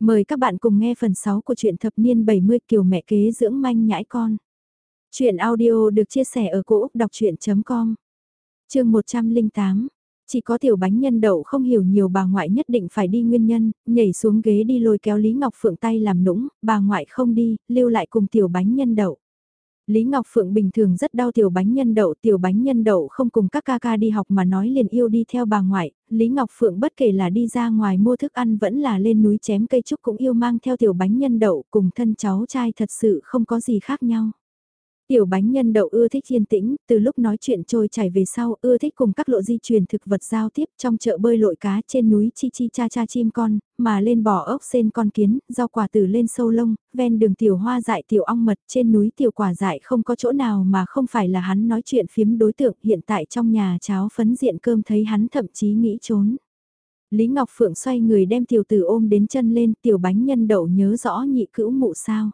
Mời các bạn cùng nghe phần 6 của truyện thập niên 70 kiểu mẹ kế dưỡng manh nhãi con. Chuyện audio được chia sẻ ở cỗ đọc chuyện.com Trường 108 Chỉ có tiểu bánh nhân đậu không hiểu nhiều bà ngoại nhất định phải đi nguyên nhân, nhảy xuống ghế đi lôi kéo Lý Ngọc Phượng tay làm nũng, bà ngoại không đi, lưu lại cùng tiểu bánh nhân đậu. Lý Ngọc Phượng bình thường rất đau tiểu bánh nhân đậu, tiểu bánh nhân đậu không cùng các ca ca đi học mà nói liền yêu đi theo bà ngoại, Lý Ngọc Phượng bất kể là đi ra ngoài mua thức ăn vẫn là lên núi chém cây trúc cũng yêu mang theo tiểu bánh nhân đậu cùng thân cháu trai thật sự không có gì khác nhau. Tiểu bánh nhân đậu ưa thích yên tĩnh, từ lúc nói chuyện trôi chảy về sau ưa thích cùng các lộ di truyền thực vật giao tiếp trong chợ bơi lội cá trên núi chi chi cha cha chim con, mà lên bò ốc sen con kiến, rau quả tử lên sâu lông, ven đường tiểu hoa dại tiểu ong mật trên núi tiểu quả dại không có chỗ nào mà không phải là hắn nói chuyện phiếm đối tượng hiện tại trong nhà cháo phấn diện cơm thấy hắn thậm chí nghĩ trốn. Lý Ngọc Phượng xoay người đem tiểu tử ôm đến chân lên tiểu bánh nhân đậu nhớ rõ nhị cữu mụ sao.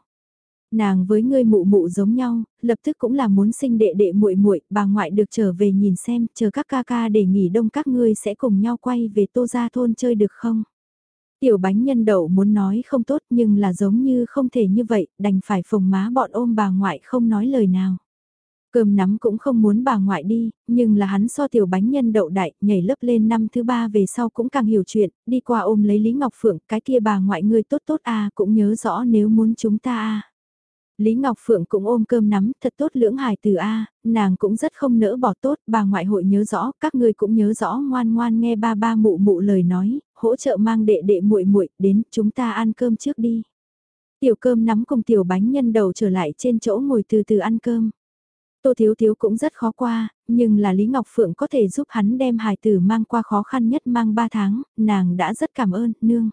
Nàng với ngươi mụ mụ giống nhau, lập tức cũng là muốn sinh đệ đệ muội muội, bà ngoại được trở về nhìn xem, chờ các ca ca để nghỉ đông các ngươi sẽ cùng nhau quay về Tô gia thôn chơi được không? Tiểu bánh nhân đậu muốn nói không tốt nhưng là giống như không thể như vậy, đành phải phồng má bọn ôm bà ngoại không nói lời nào. Cơm nắm cũng không muốn bà ngoại đi, nhưng là hắn so tiểu bánh nhân đậu đại, nhảy lớp lên năm thứ ba về sau cũng càng hiểu chuyện, đi qua ôm lấy Lý Ngọc Phượng, cái kia bà ngoại ngươi tốt tốt à, cũng nhớ rõ nếu muốn chúng ta à. Lý Ngọc Phượng cũng ôm cơm nắm, thật tốt lưỡng hài từ A, nàng cũng rất không nỡ bỏ tốt, bà ngoại hội nhớ rõ, các ngươi cũng nhớ rõ ngoan ngoan nghe ba ba mụ mụ lời nói, hỗ trợ mang đệ đệ muội muội đến, chúng ta ăn cơm trước đi. Tiểu cơm nắm cùng tiểu bánh nhân đầu trở lại trên chỗ ngồi từ từ ăn cơm. Tô Thiếu Thiếu cũng rất khó qua, nhưng là Lý Ngọc Phượng có thể giúp hắn đem hài tử mang qua khó khăn nhất mang 3 tháng, nàng đã rất cảm ơn, nương.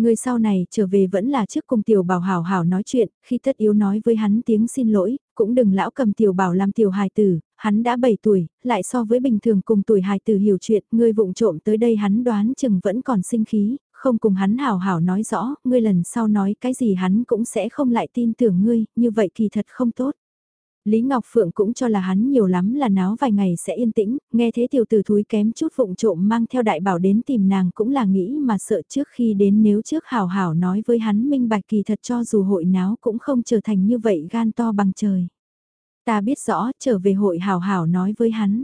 Người sau này trở về vẫn là trước cùng tiểu bảo hảo hảo nói chuyện, khi tất yếu nói với hắn tiếng xin lỗi, cũng đừng lão cầm tiểu bảo làm tiểu hài tử, hắn đã 7 tuổi, lại so với bình thường cùng tuổi hài tử hiểu chuyện, người vụng trộm tới đây hắn đoán chừng vẫn còn sinh khí, không cùng hắn hảo hảo nói rõ, ngươi lần sau nói cái gì hắn cũng sẽ không lại tin tưởng ngươi, như vậy kỳ thật không tốt. Lý Ngọc Phượng cũng cho là hắn nhiều lắm là náo vài ngày sẽ yên tĩnh, nghe thế tiểu tử thúi kém chút vụng trộm mang theo đại bảo đến tìm nàng cũng là nghĩ mà sợ trước khi đến nếu trước hảo hảo nói với hắn minh bạch kỳ thật cho dù hội náo cũng không trở thành như vậy gan to bằng trời. Ta biết rõ trở về hội hảo hảo nói với hắn.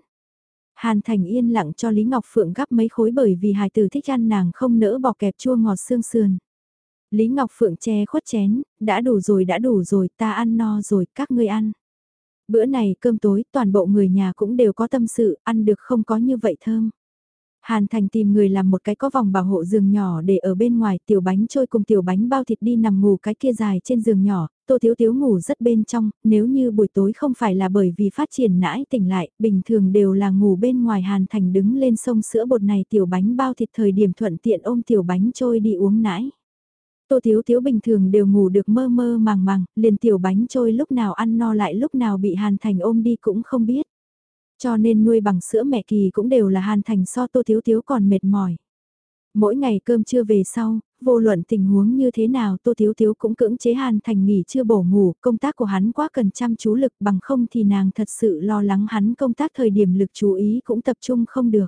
Hàn Thành yên lặng cho Lý Ngọc Phượng gắp mấy khối bởi vì hài tử thích ăn nàng không nỡ bỏ kẹp chua ngọt xương sườn. Lý Ngọc Phượng che khuất chén, đã đủ rồi đã đủ rồi ta ăn no rồi các ngươi ăn. Bữa này cơm tối toàn bộ người nhà cũng đều có tâm sự, ăn được không có như vậy thơm. Hàn Thành tìm người làm một cái có vòng bảo hộ giường nhỏ để ở bên ngoài tiểu bánh trôi cùng tiểu bánh bao thịt đi nằm ngủ cái kia dài trên giường nhỏ, Tô Thiếu Thiếu ngủ rất bên trong, nếu như buổi tối không phải là bởi vì phát triển nãi tỉnh lại, bình thường đều là ngủ bên ngoài Hàn Thành đứng lên sông sữa bột này tiểu bánh bao thịt thời điểm thuận tiện ôm tiểu bánh trôi đi uống nãi. Tô Thiếu Thiếu bình thường đều ngủ được mơ mơ màng màng, liền tiểu bánh trôi lúc nào ăn no lại lúc nào bị Hàn Thành ôm đi cũng không biết. Cho nên nuôi bằng sữa mẹ kỳ cũng đều là Hàn Thành so Tô Thiếu Thiếu còn mệt mỏi. Mỗi ngày cơm trưa về sau, vô luận tình huống như thế nào Tô Thiếu Thiếu cũng cưỡng chế Hàn Thành nghỉ chưa bổ ngủ, công tác của hắn quá cần chăm chú lực bằng không thì nàng thật sự lo lắng hắn công tác thời điểm lực chú ý cũng tập trung không được.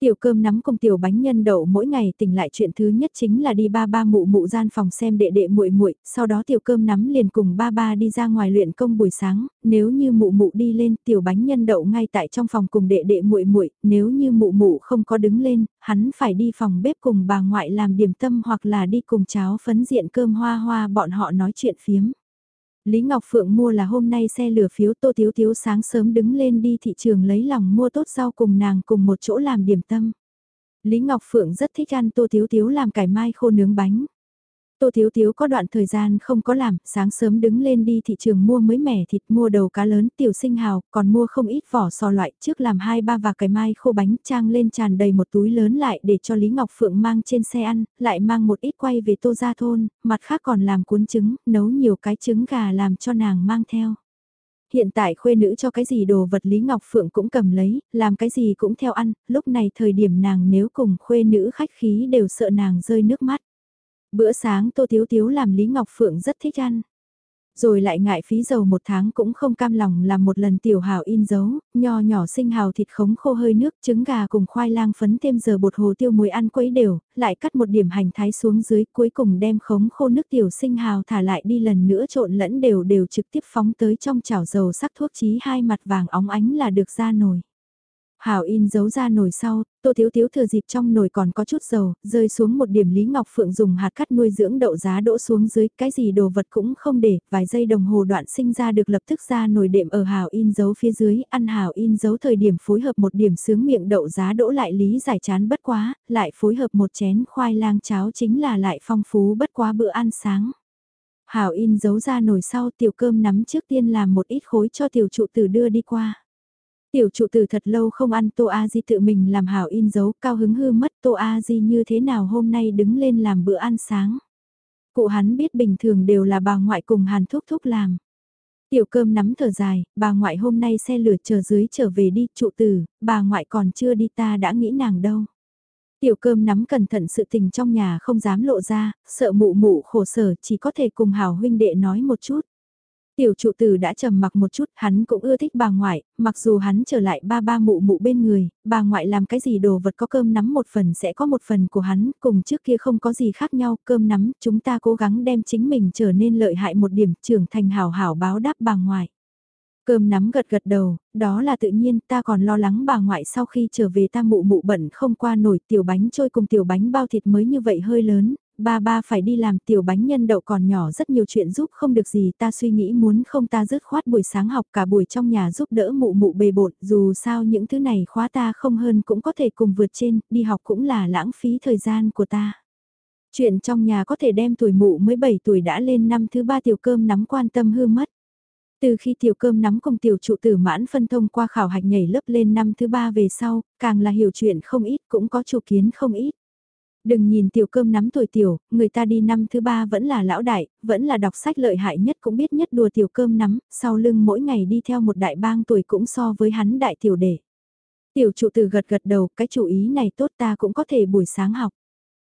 Tiểu cơm nắm cùng tiểu bánh nhân đậu mỗi ngày tỉnh lại chuyện thứ nhất chính là đi ba ba mụ mụ gian phòng xem đệ đệ muội muội, sau đó tiểu cơm nắm liền cùng ba ba đi ra ngoài luyện công buổi sáng, nếu như mụ mụ đi lên, tiểu bánh nhân đậu ngay tại trong phòng cùng đệ đệ muội muội, nếu như mụ mụ không có đứng lên, hắn phải đi phòng bếp cùng bà ngoại làm điểm tâm hoặc là đi cùng cháo phấn diện cơm hoa hoa bọn họ nói chuyện phiếm. Lý Ngọc Phượng mua là hôm nay xe lửa phiếu Tô Thiếu Thiếu sáng sớm đứng lên đi thị trường lấy lòng mua tốt rau cùng nàng cùng một chỗ làm điểm tâm. Lý Ngọc Phượng rất thích ăn Tô Thiếu Thiếu làm cải mai khô nướng bánh. Tô Thiếu Thiếu có đoạn thời gian không có làm, sáng sớm đứng lên đi thị trường mua mới mẻ thịt mua đầu cá lớn tiểu sinh hào, còn mua không ít vỏ sò loại trước làm hai ba và cải mai khô bánh trang lên tràn đầy một túi lớn lại để cho Lý Ngọc Phượng mang trên xe ăn, lại mang một ít quay về tô gia thôn, mặt khác còn làm cuốn trứng, nấu nhiều cái trứng gà làm cho nàng mang theo. Hiện tại khuê nữ cho cái gì đồ vật Lý Ngọc Phượng cũng cầm lấy, làm cái gì cũng theo ăn, lúc này thời điểm nàng nếu cùng khuê nữ khách khí đều sợ nàng rơi nước mắt. Bữa sáng Tô Thiếu Thiếu làm Lý Ngọc Phượng rất thích ăn. Rồi lại ngại phí dầu một tháng cũng không cam lòng làm một lần tiểu hào in dấu, nho nhỏ sinh hào thịt khống khô hơi nước, trứng gà cùng khoai lang phấn thêm giờ bột hồ tiêu muối ăn quấy đều, lại cắt một điểm hành thái xuống dưới cuối cùng đem khống khô nước tiểu sinh hào thả lại đi lần nữa trộn lẫn đều đều trực tiếp phóng tới trong chảo dầu sắc thuốc chí hai mặt vàng óng ánh là được ra nồi. Hảo in giấu ra nồi sau, Tô Thiếu Thiếu thừa dịp trong nồi còn có chút dầu, rơi xuống một điểm Lý Ngọc Phượng dùng hạt cắt nuôi dưỡng đậu giá đỗ xuống dưới, cái gì đồ vật cũng không để, vài giây đồng hồ đoạn sinh ra được lập tức ra nồi đệm ở Hảo in dấu phía dưới, ăn Hảo in dấu thời điểm phối hợp một điểm sướng miệng đậu giá đỗ lại lý giải chán bất quá, lại phối hợp một chén khoai lang cháo chính là lại phong phú bất quá bữa ăn sáng. Hảo in giấu ra nồi sau tiểu cơm nắm trước tiên làm một ít khối cho tiểu trụ tử đưa đi qua. Tiểu trụ tử thật lâu không ăn Tô A Di tự mình làm hảo in dấu cao hứng hư mất Tô A Di như thế nào hôm nay đứng lên làm bữa ăn sáng. Cụ hắn biết bình thường đều là bà ngoại cùng hàn thúc thúc làm. Tiểu cơm nắm thở dài, bà ngoại hôm nay xe lửa chờ dưới trở về đi, trụ tử, bà ngoại còn chưa đi ta đã nghĩ nàng đâu. Tiểu cơm nắm cẩn thận sự tình trong nhà không dám lộ ra, sợ mụ mụ khổ sở chỉ có thể cùng hảo huynh đệ nói một chút. Tiểu trụ tử đã trầm mặc một chút, hắn cũng ưa thích bà ngoại, mặc dù hắn trở lại ba ba mụ mụ bên người, bà ngoại làm cái gì đồ vật có cơm nắm một phần sẽ có một phần của hắn, cùng trước kia không có gì khác nhau, cơm nắm, chúng ta cố gắng đem chính mình trở nên lợi hại một điểm, trưởng thành hảo hảo báo đáp bà ngoại. Cơm nắm gật gật đầu, đó là tự nhiên ta còn lo lắng bà ngoại sau khi trở về ta mụ mụ bẩn không qua nổi tiểu bánh trôi cùng tiểu bánh bao thịt mới như vậy hơi lớn, ba ba phải đi làm tiểu bánh nhân đậu còn nhỏ rất nhiều chuyện giúp không được gì ta suy nghĩ muốn không ta dứt khoát buổi sáng học cả buổi trong nhà giúp đỡ mụ mụ bề bộn dù sao những thứ này khóa ta không hơn cũng có thể cùng vượt trên, đi học cũng là lãng phí thời gian của ta. Chuyện trong nhà có thể đem tuổi mụ mới 7 tuổi đã lên năm thứ ba tiểu cơm nắm quan tâm hư mất. Từ khi tiểu cơm nắm cùng tiểu trụ tử mãn phân thông qua khảo hạch nhảy lớp lên năm thứ ba về sau, càng là hiểu chuyện không ít cũng có chủ kiến không ít. Đừng nhìn tiểu cơm nắm tuổi tiểu, người ta đi năm thứ ba vẫn là lão đại, vẫn là đọc sách lợi hại nhất cũng biết nhất đùa tiểu cơm nắm, sau lưng mỗi ngày đi theo một đại bang tuổi cũng so với hắn đại tiểu đệ. Tiểu trụ tử gật gật đầu, cái chủ ý này tốt ta cũng có thể buổi sáng học.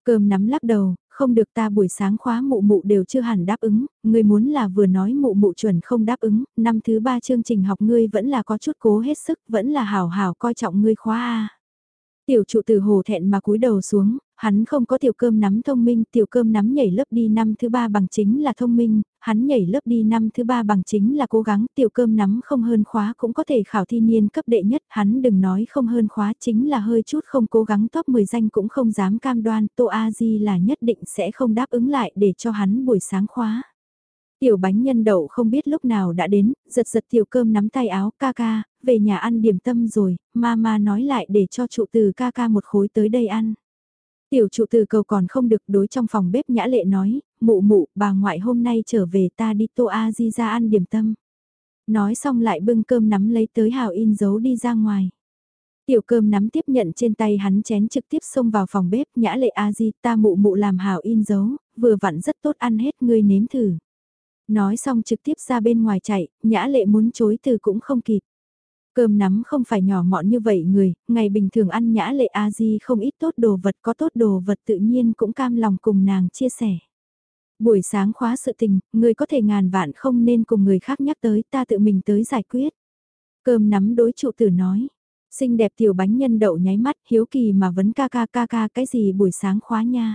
Cơm nắm lắc đầu, không được ta buổi sáng khóa mụ mụ đều chưa hẳn đáp ứng, ngươi muốn là vừa nói mụ mụ chuẩn không đáp ứng, năm thứ ba chương trình học ngươi vẫn là có chút cố hết sức, vẫn là hào hào coi trọng ngươi khóa A. Tiểu trụ từ hồ thẹn mà cúi đầu xuống, hắn không có tiểu cơm nắm thông minh, tiểu cơm nắm nhảy lớp đi năm thứ ba bằng chính là thông minh, hắn nhảy lớp đi năm thứ ba bằng chính là cố gắng, tiểu cơm nắm không hơn khóa cũng có thể khảo thi niên cấp đệ nhất, hắn đừng nói không hơn khóa chính là hơi chút không cố gắng top 10 danh cũng không dám cam đoan, Tô A Di là nhất định sẽ không đáp ứng lại để cho hắn buổi sáng khóa. Tiểu bánh nhân đậu không biết lúc nào đã đến, giật giật tiểu cơm nắm tay áo ca ca, về nhà ăn điểm tâm rồi, mama nói lại để cho trụ từ ca ca một khối tới đây ăn. Tiểu trụ từ cầu còn không được đối trong phòng bếp nhã lệ nói, mụ mụ, bà ngoại hôm nay trở về ta đi tô a di ra ăn điểm tâm. Nói xong lại bưng cơm nắm lấy tới hào in dấu đi ra ngoài. Tiểu cơm nắm tiếp nhận trên tay hắn chén trực tiếp xông vào phòng bếp nhã lệ a di ta mụ mụ làm hào in dấu, vừa vặn rất tốt ăn hết ngươi nếm thử. Nói xong trực tiếp ra bên ngoài chạy, nhã lệ muốn chối từ cũng không kịp. Cơm nắm không phải nhỏ mọn như vậy người, ngày bình thường ăn nhã lệ A-di không ít tốt đồ vật có tốt đồ vật tự nhiên cũng cam lòng cùng nàng chia sẻ. Buổi sáng khóa sự tình, người có thể ngàn vạn không nên cùng người khác nhắc tới ta tự mình tới giải quyết. Cơm nắm đối trụ tử nói, xinh đẹp tiểu bánh nhân đậu nháy mắt hiếu kỳ mà vấn ca ca ca ca cái gì buổi sáng khóa nha.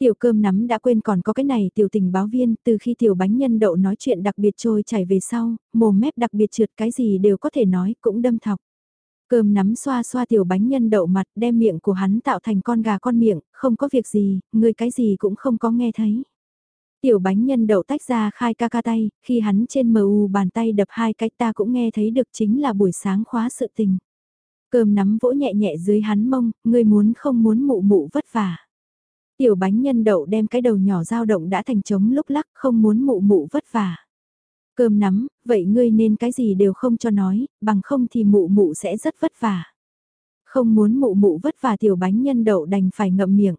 Tiểu cơm nắm đã quên còn có cái này tiểu tình báo viên, từ khi tiểu bánh nhân đậu nói chuyện đặc biệt trôi chảy về sau, mồm mép đặc biệt trượt cái gì đều có thể nói, cũng đâm thọc. Cơm nắm xoa xoa tiểu bánh nhân đậu mặt đem miệng của hắn tạo thành con gà con miệng, không có việc gì, người cái gì cũng không có nghe thấy. Tiểu bánh nhân đậu tách ra khai ca ca tay, khi hắn trên mờ u bàn tay đập hai cái ta cũng nghe thấy được chính là buổi sáng khóa sự tình. Cơm nắm vỗ nhẹ nhẹ dưới hắn mông, người muốn không muốn mụ mụ vất vả. Tiểu bánh nhân đậu đem cái đầu nhỏ dao động đã thành trống lúc lắc không muốn mụ mụ vất vả. Cơm nắm, vậy ngươi nên cái gì đều không cho nói, bằng không thì mụ mụ sẽ rất vất vả. Không muốn mụ mụ vất vả tiểu bánh nhân đậu đành phải ngậm miệng.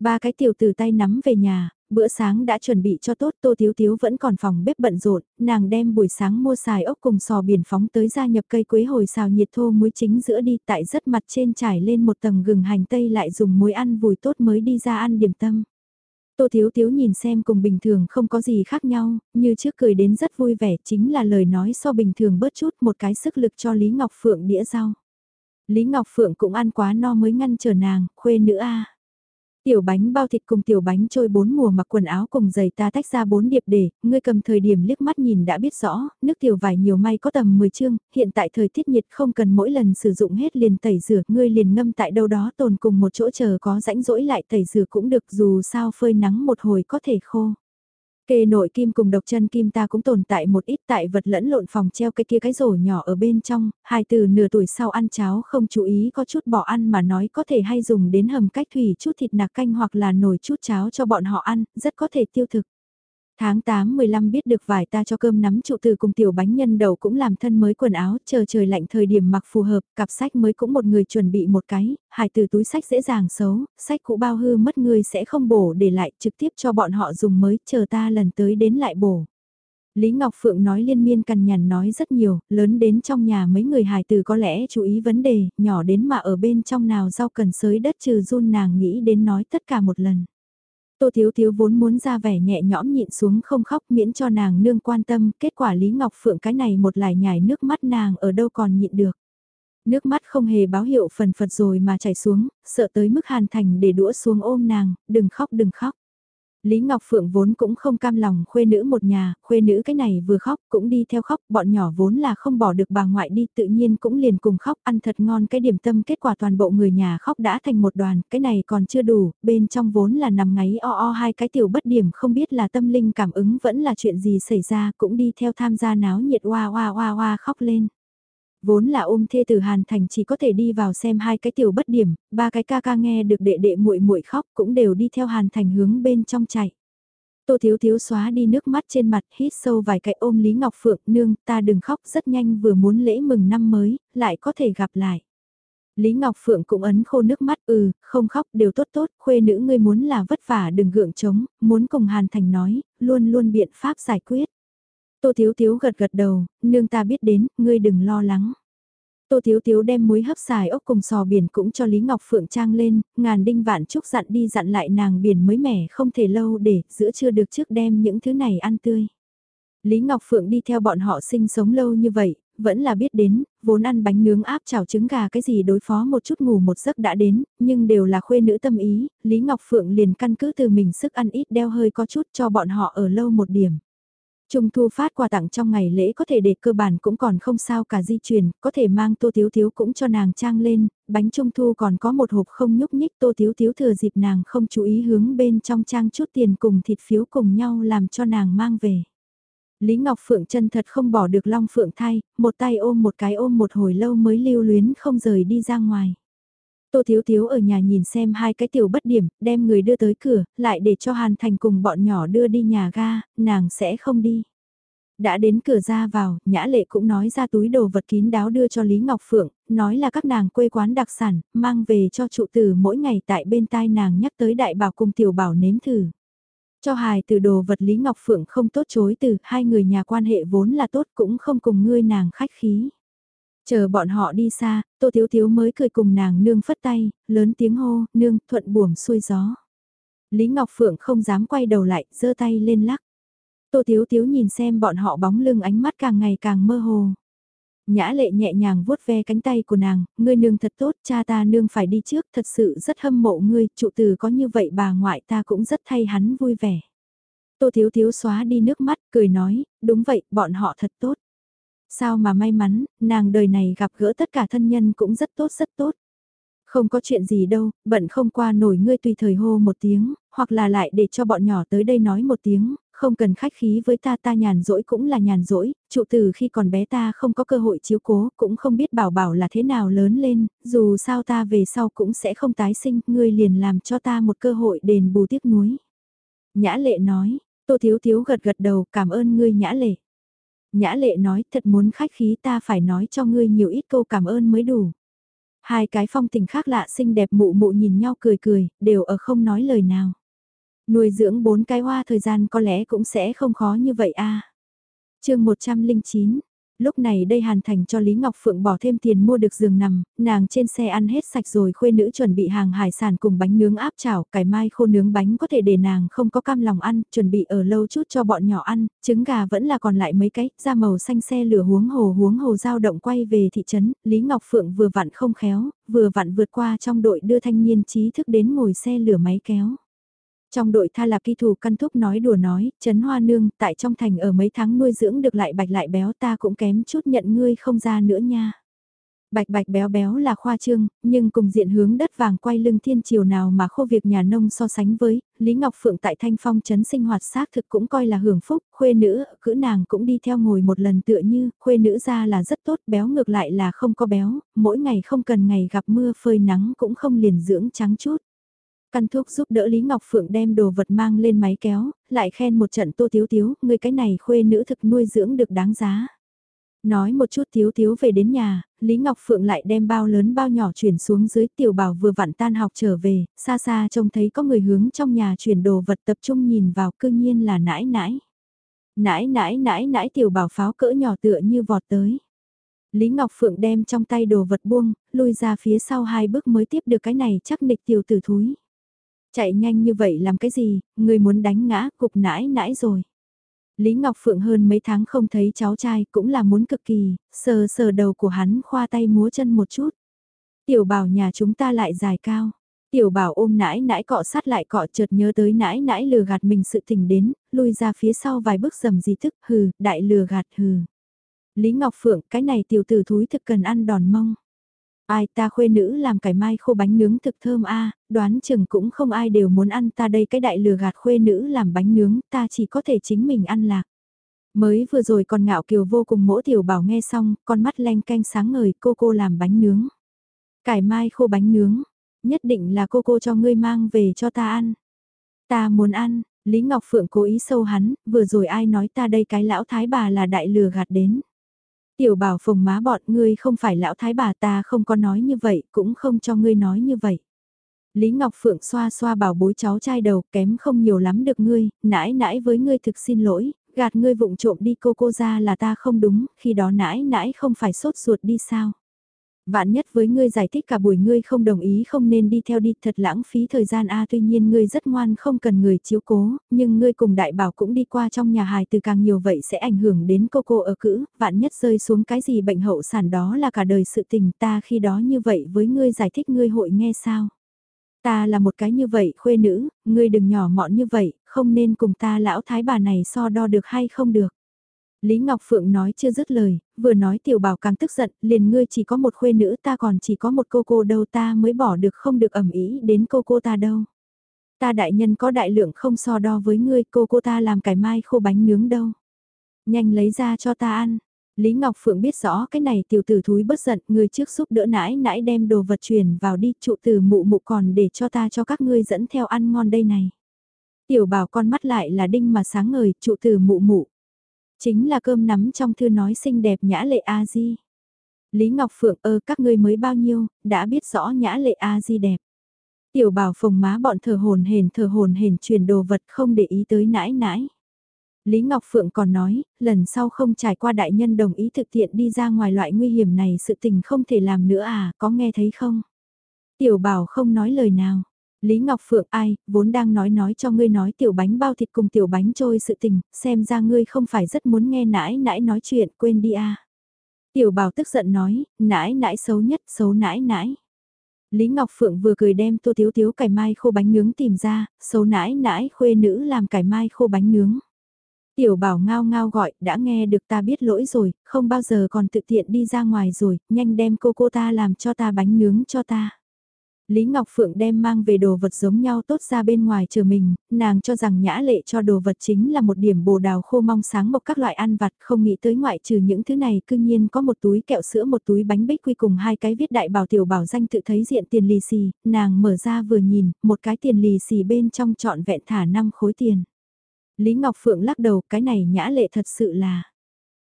Ba cái tiểu từ tay nắm về nhà, bữa sáng đã chuẩn bị cho tốt Tô Thiếu Thiếu vẫn còn phòng bếp bận rộn, nàng đem buổi sáng mua xài ốc cùng sò biển phóng tới gia nhập cây quế hồi xào nhiệt thô muối chính giữa đi tại rất mặt trên trải lên một tầng gừng hành tây lại dùng muối ăn vùi tốt mới đi ra ăn điểm tâm. Tô Thiếu Thiếu nhìn xem cùng bình thường không có gì khác nhau, như trước cười đến rất vui vẻ chính là lời nói so bình thường bớt chút một cái sức lực cho Lý Ngọc Phượng đĩa rau. Lý Ngọc Phượng cũng ăn quá no mới ngăn chờ nàng, khuê nữ a Tiểu bánh bao thịt cùng tiểu bánh trôi bốn mùa mặc quần áo cùng giày ta tách ra bốn điệp để, ngươi cầm thời điểm liếc mắt nhìn đã biết rõ, nước tiểu vải nhiều may có tầm 10 chương, hiện tại thời tiết nhiệt không cần mỗi lần sử dụng hết liền tẩy rửa, ngươi liền ngâm tại đâu đó tồn cùng một chỗ chờ có rãnh rỗi lại tẩy rửa cũng được dù sao phơi nắng một hồi có thể khô. Kê nội kim cùng độc chân kim ta cũng tồn tại một ít tại vật lẫn lộn phòng treo cái kia cái rổ nhỏ ở bên trong, hai từ nửa tuổi sau ăn cháo không chú ý có chút bỏ ăn mà nói có thể hay dùng đến hầm cách thủy chút thịt nạc canh hoặc là nồi chút cháo cho bọn họ ăn, rất có thể tiêu thực. Tháng 8 15 biết được vải ta cho cơm nắm trụ từ cùng tiểu bánh nhân đầu cũng làm thân mới quần áo, chờ trời lạnh thời điểm mặc phù hợp, cặp sách mới cũng một người chuẩn bị một cái, hài từ túi sách dễ dàng xấu, sách cũ bao hư mất người sẽ không bổ để lại trực tiếp cho bọn họ dùng mới, chờ ta lần tới đến lại bổ. Lý Ngọc Phượng nói liên miên cằn nhằn nói rất nhiều, lớn đến trong nhà mấy người hài từ có lẽ chú ý vấn đề, nhỏ đến mà ở bên trong nào rau cần sới đất trừ run nàng nghĩ đến nói tất cả một lần. Tô Thiếu Thiếu vốn muốn ra vẻ nhẹ nhõm nhịn xuống không khóc miễn cho nàng nương quan tâm, kết quả Lý Ngọc Phượng cái này một lải nhải nước mắt nàng ở đâu còn nhịn được. Nước mắt không hề báo hiệu phần phật rồi mà chảy xuống, sợ tới mức hàn thành để đũa xuống ôm nàng, đừng khóc đừng khóc. Lý Ngọc Phượng vốn cũng không cam lòng khuê nữ một nhà, khuê nữ cái này vừa khóc cũng đi theo khóc, bọn nhỏ vốn là không bỏ được bà ngoại đi tự nhiên cũng liền cùng khóc ăn thật ngon cái điểm tâm kết quả toàn bộ người nhà khóc đã thành một đoàn, cái này còn chưa đủ, bên trong vốn là nằm ngáy o o hai cái tiểu bất điểm không biết là tâm linh cảm ứng vẫn là chuyện gì xảy ra cũng đi theo tham gia náo nhiệt hoa hoa hoa hoa khóc lên vốn là ôm thê từ Hàn Thành chỉ có thể đi vào xem hai cái tiểu bất điểm, ba cái ca ca nghe được đệ đệ muội muội khóc cũng đều đi theo Hàn Thành hướng bên trong chạy. Tô Thiếu Thiếu xóa đi nước mắt trên mặt, hít sâu vài cái ôm Lý Ngọc Phượng, nương, ta đừng khóc, rất nhanh vừa muốn lễ mừng năm mới, lại có thể gặp lại. Lý Ngọc Phượng cũng ấn khô nước mắt, ừ, không khóc, đều tốt tốt, khuê nữ ngươi muốn là vất vả đừng gượng chống, muốn cùng Hàn Thành nói, luôn luôn biện pháp giải quyết. Tô Thiếu Thiếu gật gật đầu, nương ta biết đến, ngươi đừng lo lắng. Tô Thiếu Thiếu đem muối hấp xài ốc cùng sò biển cũng cho Lý Ngọc Phượng trang lên, ngàn đinh vạn chúc dặn đi dặn lại nàng biển mới mẻ không thể lâu để giữa chưa được trước đem những thứ này ăn tươi. Lý Ngọc Phượng đi theo bọn họ sinh sống lâu như vậy, vẫn là biết đến, vốn ăn bánh nướng áp chảo trứng gà cái gì đối phó một chút ngủ một giấc đã đến, nhưng đều là khuê nữ tâm ý, Lý Ngọc Phượng liền căn cứ từ mình sức ăn ít đeo hơi có chút cho bọn họ ở lâu một điểm. Trung thu phát quà tặng trong ngày lễ có thể để cơ bản cũng còn không sao cả di chuyển, có thể mang tô thiếu thiếu cũng cho nàng trang lên, bánh trung thu còn có một hộp không nhúc nhích tô thiếu thiếu thừa dịp nàng không chú ý hướng bên trong trang chút tiền cùng thịt phiếu cùng nhau làm cho nàng mang về. Lý Ngọc Phượng chân thật không bỏ được Long Phượng thay, một tay ôm một cái ôm một hồi lâu mới lưu luyến không rời đi ra ngoài. Tô Thiếu Thiếu ở nhà nhìn xem hai cái tiểu bất điểm, đem người đưa tới cửa, lại để cho Hàn Thành cùng bọn nhỏ đưa đi nhà ga, nàng sẽ không đi. Đã đến cửa ra vào, Nhã Lệ cũng nói ra túi đồ vật kín đáo đưa cho Lý Ngọc Phượng, nói là các nàng quê quán đặc sản, mang về cho trụ tử mỗi ngày tại bên tai nàng nhắc tới đại bảo cùng tiểu bảo nếm thử. Cho hài từ đồ vật Lý Ngọc Phượng không tốt chối từ, hai người nhà quan hệ vốn là tốt cũng không cùng ngươi nàng khách khí. Chờ bọn họ đi xa, Tô Thiếu Thiếu mới cười cùng nàng nương phất tay, lớn tiếng hô, nương, thuận buồm xuôi gió. Lý Ngọc Phượng không dám quay đầu lại, giơ tay lên lắc. Tô Thiếu Thiếu nhìn xem bọn họ bóng lưng ánh mắt càng ngày càng mơ hồ. Nhã lệ nhẹ nhàng vuốt ve cánh tay của nàng, ngươi nương thật tốt, cha ta nương phải đi trước, thật sự rất hâm mộ ngươi, trụ từ có như vậy bà ngoại ta cũng rất thay hắn vui vẻ. Tô Thiếu Thiếu xóa đi nước mắt, cười nói, đúng vậy, bọn họ thật tốt. Sao mà may mắn, nàng đời này gặp gỡ tất cả thân nhân cũng rất tốt rất tốt. Không có chuyện gì đâu, bận không qua nổi ngươi tùy thời hô một tiếng, hoặc là lại để cho bọn nhỏ tới đây nói một tiếng, không cần khách khí với ta ta nhàn rỗi cũng là nhàn rỗi, trụ từ khi còn bé ta không có cơ hội chiếu cố, cũng không biết bảo bảo là thế nào lớn lên, dù sao ta về sau cũng sẽ không tái sinh, ngươi liền làm cho ta một cơ hội đền bù tiếc nuối. Nhã lệ nói, tô thiếu thiếu gật gật đầu cảm ơn ngươi nhã lệ. Nhã lệ nói thật muốn khách khí ta phải nói cho ngươi nhiều ít câu cảm ơn mới đủ. Hai cái phong tình khác lạ xinh đẹp mụ mụ nhìn nhau cười cười, đều ở không nói lời nào. Nuôi dưỡng bốn cái hoa thời gian có lẽ cũng sẽ không khó như vậy a. À. Chương 109 Lúc này đây Hàn Thành cho Lý Ngọc Phượng bỏ thêm tiền mua được giường nằm, nàng trên xe ăn hết sạch rồi khuê nữ chuẩn bị hàng hải sản cùng bánh nướng áp chảo, cải mai khô nướng bánh có thể để nàng không có cam lòng ăn, chuẩn bị ở lâu chút cho bọn nhỏ ăn, trứng gà vẫn là còn lại mấy cái, da màu xanh xe lửa huống hồ huống hồ dao động quay về thị trấn, Lý Ngọc Phượng vừa vặn không khéo, vừa vặn vượt qua trong đội đưa thanh niên trí thức đến ngồi xe lửa máy kéo. Trong đội tha lạp kỳ thủ căn thúc nói đùa nói, chấn hoa nương, tại trong thành ở mấy tháng nuôi dưỡng được lại bạch lại béo ta cũng kém chút nhận ngươi không ra nữa nha. Bạch bạch béo béo là khoa trương, nhưng cùng diện hướng đất vàng quay lưng thiên triều nào mà khô việc nhà nông so sánh với, Lý Ngọc Phượng tại Thanh Phong chấn sinh hoạt xác thực cũng coi là hưởng phúc, khuê nữ, cữ nàng cũng đi theo ngồi một lần tựa như, khuê nữ ra là rất tốt, béo ngược lại là không có béo, mỗi ngày không cần ngày gặp mưa phơi nắng cũng không liền dưỡng trắng chút. Căn thuốc giúp đỡ Lý Ngọc Phượng đem đồ vật mang lên máy kéo, lại khen một trận tô tiếu tiếu, người cái này khuê nữ thực nuôi dưỡng được đáng giá. Nói một chút tiếu tiếu về đến nhà, Lý Ngọc Phượng lại đem bao lớn bao nhỏ chuyển xuống dưới tiểu bảo vừa vặn tan học trở về, xa xa trông thấy có người hướng trong nhà chuyển đồ vật tập trung nhìn vào cương nhiên là nãi nãi. Nãi nãi nãi nãi tiểu bảo pháo cỡ nhỏ tựa như vọt tới. Lý Ngọc Phượng đem trong tay đồ vật buông, lui ra phía sau hai bước mới tiếp được cái này chắc nịch tiểu tử thúi. Chạy nhanh như vậy làm cái gì, người muốn đánh ngã, cục nãi nãi rồi. Lý Ngọc Phượng hơn mấy tháng không thấy cháu trai cũng là muốn cực kỳ, sờ sờ đầu của hắn khoa tay múa chân một chút. Tiểu bảo nhà chúng ta lại dài cao. Tiểu bảo ôm nãi nãi cọ sát lại cọ chợt nhớ tới nãi nãi lừa gạt mình sự tình đến, lui ra phía sau vài bước dầm gì thức hừ, đại lừa gạt hừ. Lý Ngọc Phượng, cái này tiểu tử thúi thực cần ăn đòn mông. Ai ta khuê nữ làm cải mai khô bánh nướng thực thơm a đoán chừng cũng không ai đều muốn ăn ta đây cái đại lừa gạt khuê nữ làm bánh nướng, ta chỉ có thể chính mình ăn lạc. Mới vừa rồi còn ngạo kiều vô cùng mỗ tiểu bảo nghe xong, con mắt len canh sáng ngời cô cô làm bánh nướng. Cải mai khô bánh nướng, nhất định là cô cô cho ngươi mang về cho ta ăn. Ta muốn ăn, Lý Ngọc Phượng cố ý sâu hắn, vừa rồi ai nói ta đây cái lão thái bà là đại lừa gạt đến. Tiểu bảo phồng má bọn ngươi không phải lão thái bà ta không có nói như vậy, cũng không cho ngươi nói như vậy. Lý Ngọc Phượng xoa xoa bảo bối cháu trai đầu kém không nhiều lắm được ngươi, nãi nãi với ngươi thực xin lỗi, gạt ngươi vụng trộm đi cô cô ra là ta không đúng, khi đó nãi nãi không phải sốt ruột đi sao. Vạn nhất với ngươi giải thích cả buổi ngươi không đồng ý không nên đi theo đi thật lãng phí thời gian a tuy nhiên ngươi rất ngoan không cần người chiếu cố, nhưng ngươi cùng đại bảo cũng đi qua trong nhà hài từ càng nhiều vậy sẽ ảnh hưởng đến cô cô ở cữ, vạn nhất rơi xuống cái gì bệnh hậu sản đó là cả đời sự tình ta khi đó như vậy với ngươi giải thích ngươi hội nghe sao. Ta là một cái như vậy khuê nữ, ngươi đừng nhỏ mọn như vậy, không nên cùng ta lão thái bà này so đo được hay không được. Lý Ngọc Phượng nói chưa dứt lời, vừa nói tiểu bảo càng tức giận, liền ngươi chỉ có một khuê nữ ta còn chỉ có một cô cô đâu ta mới bỏ được không được ẩm ý đến cô cô ta đâu. Ta đại nhân có đại lượng không so đo với ngươi cô cô ta làm cải mai khô bánh nướng đâu. Nhanh lấy ra cho ta ăn. Lý Ngọc Phượng biết rõ cái này tiểu tử thúi bất giận, người trước giúp đỡ nãi nãi đem đồ vật chuyển vào đi, trụ từ mụ mụ còn để cho ta cho các ngươi dẫn theo ăn ngon đây này. Tiểu bảo con mắt lại là đinh mà sáng ngời, trụ từ mụ mụ, Chính là cơm nắm trong thư nói xinh đẹp nhã lệ A-di. Lý Ngọc Phượng ơ các ngươi mới bao nhiêu, đã biết rõ nhã lệ A-di đẹp. Tiểu bảo phồng má bọn thờ hồn hền thờ hồn hền truyền đồ vật không để ý tới nãi nãi. Lý Ngọc Phượng còn nói, lần sau không trải qua đại nhân đồng ý thực hiện đi ra ngoài loại nguy hiểm này sự tình không thể làm nữa à, có nghe thấy không? Tiểu bảo không nói lời nào, Lý Ngọc Phượng ai, vốn đang nói nói cho ngươi nói tiểu bánh bao thịt cùng tiểu bánh trôi sự tình, xem ra ngươi không phải rất muốn nghe nãi nãi nói chuyện, quên đi à? Tiểu bảo tức giận nói, nãi nãi xấu nhất, xấu nãi nãi. Lý Ngọc Phượng vừa cười đem tô tiếu tiếu cải mai khô bánh nướng tìm ra, xấu nãi nãi khuê nữ làm cải mai khô bánh nướng. Tiểu bảo ngao ngao gọi, đã nghe được ta biết lỗi rồi, không bao giờ còn tự tiện đi ra ngoài rồi, nhanh đem cô cô ta làm cho ta bánh nướng cho ta. Lý Ngọc Phượng đem mang về đồ vật giống nhau tốt ra bên ngoài chờ mình, nàng cho rằng nhã lệ cho đồ vật chính là một điểm bồ đào khô mong sáng mộc các loại ăn vặt không nghĩ tới ngoại trừ những thứ này cư nhiên có một túi kẹo sữa một túi bánh bích quy cùng hai cái viết đại bảo tiểu bảo danh tự thấy diện tiền lì xì, nàng mở ra vừa nhìn, một cái tiền lì xì bên trong trọn vẹn thả 5 khối tiền. Lý Ngọc Phượng lắc đầu cái này nhã lệ thật sự là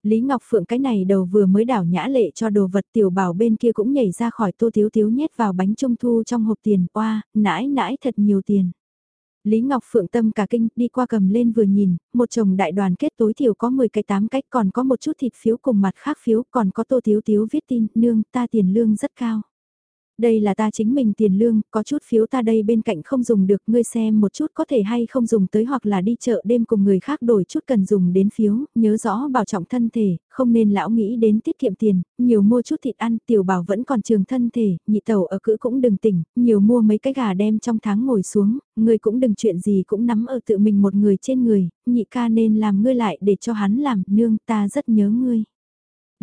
Lý Ngọc Phượng cái này đầu vừa mới đảo nhã lệ cho đồ vật tiểu bảo bên kia cũng nhảy ra khỏi tô thiếu thiếu nhét vào bánh trung thu trong hộp tiền, oa, nãi nãi thật nhiều tiền. Lý Ngọc Phượng tâm cả kinh đi qua cầm lên vừa nhìn, một chồng đại đoàn kết tối thiểu có 10 cái 8 cách còn có một chút thịt phiếu cùng mặt khác phiếu còn có tô thiếu thiếu viết tin, nương ta tiền lương rất cao. Đây là ta chính mình tiền lương, có chút phiếu ta đây bên cạnh không dùng được, ngươi xem một chút có thể hay không dùng tới hoặc là đi chợ đêm cùng người khác đổi chút cần dùng đến phiếu, nhớ rõ bảo trọng thân thể, không nên lão nghĩ đến tiết kiệm tiền, nhiều mua chút thịt ăn, tiểu bảo vẫn còn trường thân thể, nhị tàu ở cữ cũng đừng tỉnh, nhiều mua mấy cái gà đem trong tháng ngồi xuống, ngươi cũng đừng chuyện gì cũng nắm ở tự mình một người trên người, nhị ca nên làm ngươi lại để cho hắn làm, nương ta rất nhớ ngươi.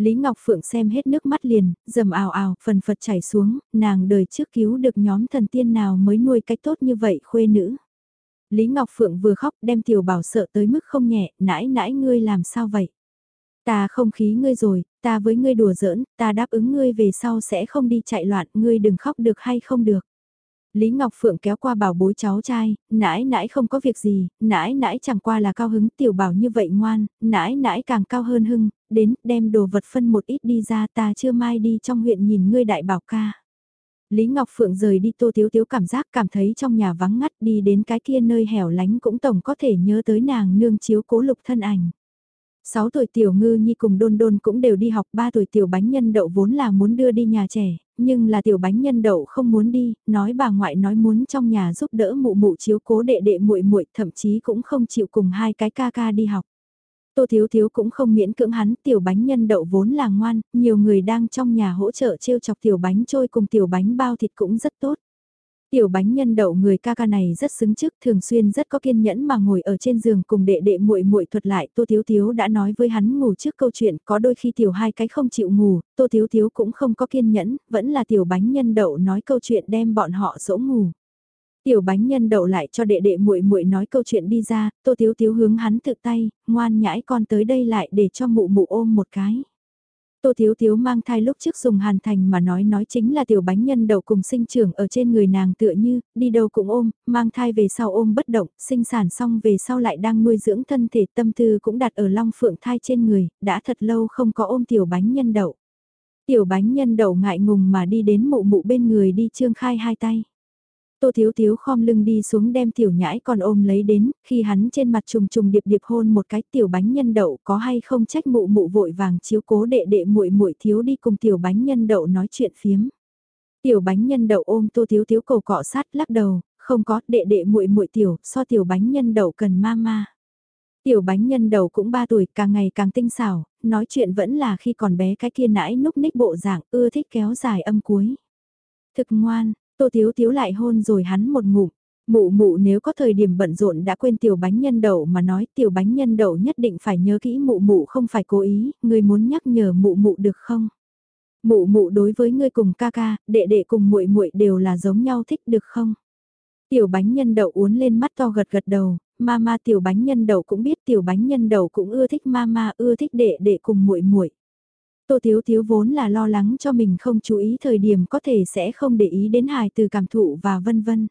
Lý Ngọc Phượng xem hết nước mắt liền, dầm ào ào, phần phật chảy xuống, nàng đời trước cứu được nhóm thần tiên nào mới nuôi cách tốt như vậy khuê nữ. Lý Ngọc Phượng vừa khóc đem tiểu bảo sợ tới mức không nhẹ, nãi nãi ngươi làm sao vậy? Ta không khí ngươi rồi, ta với ngươi đùa giỡn, ta đáp ứng ngươi về sau sẽ không đi chạy loạn, ngươi đừng khóc được hay không được. Lý Ngọc Phượng kéo qua bảo bối cháu trai, nãi nãi không có việc gì, nãi nãi chẳng qua là cao hứng tiểu bảo như vậy ngoan, nãi nãi càng cao hơn hưng, đến đem đồ vật phân một ít đi ra ta chưa mai đi trong huyện nhìn ngươi đại bảo ca. Lý Ngọc Phượng rời đi tô thiếu thiếu cảm giác cảm thấy trong nhà vắng ngắt đi đến cái kia nơi hẻo lánh cũng tổng có thể nhớ tới nàng nương chiếu cố lục thân ảnh. 6 tuổi tiểu ngư nhi cùng đôn đôn cũng đều đi học 3 tuổi tiểu bánh nhân đậu vốn là muốn đưa đi nhà trẻ, nhưng là tiểu bánh nhân đậu không muốn đi, nói bà ngoại nói muốn trong nhà giúp đỡ mụ mụ chiếu cố đệ đệ muội muội thậm chí cũng không chịu cùng hai cái ca ca đi học. Tô Thiếu Thiếu cũng không miễn cưỡng hắn, tiểu bánh nhân đậu vốn là ngoan, nhiều người đang trong nhà hỗ trợ trêu chọc tiểu bánh trôi cùng tiểu bánh bao thịt cũng rất tốt. Tiểu bánh nhân đậu người ca ca này rất xứng chức, thường xuyên rất có kiên nhẫn mà ngồi ở trên giường cùng đệ đệ muội muội thuật lại, Tô Thiếu Thiếu đã nói với hắn ngủ trước câu chuyện, có đôi khi tiểu hai cái không chịu ngủ, Tô Thiếu Thiếu cũng không có kiên nhẫn, vẫn là tiểu bánh nhân đậu nói câu chuyện đem bọn họ dỗ ngủ. Tiểu bánh nhân đậu lại cho đệ đệ muội muội nói câu chuyện đi ra, Tô Thiếu Thiếu hướng hắn tự tay, ngoan nhãi con tới đây lại để cho mụ mụ ôm một cái. Tô Thiếu Thiếu mang thai lúc trước dùng hàn thành mà nói nói chính là tiểu bánh nhân đậu cùng sinh trưởng ở trên người nàng tựa như, đi đâu cũng ôm, mang thai về sau ôm bất động, sinh sản xong về sau lại đang nuôi dưỡng thân thể tâm tư cũng đặt ở long phượng thai trên người, đã thật lâu không có ôm tiểu bánh nhân đậu. Tiểu bánh nhân đậu ngại ngùng mà đi đến mụ mụ bên người đi trương khai hai tay. Tô Thiếu Thiếu khom lưng đi xuống đem tiểu nhãi còn ôm lấy đến, khi hắn trên mặt trùng trùng điệp điệp hôn một cái tiểu bánh nhân đậu có hay không trách mụ mụ vội vàng chiếu cố đệ đệ muội muội thiếu đi cùng tiểu bánh nhân đậu nói chuyện phiếm. Tiểu bánh nhân đậu ôm Tô Thiếu Thiếu cầu cọ sát lắc đầu, không có đệ đệ muội muội tiểu, so tiểu bánh nhân đậu cần mama. Tiểu bánh nhân đầu cũng 3 tuổi càng ngày càng tinh xảo, nói chuyện vẫn là khi còn bé cái kia nãi núc ních bộ dạng ưa thích kéo dài âm cuối. Thực ngoan, Tô Thiếu Thiếu lại hôn rồi hắn một ngụm. Mụ mụ nếu có thời điểm bận rộn đã quên tiểu bánh nhân đậu mà nói tiểu bánh nhân đậu nhất định phải nhớ kỹ mụ mụ không phải cố ý, người muốn nhắc nhở mụ mụ được không? Mụ mụ đối với ngươi cùng ca ca, đệ đệ cùng muội muội đều là giống nhau thích được không? Tiểu bánh nhân đậu uốn lên mắt to gật gật đầu, mama tiểu bánh nhân đậu cũng biết tiểu bánh nhân đậu cũng ưa thích mama ưa thích đệ đệ cùng muội muội. Tô Thiếu Thiếu vốn là lo lắng cho mình không chú ý thời điểm có thể sẽ không để ý đến hài từ cảm thụ và vân vân.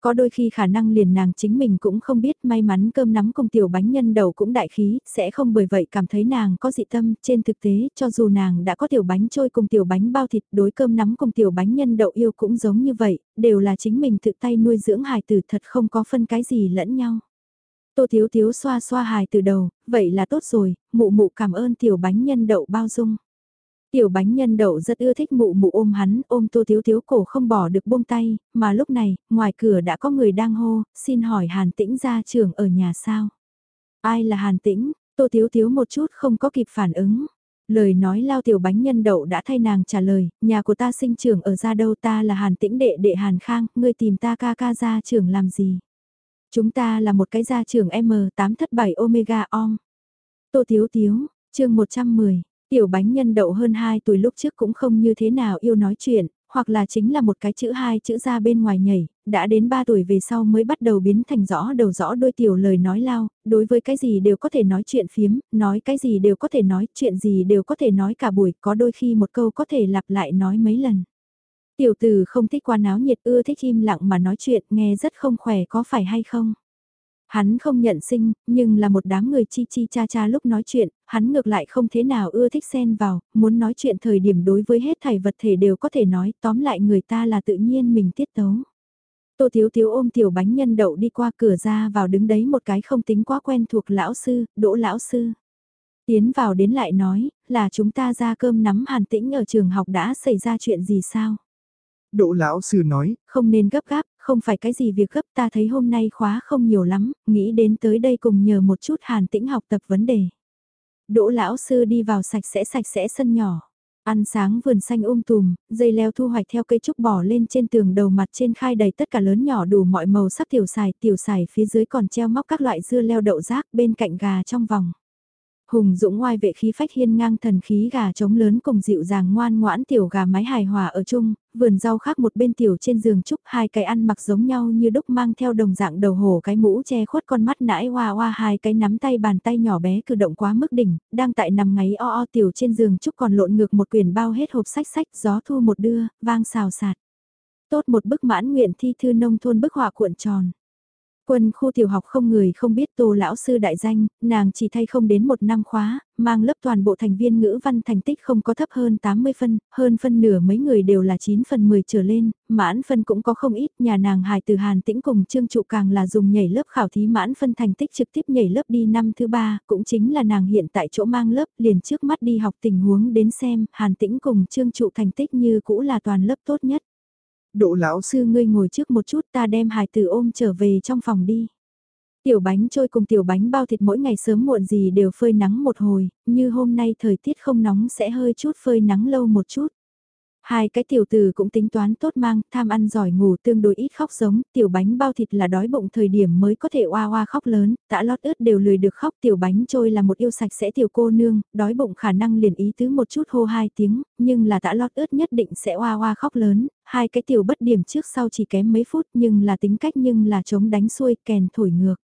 Có đôi khi khả năng liền nàng chính mình cũng không biết may mắn cơm nắm cùng tiểu bánh nhân đầu cũng đại khí, sẽ không bởi vậy cảm thấy nàng có dị tâm. Trên thực tế, cho dù nàng đã có tiểu bánh trôi cùng tiểu bánh bao thịt đối cơm nắm cùng tiểu bánh nhân đậu yêu cũng giống như vậy, đều là chính mình tự tay nuôi dưỡng hài tử thật không có phân cái gì lẫn nhau. Tô Thiếu Thiếu xoa xoa hài từ đầu, vậy là tốt rồi, mụ mụ cảm ơn tiểu bánh nhân đậu bao dung. Tiểu bánh nhân đậu rất ưa thích mụ mụ ôm hắn, ôm Tô Thiếu Thiếu cổ không bỏ được buông tay, mà lúc này, ngoài cửa đã có người đang hô, xin hỏi Hàn Tĩnh ra trường ở nhà sao? Ai là Hàn Tĩnh? Tô Thiếu Thiếu một chút không có kịp phản ứng. Lời nói lao tiểu bánh nhân đậu đã thay nàng trả lời, nhà của ta sinh trưởng ở ra đâu ta là Hàn Tĩnh đệ đệ Hàn Khang, ngươi tìm ta ca ca ra trường làm gì? Chúng ta là một cái gia trưởng M8 thất 7 Omega Om. Tô thiếu thiếu chương 110, tiểu bánh nhân đậu hơn 2 tuổi lúc trước cũng không như thế nào yêu nói chuyện, hoặc là chính là một cái chữ hai chữ ra bên ngoài nhảy, đã đến 3 tuổi về sau mới bắt đầu biến thành rõ đầu rõ đôi tiểu lời nói lao, đối với cái gì đều có thể nói chuyện phiếm, nói cái gì đều có thể nói, chuyện gì đều có thể nói cả buổi, có đôi khi một câu có thể lặp lại nói mấy lần. Tiểu tử không thích quá náo nhiệt ưa thích im lặng mà nói chuyện nghe rất không khỏe có phải hay không? Hắn không nhận sinh, nhưng là một đám người chi chi cha cha lúc nói chuyện, hắn ngược lại không thế nào ưa thích xen vào, muốn nói chuyện thời điểm đối với hết thảy vật thể đều có thể nói, tóm lại người ta là tự nhiên mình tiết tấu. Tô Thiếu Thiếu ôm tiểu bánh nhân đậu đi qua cửa ra vào đứng đấy một cái không tính quá quen thuộc lão sư, đỗ lão sư. Tiến vào đến lại nói, là chúng ta ra cơm nắm hàn tĩnh ở trường học đã xảy ra chuyện gì sao? Đỗ lão sư nói, không nên gấp gáp, không phải cái gì việc gấp ta thấy hôm nay khóa không nhiều lắm, nghĩ đến tới đây cùng nhờ một chút hàn tĩnh học tập vấn đề. Đỗ lão sư đi vào sạch sẽ sạch sẽ sân nhỏ. Ăn sáng vườn xanh um tùm, dây leo thu hoạch theo cây trúc bỏ lên trên tường đầu mặt trên khai đầy tất cả lớn nhỏ đủ mọi màu sắc tiểu xài, tiểu xài phía dưới còn treo móc các loại dưa leo đậu rác bên cạnh gà trong vòng. Hùng dũng ngoài vệ khí phách hiên ngang thần khí gà trống lớn cùng dịu dàng ngoan ngoãn tiểu gà mái hài hòa ở chung, vườn rau khác một bên tiểu trên giường trúc hai cái ăn mặc giống nhau như đúc mang theo đồng dạng đầu hổ cái mũ che khuất con mắt nãi hoa hoa hai cái nắm tay bàn tay nhỏ bé cử động quá mức đỉnh, đang tại nằm ngáy o o tiểu trên giường trúc còn lộn ngược một quyển bao hết hộp sách sách gió thu một đưa, vang xào sạt. Tốt một bức mãn nguyện thi thư nông thôn bức họa cuộn tròn. Quân khu tiểu học không người không biết tô lão sư đại danh, nàng chỉ thay không đến một năm khóa, mang lớp toàn bộ thành viên ngữ văn thành tích không có thấp hơn 80 phân, hơn phân nửa mấy người đều là 9 phần 10 trở lên, mãn phân cũng có không ít, nhà nàng hài từ Hàn Tĩnh cùng Trương Trụ càng là dùng nhảy lớp khảo thí mãn phân thành tích trực tiếp nhảy lớp đi năm thứ ba, cũng chính là nàng hiện tại chỗ mang lớp liền trước mắt đi học tình huống đến xem, Hàn Tĩnh cùng Trương Trụ thành tích như cũ là toàn lớp tốt nhất. Độ lão sư ngươi ngồi trước một chút ta đem hài tử ôm trở về trong phòng đi. Tiểu bánh trôi cùng tiểu bánh bao thịt mỗi ngày sớm muộn gì đều phơi nắng một hồi, như hôm nay thời tiết không nóng sẽ hơi chút phơi nắng lâu một chút. Hai cái tiểu tử cũng tính toán tốt mang, tham ăn giỏi ngủ tương đối ít khóc giống, tiểu bánh bao thịt là đói bụng thời điểm mới có thể oa oa khóc lớn, tã lót ướt đều lười được khóc, tiểu bánh trôi là một yêu sạch sẽ tiểu cô nương, đói bụng khả năng liền ý tứ một chút hô hai tiếng, nhưng là tã lót ướt nhất định sẽ oa oa khóc lớn, hai cái tiểu bất điểm trước sau chỉ kém mấy phút nhưng là tính cách nhưng là chống đánh xuôi kèn thổi ngược.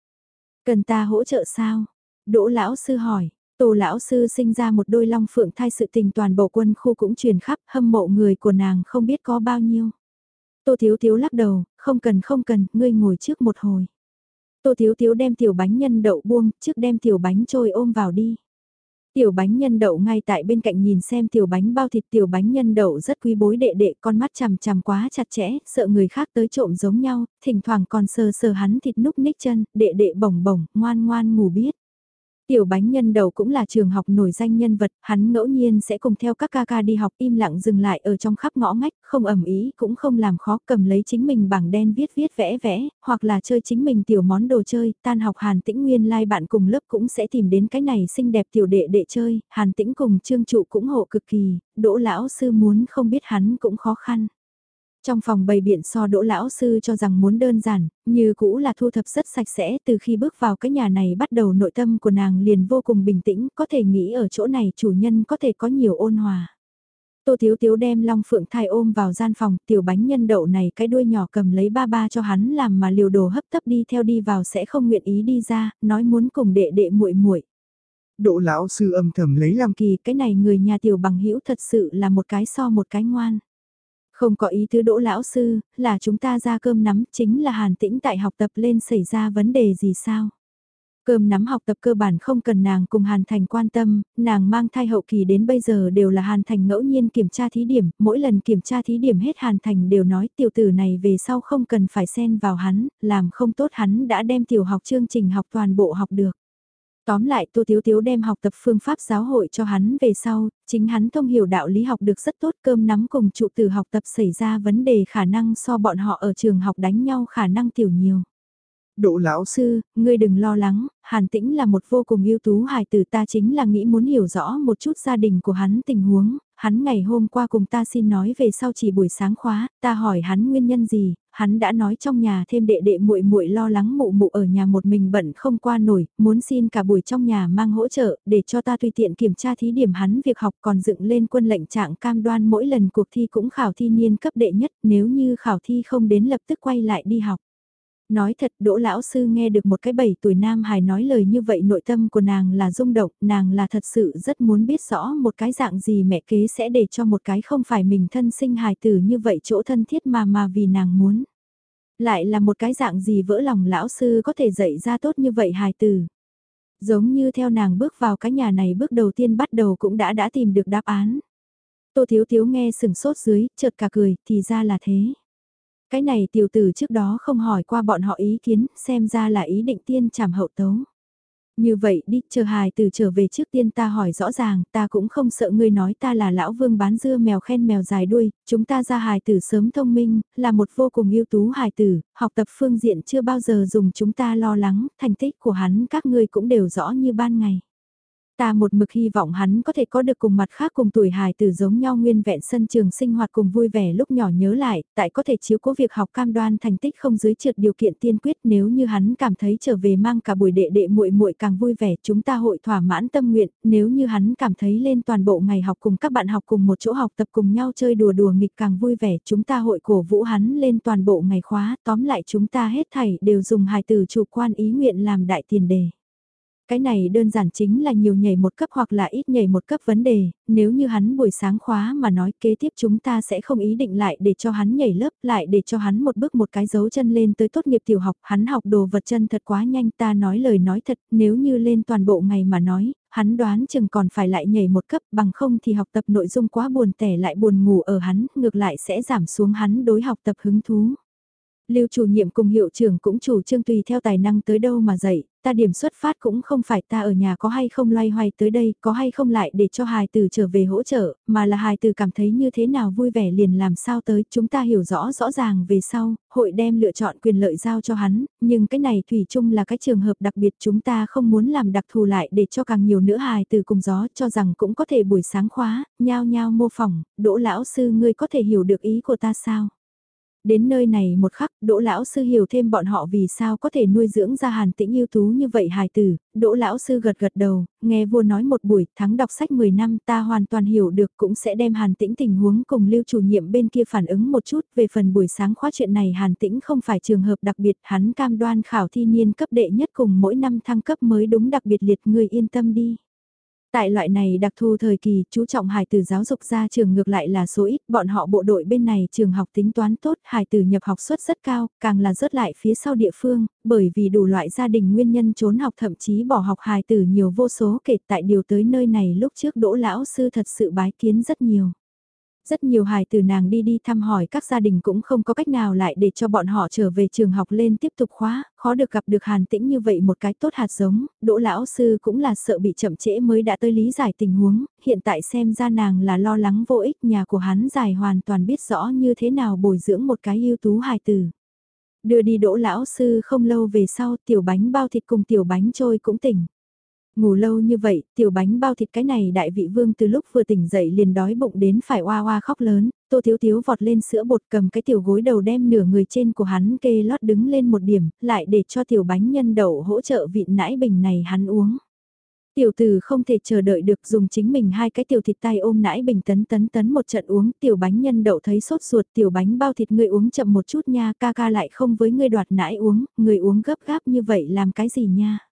Cần ta hỗ trợ sao? Đỗ lão sư hỏi, Tô lão sư sinh ra một đôi long phượng thai sự tình toàn bộ quân khu cũng truyền khắp, hâm mộ người của nàng không biết có bao nhiêu. Tô Thiếu Thiếu lắc đầu, không cần không cần, ngươi ngồi trước một hồi. Tô Thiếu Thiếu đem tiểu bánh nhân đậu buông, trước đem tiểu bánh trôi ôm vào đi. Tiểu bánh nhân đậu ngay tại bên cạnh nhìn xem tiểu bánh bao thịt tiểu bánh nhân đậu rất quý bối đệ đệ con mắt chằm chằm quá chặt chẽ, sợ người khác tới trộm giống nhau, thỉnh thoảng còn sờ sờ hắn thịt núc ních chân, đệ đệ bổng bổng, ngoan ngoan ngủ biết. Tiểu bánh nhân đầu cũng là trường học nổi danh nhân vật, hắn ngẫu nhiên sẽ cùng theo các ca ca đi học im lặng dừng lại ở trong khắp ngõ ngách, không ẩm ý cũng không làm khó cầm lấy chính mình bảng đen viết viết vẽ vẽ, hoặc là chơi chính mình tiểu món đồ chơi, tan học Hàn Tĩnh Nguyên lai like bạn cùng lớp cũng sẽ tìm đến cái này xinh đẹp tiểu đệ đệ chơi, Hàn Tĩnh cùng Trương Trụ cũng hộ cực kỳ, đỗ lão sư muốn không biết hắn cũng khó khăn. Trong phòng bày biện so đỗ lão sư cho rằng muốn đơn giản, như cũ là thu thập rất sạch sẽ từ khi bước vào cái nhà này bắt đầu nội tâm của nàng liền vô cùng bình tĩnh, có thể nghĩ ở chỗ này chủ nhân có thể có nhiều ôn hòa. Tô Thiếu Thiếu đem Long Phượng thai ôm vào gian phòng, tiểu bánh nhân đậu này cái đuôi nhỏ cầm lấy ba ba cho hắn làm mà liều đồ hấp tấp đi theo đi vào sẽ không nguyện ý đi ra, nói muốn cùng đệ đệ muội muội. Đỗ lão sư âm thầm lấy làm kỳ, cái này người nhà tiểu bằng hữu thật sự là một cái so một cái ngoan. Không có ý thứ đỗ lão sư, là chúng ta ra cơm nắm chính là hàn tĩnh tại học tập lên xảy ra vấn đề gì sao? Cơm nắm học tập cơ bản không cần nàng cùng Hàn Thành quan tâm, nàng mang thai hậu kỳ đến bây giờ đều là Hàn Thành ngẫu nhiên kiểm tra thí điểm, mỗi lần kiểm tra thí điểm hết Hàn Thành đều nói tiểu tử này về sau không cần phải xen vào hắn, làm không tốt hắn đã đem tiểu học chương trình học toàn bộ học được. Tóm lại Tô Thiếu Thiếu đem học tập phương pháp giáo hội cho hắn về sau, chính hắn thông hiểu đạo lý học được rất tốt cơm nắm cùng trụ tử học tập xảy ra vấn đề khả năng so bọn họ ở trường học đánh nhau khả năng tiểu nhiều. Đỗ lão sư, ngươi đừng lo lắng, Hàn Tĩnh là một vô cùng ưu tú hài tử ta chính là nghĩ muốn hiểu rõ một chút gia đình của hắn tình huống, hắn ngày hôm qua cùng ta xin nói về sau chỉ buổi sáng khóa, ta hỏi hắn nguyên nhân gì, hắn đã nói trong nhà thêm đệ đệ muội muội lo lắng mụ mụ ở nhà một mình bận không qua nổi, muốn xin cả buổi trong nhà mang hỗ trợ để cho ta tùy tiện kiểm tra thí điểm hắn việc học còn dựng lên quân lệnh trạng cam đoan mỗi lần cuộc thi cũng khảo thi niên cấp đệ nhất nếu như khảo thi không đến lập tức quay lại đi học. Nói thật đỗ lão sư nghe được một cái bảy tuổi nam hài nói lời như vậy nội tâm của nàng là rung động, nàng là thật sự rất muốn biết rõ một cái dạng gì mẹ kế sẽ để cho một cái không phải mình thân sinh hài tử như vậy chỗ thân thiết mà mà vì nàng muốn. Lại là một cái dạng gì vỡ lòng lão sư có thể dạy ra tốt như vậy hài tử. Giống như theo nàng bước vào cái nhà này bước đầu tiên bắt đầu cũng đã đã tìm được đáp án. Tô Thiếu Thiếu nghe sừng sốt dưới, chợt cả cười, thì ra là thế. Cái này tiểu tử trước đó không hỏi qua bọn họ ý kiến, xem ra là ý định tiên trảm hậu tấu. Như vậy đi, chờ hài từ trở về trước tiên ta hỏi rõ ràng, ta cũng không sợ ngươi nói ta là lão vương bán dưa mèo khen mèo dài đuôi, chúng ta ra hài tử sớm thông minh, là một vô cùng ưu tú hài tử, học tập phương diện chưa bao giờ dùng chúng ta lo lắng, thành tích của hắn các ngươi cũng đều rõ như ban ngày. Ta một mực hy vọng hắn có thể có được cùng mặt khác cùng tuổi hài tử giống nhau nguyên vẹn sân trường sinh hoạt cùng vui vẻ lúc nhỏ nhớ lại, tại có thể chiếu cố việc học cam đoan thành tích không dưới trượt điều kiện tiên quyết nếu như hắn cảm thấy trở về mang cả buổi đệ đệ muội muội càng vui vẻ chúng ta hội thỏa mãn tâm nguyện, nếu như hắn cảm thấy lên toàn bộ ngày học cùng các bạn học cùng một chỗ học tập cùng nhau chơi đùa đùa nghịch càng vui vẻ chúng ta hội cổ vũ hắn lên toàn bộ ngày khóa tóm lại chúng ta hết thảy đều dùng hài tử chủ quan ý nguyện làm đại tiền đề. Cái này đơn giản chính là nhiều nhảy một cấp hoặc là ít nhảy một cấp vấn đề, nếu như hắn buổi sáng khóa mà nói kế tiếp chúng ta sẽ không ý định lại để cho hắn nhảy lớp lại để cho hắn một bước một cái dấu chân lên tới tốt nghiệp tiểu học, hắn học đồ vật chân thật quá nhanh ta nói lời nói thật, nếu như lên toàn bộ ngày mà nói, hắn đoán chừng còn phải lại nhảy một cấp bằng không thì học tập nội dung quá buồn tẻ lại buồn ngủ ở hắn, ngược lại sẽ giảm xuống hắn đối học tập hứng thú. Lưu chủ nhiệm cùng hiệu trưởng cũng chủ trương tùy theo tài năng tới đâu mà dạy, ta điểm xuất phát cũng không phải ta ở nhà có hay không loay hoay tới đây, có hay không lại để cho hài từ trở về hỗ trợ, mà là hài từ cảm thấy như thế nào vui vẻ liền làm sao tới, chúng ta hiểu rõ rõ ràng về sau, hội đem lựa chọn quyền lợi giao cho hắn, nhưng cái này thủy chung là cái trường hợp đặc biệt chúng ta không muốn làm đặc thù lại để cho càng nhiều nữa hài từ cùng gió cho rằng cũng có thể buổi sáng khóa, nhao nhao mô phỏng, đỗ lão sư ngươi có thể hiểu được ý của ta sao? Đến nơi này một khắc, Đỗ Lão Sư hiểu thêm bọn họ vì sao có thể nuôi dưỡng ra hàn tĩnh yêu tú như vậy hài tử, Đỗ Lão Sư gật gật đầu, nghe vua nói một buổi, thắng đọc sách 10 năm ta hoàn toàn hiểu được cũng sẽ đem hàn tĩnh tình huống cùng lưu chủ nhiệm bên kia phản ứng một chút về phần buổi sáng khóa chuyện này hàn tĩnh không phải trường hợp đặc biệt hắn cam đoan khảo thi niên cấp đệ nhất cùng mỗi năm thăng cấp mới đúng đặc biệt liệt người yên tâm đi. Tại loại này đặc thù thời kỳ, chú trọng hài tử giáo dục ra trường ngược lại là số ít, bọn họ bộ đội bên này trường học tính toán tốt, hài tử nhập học suất rất cao, càng là rớt lại phía sau địa phương, bởi vì đủ loại gia đình nguyên nhân trốn học thậm chí bỏ học hài tử nhiều vô số kể tại điều tới nơi này lúc trước đỗ lão sư thật sự bái kiến rất nhiều. Rất nhiều hài từ nàng đi đi thăm hỏi các gia đình cũng không có cách nào lại để cho bọn họ trở về trường học lên tiếp tục khóa, khó được gặp được hàn tĩnh như vậy một cái tốt hạt giống, đỗ lão sư cũng là sợ bị chậm trễ mới đã tới lý giải tình huống, hiện tại xem ra nàng là lo lắng vô ích nhà của hắn giải hoàn toàn biết rõ như thế nào bồi dưỡng một cái ưu tú hài tử. Đưa đi đỗ lão sư không lâu về sau tiểu bánh bao thịt cùng tiểu bánh trôi cũng tỉnh. Ngủ lâu như vậy, tiểu bánh bao thịt cái này đại vị vương từ lúc vừa tỉnh dậy liền đói bụng đến phải oa oa khóc lớn, tô thiếu thiếu vọt lên sữa bột cầm cái tiểu gối đầu đem nửa người trên của hắn kê lót đứng lên một điểm, lại để cho tiểu bánh nhân đậu hỗ trợ vịn nãi bình này hắn uống. Tiểu tử không thể chờ đợi được dùng chính mình hai cái tiểu thịt tay ôm nãi bình tấn tấn tấn một trận uống tiểu bánh nhân đậu thấy sốt ruột tiểu bánh bao thịt người uống chậm một chút nha ca ca lại không với người đoạt nãi uống, người uống gấp gáp như vậy làm cái gì nha.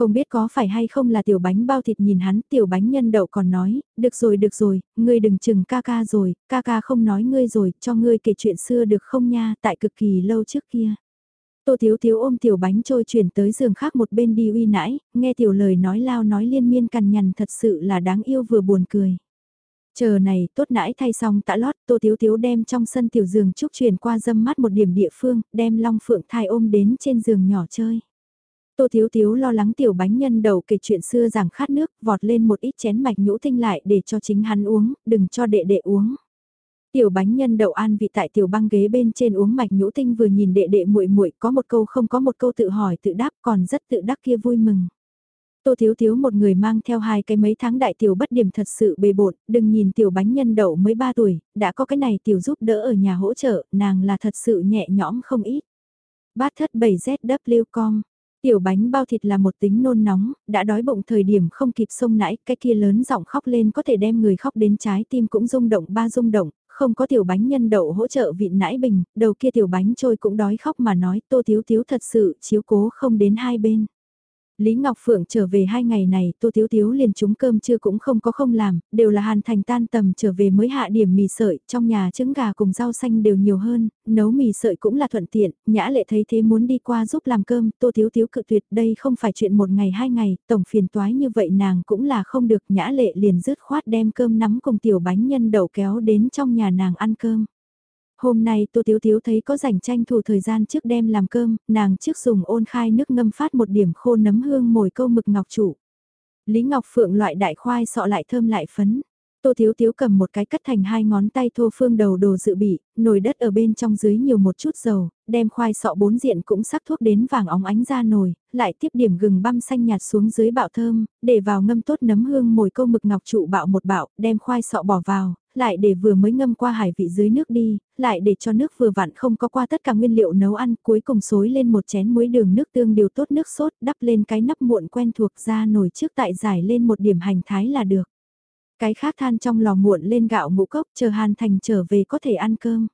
Không biết có phải hay không là tiểu bánh bao thịt nhìn hắn, tiểu bánh nhân đậu còn nói, được rồi được rồi, ngươi đừng chừng ca ca rồi, ca ca không nói ngươi rồi, cho ngươi kể chuyện xưa được không nha, tại cực kỳ lâu trước kia. Tô Thiếu Thiếu ôm tiểu bánh trôi chuyển tới giường khác một bên đi uy nãi, nghe tiểu lời nói lao nói liên miên cằn nhằn thật sự là đáng yêu vừa buồn cười. Chờ này, tốt nãi thay xong tã lót, Tô Thiếu Thiếu đem trong sân tiểu giường trúc chuyển qua dâm mắt một điểm địa phương, đem long phượng thai ôm đến trên giường nhỏ chơi. Tô Thiếu Thiếu lo lắng tiểu bánh nhân đầu kể chuyện xưa rằng khát nước, vọt lên một ít chén mạch nhũ tinh lại để cho chính hắn uống, đừng cho đệ đệ uống. Tiểu bánh nhân đậu an vị tại tiểu băng ghế bên trên uống mạch nhũ tinh vừa nhìn đệ đệ muội muội có một câu không có một câu tự hỏi tự đáp còn rất tự đắc kia vui mừng. Tô Thiếu Thiếu một người mang theo hai cái mấy tháng đại tiểu bất điểm thật sự bề bộn, đừng nhìn tiểu bánh nhân đậu mới 3 tuổi, đã có cái này tiểu giúp đỡ ở nhà hỗ trợ, nàng là thật sự nhẹ nhõm không ít. Bát thất 7ZW.com Tiểu bánh bao thịt là một tính nôn nóng, đã đói bụng thời điểm không kịp sông nãy, cái kia lớn giọng khóc lên có thể đem người khóc đến trái tim cũng rung động ba rung động, không có tiểu bánh nhân đậu hỗ trợ vịn nãi bình, đầu kia tiểu bánh trôi cũng đói khóc mà nói tô thiếu thiếu thật sự chiếu cố không đến hai bên. Lý Ngọc Phượng trở về hai ngày này, Tô Thiếu Thiếu liền trúng cơm chưa cũng không có không làm, đều là hàn thành tan tầm trở về mới hạ điểm mì sợi, trong nhà trứng gà cùng rau xanh đều nhiều hơn, nấu mì sợi cũng là thuận tiện, nhã lệ thấy thế muốn đi qua giúp làm cơm, Tô Thiếu Thiếu cự tuyệt đây không phải chuyện một ngày hai ngày, tổng phiền toái như vậy nàng cũng là không được, nhã lệ liền dứt khoát đem cơm nắm cùng tiểu bánh nhân đậu kéo đến trong nhà nàng ăn cơm. Hôm nay Tô Tiếu Tiếu thấy có rảnh tranh thủ thời gian trước đem làm cơm, nàng trước dùng ôn khai nước ngâm phát một điểm khô nấm hương mồi câu mực ngọc trụ. Lý Ngọc Phượng loại đại khoai sọ lại thơm lại phấn. Tô Thiếu Thiếu cầm một cái cắt thành hai ngón tay thô phương đầu đồ dự bị, nồi đất ở bên trong dưới nhiều một chút dầu, đem khoai sọ bốn diện cũng sắc thuốc đến vàng óng ánh ra nồi, lại tiếp điểm gừng băm xanh nhạt xuống dưới bạo thơm, để vào ngâm tốt nấm hương mồi câu mực ngọc trụ bạo một bạo, đem khoai sọ bỏ vào, lại để vừa mới ngâm qua hải vị dưới nước đi, lại để cho nước vừa vặn không có qua tất cả nguyên liệu nấu ăn, cuối cùng xối lên một chén muối đường nước tương điều tốt nước sốt, đắp lên cái nắp muộn quen thuộc ra nồi trước tại giải lên một điểm hành thái là được. Cái khác than trong lò muộn lên gạo ngũ cốc chờ Hàn Thành trở về có thể ăn cơm.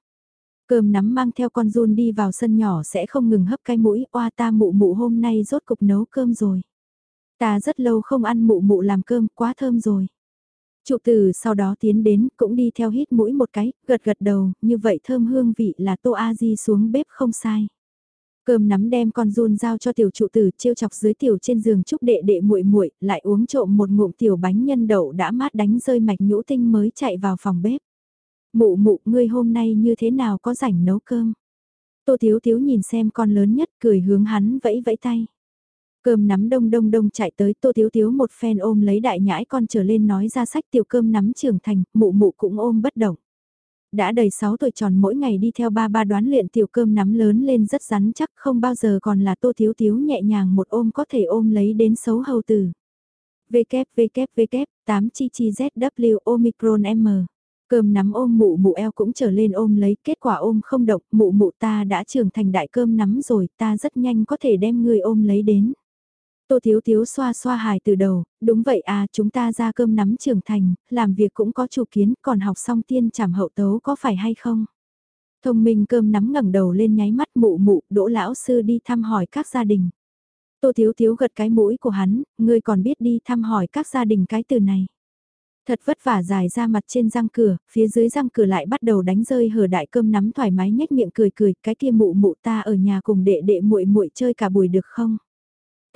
Cơm nắm mang theo con run đi vào sân nhỏ sẽ không ngừng hấp cái mũi, oa ta mụ mụ hôm nay rốt cục nấu cơm rồi. Ta rất lâu không ăn mụ mụ làm cơm, quá thơm rồi. Trụ tử sau đó tiến đến, cũng đi theo hít mũi một cái, gật gật đầu, như vậy thơm hương vị là tô a di xuống bếp không sai. Cơm nắm đem con run giao cho tiểu trụ tử trêu chọc dưới tiểu trên giường chúc đệ đệ muội muội lại uống trộm một ngụm tiểu bánh nhân đậu đã mát đánh rơi mạch nhũ tinh mới chạy vào phòng bếp. Mụ mụ ngươi hôm nay như thế nào có rảnh nấu cơm? Tô Thiếu Thiếu nhìn xem con lớn nhất cười hướng hắn vẫy vẫy tay. Cơm nắm đông đông đông chạy tới Tô Thiếu Thiếu một phen ôm lấy đại nhãi con trở lên nói ra sách tiểu cơm nắm trưởng thành, mụ mụ cũng ôm bất động. Đã đầy 6 tuổi tròn mỗi ngày đi theo ba ba đoán luyện tiểu cơm nắm lớn lên rất rắn chắc, không bao giờ còn là tô thiếu thiếu nhẹ nhàng một ôm có thể ôm lấy đến xấu hầu tử. WWW 8 chi chi ZW Omicron M. Cơm nắm ôm mụ mụ eo cũng trở lên ôm lấy, kết quả ôm không độc mụ mụ ta đã trưởng thành đại cơm nắm rồi, ta rất nhanh có thể đem người ôm lấy đến. Tô Thiếu Thiếu xoa xoa hài từ đầu, đúng vậy à chúng ta ra cơm nắm trưởng thành, làm việc cũng có chủ kiến, còn học xong tiên trảm hậu tấu có phải hay không? Thông minh cơm nắm ngẩng đầu lên nháy mắt mụ mụ, đỗ lão sư đi thăm hỏi các gia đình. Tô Thiếu Thiếu gật cái mũi của hắn, ngươi còn biết đi thăm hỏi các gia đình cái từ này. Thật vất vả dài ra mặt trên răng cửa, phía dưới răng cửa lại bắt đầu đánh rơi hở đại cơm nắm thoải mái nhếch miệng cười cười, cái kia mụ mụ ta ở nhà cùng đệ đệ muội muội chơi cả buổi được không?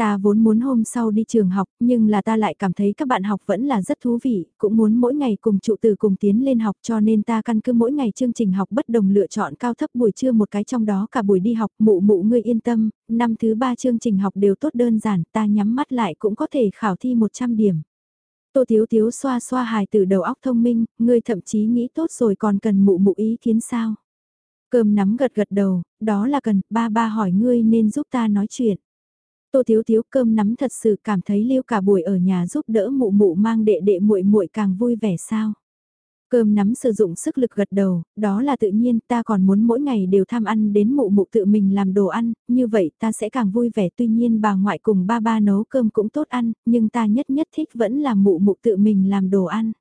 Ta vốn muốn hôm sau đi trường học, nhưng là ta lại cảm thấy các bạn học vẫn là rất thú vị, cũng muốn mỗi ngày cùng trụ tử cùng tiến lên học cho nên ta căn cứ mỗi ngày chương trình học bất đồng lựa chọn cao thấp buổi trưa một cái trong đó cả buổi đi học mụ mụ ngươi yên tâm, năm thứ ba chương trình học đều tốt đơn giản, ta nhắm mắt lại cũng có thể khảo thi 100 điểm. Tô thiếu thiếu xoa xoa hài từ đầu óc thông minh, ngươi thậm chí nghĩ tốt rồi còn cần mụ mụ ý kiến sao. Cơm nắm gật gật đầu, đó là cần, ba ba hỏi ngươi nên giúp ta nói chuyện. Tô Thiếu Thiếu cơm nắm thật sự cảm thấy lưu cả buổi ở nhà giúp đỡ mụ mụ mang đệ đệ muội muội càng vui vẻ sao. Cơm nắm sử dụng sức lực gật đầu, đó là tự nhiên ta còn muốn mỗi ngày đều tham ăn đến mụ mụ tự mình làm đồ ăn, như vậy ta sẽ càng vui vẻ tuy nhiên bà ngoại cùng ba ba nấu cơm cũng tốt ăn, nhưng ta nhất nhất thích vẫn là mụ mụ tự mình làm đồ ăn.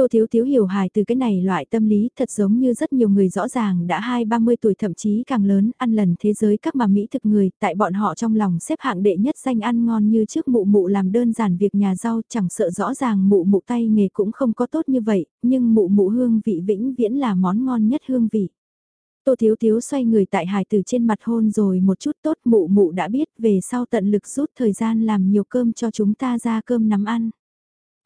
Tô Thiếu Thiếu hiểu hài từ cái này loại tâm lý thật giống như rất nhiều người rõ ràng đã hai ba mươi tuổi thậm chí càng lớn ăn lần thế giới các mà Mỹ thực người tại bọn họ trong lòng xếp hạng đệ nhất danh ăn ngon như trước mụ mụ làm đơn giản việc nhà rau chẳng sợ rõ ràng mụ mụ tay nghề cũng không có tốt như vậy, nhưng mụ mụ hương vị vĩnh viễn là món ngon nhất hương vị. Tô Thiếu Thiếu xoay người tại hài từ trên mặt hôn rồi một chút tốt mụ mụ đã biết về sau tận lực rút thời gian làm nhiều cơm cho chúng ta ra cơm nắm ăn.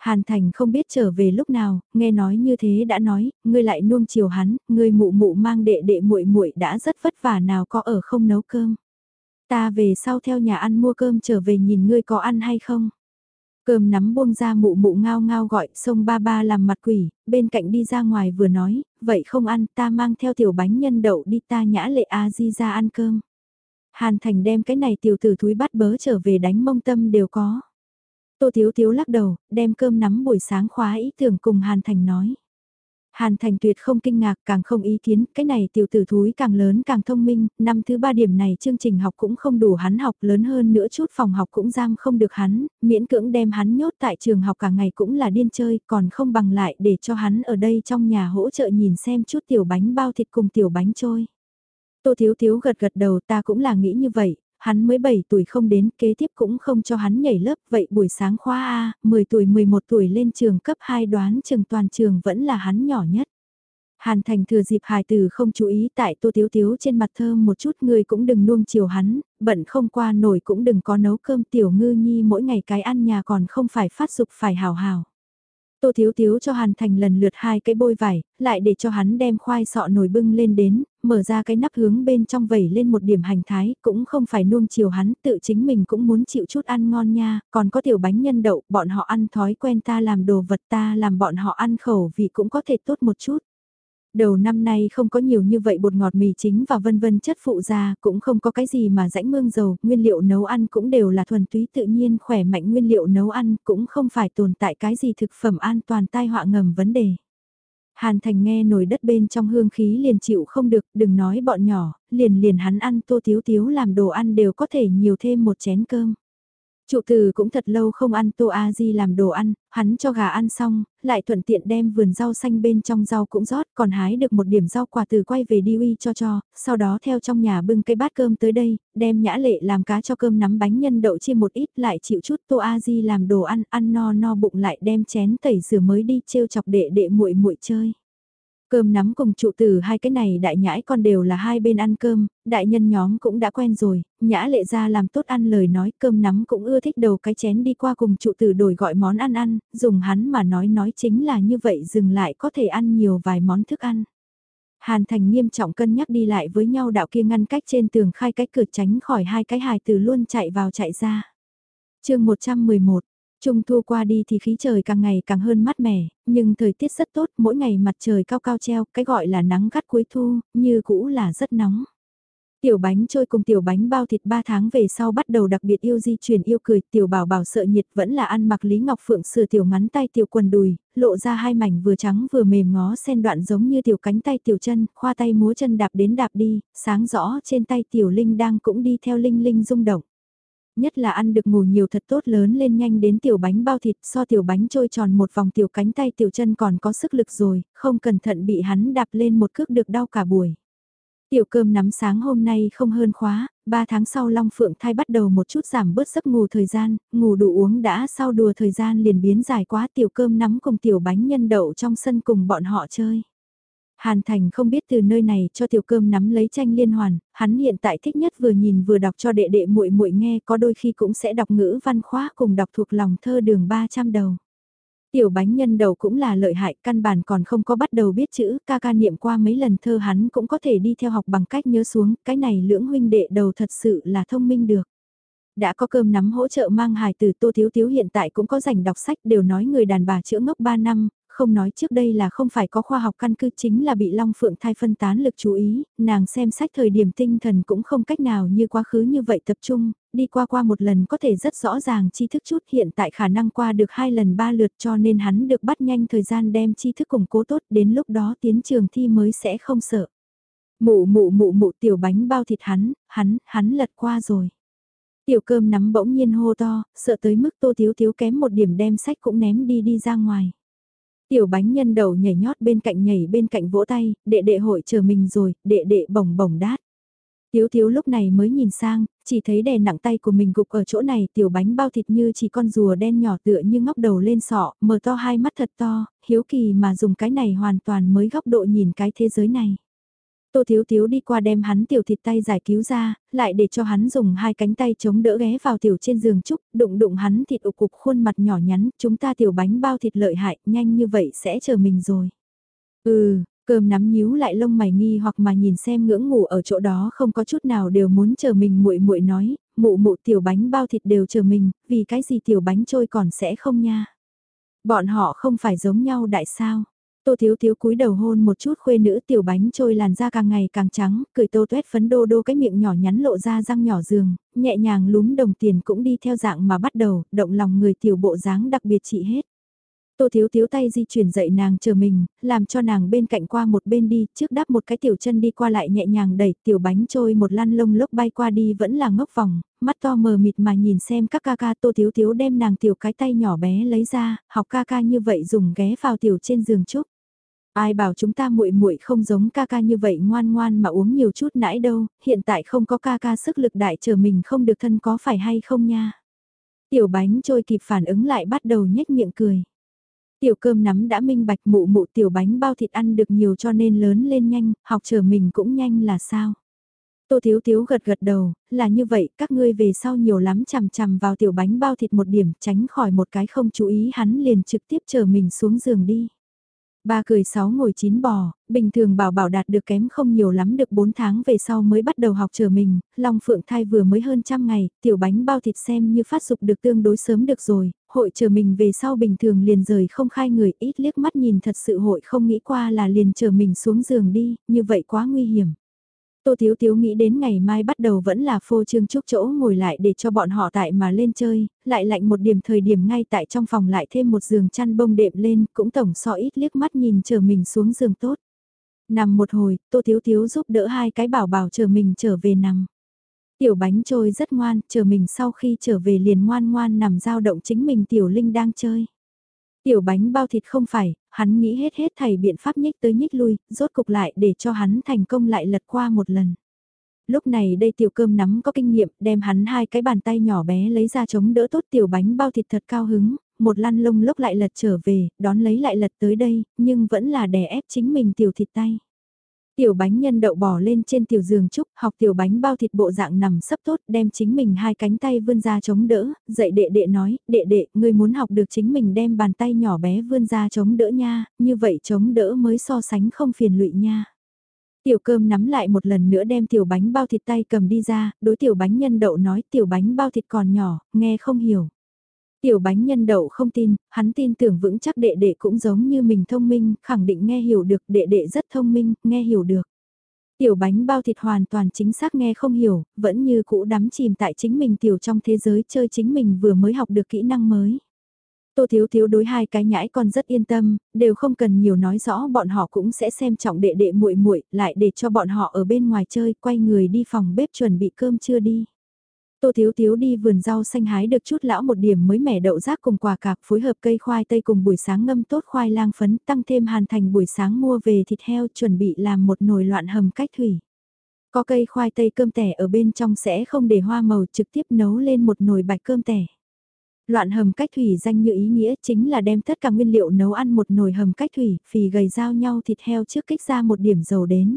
Hàn Thành không biết trở về lúc nào, nghe nói như thế đã nói, ngươi lại nuông chiều hắn, ngươi mụ mụ mang đệ đệ muội muội đã rất vất vả nào có ở không nấu cơm. Ta về sau theo nhà ăn mua cơm trở về nhìn ngươi có ăn hay không. Cơm nắm buông ra mụ mụ ngao ngao gọi, sông ba ba làm mặt quỷ, bên cạnh đi ra ngoài vừa nói, vậy không ăn, ta mang theo tiểu bánh nhân đậu đi ta nhã lệ a di ra ăn cơm. Hàn Thành đem cái này tiểu tử thúi bắt bớ trở về đánh mông tâm đều có. Tô Thiếu Thiếu lắc đầu, đem cơm nắm buổi sáng khóa ý tưởng cùng Hàn Thành nói. Hàn Thành tuyệt không kinh ngạc càng không ý kiến, cái này tiểu tử thúi càng lớn càng thông minh, năm thứ ba điểm này chương trình học cũng không đủ hắn học lớn hơn nữa chút phòng học cũng giam không được hắn, miễn cưỡng đem hắn nhốt tại trường học cả ngày cũng là điên chơi, còn không bằng lại để cho hắn ở đây trong nhà hỗ trợ nhìn xem chút tiểu bánh bao thịt cùng tiểu bánh trôi. Tô Thiếu Thiếu gật gật đầu ta cũng là nghĩ như vậy, hắn mới 7 tuổi không đến, kế tiếp cũng không cho hắn nhảy lớp, vậy buổi sáng khoa A, 10 tuổi 11 tuổi lên trường cấp 2 đoán trường toàn trường vẫn là hắn nhỏ nhất. Hàn Thành thừa dịp hài tử không chú ý tại tô tiếu tiếu trên mặt thơm một chút người cũng đừng nuông chiều hắn, bận không qua nổi cũng đừng có nấu cơm tiểu ngư nhi mỗi ngày cái ăn nhà còn không phải phát dục phải hào hào. Tô Thiếu Thiếu cho Hàn Thành lần lượt hai cái bôi vải, lại để cho hắn đem khoai sọ nồi bưng lên đến, mở ra cái nắp hướng bên trong vẩy lên một điểm hành thái, cũng không phải nuông chiều hắn, tự chính mình cũng muốn chịu chút ăn ngon nha, còn có tiểu bánh nhân đậu, bọn họ ăn thói quen ta làm đồ vật ta làm bọn họ ăn khẩu vị cũng có thể tốt một chút. Đầu năm nay không có nhiều như vậy bột ngọt mì chính và vân vân chất phụ ra, cũng không có cái gì mà rãnh mương dầu, nguyên liệu nấu ăn cũng đều là thuần túy tự nhiên khỏe mạnh nguyên liệu nấu ăn, cũng không phải tồn tại cái gì thực phẩm an toàn tai họa ngầm vấn đề. Hàn Thành nghe nồi đất bên trong hương khí liền chịu không được, đừng nói bọn nhỏ, liền liền hắn ăn tô tiếu tiếu làm đồ ăn đều có thể nhiều thêm một chén cơm. Trụ từ cũng thật lâu không ăn tô a di làm đồ ăn, hắn cho gà ăn xong, lại thuận tiện đem vườn rau xanh bên trong rau cũng rót, còn hái được một điểm rau quả từ quay về đi uy cho cho, sau đó theo trong nhà bưng cái bát cơm tới đây, đem nhã lệ làm cá cho cơm nắm bánh nhân đậu chia một ít lại chịu chút tô a di làm đồ ăn, ăn no no bụng lại đem chén tẩy rửa mới đi trêu chọc đệ đệ muội muội chơi. Cơm nắm cùng trụ tử hai cái này đại nhãi con đều là hai bên ăn cơm, đại nhân nhóm cũng đã quen rồi, nhã lệ ra làm tốt ăn lời nói cơm nắm cũng ưa thích đầu cái chén đi qua cùng trụ tử đổi gọi món ăn ăn, dùng hắn mà nói nói chính là như vậy dừng lại có thể ăn nhiều vài món thức ăn. Hàn Thành nghiêm trọng cân nhắc đi lại với nhau đạo kia ngăn cách trên tường khai cách cửa tránh khỏi hai cái hài từ luôn chạy vào chạy ra. chương 111 Trung thu qua đi thì khí trời càng ngày càng hơn mát mẻ, nhưng thời tiết rất tốt, mỗi ngày mặt trời cao cao treo, cái gọi là nắng gắt cuối thu, như cũ là rất nóng. Tiểu bánh trôi cùng tiểu bánh bao thịt 3 tháng về sau bắt đầu đặc biệt yêu di chuyển yêu cười, tiểu bảo bảo sợ nhiệt vẫn là ăn mặc Lý Ngọc Phượng sửa tiểu ngắn tay tiểu quần đùi, lộ ra hai mảnh vừa trắng vừa mềm ngó sen đoạn giống như tiểu cánh tay tiểu chân, khoa tay múa chân đạp đến đạp đi, sáng rõ trên tay tiểu linh đang cũng đi theo linh linh rung động nhất là ăn được ngủ nhiều thật tốt lớn lên nhanh đến tiểu bánh bao thịt so tiểu bánh trôi tròn một vòng tiểu cánh tay tiểu chân còn có sức lực rồi, không cẩn thận bị hắn đạp lên một cước được đau cả buổi. Tiểu cơm nắm sáng hôm nay không hơn khóa, 3 tháng sau Long Phượng thai bắt đầu một chút giảm bớt giấc ngủ thời gian, ngủ đủ uống đã sau đùa thời gian liền biến dài quá tiểu cơm nắm cùng tiểu bánh nhân đậu trong sân cùng bọn họ chơi. Hàn Thành không biết từ nơi này cho tiểu cơm nắm lấy tranh liên hoàn, hắn hiện tại thích nhất vừa nhìn vừa đọc cho đệ đệ muội muội nghe có đôi khi cũng sẽ đọc ngữ văn khóa cùng đọc thuộc lòng thơ đường 300 đầu. Tiểu bánh nhân đầu cũng là lợi hại, căn bản còn không có bắt đầu biết chữ, ca ca niệm qua mấy lần thơ hắn cũng có thể đi theo học bằng cách nhớ xuống, cái này lưỡng huynh đệ đầu thật sự là thông minh được. Đã có cơm nắm hỗ trợ mang hài từ Tô Thiếu Thiếu hiện tại cũng có rảnh đọc sách đều nói người đàn bà chữa ngốc 3 năm, không nói trước đây là không phải có khoa học căn cứ chính là bị Long Phượng thai phân tán lực chú ý, nàng xem sách thời điểm tinh thần cũng không cách nào như quá khứ như vậy tập trung, đi qua qua một lần có thể rất rõ ràng tri thức chút hiện tại khả năng qua được hai lần ba lượt cho nên hắn được bắt nhanh thời gian đem tri thức củng cố tốt đến lúc đó tiến trường thi mới sẽ không sợ. Mụ mụ mụ mụ tiểu bánh bao thịt hắn, hắn, hắn lật qua rồi. Tiểu cơm nắm bỗng nhiên hô to, sợ tới mức tô thiếu thiếu kém một điểm đem sách cũng ném đi đi ra ngoài. Tiểu bánh nhân đầu nhảy nhót bên cạnh nhảy bên cạnh vỗ tay, đệ đệ hội chờ mình rồi, đệ đệ bổng bổng đát. Tiếu thiếu lúc này mới nhìn sang, chỉ thấy đè nặng tay của mình gục ở chỗ này tiểu bánh bao thịt như chỉ con rùa đen nhỏ tựa như ngóc đầu lên sọ, mở to hai mắt thật to, hiếu kỳ mà dùng cái này hoàn toàn mới góc độ nhìn cái thế giới này. Tô Thiếu Thiếu đi qua đem hắn tiểu thịt tay giải cứu ra, lại để cho hắn dùng hai cánh tay chống đỡ ghé vào tiểu trên giường trúc, đụng đụng hắn thịt ụ cục khuôn mặt nhỏ nhắn, chúng ta tiểu bánh bao thịt lợi hại, nhanh như vậy sẽ chờ mình rồi. Ừ, cơm nắm nhíu lại lông mày nghi hoặc mà nhìn xem ngưỡng ngủ ở chỗ đó không có chút nào đều muốn chờ mình muội muội nói, mụ mụ tiểu bánh bao thịt đều chờ mình, vì cái gì tiểu bánh trôi còn sẽ không nha. Bọn họ không phải giống nhau đại sao. Tô Thiếu Thiếu cúi đầu hôn một chút khuê nữ tiểu bánh trôi làn da càng ngày càng trắng, cười tô tuét phấn đô đô cái miệng nhỏ nhắn lộ ra răng nhỏ giường, nhẹ nhàng lúm đồng tiền cũng đi theo dạng mà bắt đầu, động lòng người tiểu bộ dáng đặc biệt trị hết. Tô Thiếu Thiếu tay di chuyển dậy nàng chờ mình, làm cho nàng bên cạnh qua một bên đi, trước đáp một cái tiểu chân đi qua lại nhẹ nhàng đẩy tiểu bánh trôi một lăn lông lốc bay qua đi vẫn là ngốc vòng, mắt to mờ mịt mà nhìn xem các ca ca Tô Thiếu Thiếu đem nàng tiểu cái tay nhỏ bé lấy ra, học ca ca như vậy dùng ghé vào tiểu trên giường chút Ai bảo chúng ta muội muội không giống ca ca như vậy ngoan ngoan mà uống nhiều chút nãy đâu, hiện tại không có ca ca sức lực đại chờ mình không được thân có phải hay không nha. Tiểu bánh trôi kịp phản ứng lại bắt đầu nhếch miệng cười. Tiểu cơm nắm đã minh bạch mụ mụ tiểu bánh bao thịt ăn được nhiều cho nên lớn lên nhanh, học chờ mình cũng nhanh là sao. Tô Thiếu Thiếu gật gật đầu, là như vậy, các ngươi về sau nhiều lắm chằm chằm vào tiểu bánh bao thịt một điểm, tránh khỏi một cái không chú ý hắn liền trực tiếp chờ mình xuống giường đi. Ba cười sáu ngồi chín bò, bình thường bảo bảo đạt được kém không nhiều lắm được 4 tháng về sau mới bắt đầu học chờ mình, Long Phượng thai vừa mới hơn trăm ngày, tiểu bánh bao thịt xem như phát dục được tương đối sớm được rồi, hội chờ mình về sau bình thường liền rời không khai người ít liếc mắt nhìn thật sự hội không nghĩ qua là liền chờ mình xuống giường đi, như vậy quá nguy hiểm. Tô Thiếu Thiếu nghĩ đến ngày mai bắt đầu vẫn là phô trương chúc chỗ ngồi lại để cho bọn họ tại mà lên chơi, lại lạnh một điểm thời điểm ngay tại trong phòng lại thêm một giường chăn bông đệm lên, cũng tổng so ít liếc mắt nhìn chờ mình xuống giường tốt. Nằm một hồi, Tô Thiếu Thiếu giúp đỡ hai cái bảo bảo chờ mình trở về nằm. Tiểu bánh trôi rất ngoan, chờ mình sau khi trở về liền ngoan ngoan nằm giao động chính mình Tiểu Linh đang chơi. Tiểu bánh bao thịt không phải, hắn nghĩ hết hết thầy biện pháp nhích tới nhích lui, rốt cục lại để cho hắn thành công lại lật qua một lần. Lúc này đây tiểu cơm nắm có kinh nghiệm, đem hắn hai cái bàn tay nhỏ bé lấy ra chống đỡ tốt tiểu bánh bao thịt thật cao hứng, một lăn lông lốc lại lật trở về, đón lấy lại lật tới đây, nhưng vẫn là đè ép chính mình tiểu thịt tay. Tiểu bánh nhân đậu bò lên trên tiểu giường trúc, học tiểu bánh bao thịt bộ dạng nằm sấp tốt, đem chính mình hai cánh tay vươn ra chống đỡ, dậy đệ đệ nói, đệ đệ, ngươi muốn học được chính mình đem bàn tay nhỏ bé vươn ra chống đỡ nha, như vậy chống đỡ mới so sánh không phiền lụy nha. Tiểu cơm nắm lại một lần nữa đem tiểu bánh bao thịt tay cầm đi ra, đối tiểu bánh nhân đậu nói tiểu bánh bao thịt còn nhỏ, nghe không hiểu. Tiểu bánh nhân đậu không tin, hắn tin tưởng vững chắc đệ đệ cũng giống như mình thông minh, khẳng định nghe hiểu được đệ đệ rất thông minh, nghe hiểu được. Tiểu bánh bao thịt hoàn toàn chính xác nghe không hiểu, vẫn như cũ đắm chìm tại chính mình tiểu trong thế giới chơi chính mình vừa mới học được kỹ năng mới. Tô Thiếu Thiếu đối hai cái nhãi con rất yên tâm, đều không cần nhiều nói rõ bọn họ cũng sẽ xem trọng đệ đệ muội muội, lại để cho bọn họ ở bên ngoài chơi, quay người đi phòng bếp chuẩn bị cơm trưa đi. Tô Thiếu Thiếu đi vườn rau xanh hái được chút lão một điểm mới mẻ đậu rác cùng quả cạp phối hợp cây khoai tây cùng buổi sáng ngâm tốt khoai lang phấn tăng thêm hàn thành buổi sáng mua về thịt heo chuẩn bị làm một nồi loạn hầm cách thủy. Có cây khoai tây cơm tẻ ở bên trong sẽ không để hoa màu trực tiếp nấu lên một nồi bạch cơm tẻ. Loạn hầm cách thủy danh như ý nghĩa chính là đem tất cả nguyên liệu nấu ăn một nồi hầm cách thủy, phì gầy giao nhau thịt heo trước kích ra một điểm dầu đến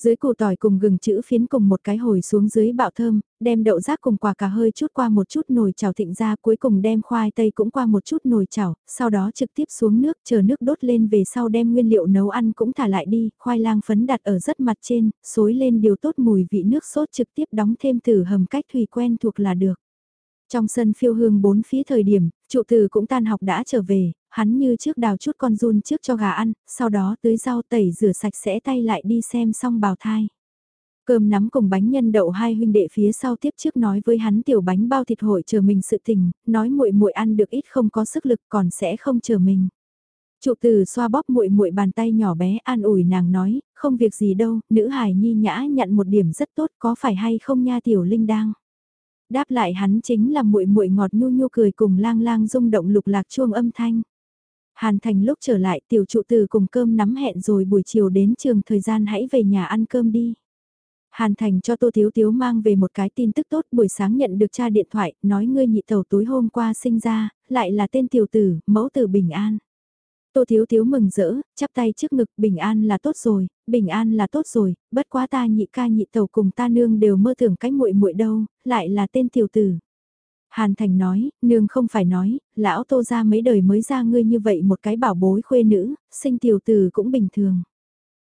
dưới củ tỏi cùng gừng chữ phiến cùng một cái hồi xuống dưới bạo thơm, đem đậu rác cùng quả cà hơi chút qua một chút nồi chảo thịnh ra cuối cùng đem khoai tây cũng qua một chút nồi chảo, sau đó trực tiếp xuống nước chờ nước đốt lên về sau đem nguyên liệu nấu ăn cũng thả lại đi, khoai lang phấn đặt ở rất mặt trên, xối lên điều tốt mùi vị nước sốt trực tiếp đóng thêm từ hầm cách thủy quen thuộc là được. Trong sân phiêu hương bốn phía thời điểm, trụ từ cũng tan học đã trở về, hắn như trước đào chút con run trước cho gà ăn, sau đó tưới rau tẩy rửa sạch sẽ tay lại đi xem xong bào thai. Cơm nắm cùng bánh nhân đậu hai huynh đệ phía sau tiếp trước nói với hắn tiểu bánh bao thịt hội chờ mình sự tình, nói muội muội ăn được ít không có sức lực còn sẽ không chờ mình. Trụ từ xoa bóp muội muội bàn tay nhỏ bé an ủi nàng nói, không việc gì đâu, nữ hài nhi nhã nhận một điểm rất tốt có phải hay không nha tiểu linh đang. Đáp lại hắn chính là muội muội ngọt nhu nhu cười cùng lang lang rung động lục lạc chuông âm thanh. Hàn Thành lúc trở lại tiểu trụ từ cùng cơm nắm hẹn rồi buổi chiều đến trường thời gian hãy về nhà ăn cơm đi. Hàn Thành cho Tô Thiếu Thiếu mang về một cái tin tức tốt buổi sáng nhận được cha điện thoại, nói ngươi nhị tẩu tối hôm qua sinh ra, lại là tên tiểu tử, mẫu tử bình an. Tô Thiếu Thiếu mừng rỡ, chắp tay trước ngực, bình an là tốt rồi, bình an là tốt rồi, bất quá ta nhị ca nhị tẩu cùng ta nương đều mơ tưởng cái muội muội đâu, lại là tên tiểu tử. Hàn Thành nói, nương không phải nói, lão tô ra mấy đời mới ra ngươi như vậy một cái bảo bối khuê nữ, sinh tiểu tử cũng bình thường.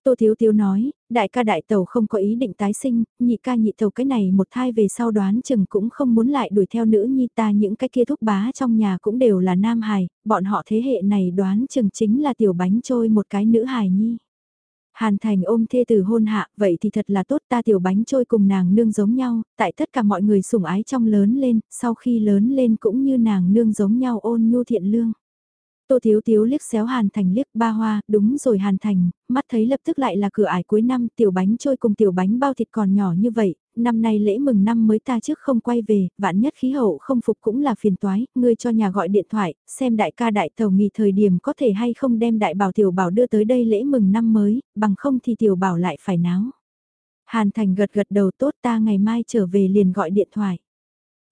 Tô Thiếu Thiếu nói, đại ca đại tàu không có ý định tái sinh, nhị ca nhị tàu cái này một thai về sau đoán chừng cũng không muốn lại đuổi theo nữ nhi ta những cái kia thúc bá trong nhà cũng đều là nam hài, bọn họ thế hệ này đoán chừng chính là tiểu bánh trôi một cái nữ hài nhi. Hàn Thành ôm thê từ hôn hạ, vậy thì thật là tốt ta tiểu bánh trôi cùng nàng nương giống nhau, tại tất cả mọi người sủng ái trong lớn lên, sau khi lớn lên cũng như nàng nương giống nhau ôn nhu thiện lương. Tô Thiếu Thiếu liếc xéo Hàn Thành liếc ba hoa, đúng rồi Hàn Thành, mắt thấy lập tức lại là cửa ải cuối năm, tiểu bánh trôi cùng tiểu bánh bao thịt còn nhỏ như vậy, năm nay lễ mừng năm mới ta trước không quay về, vạn nhất khí hậu không phục cũng là phiền toái, ngươi cho nhà gọi điện thoại, xem đại ca đại tàu nghỉ thời điểm có thể hay không đem đại bảo tiểu bảo đưa tới đây lễ mừng năm mới, bằng không thì tiểu bảo lại phải náo. Hàn Thành gật gật đầu tốt ta ngày mai trở về liền gọi điện thoại.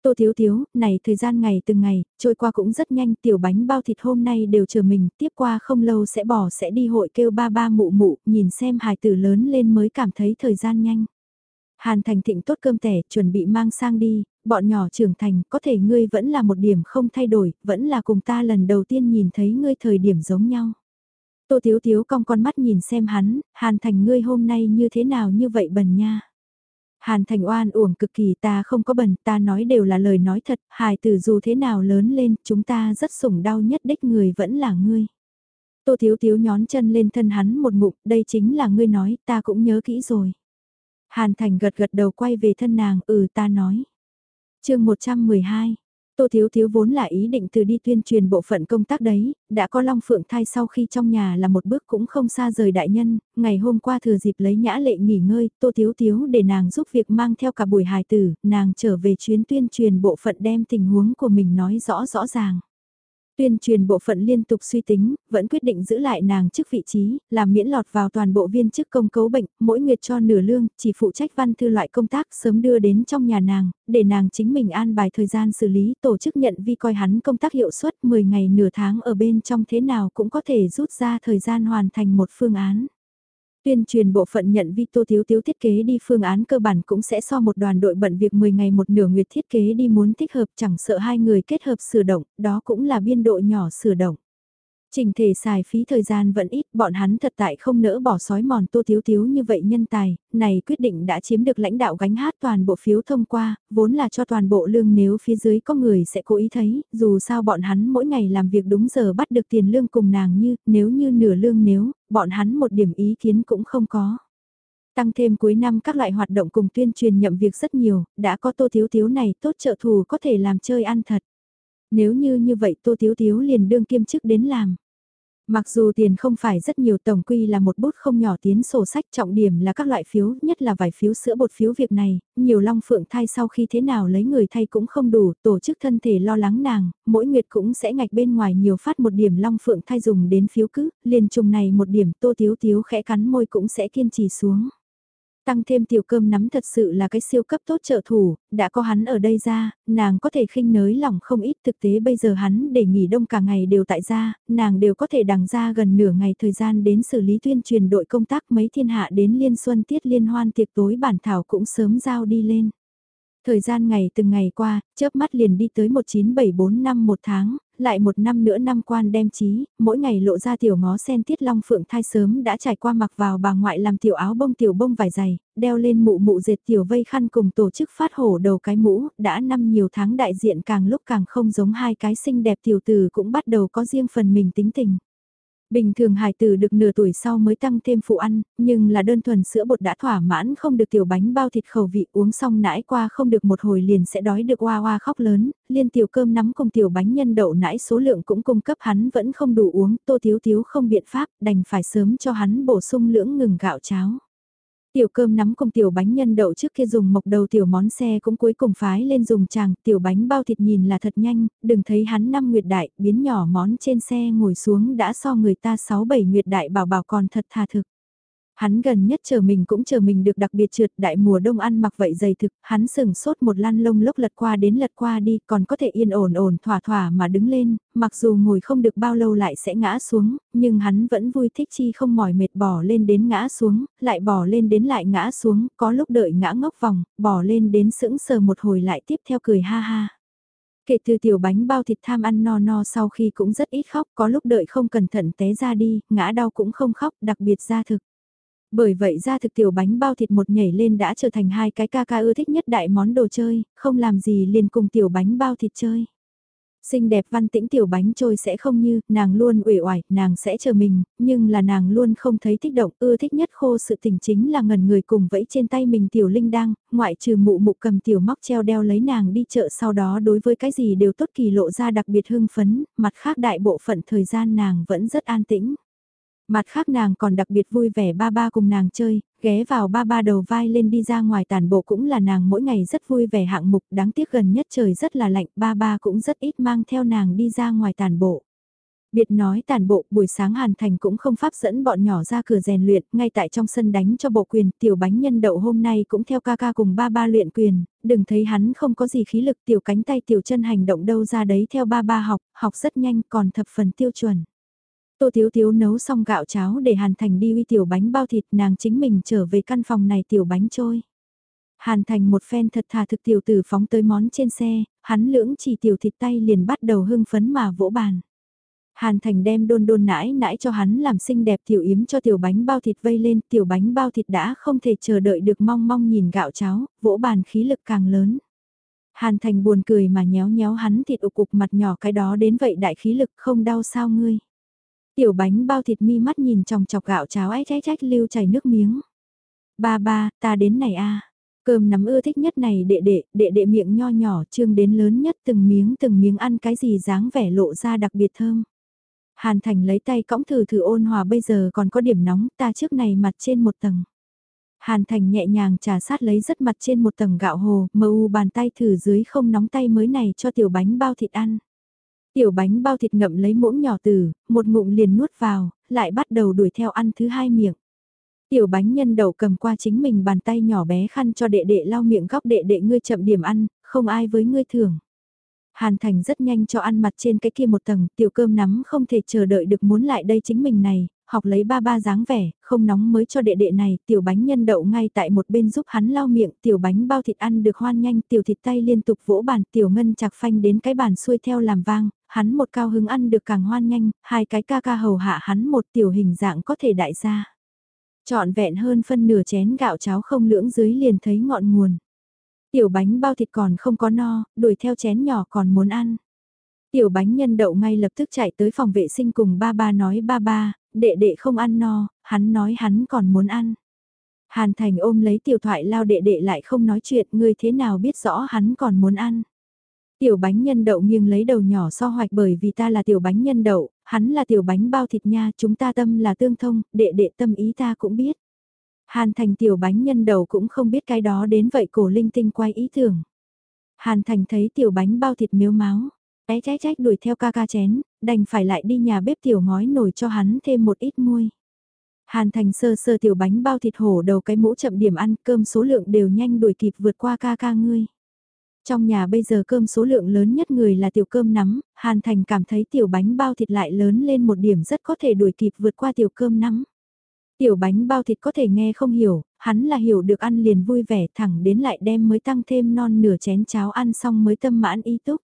Tô Thiếu Thiếu, này thời gian ngày từng ngày, trôi qua cũng rất nhanh, tiểu bánh bao thịt hôm nay đều chờ mình, tiếp qua không lâu sẽ bỏ sẽ đi hội kêu ba ba mụ mụ, nhìn xem hài tử lớn lên mới cảm thấy thời gian nhanh. Hàn Thành thịnh tốt cơm tẻ, chuẩn bị mang sang đi, bọn nhỏ trưởng thành, có thể ngươi vẫn là một điểm không thay đổi, vẫn là cùng ta lần đầu tiên nhìn thấy ngươi thời điểm giống nhau. Tô Thiếu Thiếu cong con mắt nhìn xem hắn, Hàn Thành ngươi hôm nay như thế nào như vậy bần nha. Hàn Thành oan uổng cực kỳ ta không có bần, ta nói đều là lời nói thật, hài tử dù thế nào lớn lên, chúng ta rất sủng đau nhất đích người vẫn là ngươi. Tô Thiếu Thiếu nhón chân lên thân hắn một ngụm, đây chính là ngươi nói, ta cũng nhớ kỹ rồi. Hàn Thành gật gật đầu quay về thân nàng, ừ ta nói. chương 112, Tô Thiếu Thiếu vốn là ý định từ đi tuyên truyền bộ phận công tác đấy, đã có Long Phượng thai sau khi trong nhà là một bước cũng không xa rời đại nhân, ngày hôm qua thừa dịp lấy nhã lệ nghỉ ngơi, Tô Thiếu Thiếu để nàng giúp việc mang theo cả buổi hài tử, nàng trở về chuyến tuyên truyền bộ phận đem tình huống của mình nói rõ rõ ràng. Tuyên truyền bộ phận liên tục suy tính, vẫn quyết định giữ lại nàng chức vị trí, làm miễn lọt vào toàn bộ viên chức công cấu bệnh, mỗi nguyệt cho nửa lương, chỉ phụ trách văn thư loại công tác sớm đưa đến trong nhà nàng, để nàng chính mình an bài thời gian xử lý tổ chức nhận vi coi hắn công tác hiệu suất 10 ngày nửa tháng ở bên trong thế nào cũng có thể rút ra thời gian hoàn thành một phương án. Tuyên truyền bộ phận nhận vi tô thiếu thiếu thiết kế đi phương án cơ bản cũng sẽ so một đoàn đội bận việc 10 ngày một nửa nguyệt thiết kế đi muốn thích hợp chẳng sợ hai người kết hợp sửa động, đó cũng là biên độ nhỏ sửa động. Trình thể xài phí thời gian vẫn ít, bọn hắn thật tại không nỡ bỏ sói mòn tô thiếu thiếu như vậy nhân tài, này quyết định đã chiếm được lãnh đạo gánh hát toàn bộ phiếu thông qua, vốn là cho toàn bộ lương nếu phía dưới có người sẽ cố ý thấy, dù sao bọn hắn mỗi ngày làm việc đúng giờ bắt được tiền lương cùng nàng như, nếu như nửa lương nếu, bọn hắn một điểm ý kiến cũng không có. Tăng thêm cuối năm các loại hoạt động cùng tuyên truyền nhậm việc rất nhiều, đã có tô thiếu thiếu này tốt trợ thù có thể làm chơi ăn thật. Nếu như như vậy Tô Tiếu Tiếu liền đương kiêm chức đến làm. Mặc dù tiền không phải rất nhiều tổng quy là một bút không nhỏ tiến sổ sách trọng điểm là các loại phiếu, nhất là vài phiếu sữa bột phiếu việc này, nhiều long phượng thai sau khi thế nào lấy người thay cũng không đủ, tổ chức thân thể lo lắng nàng, mỗi nguyệt cũng sẽ ngạch bên ngoài nhiều phát một điểm long phượng thai dùng đến phiếu cứ, liền trùng này một điểm tô tiếu tiếu khẽ cắn môi cũng sẽ kiên trì xuống. Tăng thêm tiểu cơm nắm thật sự là cái siêu cấp tốt trợ thủ, đã có hắn ở đây ra, nàng có thể khinh nới lòng không ít thực tế bây giờ hắn để nghỉ đông cả ngày đều tại gia, nàng đều có thể đằng ra gần nửa ngày thời gian đến xử lý tuyên truyền đội công tác mấy thiên hạ đến liên xuân tiết liên hoan tiệc tối bản thảo cũng sớm giao đi lên. Thời gian ngày từng ngày qua, chớp mắt liền đi tới 19745 năm một tháng, lại một năm nữa năm quan đem trí mỗi ngày lộ ra tiểu ngó sen tiết long phượng thai sớm đã trải qua mặc vào bà ngoại làm tiểu áo bông tiểu bông vải dày, đeo lên mụ mụ dệt tiểu vây khăn cùng tổ chức phát hổ đầu cái mũ, đã năm nhiều tháng đại diện càng lúc càng không giống hai cái xinh đẹp tiểu tử cũng bắt đầu có riêng phần mình tính tình. Bình thường hài tử được nửa tuổi sau mới tăng thêm phụ ăn, nhưng là đơn thuần sữa bột đã thỏa mãn không được tiểu bánh bao thịt khẩu vị uống xong nãi qua không được một hồi liền sẽ đói được hoa hoa khóc lớn, liên tiểu cơm nắm cùng tiểu bánh nhân đậu nãi số lượng cũng cung cấp hắn vẫn không đủ uống, tô thiếu thiếu không biện pháp đành phải sớm cho hắn bổ sung lưỡng ngừng gạo cháo. Tiểu cơm nắm cùng tiểu bánh nhân đậu trước kia dùng mộc đầu tiểu món xe cũng cuối cùng phái lên dùng chàng, tiểu bánh bao thịt nhìn là thật nhanh, đừng thấy hắn năm nguyệt đại, biến nhỏ món trên xe ngồi xuống đã so người ta 6-7 nguyệt đại bảo bảo còn thật thà thực. Hắn gần nhất chờ mình cũng chờ mình được đặc biệt trượt đại mùa đông ăn mặc vậy dày thực, hắn sừng sốt một lăn lông lốc lật qua đến lật qua đi còn có thể yên ổn ổn thỏa thỏa mà đứng lên, mặc dù ngồi không được bao lâu lại sẽ ngã xuống, nhưng hắn vẫn vui thích chi không mỏi mệt bỏ lên đến ngã xuống, lại bỏ lên đến lại ngã xuống, có lúc đợi ngã ngốc vòng, bỏ lên đến sững sờ một hồi lại tiếp theo cười ha ha. Kể từ tiểu bánh bao thịt tham ăn no no sau khi cũng rất ít khóc, có lúc đợi không cẩn thận té ra đi, ngã đau cũng không khóc, đặc biệt ra thực. Bởi vậy ra thực tiểu bánh bao thịt một nhảy lên đã trở thành hai cái ca ca ưa thích nhất đại món đồ chơi, không làm gì liền cùng tiểu bánh bao thịt chơi. Xinh đẹp văn tĩnh tiểu bánh trôi sẽ không như, nàng luôn uể oải, nàng sẽ chờ mình, nhưng là nàng luôn không thấy thích động, ưa thích nhất khô sự tình chính là ngần người cùng vẫy trên tay mình tiểu linh đang, ngoại trừ mụ mụ cầm tiểu móc treo đeo lấy nàng đi chợ sau đó đối với cái gì đều tốt kỳ lộ ra đặc biệt hưng phấn, mặt khác đại bộ phận thời gian nàng vẫn rất an tĩnh. Mặt khác nàng còn đặc biệt vui vẻ ba ba cùng nàng chơi, ghé vào ba ba đầu vai lên đi ra ngoài tàn bộ cũng là nàng mỗi ngày rất vui vẻ hạng mục đáng tiếc gần nhất trời rất là lạnh ba ba cũng rất ít mang theo nàng đi ra ngoài tàn bộ. Biệt nói tàn bộ buổi sáng Hàn Thành cũng không pháp dẫn bọn nhỏ ra cửa rèn luyện, ngay tại trong sân đánh cho bộ quyền, tiểu bánh nhân đậu hôm nay cũng theo ca ca cùng ba ba luyện quyền, đừng thấy hắn không có gì khí lực tiểu cánh tay tiểu chân hành động đâu ra đấy theo ba ba học, học rất nhanh còn thập phần tiêu chuẩn. Tô Thiếu Thiếu nấu xong gạo cháo để Hàn Thành đi uy tiểu bánh bao thịt nàng chính mình trở về căn phòng này tiểu bánh trôi. Hàn Thành một phen thật thà thực tiểu tử phóng tới món trên xe, hắn lưỡng chỉ tiểu thịt tay liền bắt đầu hưng phấn mà vỗ bàn. Hàn Thành đem đôn đôn nãi nãi cho hắn làm xinh đẹp tiểu yếm cho tiểu bánh bao thịt vây lên, tiểu bánh bao thịt đã không thể chờ đợi được mong mong nhìn gạo cháo, vỗ bàn khí lực càng lớn. Hàn Thành buồn cười mà nhéo nhéo hắn thịt ụ cục mặt nhỏ cái đó đến vậy đại khí lực không đau sao ngươi. Tiểu bánh bao thịt mi mắt nhìn trong chọc gạo cháo ấy trách trách lưu chảy nước miếng. Ba ba, ta đến này a Cơm nắm ưa thích nhất này đệ đệ, đệ đệ miệng nho nhỏ trương đến lớn nhất từng miếng từng miếng ăn cái gì dáng vẻ lộ ra đặc biệt thơm. Hàn Thành lấy tay cõng thử thử ôn hòa bây giờ còn có điểm nóng ta trước này mặt trên một tầng. Hàn Thành nhẹ nhàng trà sát lấy rất mặt trên một tầng gạo hồ, mờ u bàn tay thử dưới không nóng tay mới này cho tiểu bánh bao thịt ăn. Tiểu bánh bao thịt ngậm lấy muỗng nhỏ từ, một ngụm liền nuốt vào, lại bắt đầu đuổi theo ăn thứ hai miệng. Tiểu bánh nhân đậu cầm qua chính mình bàn tay nhỏ bé khăn cho đệ đệ lau miệng góc đệ đệ ngươi chậm điểm ăn, không ai với ngươi thường. Hàn Thành rất nhanh cho ăn mặt trên cái kia một tầng, tiểu cơm nắm không thể chờ đợi được muốn lại đây chính mình này, học lấy ba ba dáng vẻ, không nóng mới cho đệ đệ này, tiểu bánh nhân đậu ngay tại một bên giúp hắn lau miệng, tiểu bánh bao thịt ăn được hoan nhanh, tiểu thịt tay liên tục vỗ bàn, tiểu ngân chạc phanh đến cái bàn xuôi theo làm vang, hắn một cao hứng ăn được càng hoan nhanh, hai cái ca ca hầu hạ hắn một tiểu hình dạng có thể đại gia. Chọn vẹn hơn phân nửa chén gạo cháo không lưỡng dưới liền thấy ngọn nguồn. Tiểu bánh bao thịt còn không có no, đuổi theo chén nhỏ còn muốn ăn. Tiểu bánh nhân đậu ngay lập tức chạy tới phòng vệ sinh cùng ba ba nói ba ba, đệ đệ không ăn no, hắn nói hắn còn muốn ăn. Hàn Thành ôm lấy tiểu thoại lao đệ đệ lại không nói chuyện, ngươi thế nào biết rõ hắn còn muốn ăn. Tiểu bánh nhân đậu nghiêng lấy đầu nhỏ so hoạch bởi vì ta là tiểu bánh nhân đậu, hắn là tiểu bánh bao thịt nha, chúng ta tâm là tương thông, đệ đệ tâm ý ta cũng biết. Hàn Thành tiểu bánh nhân đậu cũng không biết cái đó đến vậy cổ linh tinh quay ý tưởng. Hàn Thành thấy tiểu bánh bao thịt miếu máu, Ái trách trách đuổi theo ca ca chén, đành phải lại đi nhà bếp tiểu ngói nổi cho hắn thêm một ít muôi. Hàn thành sơ sơ tiểu bánh bao thịt hổ đầu cái mũ chậm điểm ăn cơm số lượng đều nhanh đuổi kịp vượt qua ca ca ngươi. Trong nhà bây giờ cơm số lượng lớn nhất người là tiểu cơm nắm, Hàn Thành cảm thấy tiểu bánh bao thịt lại lớn lên một điểm rất có thể đuổi kịp vượt qua tiểu cơm nắm. Tiểu bánh bao thịt có thể nghe không hiểu, hắn là hiểu được ăn liền vui vẻ thẳng đến lại đem mới tăng thêm non nửa chén cháo ăn xong mới tâm mãn y túc.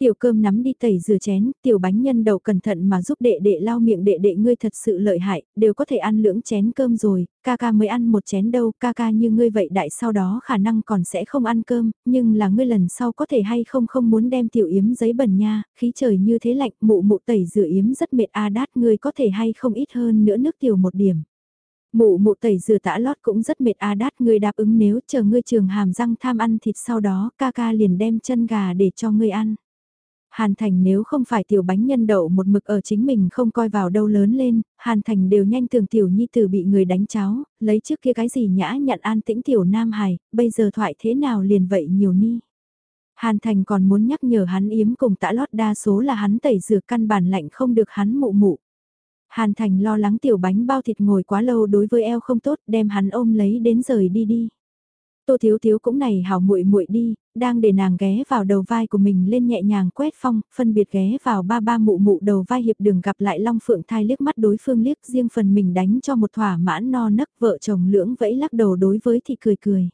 Tiểu cơm nắm đi tẩy rửa chén, tiểu bánh nhân đầu cẩn thận mà giúp đệ đệ lau miệng đệ đệ ngươi thật sự lợi hại, đều có thể ăn lưỡng chén cơm rồi, ca ca mới ăn một chén đâu, ca ca như ngươi vậy đại sau đó khả năng còn sẽ không ăn cơm, nhưng là ngươi lần sau có thể hay không không muốn đem tiểu yếm giấy bẩn nha, khí trời như thế lạnh, mụ mụ tẩy rửa yếm rất mệt a đát ngươi có thể hay không ít hơn nữa nước tiểu một điểm. Mụ mụ tẩy rửa tã lót cũng rất mệt a đát ngươi đáp ứng nếu chờ ngươi trường hàm răng tham ăn thịt sau đó ca ca liền đem chân gà để cho ngươi ăn. Hàn Thành nếu không phải tiểu bánh nhân đậu một mực ở chính mình không coi vào đâu lớn lên, Hàn Thành đều nhanh tưởng tiểu nhi tử bị người đánh cháo, lấy trước kia cái gì nhã nhận an tĩnh tiểu nam hài, bây giờ thoại thế nào liền vậy nhiều ni. Hàn Thành còn muốn nhắc nhở hắn yếm cùng tã lót đa số là hắn tẩy rửa căn bản lạnh không được hắn mụ mụ. Hàn Thành lo lắng tiểu bánh bao thịt ngồi quá lâu đối với eo không tốt đem hắn ôm lấy đến rời đi đi. Tô Thiếu Thiếu cũng này hảo muội muội đi, đang để nàng ghé vào đầu vai của mình lên nhẹ nhàng quét phong, phân biệt ghé vào ba ba mụ mụ đầu vai hiệp đường gặp lại Long Phượng thai liếc mắt đối phương liếc riêng phần mình đánh cho một thỏa mãn no nấc vợ chồng lưỡng vẫy lắc đầu đối với thì cười cười.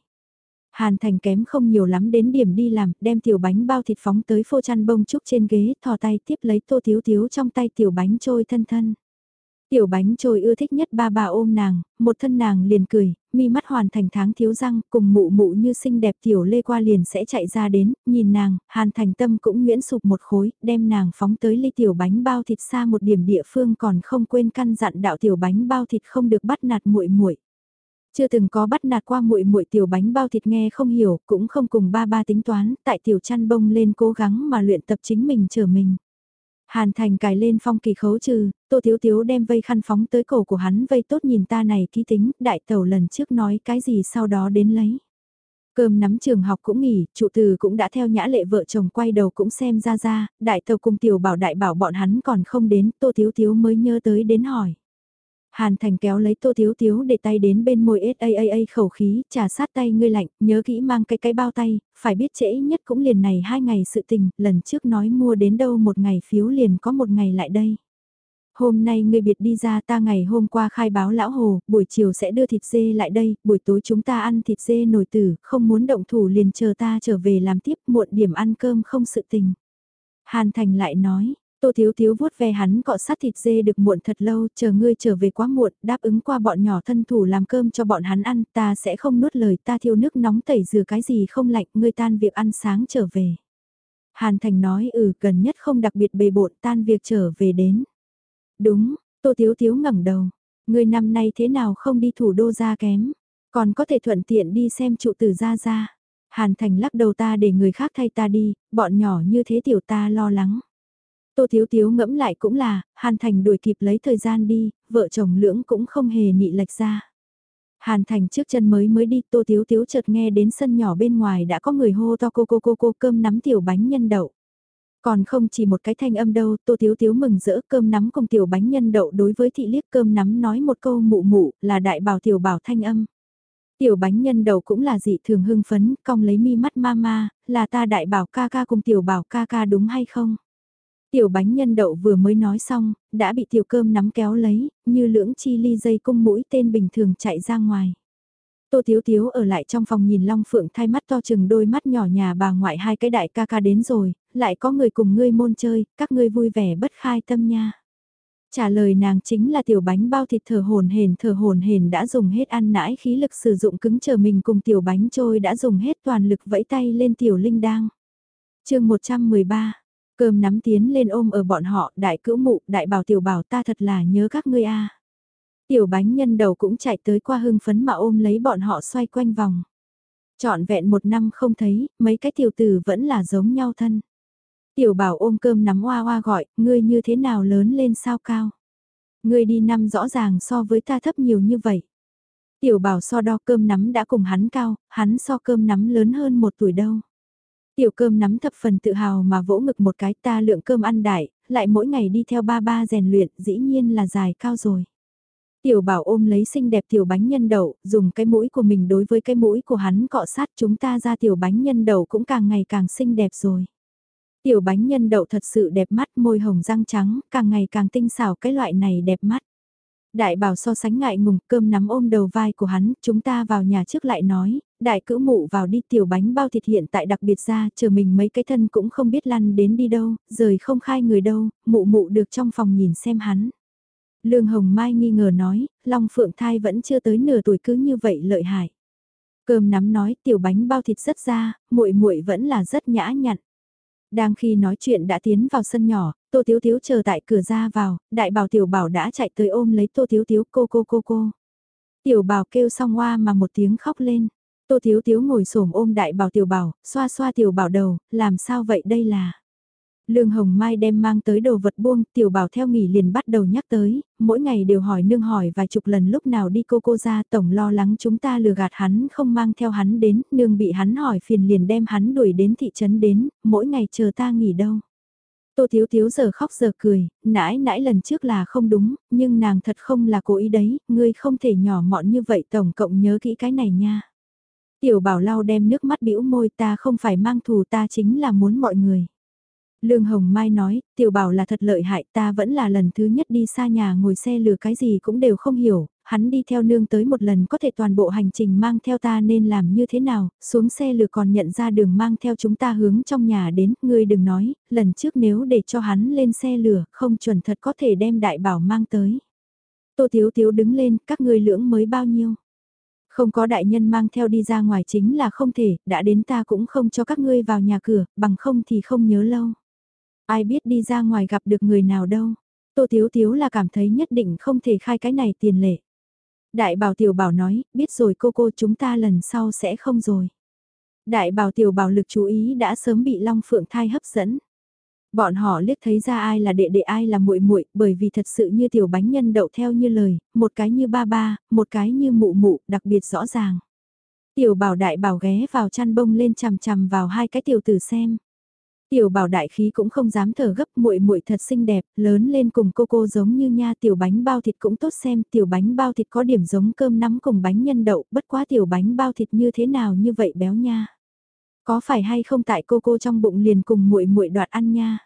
Hàn Thành kém không nhiều lắm đến điểm đi làm, đem tiểu bánh bao thịt phóng tới phô chăn bông trúc trên ghế, thò tay tiếp lấy tô thiếu thiếu trong tay tiểu bánh trôi thân thân. Tiểu bánh trôi ưa thích nhất ba bà ôm nàng, một thân nàng liền cười, mi mắt hoàn thành tháng thiếu răng, cùng mụ mụ như xinh đẹp tiểu lê qua liền sẽ chạy ra đến, nhìn nàng, hàn thành tâm cũng nguyễn sụp một khối, đem nàng phóng tới ly tiểu bánh bao thịt xa một điểm địa phương còn không quên căn dặn đạo tiểu bánh bao thịt không được bắt nạt muội muội. Chưa từng có bắt nạt qua muội muội tiểu bánh bao thịt nghe không hiểu, cũng không cùng ba ba tính toán, tại tiểu chăn bông lên cố gắng mà luyện tập chính mình trở mình. Hàn Thành cài lên phong kỳ khấu trừ, Tô Thiếu Thiếu đem vây khăn phóng tới cổ của hắn vây tốt nhìn ta này ký tính, đại tẩu lần trước nói cái gì sau đó đến lấy. Cơm nắm trường học cũng nghỉ, trụ từ cũng đã theo nhã lệ vợ chồng quay đầu cũng xem ra ra, đại tàu cùng tiểu bảo đại bảo bọn hắn còn không đến, Tô Thiếu Thiếu mới nhớ tới đến hỏi. Hàn Thành kéo lấy Tô Thiếu Thiếu để tay đến bên môi SAAA khẩu khí, trà sát tay ngươi lạnh, nhớ kỹ mang cái cái bao tay, phải biết trễ nhất cũng liền này hai ngày sự tình, lần trước nói mua đến đâu một ngày phiếu liền có một ngày lại đây. Hôm nay ngươi biệt đi ra ta ngày hôm qua khai báo lão hồ, buổi chiều sẽ đưa thịt dê lại đây, buổi tối chúng ta ăn thịt dê nổi tử, không muốn động thủ liền chờ ta trở về làm tiếp muộn điểm ăn cơm không sự tình. Hàn Thành lại nói, Tô Thiếu Thiếu vuốt ve hắn cọ sát thịt dê được muộn thật lâu, chờ ngươi trở về quá muộn, đáp ứng qua bọn nhỏ thân thủ làm cơm cho bọn hắn ăn, ta sẽ không nuốt lời ta thiêu nước nóng tẩy rửa cái gì không lạnh, ngươi tan việc ăn sáng trở về. Hàn Thành nói ừ gần nhất không đặc biệt bề bộn tan việc trở về đến. Đúng, Tô Thiếu Thiếu ngẩng đầu, ngươi năm nay thế nào không đi thủ đô ra kém, còn có thể thuận tiện đi xem trụ tử ra ra. Hàn Thành lắc đầu ta để người khác thay ta đi, bọn nhỏ như thế tiểu ta lo lắng. Tô Thiếu Thiếu ngẫm lại cũng là, Hàn Thành đuổi kịp lấy thời gian đi, vợ chồng lưỡng cũng không hề nị lệch ra. Hàn Thành trước chân mới mới đi, Tô Thiếu Thiếu chợt nghe đến sân nhỏ bên ngoài đã có người hô to cô cô cô cô cơm nắm tiểu bánh nhân đậu. Còn không chỉ một cái thanh âm đâu, Tô Thiếu Thiếu mừng rỡ cơm nắm cùng tiểu bánh nhân đậu đối với thị liếc cơm nắm nói một câu mụ mụ là đại bảo tiểu bảo thanh âm. Tiểu bánh nhân đậu cũng là dị thường hưng phấn, cong lấy mi mắt ma ma là ta đại bảo ca ca cùng tiểu bảo ca ca đúng hay không? Tiểu bánh nhân đậu vừa mới nói xong, đã bị tiểu cơm nắm kéo lấy, như lưỡng chi ly dây cung mũi tên bình thường chạy ra ngoài. Tô Thiếu Thiếu ở lại trong phòng nhìn Long Phượng thay mắt to chừng đôi mắt nhỏ nhà bà ngoại hai cái đại ca ca đến rồi, lại có người cùng ngươi môn chơi, các ngươi vui vẻ bất khai tâm nha. Trả lời nàng chính là tiểu bánh bao thịt thở hồn hền thở hồn hền đã dùng hết ăn nãi khí lực sử dụng cứng chờ mình cùng tiểu bánh trôi đã dùng hết toàn lực vẫy tay lên tiểu linh đang. chương 113 Cơm nắm tiến lên ôm ở bọn họ, đại cữu mụ, đại bảo tiểu bảo ta thật là nhớ các ngươi a. Tiểu bánh nhân đầu cũng chạy tới qua hưng phấn mà ôm lấy bọn họ xoay quanh vòng. Chọn vẹn một năm không thấy, mấy cái tiểu tử vẫn là giống nhau thân. Tiểu bảo ôm cơm nắm hoa hoa gọi, ngươi như thế nào lớn lên sao cao. Ngươi đi năm rõ ràng so với ta thấp nhiều như vậy. Tiểu bảo so đo cơm nắm đã cùng hắn cao, hắn so cơm nắm lớn hơn một tuổi đâu. Tiểu cơm nắm thập phần tự hào mà vỗ ngực một cái ta lượng cơm ăn đại, lại mỗi ngày đi theo ba ba rèn luyện, dĩ nhiên là dài cao rồi. Tiểu bảo ôm lấy xinh đẹp tiểu bánh nhân đậu, dùng cái mũi của mình đối với cái mũi của hắn cọ sát chúng ta ra tiểu bánh nhân đậu cũng càng ngày càng xinh đẹp rồi. Tiểu bánh nhân đậu thật sự đẹp mắt môi hồng răng trắng, càng ngày càng tinh xảo cái loại này đẹp mắt. Đại bảo so sánh ngại ngùng cơm nắm ôm đầu vai của hắn, chúng ta vào nhà trước lại nói, đại cữu mụ vào đi tiểu bánh bao thịt hiện tại đặc biệt ra, chờ mình mấy cái thân cũng không biết lăn đến đi đâu, rời không khai người đâu, mụ mụ được trong phòng nhìn xem hắn. Lương Hồng Mai nghi ngờ nói, Long Phượng thai vẫn chưa tới nửa tuổi cứ như vậy lợi hại. Cơm nắm nói tiểu bánh bao thịt rất ra, muội muội vẫn là rất nhã nhặn. Đang khi nói chuyện đã tiến vào sân nhỏ, Tô Thiếu Thiếu chờ tại cửa ra vào, đại bảo tiểu bảo đã chạy tới ôm lấy Tô Thiếu Thiếu cô cô cô cô. Tiểu bảo kêu xong hoa mà một tiếng khóc lên. Tô Thiếu Thiếu ngồi xổm ôm đại bảo tiểu bảo, xoa xoa tiểu bảo đầu, làm sao vậy đây là... Lương Hồng Mai đem mang tới đồ vật buông, tiểu bảo theo nghỉ liền bắt đầu nhắc tới, mỗi ngày đều hỏi nương hỏi vài chục lần lúc nào đi cô cô ra tổng lo lắng chúng ta lừa gạt hắn không mang theo hắn đến, nương bị hắn hỏi phiền liền đem hắn đuổi đến thị trấn đến, mỗi ngày chờ ta nghỉ đâu. Tô Thiếu Thiếu giờ khóc giờ cười, nãi nãi lần trước là không đúng, nhưng nàng thật không là cố ý đấy, ngươi không thể nhỏ mọn như vậy tổng cộng nhớ kỹ cái này nha. Tiểu bảo lau đem nước mắt bĩu môi ta không phải mang thù ta chính là muốn mọi người. Lương Hồng Mai nói, tiểu bảo là thật lợi hại ta vẫn là lần thứ nhất đi xa nhà ngồi xe lừa cái gì cũng đều không hiểu, hắn đi theo nương tới một lần có thể toàn bộ hành trình mang theo ta nên làm như thế nào, xuống xe lừa còn nhận ra đường mang theo chúng ta hướng trong nhà đến, ngươi đừng nói, lần trước nếu để cho hắn lên xe lừa, không chuẩn thật có thể đem đại bảo mang tới. Tô Thiếu Thiếu đứng lên, các ngươi lưỡng mới bao nhiêu? Không có đại nhân mang theo đi ra ngoài chính là không thể, đã đến ta cũng không cho các ngươi vào nhà cửa, bằng không thì không nhớ lâu. Ai biết đi ra ngoài gặp được người nào đâu. Tô Thiếu Thiếu là cảm thấy nhất định không thể khai cái này tiền lệ. Đại bảo tiểu bảo nói, biết rồi cô cô chúng ta lần sau sẽ không rồi. Đại bảo tiểu bảo lực chú ý đã sớm bị Long Phượng thai hấp dẫn. Bọn họ liếc thấy ra ai là đệ đệ ai là muội muội, bởi vì thật sự như tiểu bánh nhân đậu theo như lời, một cái như ba ba, một cái như mụ mụ, đặc biệt rõ ràng. Tiểu bảo đại bảo ghé vào chăn bông lên chằm chằm vào hai cái tiểu tử xem. Tiểu bảo đại khí cũng không dám thở gấp muội muội thật xinh đẹp, lớn lên cùng cô cô giống như nha tiểu bánh bao thịt cũng tốt xem, tiểu bánh bao thịt có điểm giống cơm nắm cùng bánh nhân đậu, bất quá tiểu bánh bao thịt như thế nào như vậy béo nha. Có phải hay không tại cô cô trong bụng liền cùng muội muội đoạt ăn nha.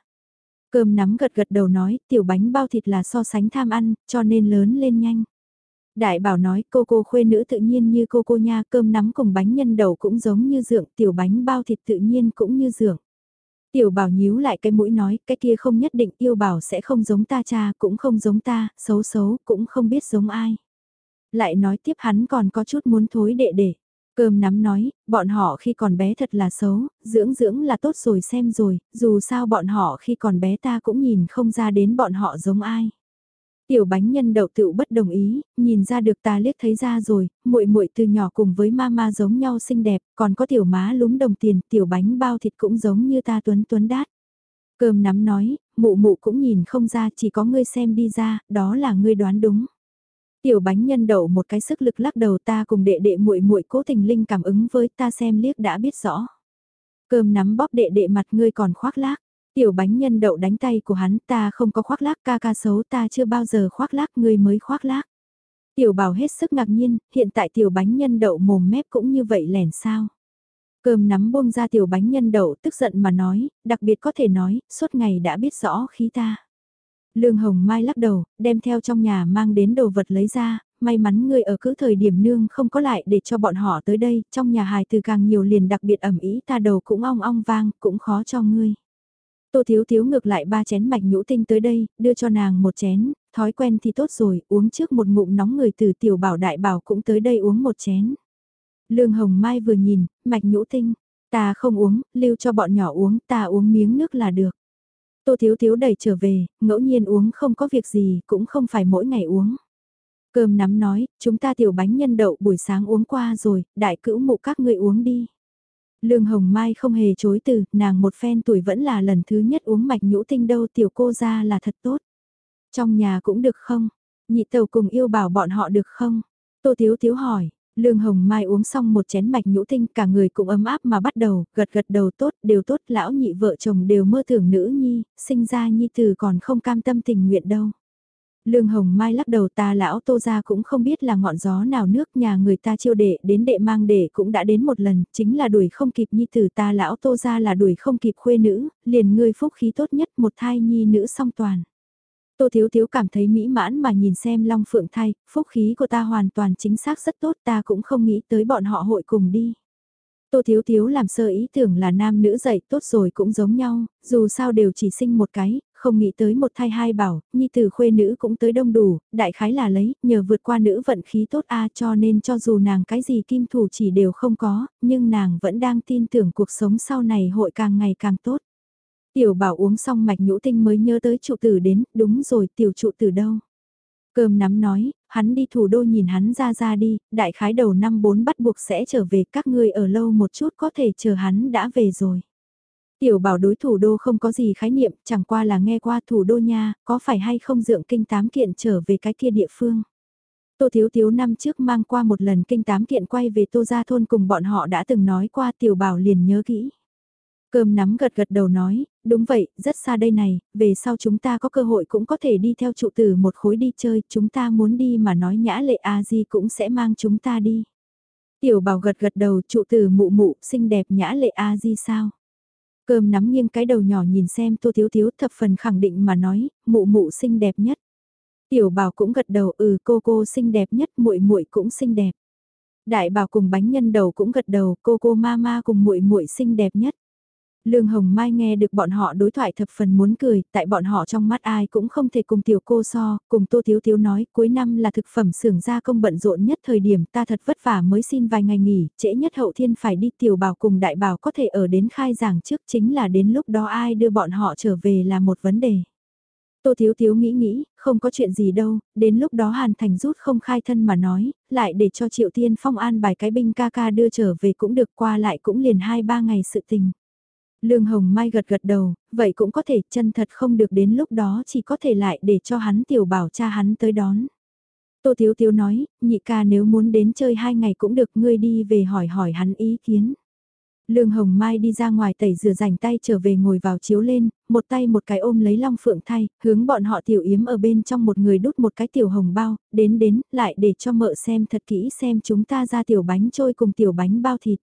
Cơm nắm gật gật đầu nói, tiểu bánh bao thịt là so sánh tham ăn, cho nên lớn lên nhanh. Đại bảo nói cô cô khuê nữ tự nhiên như cô cô nha, cơm nắm cùng bánh nhân đậu cũng giống như dượng, tiểu bánh bao thịt tự nhiên cũng như dượng. Tiểu bảo nhíu lại cái mũi nói, cái kia không nhất định yêu bảo sẽ không giống ta cha, cũng không giống ta, xấu xấu, cũng không biết giống ai. Lại nói tiếp hắn còn có chút muốn thối đệ đệ. Cơm nắm nói, bọn họ khi còn bé thật là xấu, dưỡng dưỡng là tốt rồi xem rồi, dù sao bọn họ khi còn bé ta cũng nhìn không ra đến bọn họ giống ai. Tiểu bánh nhân đậu tựu bất đồng ý, nhìn ra được ta liếc thấy ra rồi, muội muội từ nhỏ cùng với mama giống nhau xinh đẹp, còn có tiểu má lúm đồng tiền, tiểu bánh bao thịt cũng giống như ta tuấn tuấn đát. Cơm nắm nói, mụ mụ cũng nhìn không ra, chỉ có ngươi xem đi ra, đó là ngươi đoán đúng. Tiểu bánh nhân đậu một cái sức lực lắc đầu ta cùng đệ đệ muội muội cố tình linh cảm ứng với ta xem liếc đã biết rõ. Cơm nắm bóp đệ đệ mặt ngươi còn khoác lác. Tiểu bánh nhân đậu đánh tay của hắn ta không có khoác lác ca ca xấu ta chưa bao giờ khoác lác ngươi mới khoác lác. Tiểu bảo hết sức ngạc nhiên, hiện tại tiểu bánh nhân đậu mồm mép cũng như vậy lẻn sao. Cơm nắm buông ra tiểu bánh nhân đậu tức giận mà nói, đặc biệt có thể nói, suốt ngày đã biết rõ khí ta. Lương Hồng Mai lắc đầu, đem theo trong nhà mang đến đồ vật lấy ra, may mắn ngươi ở cứ thời điểm nương không có lại để cho bọn họ tới đây, trong nhà hài từ càng nhiều liền đặc biệt ẩm ý ta đầu cũng ong ong vang, cũng khó cho ngươi. Tô Thiếu Thiếu ngược lại ba chén mạch nhũ tinh tới đây, đưa cho nàng một chén, thói quen thì tốt rồi, uống trước một ngụm nóng người từ tiểu bảo đại bảo cũng tới đây uống một chén. Lương Hồng Mai vừa nhìn, mạch nhũ tinh, ta không uống, lưu cho bọn nhỏ uống, ta uống miếng nước là được. Tô Thiếu Thiếu đẩy trở về, ngẫu nhiên uống không có việc gì, cũng không phải mỗi ngày uống. Cơm nắm nói, chúng ta tiểu bánh nhân đậu buổi sáng uống qua rồi, đại cữu mụ các ngươi uống đi. Lương Hồng Mai không hề chối từ, nàng một phen tuổi vẫn là lần thứ nhất uống mạch nhũ tinh đâu tiểu cô ra là thật tốt. Trong nhà cũng được không? Nhị tàu cùng yêu bảo bọn họ được không? Tô Thiếu Thiếu hỏi, Lương Hồng Mai uống xong một chén mạch nhũ tinh cả người cũng ấm áp mà bắt đầu, gật gật đầu tốt, đều tốt, lão nhị vợ chồng đều mơ tưởng nữ nhi, sinh ra nhi từ còn không cam tâm tình nguyện đâu. Lương Hồng Mai lắc đầu ta lão tô ra cũng không biết là ngọn gió nào nước nhà người ta chiêu đệ đến đệ mang đệ cũng đã đến một lần, chính là đuổi không kịp nhi tử ta lão tô ra là đuổi không kịp khuê nữ, liền ngươi phúc khí tốt nhất một thai nhi nữ song toàn. Tô Thiếu Thiếu cảm thấy mỹ mãn mà nhìn xem Long Phượng thai, phúc khí của ta hoàn toàn chính xác rất tốt ta cũng không nghĩ tới bọn họ hội cùng đi. Tô Thiếu Thiếu làm sơ ý tưởng là nam nữ dạy tốt rồi cũng giống nhau, dù sao đều chỉ sinh một cái, không nghĩ tới một thai hai bảo, nhi tử khuê nữ cũng tới đông đủ, đại khái là lấy, nhờ vượt qua nữ vận khí tốt a cho nên cho dù nàng cái gì kim thủ chỉ đều không có, nhưng nàng vẫn đang tin tưởng cuộc sống sau này hội càng ngày càng tốt. Tiểu bảo uống xong mạch nhũ tinh mới nhớ tới trụ tử đến, đúng rồi tiểu trụ tử đâu. Cơm nắm nói, hắn đi thủ đô nhìn hắn ra ra đi, đại khái đầu năm bốn bắt buộc sẽ trở về các ngươi ở lâu một chút có thể chờ hắn đã về rồi. Tiểu bảo đối thủ đô không có gì khái niệm, chẳng qua là nghe qua thủ đô nha, có phải hay không dượng kinh tám kiện trở về cái kia địa phương. Tô Thiếu Thiếu năm trước mang qua một lần kinh tám kiện quay về Tô Gia Thôn cùng bọn họ đã từng nói qua tiểu bảo liền nhớ kỹ. Cơm nắm gật gật đầu nói, đúng vậy, rất xa đây này, về sau chúng ta có cơ hội cũng có thể đi theo trụ tử một khối đi chơi, chúng ta muốn đi mà nói nhã lệ a di cũng sẽ mang chúng ta đi. Tiểu bảo gật gật đầu trụ tử mụ mụ, xinh đẹp nhã lệ a di sao? Cơm nắm nghiêng cái đầu nhỏ nhìn xem tô thiếu thiếu thập phần khẳng định mà nói, mụ mụ xinh đẹp nhất. Tiểu bảo cũng gật đầu ừ cô cô xinh đẹp nhất muội muội cũng xinh đẹp. Đại bảo cùng bánh nhân đầu cũng gật đầu cô cô ma ma cùng muội muội xinh đẹp nhất. Lương Hồng Mai nghe được bọn họ đối thoại thập phần muốn cười, tại bọn họ trong mắt ai cũng không thể cùng tiểu cô so, cùng Tô Thiếu Thiếu nói, cuối năm là thực phẩm xưởng gia công bận rộn nhất thời điểm ta thật vất vả mới xin vài ngày nghỉ, trễ nhất hậu thiên phải đi tiểu bảo cùng đại bảo có thể ở đến khai giảng trước chính là đến lúc đó ai đưa bọn họ trở về là một vấn đề. Tô Thiếu Thiếu nghĩ nghĩ, không có chuyện gì đâu, đến lúc đó Hàn Thành rút không khai thân mà nói, lại để cho Triệu Tiên Phong an bài cái binh ca ca đưa trở về cũng được qua lại cũng liền 2-3 ngày sự tình. Lương Hồng Mai gật gật đầu, vậy cũng có thể chân thật không được đến lúc đó chỉ có thể lại để cho hắn tiểu bảo cha hắn tới đón. Tô Thiếu Thiếu nói, nhị ca nếu muốn đến chơi hai ngày cũng được ngươi đi về hỏi hỏi hắn ý kiến. Lương Hồng Mai đi ra ngoài tẩy rửa rảnh tay trở về ngồi vào chiếu lên, một tay một cái ôm lấy Long Phượng thay, hướng bọn họ tiểu yếm ở bên trong một người đút một cái tiểu hồng bao, đến đến, lại để cho mợ xem thật kỹ xem chúng ta ra tiểu bánh trôi cùng tiểu bánh bao thịt.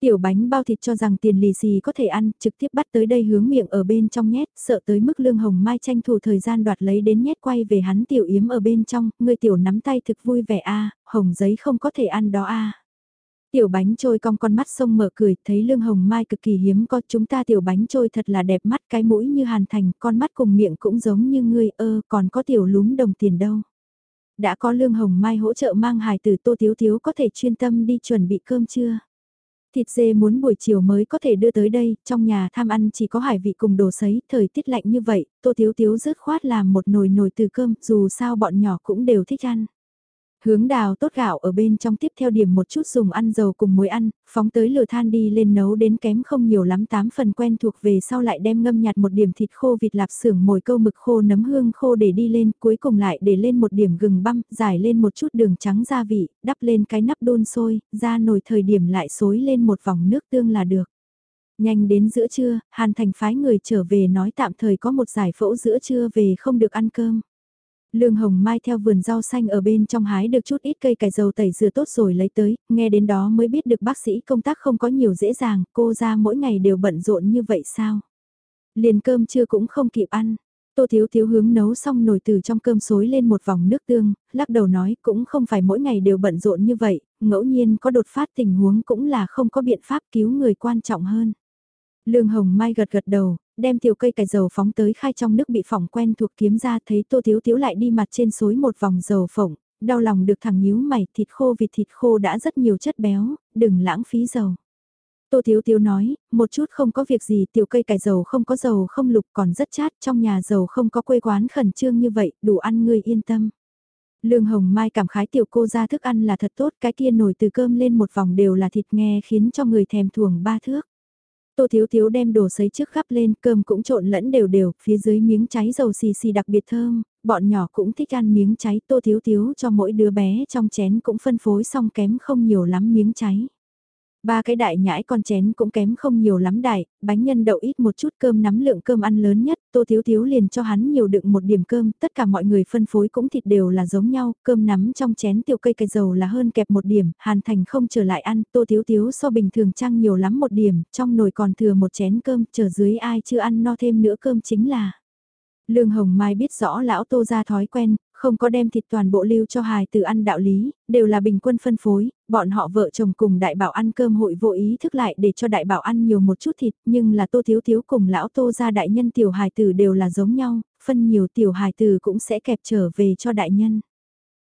Tiểu bánh bao thịt cho rằng tiền lì xì có thể ăn, trực tiếp bắt tới đây hướng miệng ở bên trong nhét, sợ tới mức lương hồng mai tranh thủ thời gian đoạt lấy đến nhét quay về hắn tiểu yếm ở bên trong, người tiểu nắm tay thực vui vẻ a hồng giấy không có thể ăn đó a Tiểu bánh trôi cong con mắt sông mở cười, thấy lương hồng mai cực kỳ hiếm có chúng ta tiểu bánh trôi thật là đẹp mắt cái mũi như hàn thành, con mắt cùng miệng cũng giống như ngươi ơ, còn có tiểu lúm đồng tiền đâu. Đã có lương hồng mai hỗ trợ mang hài từ tô thiếu thiếu có thể chuyên tâm đi chuẩn bị cơm chưa? Thịt dê muốn buổi chiều mới có thể đưa tới đây, trong nhà tham ăn chỉ có hải vị cùng đồ sấy, thời tiết lạnh như vậy, tô thiếu thiếu rớt khoát làm một nồi nồi từ cơm, dù sao bọn nhỏ cũng đều thích ăn. Hướng đào tốt gạo ở bên trong tiếp theo điểm một chút dùng ăn dầu cùng muối ăn, phóng tới lửa than đi lên nấu đến kém không nhiều lắm tám phần quen thuộc về sau lại đem ngâm nhạt một điểm thịt khô vịt lạp xưởng mồi câu mực khô nấm hương khô để đi lên, cuối cùng lại để lên một điểm gừng băm, giải lên một chút đường trắng gia vị, đắp lên cái nắp đun sôi, ra nồi thời điểm lại xối lên một vòng nước tương là được. Nhanh đến giữa trưa, Hàn Thành phái người trở về nói tạm thời có một giải phẫu giữa trưa về không được ăn cơm. Lương Hồng Mai theo vườn rau xanh ở bên trong hái được chút ít cây cải dầu tẩy rửa tốt rồi lấy tới, nghe đến đó mới biết được bác sĩ công tác không có nhiều dễ dàng, cô ra mỗi ngày đều bận rộn như vậy sao? Liền cơm trưa cũng không kịp ăn. Tô Thiếu Thiếu hướng nấu xong nồi từ trong cơm xối lên một vòng nước tương, lắc đầu nói cũng không phải mỗi ngày đều bận rộn như vậy, ngẫu nhiên có đột phát tình huống cũng là không có biện pháp cứu người quan trọng hơn. Lương Hồng Mai gật gật đầu, đem tiểu cây cải dầu phóng tới khai trong nước bị phỏng quen thuộc kiếm ra thấy tô thiếu thiếu lại đi mặt trên suối một vòng dầu phỏng, đau lòng được thằng nhíu mày thịt khô vịt thịt khô đã rất nhiều chất béo, đừng lãng phí dầu. Tô Thiếu Thiếu nói, một chút không có việc gì, tiểu cây cải dầu không có dầu không lục còn rất chát, trong nhà dầu không có quê quán khẩn trương như vậy, đủ ăn người yên tâm. Lương Hồng Mai cảm khái tiểu cô ra thức ăn là thật tốt, cái kia nổi từ cơm lên một vòng đều là thịt nghe khiến cho người thèm thuồng ba thước. Tô Thiếu Thiếu đem đồ sấy trước gắp lên, cơm cũng trộn lẫn đều đều, phía dưới miếng cháy dầu xì xì đặc biệt thơm, bọn nhỏ cũng thích ăn miếng cháy, Tô Thiếu Thiếu cho mỗi đứa bé trong chén cũng phân phối xong kém không nhiều lắm miếng cháy. Ba cái đại nhãi con chén cũng kém không nhiều lắm đại, bánh nhân đậu ít một chút cơm nắm lượng cơm ăn lớn nhất, tô thiếu thiếu liền cho hắn nhiều đựng một điểm cơm, tất cả mọi người phân phối cũng thịt đều là giống nhau, cơm nắm trong chén tiểu cây cây dầu là hơn kẹp một điểm, hàn thành không trở lại ăn, tô thiếu thiếu so bình thường trăng nhiều lắm một điểm, trong nồi còn thừa một chén cơm, chờ dưới ai chưa ăn no thêm nữa cơm chính là. Lương Hồng Mai biết rõ lão tô ra thói quen, không có đem thịt toàn bộ lưu cho hài từ ăn đạo lý, đều là bình quân phân phối, bọn họ vợ chồng cùng đại bảo ăn cơm hội vô ý thức lại để cho đại bảo ăn nhiều một chút thịt, nhưng là tô thiếu thiếu cùng lão tô ra đại nhân tiểu hài tử đều là giống nhau, phân nhiều tiểu hài tử cũng sẽ kẹp trở về cho đại nhân.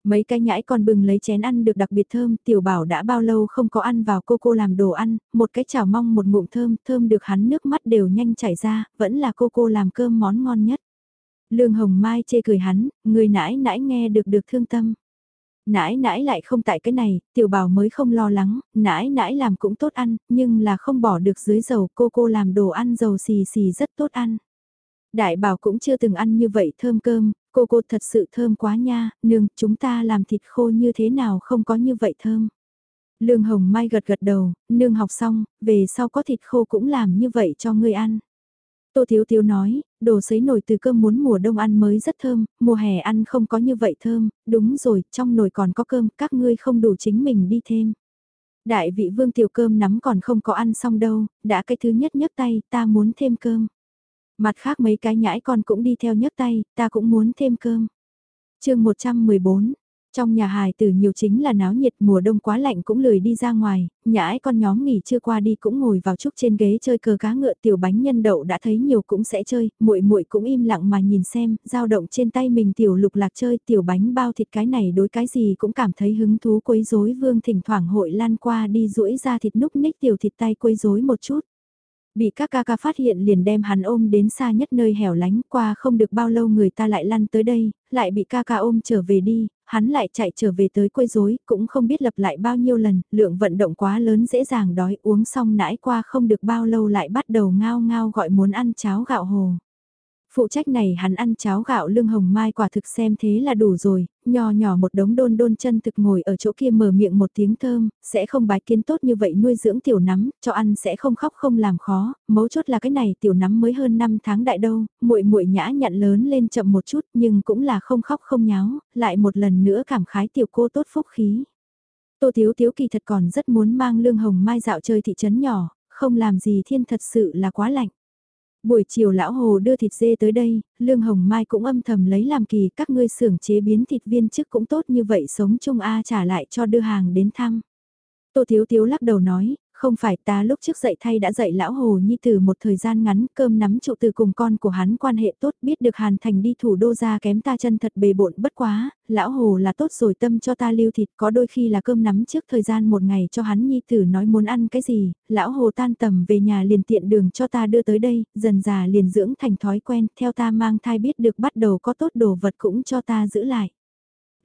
Mấy cái nhãi còn bừng lấy chén ăn được đặc biệt thơm, tiểu bảo đã bao lâu không có ăn vào cô cô làm đồ ăn, một cái chảo mong một ngụm thơm, thơm được hắn nước mắt đều nhanh chảy ra, vẫn là cô cô làm cơm món ngon nhất. Lương Hồng Mai chê cười hắn, người nãi nãi nghe được được thương tâm. Nãi nãi lại không tại cái này, tiểu bảo mới không lo lắng, nãi nãi làm cũng tốt ăn, nhưng là không bỏ được dưới dầu cô cô làm đồ ăn dầu xì xì rất tốt ăn. Đại bảo cũng chưa từng ăn như vậy thơm cơm, cô cô thật sự thơm quá nha, nương, chúng ta làm thịt khô như thế nào không có như vậy thơm. Lương Hồng Mai gật gật đầu, nương học xong, về sau có thịt khô cũng làm như vậy cho ngươi ăn. Tô Thiếu Thiếu nói, đồ sấy nồi từ cơm muốn mùa đông ăn mới rất thơm, mùa hè ăn không có như vậy thơm, đúng rồi, trong nồi còn có cơm, các ngươi không đủ chính mình đi thêm. Đại vị vương tiểu cơm nắm còn không có ăn xong đâu, đã cái thứ nhất nhấc tay, ta muốn thêm cơm. Mặt khác mấy cái nhãi con cũng đi theo nhấc tay, ta cũng muốn thêm cơm. chương 114, trong nhà hài tử nhiều chính là náo nhiệt mùa đông quá lạnh cũng lười đi ra ngoài, nhãi con nhóm nghỉ chưa qua đi cũng ngồi vào trúc trên ghế chơi cờ cá ngựa tiểu bánh nhân đậu đã thấy nhiều cũng sẽ chơi, muội muội cũng im lặng mà nhìn xem, dao động trên tay mình tiểu lục lạc chơi tiểu bánh bao thịt cái này đối cái gì cũng cảm thấy hứng thú quấy rối vương thỉnh thoảng hội lan qua đi duỗi ra thịt núc ních tiểu thịt tay quấy rối một chút. Bị các ca ca phát hiện liền đem hắn ôm đến xa nhất nơi hẻo lánh qua không được bao lâu người ta lại lăn tới đây, lại bị ca ca ôm trở về đi, hắn lại chạy trở về tới quấy rối, cũng không biết lập lại bao nhiêu lần, lượng vận động quá lớn dễ dàng đói uống xong nãi qua không được bao lâu lại bắt đầu ngao ngao gọi muốn ăn cháo gạo hồ. Phụ trách này hắn ăn cháo gạo lương hồng mai quả thực xem thế là đủ rồi, nhỏ nhỏ một đống đôn đôn chân thực ngồi ở chỗ kia mở miệng một tiếng thơm, sẽ không bái kiến tốt như vậy nuôi dưỡng tiểu nắm, cho ăn sẽ không khóc không làm khó, mấu chốt là cái này tiểu nắm mới hơn 5 tháng đại đâu, muội muội nhã nhận lớn lên chậm một chút nhưng cũng là không khóc không nháo, lại một lần nữa cảm khái tiểu cô tốt phúc khí. Tô Thiếu Thiếu kỳ thật còn rất muốn mang Lương Hồng Mai dạo chơi thị trấn nhỏ, không làm gì thiên thật sự là quá lạnh. Buổi chiều lão hồ đưa thịt dê tới đây, Lương Hồng Mai cũng âm thầm lấy làm kỳ các ngươi xưởng chế biến thịt viên chức cũng tốt như vậy sống chung A trả lại cho đưa hàng đến thăm. Tô Thiếu Thiếu lắc đầu nói, không phải ta lúc trước dạy thay đã dạy lão hồ nhi từ một thời gian ngắn cơm nắm trụ từ cùng con của hắn quan hệ tốt biết được hàn thành đi thủ đô ra kém ta chân thật bề bộn bất quá, lão hồ là tốt rồi tâm cho ta lưu thịt có đôi khi là cơm nắm trước thời gian một ngày cho hắn nhi tử nói muốn ăn cái gì, lão hồ tan tầm về nhà liền tiện đường cho ta đưa tới đây, dần già liền dưỡng thành thói quen theo ta mang thai biết được bắt đầu có tốt đồ vật cũng cho ta giữ lại.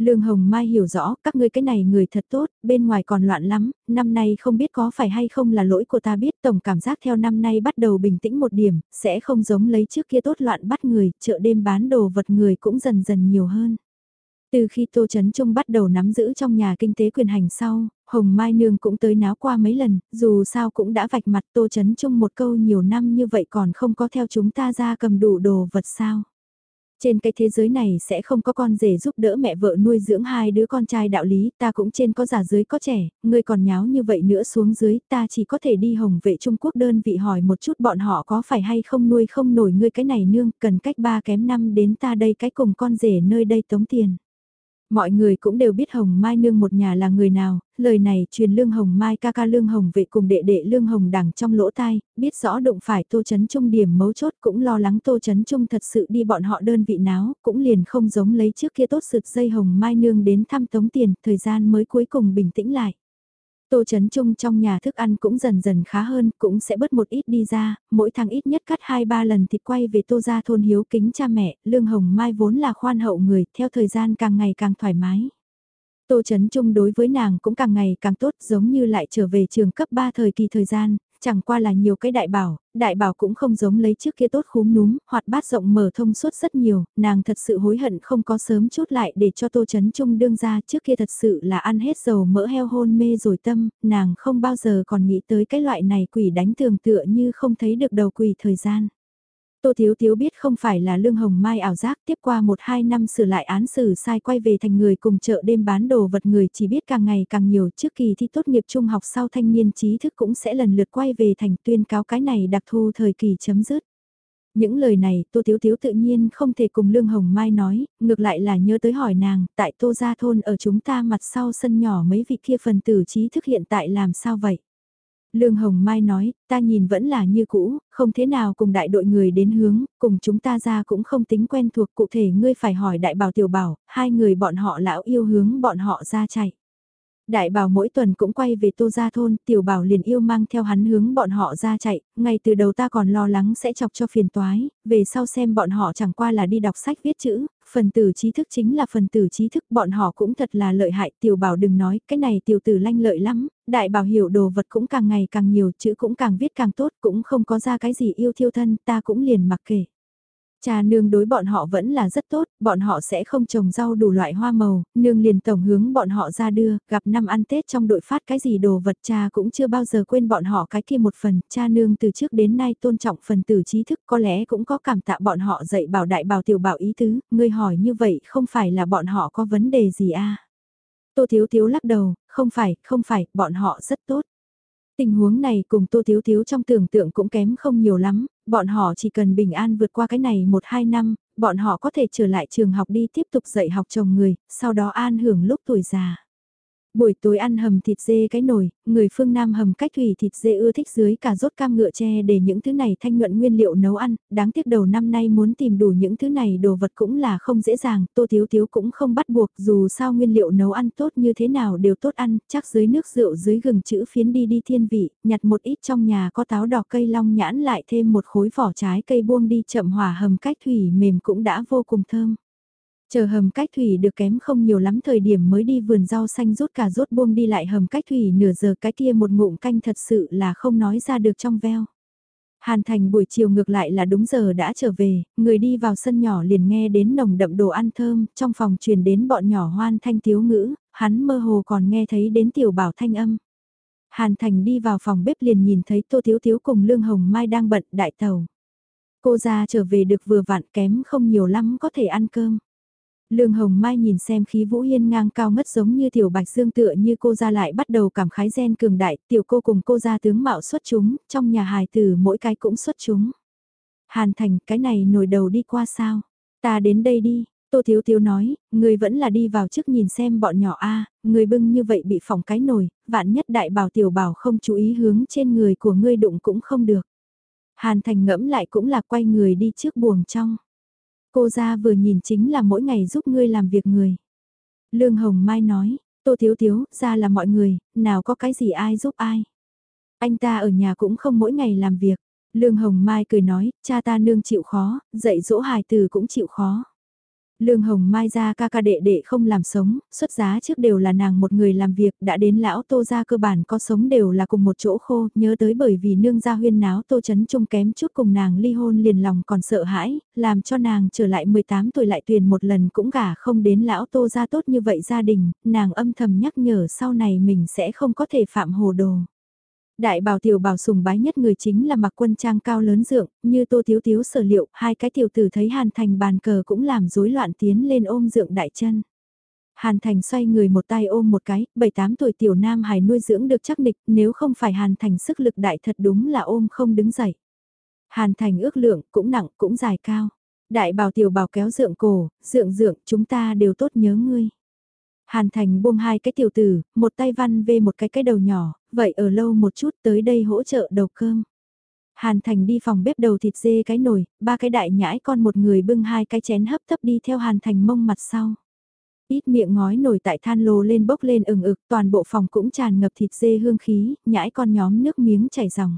Lương Hồng Mai hiểu rõ, các ngươi cái này người thật tốt, bên ngoài còn loạn lắm, năm nay không biết có phải hay không là lỗi của ta biết tổng cảm giác theo năm nay bắt đầu bình tĩnh một điểm, sẽ không giống lấy trước kia tốt loạn bắt người, chợ đêm bán đồ vật người cũng dần dần nhiều hơn. Từ khi Tô Trấn Trung bắt đầu nắm giữ trong nhà kinh tế quyền hành sau, Hồng Mai Nương cũng tới náo qua mấy lần, dù sao cũng đã vạch mặt Tô Trấn Trung một câu nhiều năm như vậy còn không có theo chúng ta ra cầm đủ đồ vật sao. Trên cái thế giới này sẽ không có con rể giúp đỡ mẹ vợ nuôi dưỡng hai đứa con trai đạo lý, ta cũng trên có già dưới có trẻ, ngươi còn nháo như vậy nữa xuống dưới, ta chỉ có thể đi hồng vệ Trung Quốc đơn vị hỏi một chút bọn họ có phải hay không nuôi không nổi ngươi cái này nương, cần cách ba kém năm đến ta đây cái cùng con rể nơi đây tống tiền. Mọi người cũng đều biết Hồng Mai Nương một nhà là người nào, lời này truyền Lương Hồng Mai ca ca Lương Hồng vệ cùng đệ đệ Lương Hồng đằng trong lỗ tai, biết rõ đụng phải Tô Chấn Trung điểm mấu chốt cũng lo lắng Tô Chấn Trung thật sự đi bọn họ đơn vị náo, cũng liền không giống lấy trước kia tốt sực dây Hồng Mai Nương đến thăm tống tiền, thời gian mới cuối cùng bình tĩnh lại. Tô Chấn Trung trong nhà thức ăn cũng dần dần khá hơn, cũng sẽ bớt một ít đi ra, mỗi tháng ít nhất cắt 2-3 lần thịt quay về Tô gia thôn hiếu kính cha mẹ, Lương Hồng Mai vốn là khoan hậu người, theo thời gian càng ngày càng thoải mái. Tô Chấn Trung đối với nàng cũng càng ngày càng tốt giống như lại trở về trường cấp 3 thời kỳ thời gian, chẳng qua là nhiều cái đại bảo, đại bảo cũng không giống lấy trước kia tốt khúm núm, hoạt bát rộng mở thông suốt rất nhiều, nàng thật sự hối hận không có sớm chút lại để cho Tô Chấn Trung đương ra trước kia thật sự là ăn hết dầu mỡ heo hôn mê rồi tâm, nàng không bao giờ còn nghĩ tới cái loại này quỷ đánh tường tựa như không thấy được đầu quỷ thời gian. Tô Thiếu Thiếu biết không phải là Lương Hồng Mai ảo giác tiếp qua 1-2 năm sửa lại án xử sai quay về thành người cùng chợ đêm bán đồ vật người chỉ biết càng ngày càng nhiều trước kỳ thi tốt nghiệp trung học sau thanh niên trí thức cũng sẽ lần lượt quay về thành tuyên cáo cái này đặc thu thời kỳ chấm dứt. Những lời này Tô Thiếu Thiếu tự nhiên không thể cùng Lương Hồng Mai nói, ngược lại là nhớ tới hỏi nàng, tại Tô Gia Thôn ở chúng ta mặt sau sân nhỏ mấy vị kia phần tử trí thức hiện tại làm sao vậy? Lương Hồng Mai nói, ta nhìn vẫn là như cũ, không thế nào cùng đại đội người đến hướng, cùng chúng ta ra cũng không tính quen thuộc cụ thể ngươi phải hỏi đại bảo tiểu bảo, hai người bọn họ lão yêu hướng bọn họ ra chạy. Đại bảo mỗi tuần cũng quay về tô gia thôn, tiểu bảo liền yêu mang theo hắn hướng bọn họ ra chạy, ngay từ đầu ta còn lo lắng sẽ chọc cho phiền toái, về sau xem bọn họ chẳng qua là đi đọc sách viết chữ, phần tử trí thức chính là phần tử trí thức, bọn họ cũng thật là lợi hại, tiểu bảo đừng nói, cái này tiểu tử lanh lợi lắm, đại bảo hiểu đồ vật cũng càng ngày càng nhiều, chữ cũng càng viết càng tốt, cũng không có ra cái gì yêu thiêu thân, ta cũng liền mặc kệ. Cha nương đối bọn họ vẫn là rất tốt, bọn họ sẽ không trồng rau đủ loại hoa màu, nương liền tổng hướng bọn họ ra đưa, gặp năm ăn Tết trong đội phát cái gì đồ vật cha cũng chưa bao giờ quên bọn họ cái kia một phần, cha nương từ trước đến nay tôn trọng phần tử trí thức có lẽ cũng có cảm tạ bọn họ dạy bảo đại bảo tiểu bảo ý tứ, ngươi hỏi như vậy không phải là bọn họ có vấn đề gì à. Tô Thiếu Thiếu lắc đầu, không phải, không phải, bọn họ rất tốt. Tình huống này cùng Tô Thiếu Thiếu trong tưởng tượng cũng kém không nhiều lắm, bọn họ chỉ cần bình an vượt qua cái này 1-2 năm, bọn họ có thể trở lại trường học đi tiếp tục dạy học chồng người, sau đó an hưởng lúc tuổi già. Buổi tối ăn hầm thịt dê cái nồi, người phương Nam hầm cách thủy thịt dê ưa thích dưới cả rốt cam ngựa tre để những thứ này thanh nhuận nguyên liệu nấu ăn, đáng tiếc đầu năm nay muốn tìm đủ những thứ này đồ vật cũng là không dễ dàng, tô thiếu thiếu cũng không bắt buộc dù sao nguyên liệu nấu ăn tốt như thế nào đều tốt ăn, chắc dưới nước rượu dưới gừng chữ phiến đi đi thiên vị, nhặt một ít trong nhà có táo đỏ cây long nhãn lại thêm một khối vỏ trái cây buông đi chậm hỏa hầm cách thủy mềm cũng đã vô cùng thơm. Chờ hầm cách thủy được kém không nhiều lắm thời điểm mới đi vườn rau xanh rút cả rốt buông đi lại hầm cách thủy nửa giờ cái kia một ngụm canh thật sự là không nói ra được trong veo. Hàn Thành buổi chiều ngược lại là đúng giờ đã trở về, người đi vào sân nhỏ liền nghe đến nồng đậm đồ ăn thơm, trong phòng truyền đến bọn nhỏ hoan thanh thiếu ngữ, hắn mơ hồ còn nghe thấy đến tiểu bảo thanh âm. Hàn Thành đi vào phòng bếp liền nhìn thấy Tô Thiếu Thiếu cùng Lương Hồng Mai đang bận đại tàu. Cô ra trở về được vừa vặn kém không nhiều lắm có thể ăn cơm. Lương Hồng Mai nhìn xem khí vũ hiên ngang cao ngất giống như tiểu bạch dương tựa như cô ra lại bắt đầu cảm khái gen cường đại, tiểu cô cùng cô ra tướng mạo xuất chúng, trong nhà hài tử mỗi cái cũng xuất chúng. Hàn thành cái này nổi đầu đi qua sao? Ta đến đây đi, Tô Thiếu Thiếu nói, người vẫn là đi vào trước nhìn xem bọn nhỏ a, người bưng như vậy bị phỏng cái nồi, vạn nhất đại bảo tiểu bảo không chú ý hướng trên người của ngươi đụng cũng không được. Hàn Thành ngẫm lại cũng là quay người đi trước buồng trong. Cô ra vừa nhìn chính là mỗi ngày giúp ngươi làm việc người. Lương Hồng Mai nói, Tô Thiếu Thiếu, ra là mọi người, nào có cái gì ai giúp ai. Anh ta ở nhà cũng không mỗi ngày làm việc. Lương Hồng Mai cười nói, cha ta nương chịu khó, dạy dỗ hài từ cũng chịu khó. Lương Hồng Mai ra ca ca đệ đệ không làm sống, xuất giá trước đều là nàng một người làm việc, đã đến lão tô ra cơ bản có sống đều là cùng một chỗ khô, nhớ tới bởi vì nương gia huyên náo tô chấn chung kém chút cùng nàng ly hôn liền lòng còn sợ hãi, làm cho nàng trở lại 18 tuổi lại tuyển một lần cũng gả không đến lão tô ra tốt như vậy gia đình, nàng âm thầm nhắc nhở sau này mình sẽ không có thể phạm hồ đồ. Đại bảo tiểu bảo sùng bái nhất người chính là mặc quân trang cao lớn dượng, như tô thiếu thiếu sở liệu, hai cái tiểu tử thấy hàn thành bàn cờ cũng làm rối loạn tiến lên ôm dượng đại chân. Hàn Thành xoay người một tay ôm một cái, 7-8 tuổi tiểu nam hài nuôi dưỡng được chắc địch, nếu không phải Hàn Thành sức lực đại thật đúng là ôm không đứng dậy. Hàn Thành ước lượng, cũng nặng, cũng dài cao. Đại bảo tiểu bảo kéo dượng cổ, dượng dượng, chúng ta đều tốt nhớ ngươi. Hàn Thành buông hai cái tiểu tử, một tay văn về một cái cái đầu nhỏ, vậy ở lâu một chút tới đây hỗ trợ đầu cơm. Hàn Thành đi phòng bếp đầu thịt dê cái nồi, ba cái đại nhãi con một người bưng hai cái chén hấp thấp đi theo Hàn Thành mông mặt sau. Ít miệng ngói nổi tại than lô lên bốc lên ừng ực, toàn bộ phòng cũng tràn ngập thịt dê hương khí, nhãi con nhóm nước miếng chảy ròng.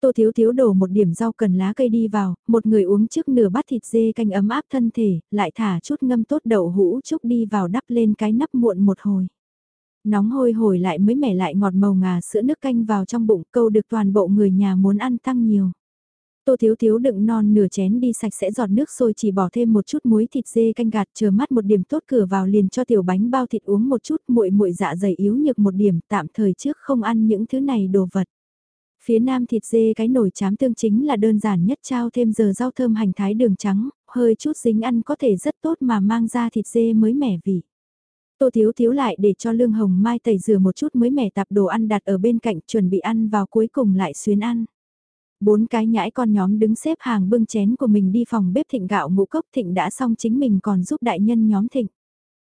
Tô Thiếu Thiếu đổ một điểm rau cần lá cây đi vào, một người uống trước nửa bát thịt dê canh ấm áp thân thể, lại thả chút ngâm tốt đậu hũ chúc đi vào đắp lên cái nắp muộn một hồi. Nóng hôi hồi lại mới mẻ lại ngọt màu ngà sữa nước canh vào trong bụng câu được toàn bộ người nhà muốn ăn tăng nhiều. Tô Thiếu Thiếu đựng non nửa chén đi sạch sẽ giọt nước sôi chỉ bỏ thêm một chút muối thịt dê canh gạt chờ mắt một điểm tốt cửa vào liền cho tiểu bánh bao thịt uống một chút muội muội dạ dày yếu nhược một điểm tạm thời trước không ăn những thứ này đồ vật. Phía nam thịt dê cái nổi chám tương chính là đơn giản nhất trao thêm giờ rau thơm hành thái đường trắng, hơi chút dính ăn có thể rất tốt mà mang ra thịt dê mới mẻ vị. Tô Thiếu Thiếu lại để cho Lương Hồng Mai tẩy rửa một chút mới mẻ tạp đồ ăn đặt ở bên cạnh chuẩn bị ăn vào cuối cùng lại xuyến ăn. Bốn cái nhãi con nhóm đứng xếp hàng bưng chén của mình đi phòng bếp thịnh gạo ngũ cốc thịnh đã xong chính mình còn giúp đại nhân nhóm thịnh.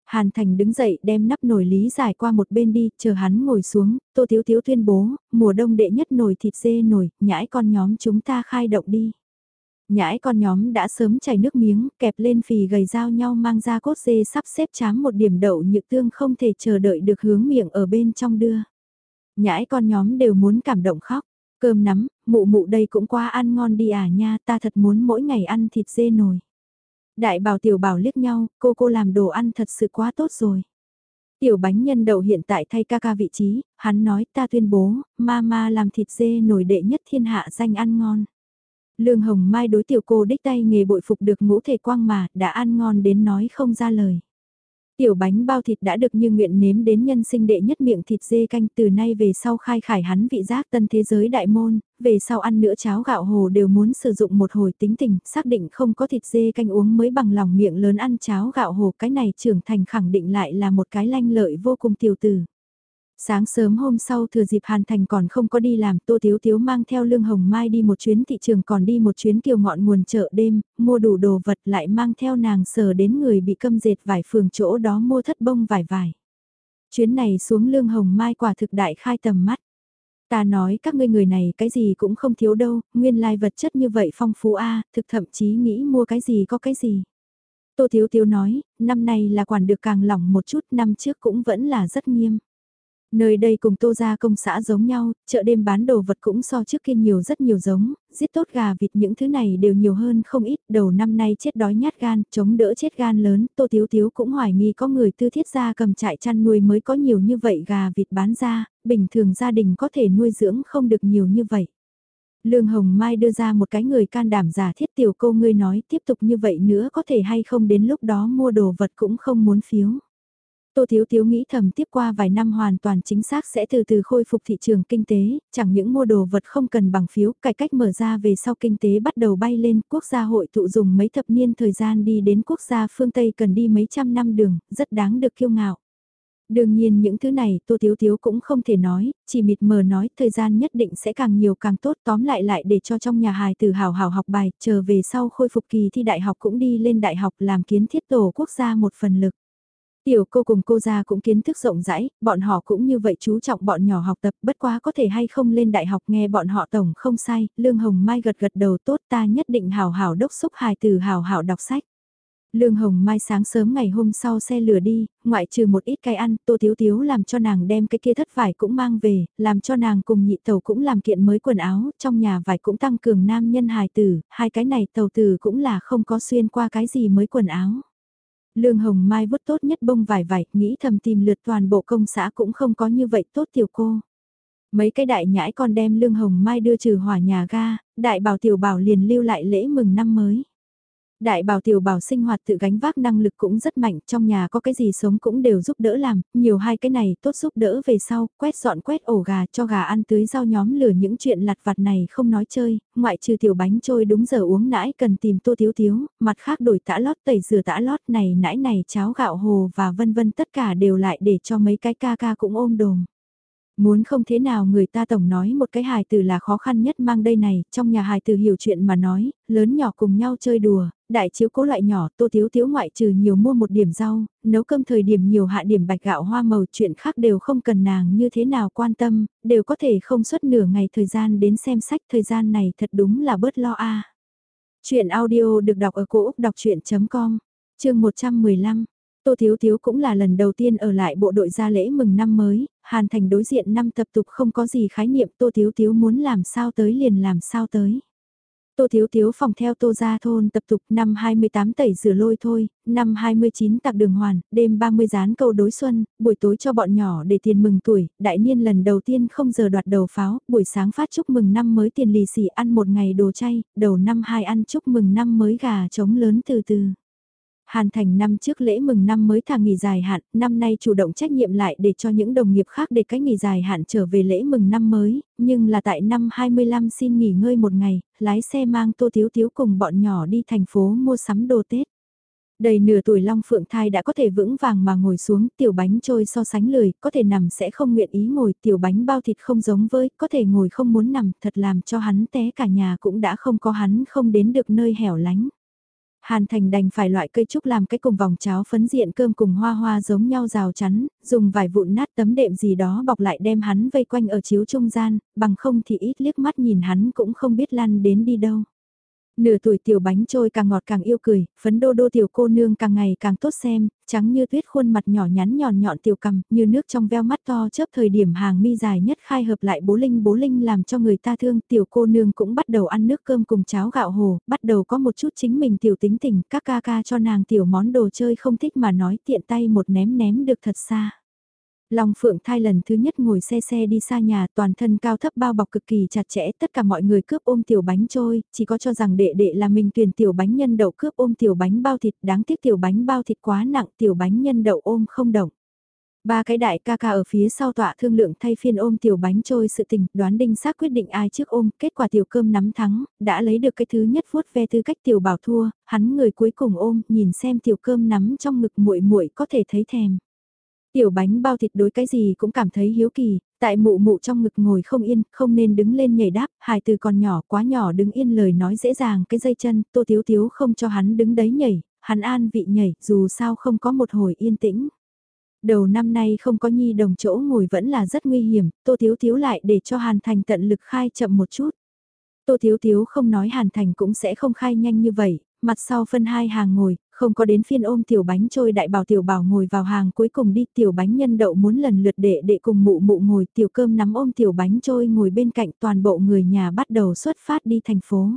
Hàn Thành đứng dậy đem nắp nồi lý giải qua một bên đi, chờ hắn ngồi xuống, Tô Thiếu Thiếu tuyên bố, mùa đông đệ nhất nồi thịt dê nồi, nhãi con nhóm chúng ta khai động đi. Nhãi con nhóm đã sớm chảy nước miếng, kẹp lên phì gầy dao nhau mang ra cốt dê sắp xếp chám một điểm đậu nhựt tương không thể chờ đợi được hướng miệng ở bên trong đưa. Nhãi con nhóm đều muốn cảm động khóc, cơm nắm, mụ mụ đây cũng qua ăn ngon đi à nha, ta thật muốn mỗi ngày ăn thịt dê nồi. Đại bảo tiểu bảo liếc nhau, cô cô làm đồ ăn thật sự quá tốt rồi. Tiểu bánh nhân đậu hiện tại thay ca ca vị trí, hắn nói ta tuyên bố, mama làm thịt dê nổi đệ nhất thiên hạ danh ăn ngon. Lương Hồng Mai đối tiểu cô đích tay nghề bội phục được ngũ thể quang mà, đã ăn ngon đến nói không ra lời. Tiểu bánh bao thịt đã được như nguyện nếm đến nhân sinh đệ nhất miệng thịt dê canh từ nay về sau khai khải hắn vị giác tân thế giới đại môn, về sau ăn nữa cháo gạo hồ đều muốn sử dụng một hồi tính tình, xác định không có thịt dê canh uống mới bằng lòng miệng lớn ăn cháo gạo hồ cái này trưởng thành khẳng định lại là một cái lanh lợi vô cùng tiểu tử. Sáng sớm hôm sau thừa dịp Hàn Thành còn không có đi làm, Tô Tiếu Tiếu mang theo Lương Hồng Mai đi một chuyến thị trường còn đi một chuyến kiều ngọn nguồn chợ đêm, mua đủ đồ vật lại mang theo nàng sờ đến người bị câm dệt vải phường chỗ đó mua thất bông vải vải. Chuyến này xuống Lương Hồng Mai quả thực đại khai tầm mắt. Ta nói các ngươi người này cái gì cũng không thiếu đâu, nguyên lai vật chất như vậy phong phú a thực thậm chí nghĩ mua cái gì có cái gì. Tô thiếu thiếu nói, năm nay là quản được càng lỏng một chút, năm trước cũng vẫn là rất nghiêm. Nơi đây cùng tô gia công xã giống nhau, chợ đêm bán đồ vật cũng so trước kia nhiều rất nhiều giống, giết tốt gà vịt những thứ này đều nhiều hơn không ít, đầu năm nay chết đói nhát gan, chống đỡ chết gan lớn, tô thiếu thiếu cũng hoài nghi có người tư thiết gia cầm trại chăn nuôi mới có nhiều như vậy gà vịt bán ra, bình thường gia đình có thể nuôi dưỡng không được nhiều như vậy. Lương Hồng Mai đưa ra một cái người can đảm giả thiết tiểu cô ngươi nói tiếp tục như vậy nữa có thể hay không đến lúc đó mua đồ vật cũng không muốn phiếu. Tô Thiếu Thiếu nghĩ thầm tiếp qua vài năm hoàn toàn chính xác sẽ từ từ khôi phục thị trường kinh tế, chẳng những mua đồ vật không cần bằng phiếu, cải cách mở ra về sau kinh tế bắt đầu bay lên, quốc gia hội tụ dùng mấy thập niên thời gian đi đến quốc gia phương Tây cần đi mấy trăm năm đường, rất đáng được kiêu ngạo. Đương nhiên những thứ này Tô Thiếu Thiếu cũng không thể nói, chỉ mịt mờ nói thời gian nhất định sẽ càng nhiều càng tốt tóm lại lại để cho trong nhà hài từ hào hào học bài, chờ về sau khôi phục kỳ thi đại học cũng đi lên đại học làm kiến thiết tổ quốc gia một phần lực. Tiểu cô cùng cô gia cũng kiến thức rộng rãi, bọn họ cũng như vậy chú trọng bọn nhỏ học tập bất quá có thể hay không lên đại học nghe bọn họ tổng không sai, Lương Hồng Mai gật gật đầu tốt ta nhất định hào hào đốc xúc hài từ hào hào đọc sách. Lương Hồng Mai sáng sớm ngày hôm sau xe lửa đi, ngoại trừ một ít cái ăn, Tô Thiếu Thiếu làm cho nàng đem cái kia thất vải cũng mang về, làm cho nàng cùng nhị tàu cũng làm kiện mới quần áo, trong nhà vải cũng tăng cường nam nhân hài tử, hai cái này tàu tử cũng là không có xuyên qua cái gì mới quần áo. Lương Hồng Mai vứt tốt nhất bông vải vải, nghĩ thầm tìm lượt toàn bộ công xã cũng không có như vậy tốt tiểu cô. Mấy cái đại nhãi con đem Lương Hồng Mai đưa trừ hỏa nhà ga, đại bảo tiểu bảo liền lưu lại lễ mừng năm mới. Đại bảo tiểu bảo sinh hoạt tự gánh vác năng lực cũng rất mạnh, trong nhà có cái gì sống cũng đều giúp đỡ làm, nhiều hai cái này tốt giúp đỡ về sau, quét dọn quét ổ gà cho gà ăn tưới rau nhóm lửa những chuyện lặt vặt này không nói chơi, ngoại trừ tiểu bánh trôi đúng giờ uống nãi cần tìm tô thiếu thiếu, mặt khác đổi tã lót tẩy rửa tã lót này nãi này cháo gạo hồ và vân vân tất cả đều lại để cho mấy cái ca ca cũng ôm đồm. Muốn không thế nào người ta tổng nói một cái hài tử là khó khăn nhất mang đây này, trong nhà hài tử hiểu chuyện mà nói, lớn nhỏ cùng nhau chơi đùa, đại chiếu cố loại nhỏ, tô thiếu thiếu ngoại trừ nhiều mua một điểm rau, nấu cơm thời điểm nhiều hạ điểm bạch gạo hoa màu chuyện khác đều không cần nàng như thế nào quan tâm, đều có thể không suốt nửa ngày thời gian đến xem sách thời gian này thật đúng là bớt lo a. Chuyện audio được đọc ở cổ Úc đọc chuyện.com, chương 115. Tô Thiếu Thiếu cũng là lần đầu tiên ở lại bộ đội ra lễ mừng năm mới, Hàn Thành đối diện năm tập tục không có gì khái niệm Tô Thiếu Thiếu muốn làm sao tới liền làm sao tới. Tô Thiếu Thiếu phòng theo Tô Gia Thôn tập tục năm 28 tẩy rửa lôi thôi, năm 29 tạc đường hoàn, đêm 30 dán câu đối xuân, buổi tối cho bọn nhỏ để tiền mừng tuổi, đại niên lần đầu tiên không giờ đoạt đầu pháo, buổi sáng phát chúc mừng năm mới tiền lì xì ăn một ngày đồ chay, đầu năm hai ăn chúc mừng năm mới gà trống lớn từ từ. Hàn Thành năm trước lễ mừng năm mới thả nghỉ dài hạn, năm nay chủ động trách nhiệm lại để cho những đồng nghiệp khác để cách nghỉ dài hạn trở về lễ mừng năm mới, nhưng là tại năm 25 xin nghỉ ngơi một ngày, lái xe mang Tô Thiếu Thiếu cùng bọn nhỏ đi thành phố mua sắm đồ Tết. Đầy nửa tuổi Long Phượng Thai đã có thể vững vàng mà ngồi xuống, tiểu bánh trôi so sánh lười, có thể nằm sẽ không nguyện ý ngồi, tiểu bánh bao thịt không giống với, có thể ngồi không muốn nằm, thật làm cho hắn té cả nhà cũng đã không có hắn không đến được nơi hẻo lánh. Hàn Thành đành phải loại cây trúc làm cái cùng vòng cháo phấn diện cơm cùng hoa hoa giống nhau rào chắn, dùng vài vụn nát tấm đệm gì đó bọc lại đem hắn vây quanh ở chiếu trung gian, bằng không thì ít liếc mắt nhìn hắn cũng không biết lăn đến đi đâu. Nửa tuổi tiểu bánh trôi càng ngọt càng yêu cười, phấn đô đô tiểu cô nương càng ngày càng tốt xem, trắng như tuyết khuôn mặt nhỏ nhắn nhọn nhọn tiểu cầm, như nước trong veo mắt to chớp thời điểm hàng mi dài nhất khai hợp lại bố linh bố linh làm cho người ta thương, tiểu cô nương cũng bắt đầu ăn nước cơm cùng cháo gạo hồ, bắt đầu có một chút chính mình tiểu tính tình, các ca ca cho nàng tiểu món đồ chơi không thích mà nói tiện tay một ném ném được thật xa. Long Phượng thai lần thứ nhất ngồi xe xe đi xa nhà toàn thân cao thấp bao bọc cực kỳ chặt chẽ tất cả mọi người cướp ôm tiểu bánh trôi, chỉ có cho rằng đệ đệ là mình tuyển tiểu bánh nhân đậu cướp ôm tiểu bánh bao thịt đáng tiếc tiểu bánh bao thịt quá nặng tiểu bánh nhân đậu ôm không động. Ba cái đại ca ca ở phía sau tọa thương lượng thay phiên ôm tiểu bánh trôi sự tình, đoán đinh xác quyết định ai trước ôm, kết quả tiểu cơm nắm thắng, đã lấy được cái thứ nhất vuốt ve tư cách tiểu bảo thua, hắn người cuối cùng ôm, nhìn xem tiểu cơm nắm trong ngực muội muội có thể thấy thèm. Tiểu bánh bao thịt đối cái gì cũng cảm thấy hiếu kỳ, tại mụ mụ trong ngực ngồi không yên, không nên đứng lên nhảy đáp, hài từ còn nhỏ quá nhỏ đứng yên lời nói dễ dàng cái dây chân, tô thiếu thiếu không cho hắn đứng đấy nhảy, hắn an vị nhảy, dù sao không có một hồi yên tĩnh. Đầu năm nay không có nhi đồng chỗ ngồi vẫn là rất nguy hiểm, tô thiếu thiếu lại để cho hàn thành tận lực khai chậm một chút. Tô Thiếu Thiếu không nói Hàn Thành cũng sẽ không khai nhanh như vậy, mặt sau phân hai hàng ngồi, không có đến phiên ôm tiểu bánh trôi đại bảo tiểu bảo ngồi vào hàng cuối cùng đi tiểu bánh nhân đậu muốn lần lượt để để cùng mụ mụ ngồi tiểu cơm nắm ôm tiểu bánh trôi ngồi bên cạnh toàn bộ người nhà bắt đầu xuất phát đi thành phố.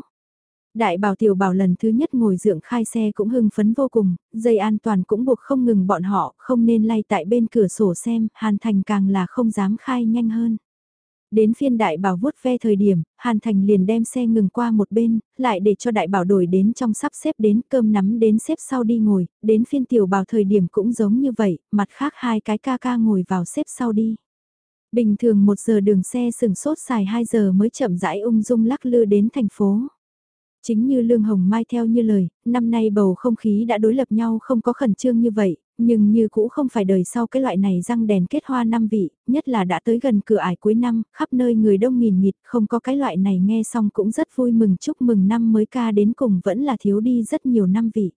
Đại bảo tiểu bảo lần thứ nhất ngồi dưỡng khai xe cũng hưng phấn vô cùng, dây an toàn cũng buộc không ngừng bọn họ, không nên lay tại bên cửa sổ xem, hàn thành càng là không dám khai nhanh hơn. Đến phiên đại bảo vuốt ve thời điểm, Hàn Thành liền đem xe ngừng qua một bên, lại để cho đại bảo đổi đến trong sắp xếp đến cơm nắm đến xếp sau đi ngồi, đến phiên tiểu bảo thời điểm cũng giống như vậy, mặt khác hai cái ca ca ngồi vào xếp sau đi. Bình thường một giờ đường xe sừng sốt xài 2 giờ mới chậm rãi ung dung lắc lư đến thành phố. Chính như Lương Hồng Mai theo như lời, năm nay bầu không khí đã đối lập nhau không có khẩn trương như vậy, nhưng như cũ không phải đời sau cái loại này răng đèn kết hoa năm vị, nhất là đã tới gần cửa ải cuối năm, khắp nơi người đông nghìn nghịt, không có cái loại này nghe xong cũng rất vui mừng chúc mừng năm mới ca đến cùng vẫn là thiếu đi rất nhiều năm vị.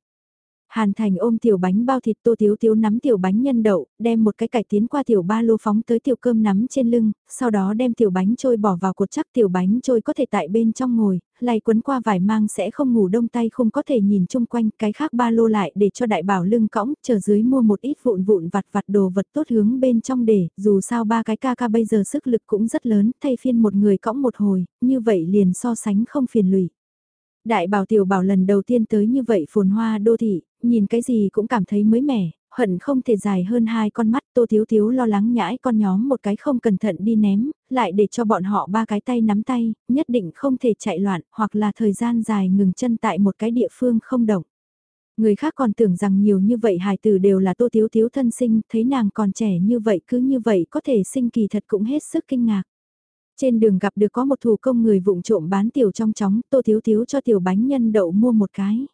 Hàn Thành ôm tiểu bánh bao thịt tô thiếu thiếu nắm tiểu bánh nhân đậu, đem một cái cải tiến qua tiểu ba lô phóng tới tiểu cơm nắm trên lưng, sau đó đem tiểu bánh trôi bỏ vào cột chắc tiểu bánh trôi có thể tại bên trong ngồi, lay quấn qua vải mang sẽ không ngủ đông tay không có thể nhìn chung quanh cái khác ba lô lại để cho đại bảo lưng cõng, chờ dưới mua một ít vụn vụn vặt vặt đồ vật tốt hướng bên trong để, dù sao ba cái ca ca bây giờ sức lực cũng rất lớn, thay phiên một người cõng một hồi, như vậy liền so sánh không phiền lụy. Đại bảo tiểu bảo lần đầu tiên tới như vậy phồn hoa đô thị, nhìn cái gì cũng cảm thấy mới mẻ, hận không thể dài hơn hai con mắt tô thiếu thiếu lo lắng nhãi con nhóm một cái không cẩn thận đi ném, lại để cho bọn họ ba cái tay nắm tay, nhất định không thể chạy loạn hoặc là thời gian dài ngừng chân tại một cái địa phương không động. Người khác còn tưởng rằng nhiều như vậy hài tử đều là tô thiếu thiếu thân sinh, thấy nàng còn trẻ như vậy cứ như vậy có thể sinh kỳ thật cũng hết sức kinh ngạc. Trên đường gặp được có một thủ công người vụng trộm bán tiểu trong chóng, tô thiếu thiếu cho tiểu bánh nhân đậu mua một cái.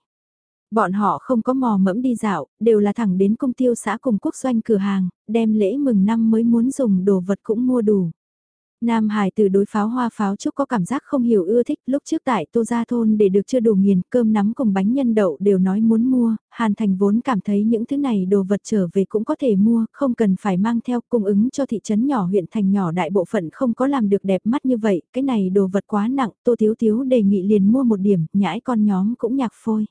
Bọn họ không có mò mẫm đi dạo, đều là thẳng đến công tiêu xã cùng quốc doanh cửa hàng, đem lễ mừng năm mới muốn dùng đồ vật cũng mua đủ. Nam Hải từ đối pháo hoa pháo trúc có cảm giác không hiểu ưa thích lúc trước tại Tô Gia Thôn để được chưa đủ nghiền cơm nắm cùng bánh nhân đậu đều nói muốn mua, Hàn Thành vốn cảm thấy những thứ này đồ vật trở về cũng có thể mua, không cần phải mang theo cung ứng cho thị trấn nhỏ huyện thành nhỏ đại bộ phận không có làm được đẹp mắt như vậy, cái này đồ vật quá nặng, Tô Thiếu Thiếu đề nghị liền mua một điểm, nhãi con nhóm cũng nhạc phôi.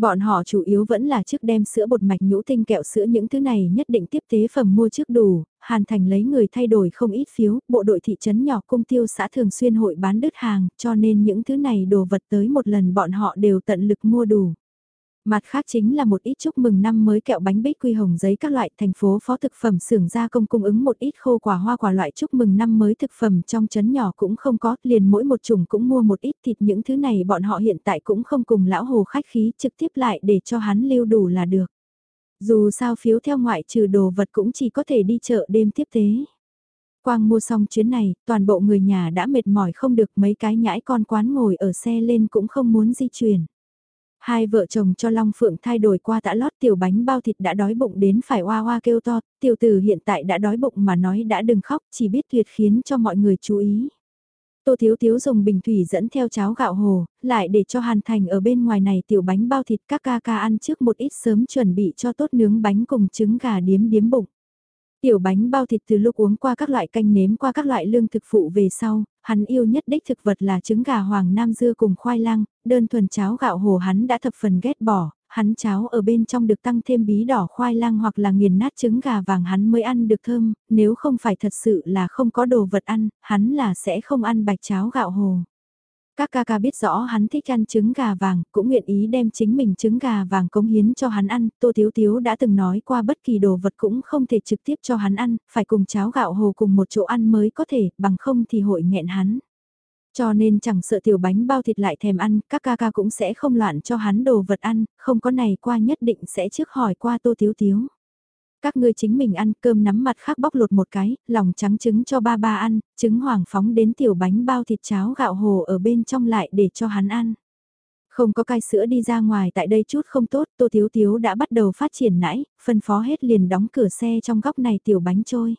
Bọn họ chủ yếu vẫn là trước đem sữa bột mạch nhũ tinh kẹo sữa những thứ này nhất định tiếp tế phẩm mua trước đủ, Hàn Thành lấy người thay đổi không ít phiếu, bộ đội thị trấn nhỏ cung tiêu xã thường xuyên hội bán đứt hàng, cho nên những thứ này đồ vật tới một lần bọn họ đều tận lực mua đủ. Mặt khác chính là một ít chúc mừng năm mới kẹo bánh bích quy hồng giấy các loại thành phố phó thực phẩm xưởng gia công cung ứng một ít khô quả hoa quả loại chúc mừng năm mới thực phẩm trong chấn nhỏ cũng không có, liền mỗi một chủng cũng mua một ít thịt những thứ này bọn họ hiện tại cũng không cùng lão hồ khách khí trực tiếp lại để cho hắn lưu đủ là được. Dù sao phiếu theo ngoại trừ đồ vật cũng chỉ có thể đi chợ đêm tiếp tế. Quang mua xong chuyến này, toàn bộ người nhà đã mệt mỏi không được mấy cái nhãi con quán ngồi ở xe lên cũng không muốn di chuyển. Hai vợ chồng cho Long Phượng thay đổi qua tã lót tiểu bánh bao thịt đã đói bụng đến phải oa oa kêu to, tiểu tử hiện tại đã đói bụng mà nói đã đừng khóc, chỉ biết tuyệt khiến cho mọi người chú ý. Tô Thiếu Thiếu dùng bình thủy dẫn theo cháo gạo hồ, lại để cho Hàn Thành ở bên ngoài này tiểu bánh bao thịt các ca ca ăn trước một ít sớm chuẩn bị cho tốt nướng bánh cùng trứng gà điếm điếm bụng. Tiểu bánh bao thịt từ lúc uống qua các loại canh nếm qua các loại lương thực phụ về sau, hắn yêu nhất đích thực vật là trứng gà hoàng nam dưa cùng khoai lang, đơn thuần cháo gạo hồ hắn đã thập phần ghét bỏ, hắn cháo ở bên trong được tăng thêm bí đỏ khoai lang hoặc là nghiền nát trứng gà vàng hắn mới ăn được thơm, nếu không phải thật sự là không có đồ vật ăn, hắn là sẽ không ăn bạch cháo gạo hồ. Các ca ca biết rõ hắn thích ăn trứng gà vàng, cũng nguyện ý đem chính mình trứng gà vàng cống hiến cho hắn ăn. Tô Thiếu Thiếu đã từng nói qua bất kỳ đồ vật cũng không thể trực tiếp cho hắn ăn, phải cùng cháo gạo hồ cùng một chỗ ăn mới có thể, bằng không thì hội nghẹn hắn. Cho nên chẳng sợ tiểu bánh bao thịt lại thèm ăn, các ca ca cũng sẽ không loạn cho hắn đồ vật ăn, không có này qua nhất định sẽ trước hỏi qua Tô Thiếu Thiếu. Các ngươi chính mình ăn cơm nắm mặt khác bóc lột một cái, lòng trắng trứng cho ba ba ăn, trứng hoàng phóng đến tiểu bánh bao thịt cháo gạo hồ ở bên trong lại để cho hắn ăn. Không có cai sữa đi ra ngoài tại đây chút không tốt, Tô Thiếu Thiếu đã bắt đầu phát triển nãy, phân phó hết liền đóng cửa xe trong góc này tiểu bánh trôi.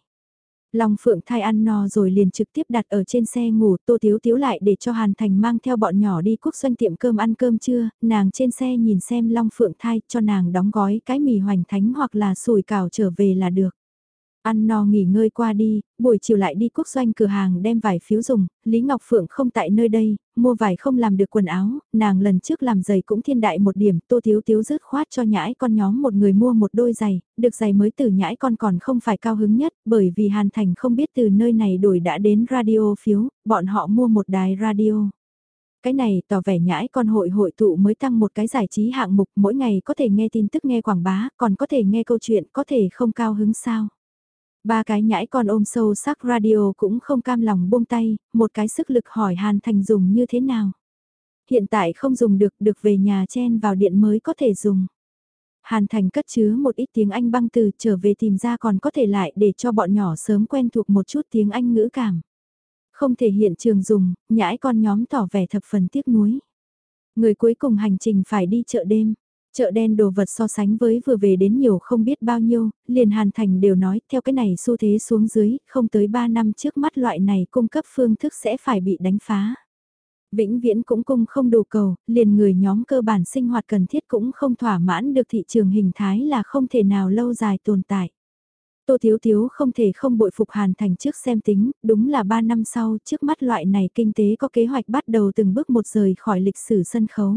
Long Phượng thai ăn no rồi liền trực tiếp đặt ở trên xe ngủ, Tô Tiếu Tiếu lại để cho Hàn Thành mang theo bọn nhỏ đi quốc doanh tiệm cơm ăn cơm trưa, nàng trên xe nhìn xem Long Phượng thai cho nàng đóng gói cái mì hoành thánh hoặc là sủi cảo trở về là được. Ăn no nghỉ ngơi qua đi, buổi chiều lại đi quốc doanh cửa hàng đem vải phiếu dùng, Lý Ngọc Phượng không tại nơi đây, mua vải không làm được quần áo, nàng lần trước làm giày cũng thiên đại một điểm, tô thiếu thiếu rớt khoát cho nhãi con nhóm một người mua một đôi giày, được giày mới từ nhãi con còn không phải cao hứng nhất, bởi vì Hàn Thành không biết từ nơi này đổi đã đến radio phiếu, bọn họ mua một đài radio. Cái này tỏ vẻ nhãi con hội hội tụ mới tăng một cái giải trí hạng mục mỗi ngày có thể nghe tin tức nghe quảng bá, còn có thể nghe câu chuyện, có thể không cao hứng sao. Ba cái nhãi con ôm sâu sắc radio cũng không cam lòng buông tay, một cái sức lực hỏi Hàn Thành dùng như thế nào. Hiện tại không dùng được, được về nhà chen vào điện mới có thể dùng. Hàn Thành cất chứa một ít tiếng Anh băng từ trở về tìm ra còn có thể lại để cho bọn nhỏ sớm quen thuộc một chút tiếng Anh ngữ cảm. Không thể hiện trường dùng, nhãi con nhóm tỏ vẻ thập phần tiếc nuối. Người cuối cùng hành trình phải đi chợ đêm. Chợ đen đồ vật so sánh với vừa về đến nhiều không biết bao nhiêu, liền Hàn Thành đều nói theo cái này xu thế xuống dưới, không tới 3 năm trước mắt loại này cung cấp phương thức sẽ phải bị đánh phá. Vĩnh viễn cũng cung không đủ cầu, liền người nhóm cơ bản sinh hoạt cần thiết cũng không thỏa mãn được thị trường hình thái là không thể nào lâu dài tồn tại. Tô Thiếu Thiếu không thể không bội phục Hàn Thành trước xem tính, đúng là 3 năm sau trước mắt loại này kinh tế có kế hoạch bắt đầu từng bước một rời khỏi lịch sử sân khấu.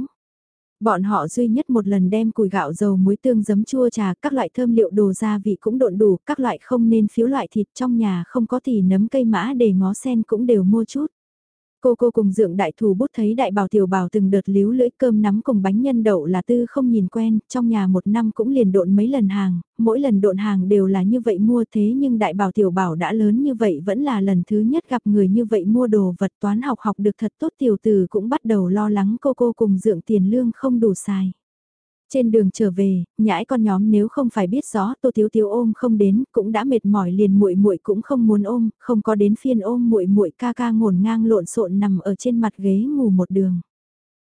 Bọn họ duy nhất một lần đem củi gạo dầu muối tương giấm chua trà các loại thơm liệu đồ gia vị cũng độn đủ, các loại không nên phiếu loại thịt trong nhà không có thì nấm cây mã để ngó sen cũng đều mua chút. Cô cô cùng dượng đại thủ bút thấy đại bảo tiểu bảo từng đợt líu lưỡi cơm nắm cùng bánh nhân đậu là tư không nhìn quen, trong nhà một năm cũng liền độn mấy lần hàng, mỗi lần độn hàng đều là như vậy mua thế nhưng đại bảo tiểu bảo đã lớn như vậy vẫn là lần thứ nhất gặp người như vậy mua đồ vật toán học học được thật tốt tiểu từ cũng bắt đầu lo lắng cô cô cùng dượng tiền lương không đủ xài. Trên đường trở về, nhãi con nhóm nếu không phải biết rõ Tô Thiếu Thiếu ôm không đến, cũng đã mệt mỏi liền muội muội cũng không muốn ôm, không có đến phiên ôm muội muội ca ca ngổn ngang lộn xộn nằm ở trên mặt ghế ngủ một đường.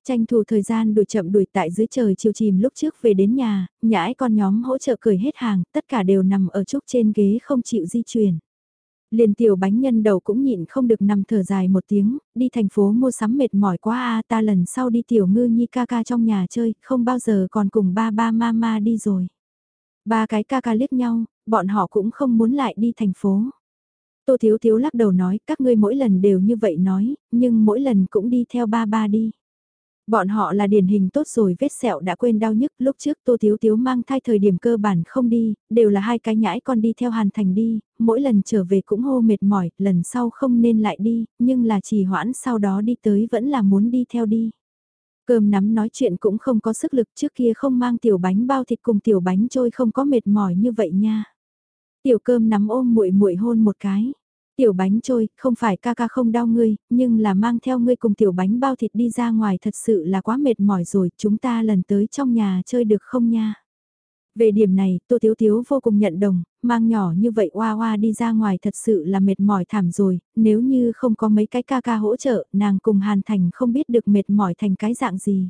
Tranh thủ thời gian đuổi chậm đuổi tại dưới trời chiều chìm lúc trước về đến nhà, nhãi con nhóm hỗ trợ cười hết hàng, tất cả đều nằm ở trúc trên ghế không chịu di chuyển. Liền tiểu bánh nhân đầu cũng nhịn không được nằm thở dài một tiếng, đi thành phố mua sắm mệt mỏi quá a ta lần sau đi tiểu ngư nhi ca ca trong nhà chơi, không bao giờ còn cùng ba ba mama đi rồi. Ba cái ca ca liếc nhau, bọn họ cũng không muốn lại đi thành phố. Tô Thiếu Thiếu lắc đầu nói, các ngươi mỗi lần đều như vậy nói, nhưng mỗi lần cũng đi theo ba ba đi. Bọn họ là điển hình tốt rồi vết sẹo đã quên đau nhức lúc trước Tô Tiếu Tiếu mang thai thời điểm cơ bản không đi, đều là hai cái nhãi con đi theo Hàn Thành đi, mỗi lần trở về cũng hô mệt mỏi, lần sau không nên lại đi, nhưng là trì hoãn sau đó đi tới vẫn là muốn đi theo đi. Cơm nắm nói chuyện cũng không có sức lực trước kia không mang tiểu bánh bao thịt cùng tiểu bánh trôi không có mệt mỏi như vậy nha. Tiểu cơm nắm ôm muội muội hôn một cái. Tiểu bánh trôi, không phải ca ca không đau ngươi, nhưng là mang theo ngươi cùng tiểu bánh bao thịt đi ra ngoài thật sự là quá mệt mỏi rồi, chúng ta lần tới trong nhà chơi được không nha? Về điểm này, Tô thiếu thiếu vô cùng nhận đồng, mang nhỏ như vậy oa oa đi ra ngoài thật sự là mệt mỏi thảm rồi, nếu như không có mấy cái ca ca hỗ trợ, nàng cùng Hàn Thành không biết được mệt mỏi thành cái dạng gì.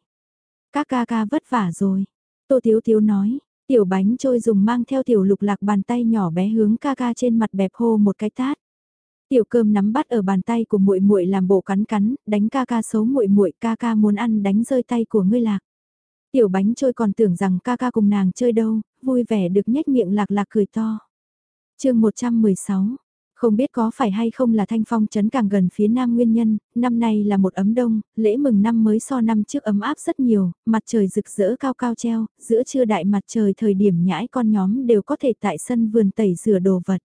Các ca ca vất vả rồi. Tô thiếu thiếu nói, tiểu bánh trôi dùng mang theo tiểu lục lạc bàn tay nhỏ bé hướng ca ca trên mặt bẹp hô một cái tát. Tiểu cơm nắm bắt ở bàn tay của muội muội làm bộ cắn cắn, đánh ca ca xấu muội muội, ca ca muốn ăn đánh rơi tay của ngươi lạc. Tiểu bánh trôi còn tưởng rằng ca ca cùng nàng chơi đâu, vui vẻ được nhếch miệng lạc lạc cười to. chương 116 không biết có phải hay không là thanh phong trấn càng gần phía nam nguyên nhân, năm nay là một ấm đông, lễ mừng năm mới so năm trước ấm áp rất nhiều, mặt trời rực rỡ cao cao treo, giữa trưa đại mặt trời thời điểm nhãi con nhóm đều có thể tại sân vườn tẩy rửa đồ vật.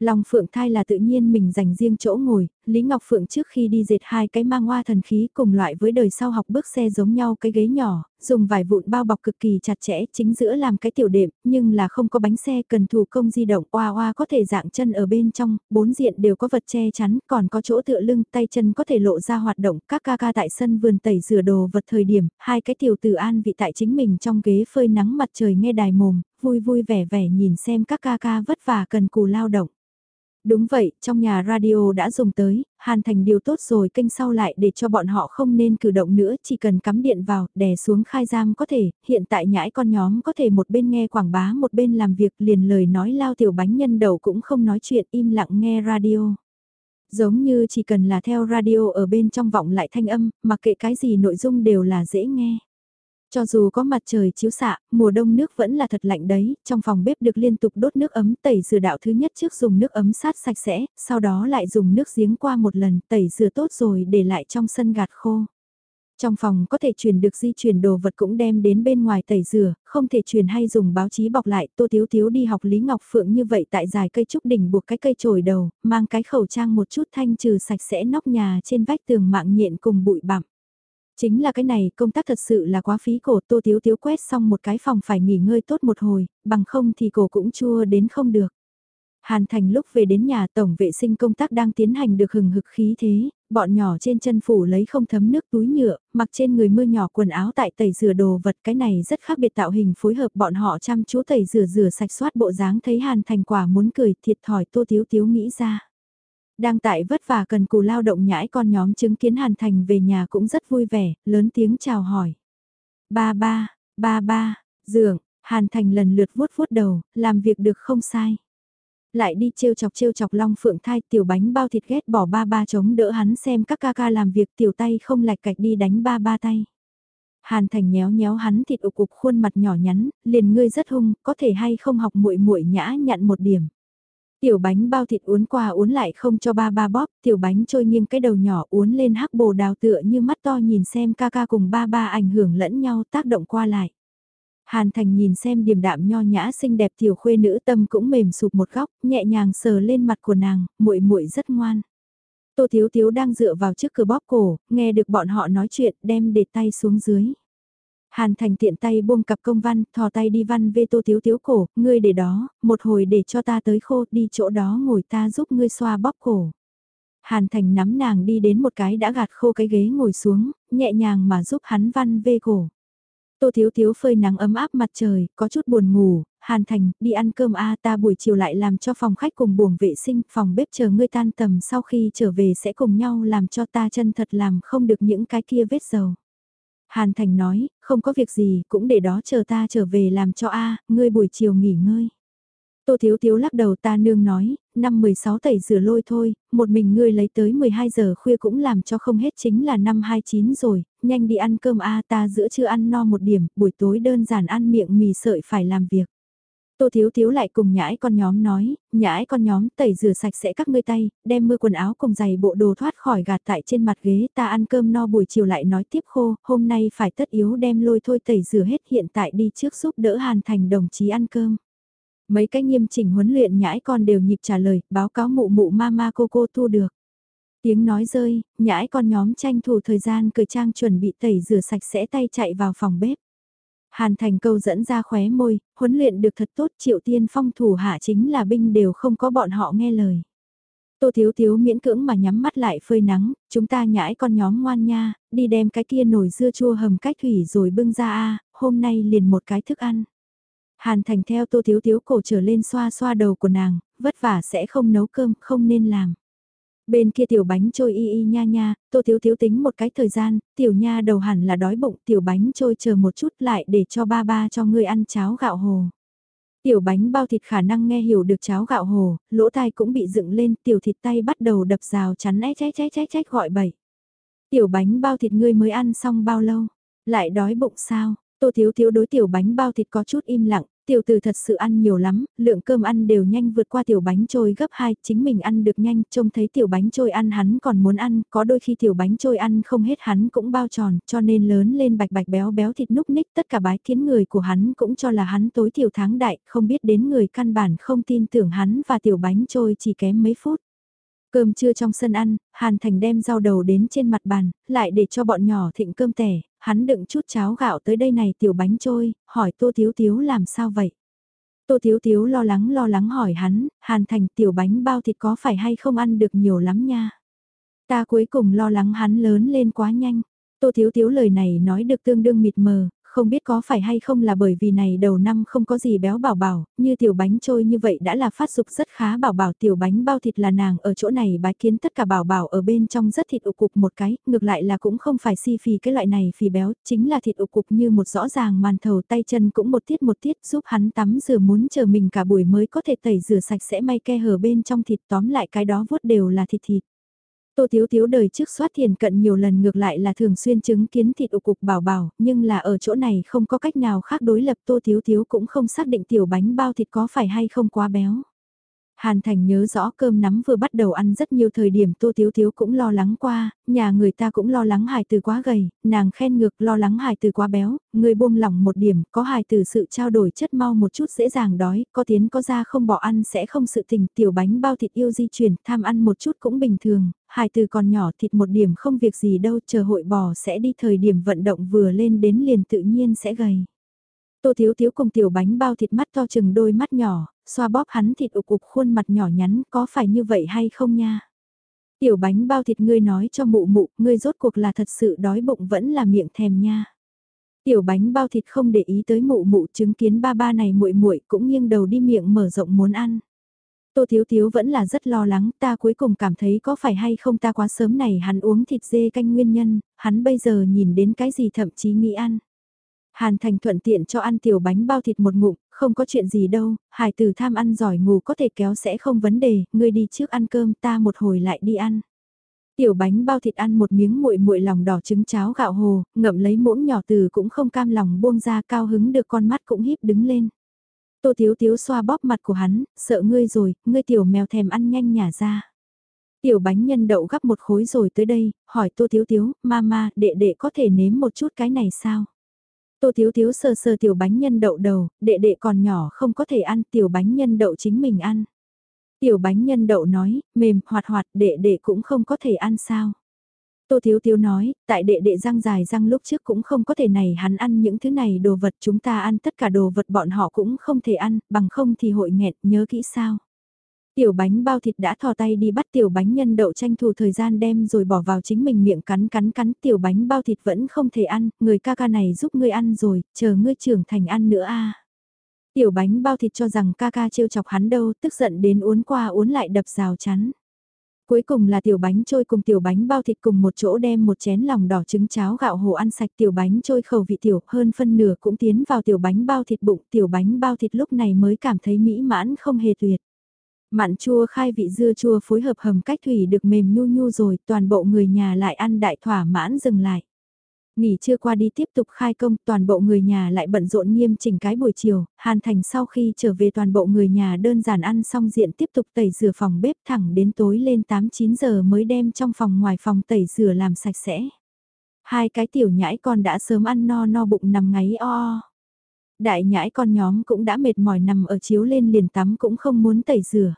Long Phượng thai là tự nhiên mình dành riêng chỗ ngồi, Lý Ngọc Phượng trước khi đi dệt hai cái mang hoa thần khí cùng loại với đời sau học bước xe giống nhau cái ghế nhỏ, dùng vải vụn bao bọc cực kỳ chặt chẽ chính giữa làm cái tiểu đệm, nhưng là không có bánh xe cần thủ công di động oa oa có thể dạng chân ở bên trong, bốn diện đều có vật che chắn, còn có chỗ tựa lưng, tay chân có thể lộ ra hoạt động, các ca ca tại sân vườn tẩy rửa đồ vật thời điểm, hai cái tiểu tử an vị tại chính mình trong ghế phơi nắng mặt trời nghe đài mồm, vui vui vẻ vẻ nhìn xem các ca ca vất vả cần cù lao động. Đúng vậy, trong nhà radio đã dùng tới, Hàn Thành điều tốt rồi kênh sau lại để cho bọn họ không nên cử động nữa, chỉ cần cắm điện vào, đè xuống khai giam có thể, hiện tại nhãi con nhóm có thể một bên nghe quảng bá một bên làm việc liền lời nói lao tiểu bánh nhân đầu cũng không nói chuyện im lặng nghe radio. Giống như chỉ cần là theo radio ở bên trong vọng lại thanh âm, mặc kệ cái gì nội dung đều là dễ nghe. Cho dù có mặt trời chiếu xạ, mùa đông nước vẫn là thật lạnh đấy, trong phòng bếp được liên tục đốt nước ấm tẩy rửa đạo thứ nhất trước dùng nước ấm sát sạch sẽ, sau đó lại dùng nước giếng qua một lần tẩy rửa tốt rồi để lại trong sân gạt khô. Trong phòng có thể truyền được di chuyển đồ vật cũng đem đến bên ngoài tẩy rửa, không thể truyền hay dùng báo chí bọc lại. Tô Tiếu Tiếu đi học Lý Ngọc Phượng như vậy tại dài cây trúc đỉnh buộc cái cây trồi đầu, mang cái khẩu trang một chút thanh trừ sạch sẽ nóc nhà trên vách tường mạng nhện cùng bụi bặm. Chính là cái này công tác thật sự là quá phí cổ tô tiếu tiếu quét xong một cái phòng phải nghỉ ngơi tốt một hồi, bằng không thì cổ cũng chua đến không được. Hàn Thành lúc về đến nhà tổng vệ sinh công tác đang tiến hành được hừng hực khí thế, bọn nhỏ trên chân phủ lấy không thấm nước túi nhựa, mặc trên người mưa nhỏ quần áo tại tẩy rửa đồ vật cái này rất khác biệt tạo hình phối hợp bọn họ chăm chú tẩy rửa rửa sạch soát bộ dáng thấy Hàn Thành quả muốn cười thiệt thòi tô tiếu tiếu nghĩ ra. Đang tại vất vả cần cù lao động nhãi con nhóm chứng kiến Hàn Thành về nhà cũng rất vui vẻ, lớn tiếng chào hỏi. Ba ba, ba ba, dường, Hàn Thành lần lượt vuốt vuốt đầu, làm việc được không sai. Lại đi trêu chọc trêu chọc long phượng thai tiểu bánh bao thịt ghét bỏ ba ba chống đỡ hắn xem các ca ca làm việc tiểu tay không lạch cạch đi đánh ba ba tay. Hàn Thành nhéo nhéo hắn thịt ục cục khuôn mặt nhỏ nhắn, liền ngươi rất hung, có thể hay không học muội muội nhã nhặn một điểm. Tiểu bánh bao thịt uốn qua uốn lại không cho ba ba bóp, tiểu bánh trôi nghiêng cái đầu nhỏ uốn lên hắc bồ đào tựa như mắt to nhìn xem ca ca cùng ba ba ảnh hưởng lẫn nhau tác động qua lại. Hàn Thành nhìn xem điềm đạm nho nhã xinh đẹp tiểu khuê nữ tâm cũng mềm sụp một góc, nhẹ nhàng sờ lên mặt của nàng, muội muội rất ngoan. Tô Thiếu Thiếu đang dựa vào trước cửa bóp cổ, nghe được bọn họ nói chuyện, đem để tay xuống dưới. Hàn Thành tiện tay buông cặp công văn, thò tay đi văn về Tô Thiếu Thiếu cổ, ngươi để đó, một hồi để cho ta tới khô, đi chỗ đó ngồi ta giúp ngươi xoa bóp cổ. Hàn Thành nắm nàng đi đến một cái đã gạt khô cái ghế ngồi xuống, nhẹ nhàng mà giúp hắn văn về cổ. Tô Thiếu Thiếu phơi nắng ấm áp mặt trời, có chút buồn ngủ, Hàn Thành, đi ăn cơm a ta buổi chiều lại làm cho phòng khách cùng buồng vệ sinh, phòng bếp chờ ngươi tan tầm sau khi trở về sẽ cùng nhau làm cho ta chân thật làm không được những cái kia vết dầu. Hàn Thành nói, không có việc gì, cũng để đó chờ ta trở về làm cho a ngươi buổi chiều nghỉ ngơi. Tô Thiếu Thiếu lắc đầu ta nương nói, năm 16 tẩy rửa lôi thôi, một mình ngươi lấy tới 12 giờ khuya cũng làm cho không hết chính là năm 29 rồi, nhanh đi ăn cơm a ta giữa trưa ăn no một điểm, buổi tối đơn giản ăn miệng mì sợi phải làm việc. Tô Thiếu Thiếu lại cùng nhãi con nhóm nói, nhãi con nhóm tẩy rửa sạch sẽ các ngươi tay, đem mưa quần áo cùng giày bộ đồ thoát khỏi gạt tại trên mặt ghế ta ăn cơm no buổi chiều lại nói tiếp khô, hôm nay phải tất yếu đem lôi thôi tẩy rửa hết hiện tại đi trước giúp đỡ Hàn Thành đồng chí ăn cơm. Mấy cái nghiêm chỉnh huấn luyện nhãi con đều nhịp trả lời, báo cáo mụ mụ mama cô cô thu được. Tiếng nói rơi, nhãi con nhóm tranh thủ thời gian cởi trang chuẩn bị tẩy rửa sạch sẽ tay chạy vào phòng bếp. Hàn thành câu dẫn ra khóe môi, huấn luyện được thật tốt triệu tiên phong thủ hạ chính là binh đều không có bọn họ nghe lời. Tô Thiếu Thiếu miễn cưỡng mà nhắm mắt lại phơi nắng, chúng ta nhãi con nhóm ngoan nha, đi đem cái kia nồi dưa chua hầm cách thủy rồi bưng ra a hôm nay liền một cái thức ăn. Hàn Thành theo Tô Thiếu Thiếu cổ trở lên xoa xoa đầu của nàng, vất vả sẽ không nấu cơm, không nên làm. Bên kia tiểu bánh trôi y y nha nha, Tô Thiếu Thiếu tính một cái thời gian, tiểu nha đầu hẳn là đói bụng, tiểu bánh trôi chờ một chút lại để cho ba ba cho ngươi ăn cháo gạo hồ. Tiểu bánh bao thịt khả năng nghe hiểu được cháo gạo hồ, lỗ tai cũng bị dựng lên, tiểu thịt tay bắt đầu đập rào chắn é trách trách trách trách gọi bậy. Tiểu bánh bao thịt ngươi mới ăn xong bao lâu? Lại đói bụng sao? Tô Thiếu Thiếu đối tiểu bánh bao thịt có chút im lặng, tiểu từ thật sự ăn nhiều lắm, lượng cơm ăn đều nhanh vượt qua tiểu bánh trôi gấp 2, chính mình ăn được nhanh, trông thấy tiểu bánh trôi ăn hắn còn muốn ăn, có đôi khi tiểu bánh trôi ăn không hết hắn cũng bao tròn, cho nên lớn lên bạch bạch béo béo thịt núc ních, tất cả bái kiến người của hắn cũng cho là hắn tối tiểu tháng đại, không biết đến người căn bản không tin tưởng hắn và tiểu bánh trôi chỉ kém mấy phút. Cơm trưa trong sân ăn, Hàn Thành đem rau đầu đến trên mặt bàn, lại để cho bọn nhỏ thịnh cơm tẻ, hắn đựng chút cháo gạo tới đây này tiểu bánh trôi, hỏi Tô Thiếu Thiếu làm sao vậy? Tô Thiếu Thiếu lo lắng lo lắng hỏi hắn, Hàn Thành tiểu bánh bao thịt có phải hay không ăn được nhiều lắm nha? Ta cuối cùng lo lắng hắn lớn lên quá nhanh. Tô Thiếu Thiếu lời này nói được tương đương mịt mờ, không biết có phải hay không là bởi vì này đầu năm không có gì béo bảo bảo, như tiểu bánh trôi như vậy đã là phát dục rất khá bảo bảo tiểu bánh bao thịt là nàng ở chỗ này bái kiến tất cả bảo bảo ở bên trong rất thịt ụ cục một cái, ngược lại là cũng không phải si phì cái loại này phì béo, chính là thịt ụ cục như một rõ ràng màn thầu tay chân cũng một tiết một tiết giúp hắn tắm rửa muốn chờ mình cả buổi mới có thể tẩy rửa sạch sẽ may ke hở bên trong thịt tóm lại cái đó vuốt đều là thịt thịt. Tô Thiếu Thiếu đời trước soát thiền cận nhiều lần ngược lại là thường xuyên chứng kiến thịt ụ cục bảo bảo, nhưng là ở chỗ này không có cách nào khác đối lập Tô Thiếu Thiếu cũng không xác định tiểu bánh bao thịt có phải hay không quá béo. Hàn Thành nhớ rõ cơm nắm vừa bắt đầu ăn rất nhiều thời điểm Tô Thiếu Thiếu cũng lo lắng qua, nhà người ta cũng lo lắng hài từ quá gầy, nàng khen ngược lo lắng hài từ quá béo, người buông lỏng một điểm, có hài từ sự trao đổi chất mau một chút dễ dàng đói, có tiến có ra không bỏ ăn sẽ không sự tình, tiểu bánh bao thịt yêu di chuyển, tham ăn một chút cũng bình thường, hài từ còn nhỏ thịt một điểm không việc gì đâu, chờ hội bò sẽ đi thời điểm vận động vừa lên đến liền tự nhiên sẽ gầy. Tô Thiếu Thiếu cùng tiểu bánh bao thịt mắt to chừng đôi mắt nhỏ, xoa bóp hắn thịt ục ục khuôn mặt nhỏ nhắn, có phải như vậy hay không nha? Tiểu bánh bao thịt ngươi nói cho mụ mụ, ngươi rốt cuộc là thật sự đói bụng vẫn là miệng thèm nha. Tiểu bánh bao thịt không để ý tới mụ mụ chứng kiến ba ba này muội muội cũng nghiêng đầu đi miệng mở rộng muốn ăn. Tô Thiếu Thiếu vẫn là rất lo lắng, ta cuối cùng cảm thấy có phải hay không ta quá sớm này hắn uống thịt dê canh nguyên nhân, hắn bây giờ nhìn đến cái gì thậm chí nghĩ ăn. Hàn Thành thuận tiện cho ăn tiểu bánh bao thịt một ngụm, không có chuyện gì đâu, hải tử tham ăn giỏi ngủ có thể kéo sẽ không vấn đề, ngươi đi trước ăn cơm ta một hồi lại đi ăn. Tiểu bánh bao thịt ăn một miếng muội muội lòng đỏ trứng cháo gạo hồ, ngậm lấy muỗng nhỏ từ cũng không cam lòng buông ra cao hứng được con mắt cũng híp đứng lên. Tô Tiếu Tiếu xoa bóp mặt của hắn, sợ ngươi rồi, ngươi tiểu mèo thèm ăn nhanh nhả ra. Tiểu bánh nhân đậu gắp một khối rồi tới đây, hỏi Tô Tiếu Tiếu, mama, đệ đệ có thể nếm một chút cái này sao? Tô thiếu thiếu sờ sờ tiểu bánh nhân đậu đầu, đệ đệ còn nhỏ không có thể ăn, tiểu bánh nhân đậu chính mình ăn. Tiểu bánh nhân đậu nói, mềm, hoạt hoạt, đệ đệ cũng không có thể ăn sao. Tô Thiếu Thiếu nói, tại đệ đệ răng dài răng lúc trước cũng không có thể này hắn ăn những thứ này đồ vật chúng ta ăn tất cả đồ vật bọn họ cũng không thể ăn, bằng không thì hội nghẹt nhớ kỹ sao. Tiểu bánh bao thịt đã thò tay đi bắt tiểu bánh nhân đậu tranh thủ thời gian đem rồi bỏ vào chính mình miệng cắn cắn cắn tiểu bánh bao thịt vẫn không thể ăn, người ca ca này giúp ngươi ăn rồi, chờ ngươi trưởng thành ăn nữa a. Tiểu bánh bao thịt cho rằng ca ca trêu chọc hắn đâu, tức giận đến uốn qua uốn lại đập rào chắn. Cuối cùng là tiểu bánh trôi cùng tiểu bánh bao thịt cùng một chỗ đem một chén lòng đỏ trứng cháo gạo hồ ăn sạch tiểu bánh trôi khẩu vị tiểu hơn phân nửa cũng tiến vào tiểu bánh bao thịt bụng tiểu bánh bao thịt lúc này mới cảm thấy mỹ mãn không hề tuyệt. Mặn chua khai vị dưa chua phối hợp hầm cách thủy được mềm nhu nhu rồi toàn bộ người nhà lại ăn đại thỏa mãn dừng lại. Nghỉ trưa qua đi tiếp tục khai công, toàn bộ người nhà lại bận rộn nghiêm chỉnh cái buổi chiều, Hàn Thành sau khi trở về toàn bộ người nhà đơn giản ăn xong diện tiếp tục tẩy rửa phòng bếp thẳng đến tối lên 8-9 giờ mới đem trong phòng ngoài phòng tẩy rửa làm sạch sẽ. Hai cái tiểu nhãi con đã sớm ăn no no bụng nằm ngáy o o. Đại nhãi con nhóm cũng đã mệt mỏi nằm ở chiếu lên liền tắm cũng không muốn tẩy rửa.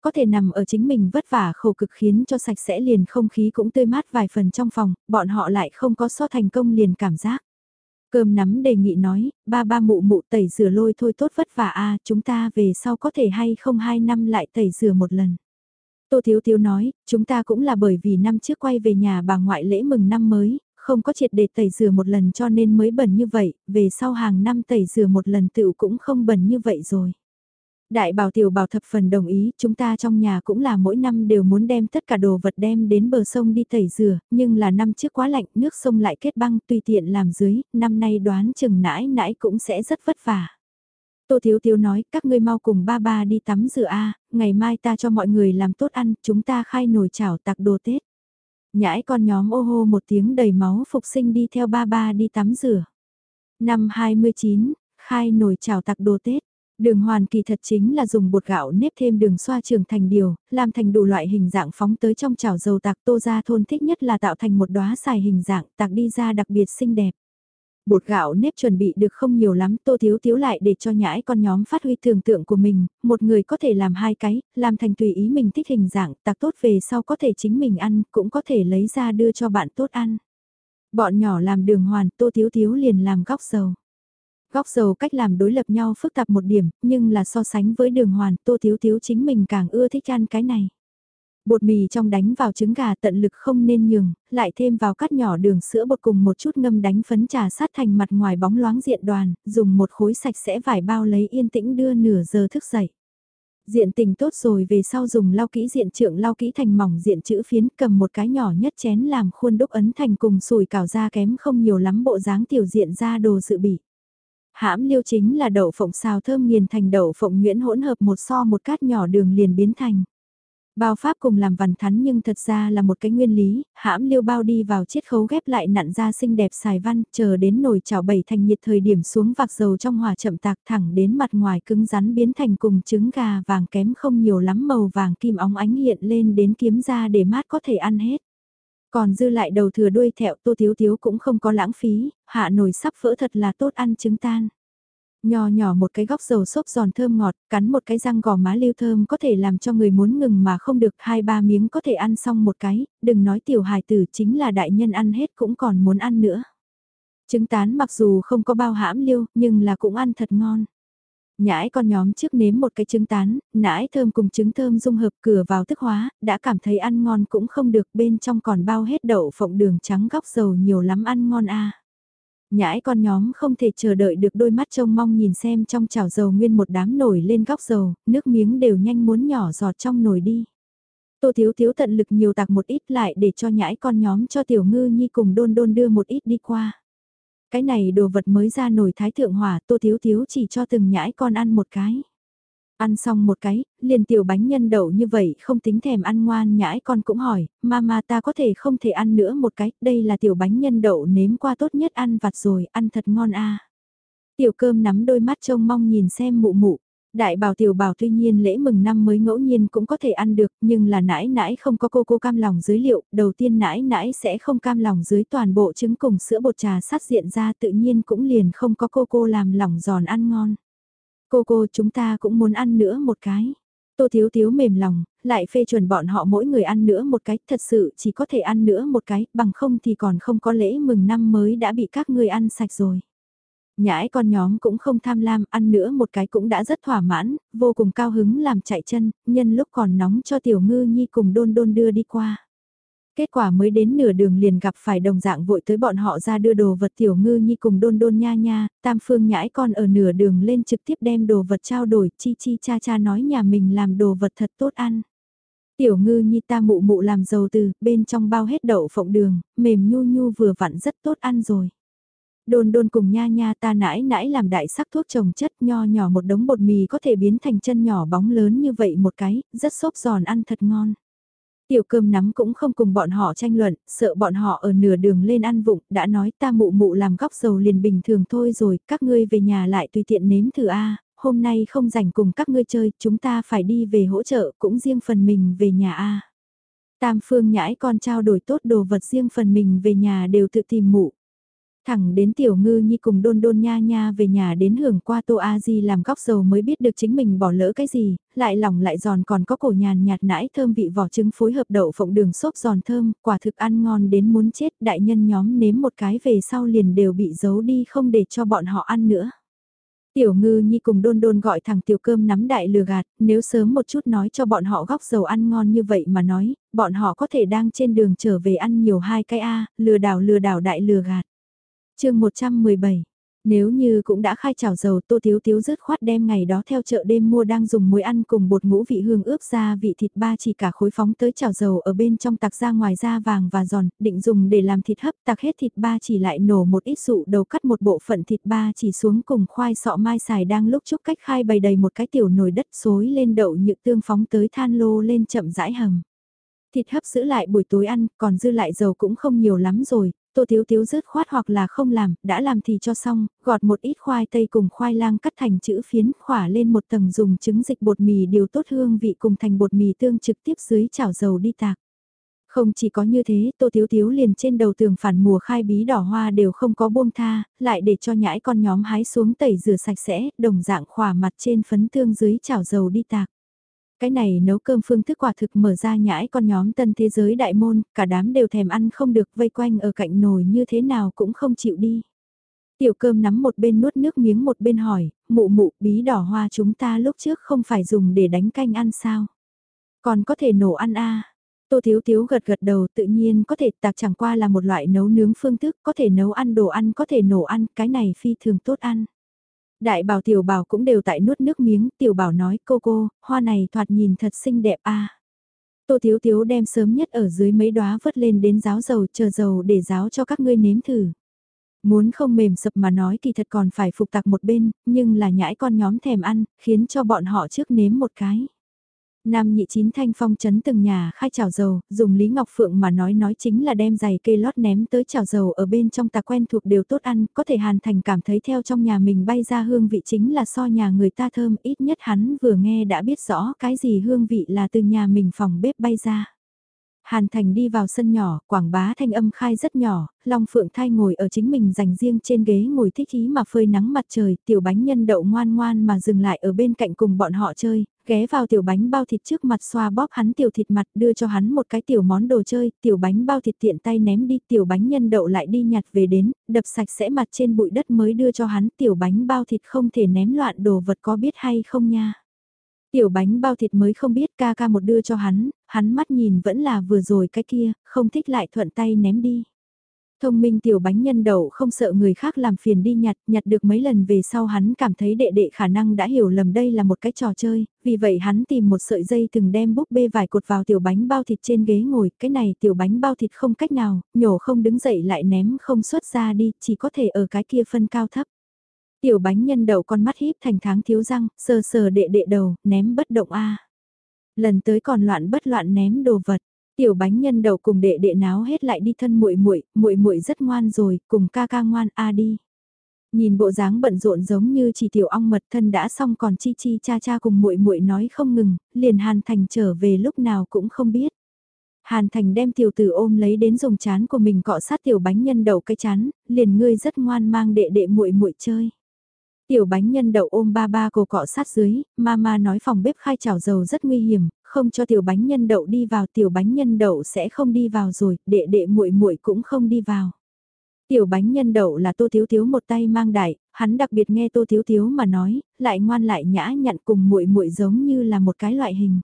Có thể nằm ở chính mình vất vả khổ cực khiến cho sạch sẽ liền không khí cũng tươi mát vài phần trong phòng, bọn họ lại không có so thành công liền cảm giác. Cơm nắm đề nghị nói, ba ba mụ mụ tẩy rửa lôi thôi tốt vất vả a chúng ta về sau có thể hay không hai năm lại tẩy rửa một lần. Tô Thiếu Thiếu nói, chúng ta cũng là bởi vì năm trước quay về nhà bà ngoại lễ mừng năm mới, không có triệt để tẩy rửa một lần cho nên mới bẩn như vậy, về sau hàng năm tẩy rửa một lần tự cũng không bẩn như vậy rồi. Đại bảo tiểu bảo thập phần đồng ý, chúng ta trong nhà cũng là mỗi năm đều muốn đem tất cả đồ vật đem đến bờ sông đi tẩy rửa, nhưng là năm trước quá lạnh, nước sông lại kết băng tùy tiện làm dưới, năm nay đoán chừng nãi nãi cũng sẽ rất vất vả. Tô Thiếu Thiếu nói, các ngươi mau cùng ba ba đi tắm rửa a, ngày mai ta cho mọi người làm tốt ăn, chúng ta khai nồi chảo tạc đồ Tết. Nhãi con nhóm ô hô một tiếng đầy máu phục sinh đi theo ba ba đi tắm rửa. Năm 29, khai nồi chảo tạc đồ Tết. Đường hoàn kỳ thật chính là dùng bột gạo nếp thêm đường xoa trường thành điều, làm thành đủ loại hình dạng phóng tới trong chảo dầu tạc tô ra thôn thích nhất là tạo thành một đóa xài hình dạng tạc đi ra đặc biệt xinh đẹp. Bột gạo nếp chuẩn bị được không nhiều lắm, tô thiếu thiếu lại để cho nhãi con nhóm phát huy tưởng tượng của mình, một người có thể làm hai cái, làm thành tùy ý mình thích hình dạng, tạc tốt về sau có thể chính mình ăn, cũng có thể lấy ra đưa cho bạn tốt ăn. Bọn nhỏ làm đường hoàn, tô thiếu thiếu liền làm góc dầu. Góc dầu cách làm đối lập nhau phức tạp một điểm, nhưng là so sánh với đường hoàn, tô thiếu thiếu chính mình càng ưa thích ăn cái này. Bột mì trong đánh vào trứng gà tận lực không nên nhường, lại thêm vào cắt nhỏ đường sữa bột cùng một chút ngâm đánh phấn trà sát thành mặt ngoài bóng loáng diện đoàn, dùng một khối sạch sẽ vải bao lấy yên tĩnh đưa nửa giờ thức dậy. Diện tình tốt rồi về sau dùng lau kỹ diện trượng lau kỹ thành mỏng diện chữ phiến cầm một cái nhỏ nhất chén làm khuôn đúc ấn thành cùng sùi cảo da kém không nhiều lắm bộ dáng tiểu diện ra đồ dự bị. Hãm liêu chính là đậu phộng xào thơm nghiền thành đậu phộng nguyễn hỗn hợp một so một cát nhỏ đường liền biến thành. Bao pháp cùng làm vằn thắn nhưng thật ra là một cái nguyên lý, hãm liêu bao đi vào chiết khấu ghép lại nặn ra xinh đẹp xài văn, chờ đến nồi chảo bảy thành nhiệt thời điểm xuống vạc dầu trong hỏa chậm tạc thẳng đến mặt ngoài cứng rắn biến thành cùng trứng gà vàng kém không nhiều lắm màu vàng kim óng ánh hiện lên đến kiếm ra để mát có thể ăn hết. Còn dư lại đầu thừa đuôi thẹo tô thiếu thiếu cũng không có lãng phí, hạ nồi sắp vỡ thật là tốt ăn trứng tan. Nhỏ nhỏ một cái góc dầu xốp giòn thơm ngọt, cắn một cái răng gò má lưu thơm có thể làm cho người muốn ngừng mà không được hai ba miếng có thể ăn xong một cái, đừng nói tiểu hài tử chính là đại nhân ăn hết cũng còn muốn ăn nữa. Trứng tán mặc dù không có bao hãm liêu, nhưng là cũng ăn thật ngon. Nhãi con nhóm trước nếm một cái trứng tán, nãi thơm cùng trứng thơm dung hợp cửa vào thức hóa, đã cảm thấy ăn ngon cũng không được bên trong còn bao hết đậu phộng đường trắng góc dầu nhiều lắm ăn ngon a. Nhãi con nhóm không thể chờ đợi được đôi mắt trông mong nhìn xem trong chảo dầu nguyên một đám nổi lên góc dầu, nước miếng đều nhanh muốn nhỏ giọt trong nồi đi. Tô Thiếu Thiếu tận lực nhiều tạc một ít lại để cho nhãi con nhóm cho Tiểu Ngư Nhi cùng đôn đôn đưa một ít đi qua. Cái này đồ vật mới ra nổi thái thượng hỏa, Tô Thiếu Thiếu chỉ cho từng nhãi con ăn một cái. Ăn xong một cái, liền tiểu bánh nhân đậu như vậy không tính thèm ăn ngoan nhãi con cũng hỏi, mama ta có thể không thể ăn nữa một cái, đây là tiểu bánh nhân đậu nếm qua tốt nhất ăn vặt rồi, ăn thật ngon a Tiểu cơm nắm đôi mắt trông mong nhìn xem mụ mụ, Đại bảo tiểu bảo tuy nhiên lễ mừng năm mới ngẫu nhiên cũng có thể ăn được nhưng là nãi nãi không có cô cô cam lòng dưới liệu, đầu tiên nãi nãi sẽ không cam lòng dưới toàn bộ trứng cùng sữa bột trà sát diện ra tự nhiên cũng liền không có cô cô làm lòng giòn ăn ngon. Cô cô chúng ta cũng muốn ăn nữa một cái. Tô Thiếu Thiếu mềm lòng, lại phê chuẩn bọn họ mỗi người ăn nữa một cái, thật sự chỉ có thể ăn nữa một cái, bằng không thì còn không có lễ mừng năm mới đã bị các người ăn sạch rồi. Nhãi con nhóm cũng không tham lam, ăn nữa một cái cũng đã rất thỏa mãn, vô cùng cao hứng làm chạy chân, nhân lúc còn nóng cho tiểu ngư nhi cùng đôn đôn đưa đi qua. Kết quả mới đến nửa đường liền gặp phải đồng dạng vội tới bọn họ ra đưa đồ vật tiểu ngư nhi cùng đôn đôn nha nha, tam phương nhãi con ở nửa đường lên trực tiếp đem đồ vật trao đổi, chi chi cha cha nói nhà mình làm đồ vật thật tốt ăn. Tiểu ngư nhi ta mụ mụ làm dầu từ, bên trong bao hết đậu phộng đường, mềm nhu nhu vừa vặn rất tốt ăn rồi. Đôn đôn cùng nha nha ta nãi nãi làm đại sắc thuốc trồng chất nho nhỏ một đống bột mì có thể biến thành chân nhỏ bóng lớn như vậy một cái, rất xốp giòn ăn thật ngon. Tiểu cơm nắm cũng không cùng bọn họ tranh luận, sợ bọn họ ở nửa đường lên ăn vụng, đã nói ta mụ mụ làm góc dầu liền bình thường thôi rồi, các ngươi về nhà lại tùy tiện nếm thử a hôm nay không rảnh cùng các ngươi chơi, chúng ta phải đi về hỗ trợ, cũng riêng phần mình về nhà a Tam phương nhãi con trao đổi tốt đồ vật riêng phần mình về nhà đều tự tìm mụ. Thẳng đến tiểu ngư nhi cùng đôn đôn nha nha về nhà đến hưởng qua tô a di làm góc dầu mới biết được chính mình bỏ lỡ cái gì, lại lỏng lại giòn còn có cổ nhàn nhạt nãi thơm vị vỏ trứng phối hợp đậu phộng đường xốp giòn thơm, quả thực ăn ngon đến muốn chết đại nhân nhóm nếm một cái về sau liền đều bị giấu đi không để cho bọn họ ăn nữa. Tiểu ngư nhi cùng đôn đôn gọi thằng tiểu cơm nắm đại lừa gạt, nếu sớm một chút nói cho bọn họ góc dầu ăn ngon như vậy mà nói, bọn họ có thể đang trên đường trở về ăn nhiều hai cái A, lừa đảo lừa đảo đại lừa gạt chương 117 nếu như cũng đã khai chảo dầu tô thiếu thiếu rớt khoát đem ngày đó theo chợ đêm mua đang dùng muối ăn cùng bột ngũ vị hương ướp ra vị thịt ba chỉ cả khối phóng tới chảo dầu ở bên trong tạc ra ngoài da vàng và giòn, định dùng để làm thịt hấp tạc hết thịt ba chỉ lại nổ một ít sụ đầu cắt một bộ phận thịt ba chỉ xuống cùng khoai sọ mai xài đang lúc chúc cách khai bày đầy một cái tiểu nồi đất xối lên đậu nhựa tương phóng tới than lô lên chậm rãi hầm. Thịt hấp giữ lại buổi tối ăn, còn dư lại dầu cũng không nhiều lắm rồi, Tô Thiếu Thiếu rớt khoát hoặc là không làm, đã làm thì cho xong, gọt một ít khoai tây cùng khoai lang cắt thành chữ phiến, khỏa lên một tầng dùng trứng dịch bột mì điều tốt hương vị cùng thành bột mì tương trực tiếp dưới chảo dầu đi tạc. Không chỉ có như thế, Tô Thiếu Thiếu liền trên đầu tường phản mùa khai bí đỏ hoa đều không có buông tha, lại để cho nhãi con nhóm hái xuống tẩy rửa sạch sẽ, đồng dạng khỏa mặt trên phấn tương dưới chảo dầu đi tạc. Cái này nấu cơm phương thức quả thực mở ra nhãi con nhóm tân thế giới đại môn, cả đám đều thèm ăn không được vây quanh ở cạnh nồi như thế nào cũng không chịu đi. Tiểu cơm nắm một bên nuốt nước miếng một bên hỏi, mụ mụ bí đỏ hoa chúng ta lúc trước không phải dùng để đánh canh ăn sao? Còn có thể nổ ăn a à? Tô Thiếu Thiếu gật gật đầu tự nhiên có thể tạc chẳng qua là một loại nấu nướng phương thức, có thể nấu ăn đồ ăn, có thể nổ ăn, cái này phi thường tốt ăn. Đại bảo tiểu bảo cũng đều tại nuốt nước miếng, tiểu bảo nói cô cô, hoa này thoạt nhìn thật xinh đẹp a. Tô Thiếu Thiếu đem sớm nhất ở dưới mấy đóa vớt lên đến giáo dầu chờ dầu để giáo cho các ngươi nếm thử. Muốn không mềm sập mà nói kỳ thật còn phải phục tặc một bên, nhưng là nhãi con nhóm thèm ăn, khiến cho bọn họ trước nếm một cái. Nam nhị chín thanh phong chấn từng nhà khai chảo dầu, dùng Lý Ngọc Phượng mà nói nói chính là đem giày kê lót ném tới chảo dầu ở bên trong tà quen thuộc đều tốt ăn, có thể hàn thành cảm thấy theo trong nhà mình bay ra hương vị chính là so nhà người ta thơm, ít nhất hắn vừa nghe đã biết rõ cái gì hương vị là từ nhà mình phòng bếp bay ra. Hàn Thành đi vào sân nhỏ, quảng bá thanh âm khai rất nhỏ, Long Phượng Thai ngồi ở chính mình dành riêng trên ghế ngồi thích ý mà phơi nắng mặt trời, tiểu bánh nhân đậu ngoan ngoan mà dừng lại ở bên cạnh cùng bọn họ chơi, ghé vào tiểu bánh bao thịt trước mặt xoa bóp hắn tiểu thịt mặt đưa cho hắn một cái tiểu món đồ chơi, tiểu bánh bao thịt tiện tay ném đi, tiểu bánh nhân đậu lại đi nhặt về đến, đập sạch sẽ mặt trên bụi đất mới đưa cho hắn, tiểu bánh bao thịt không thể ném loạn đồ vật có biết hay không nha. Tiểu bánh bao thịt mới không biết ca ca một đưa cho hắn, hắn mắt nhìn vẫn là vừa rồi cái kia, không thích lại thuận tay ném đi. Thông minh tiểu bánh nhân đậu không sợ người khác làm phiền đi nhặt, nhặt được mấy lần về sau hắn cảm thấy đệ đệ khả năng đã hiểu lầm đây là một cái trò chơi, vì vậy hắn tìm một sợi dây từng đem búp bê vải cột vào tiểu bánh bao thịt trên ghế ngồi, cái này tiểu bánh bao thịt không cách nào, nhổ không đứng dậy lại ném không xuất ra đi, chỉ có thể ở cái kia phân cao thấp. Tiểu bánh nhân đậu con mắt híp thành tháng thiếu răng, sờ sờ đệ đệ đầu, ném bất động a. Lần tới còn loạn bất loạn ném đồ vật. Tiểu bánh nhân đầu cùng đệ đệ náo hết lại đi thân muội muội, muội muội rất ngoan rồi, cùng ca ca ngoan a đi. Nhìn bộ dáng bận rộn giống như chỉ tiểu ong mật thân đã xong còn chi chi cha cha cùng muội muội nói không ngừng, liền Hàn Thành trở về lúc nào cũng không biết. Hàn Thành đem tiểu tử ôm lấy đến dùng chán của mình cọ sát tiểu bánh nhân đầu cái chán, liền ngươi rất ngoan mang đệ đệ muội muội chơi. Tiểu bánh nhân đậu ôm ba ba cổ cọ sát dưới, mama nói phòng bếp khai chảo dầu rất nguy hiểm, không cho tiểu bánh nhân đậu đi vào, tiểu bánh nhân đậu sẽ không đi vào rồi, đệ đệ muội muội cũng không đi vào. Tiểu bánh nhân đậu là Tô Thiếu Thiếu một tay mang đại, hắn đặc biệt nghe Tô Thiếu Thiếu mà nói, lại ngoan lại nhã nhặn cùng muội muội giống như là một cái loại hình.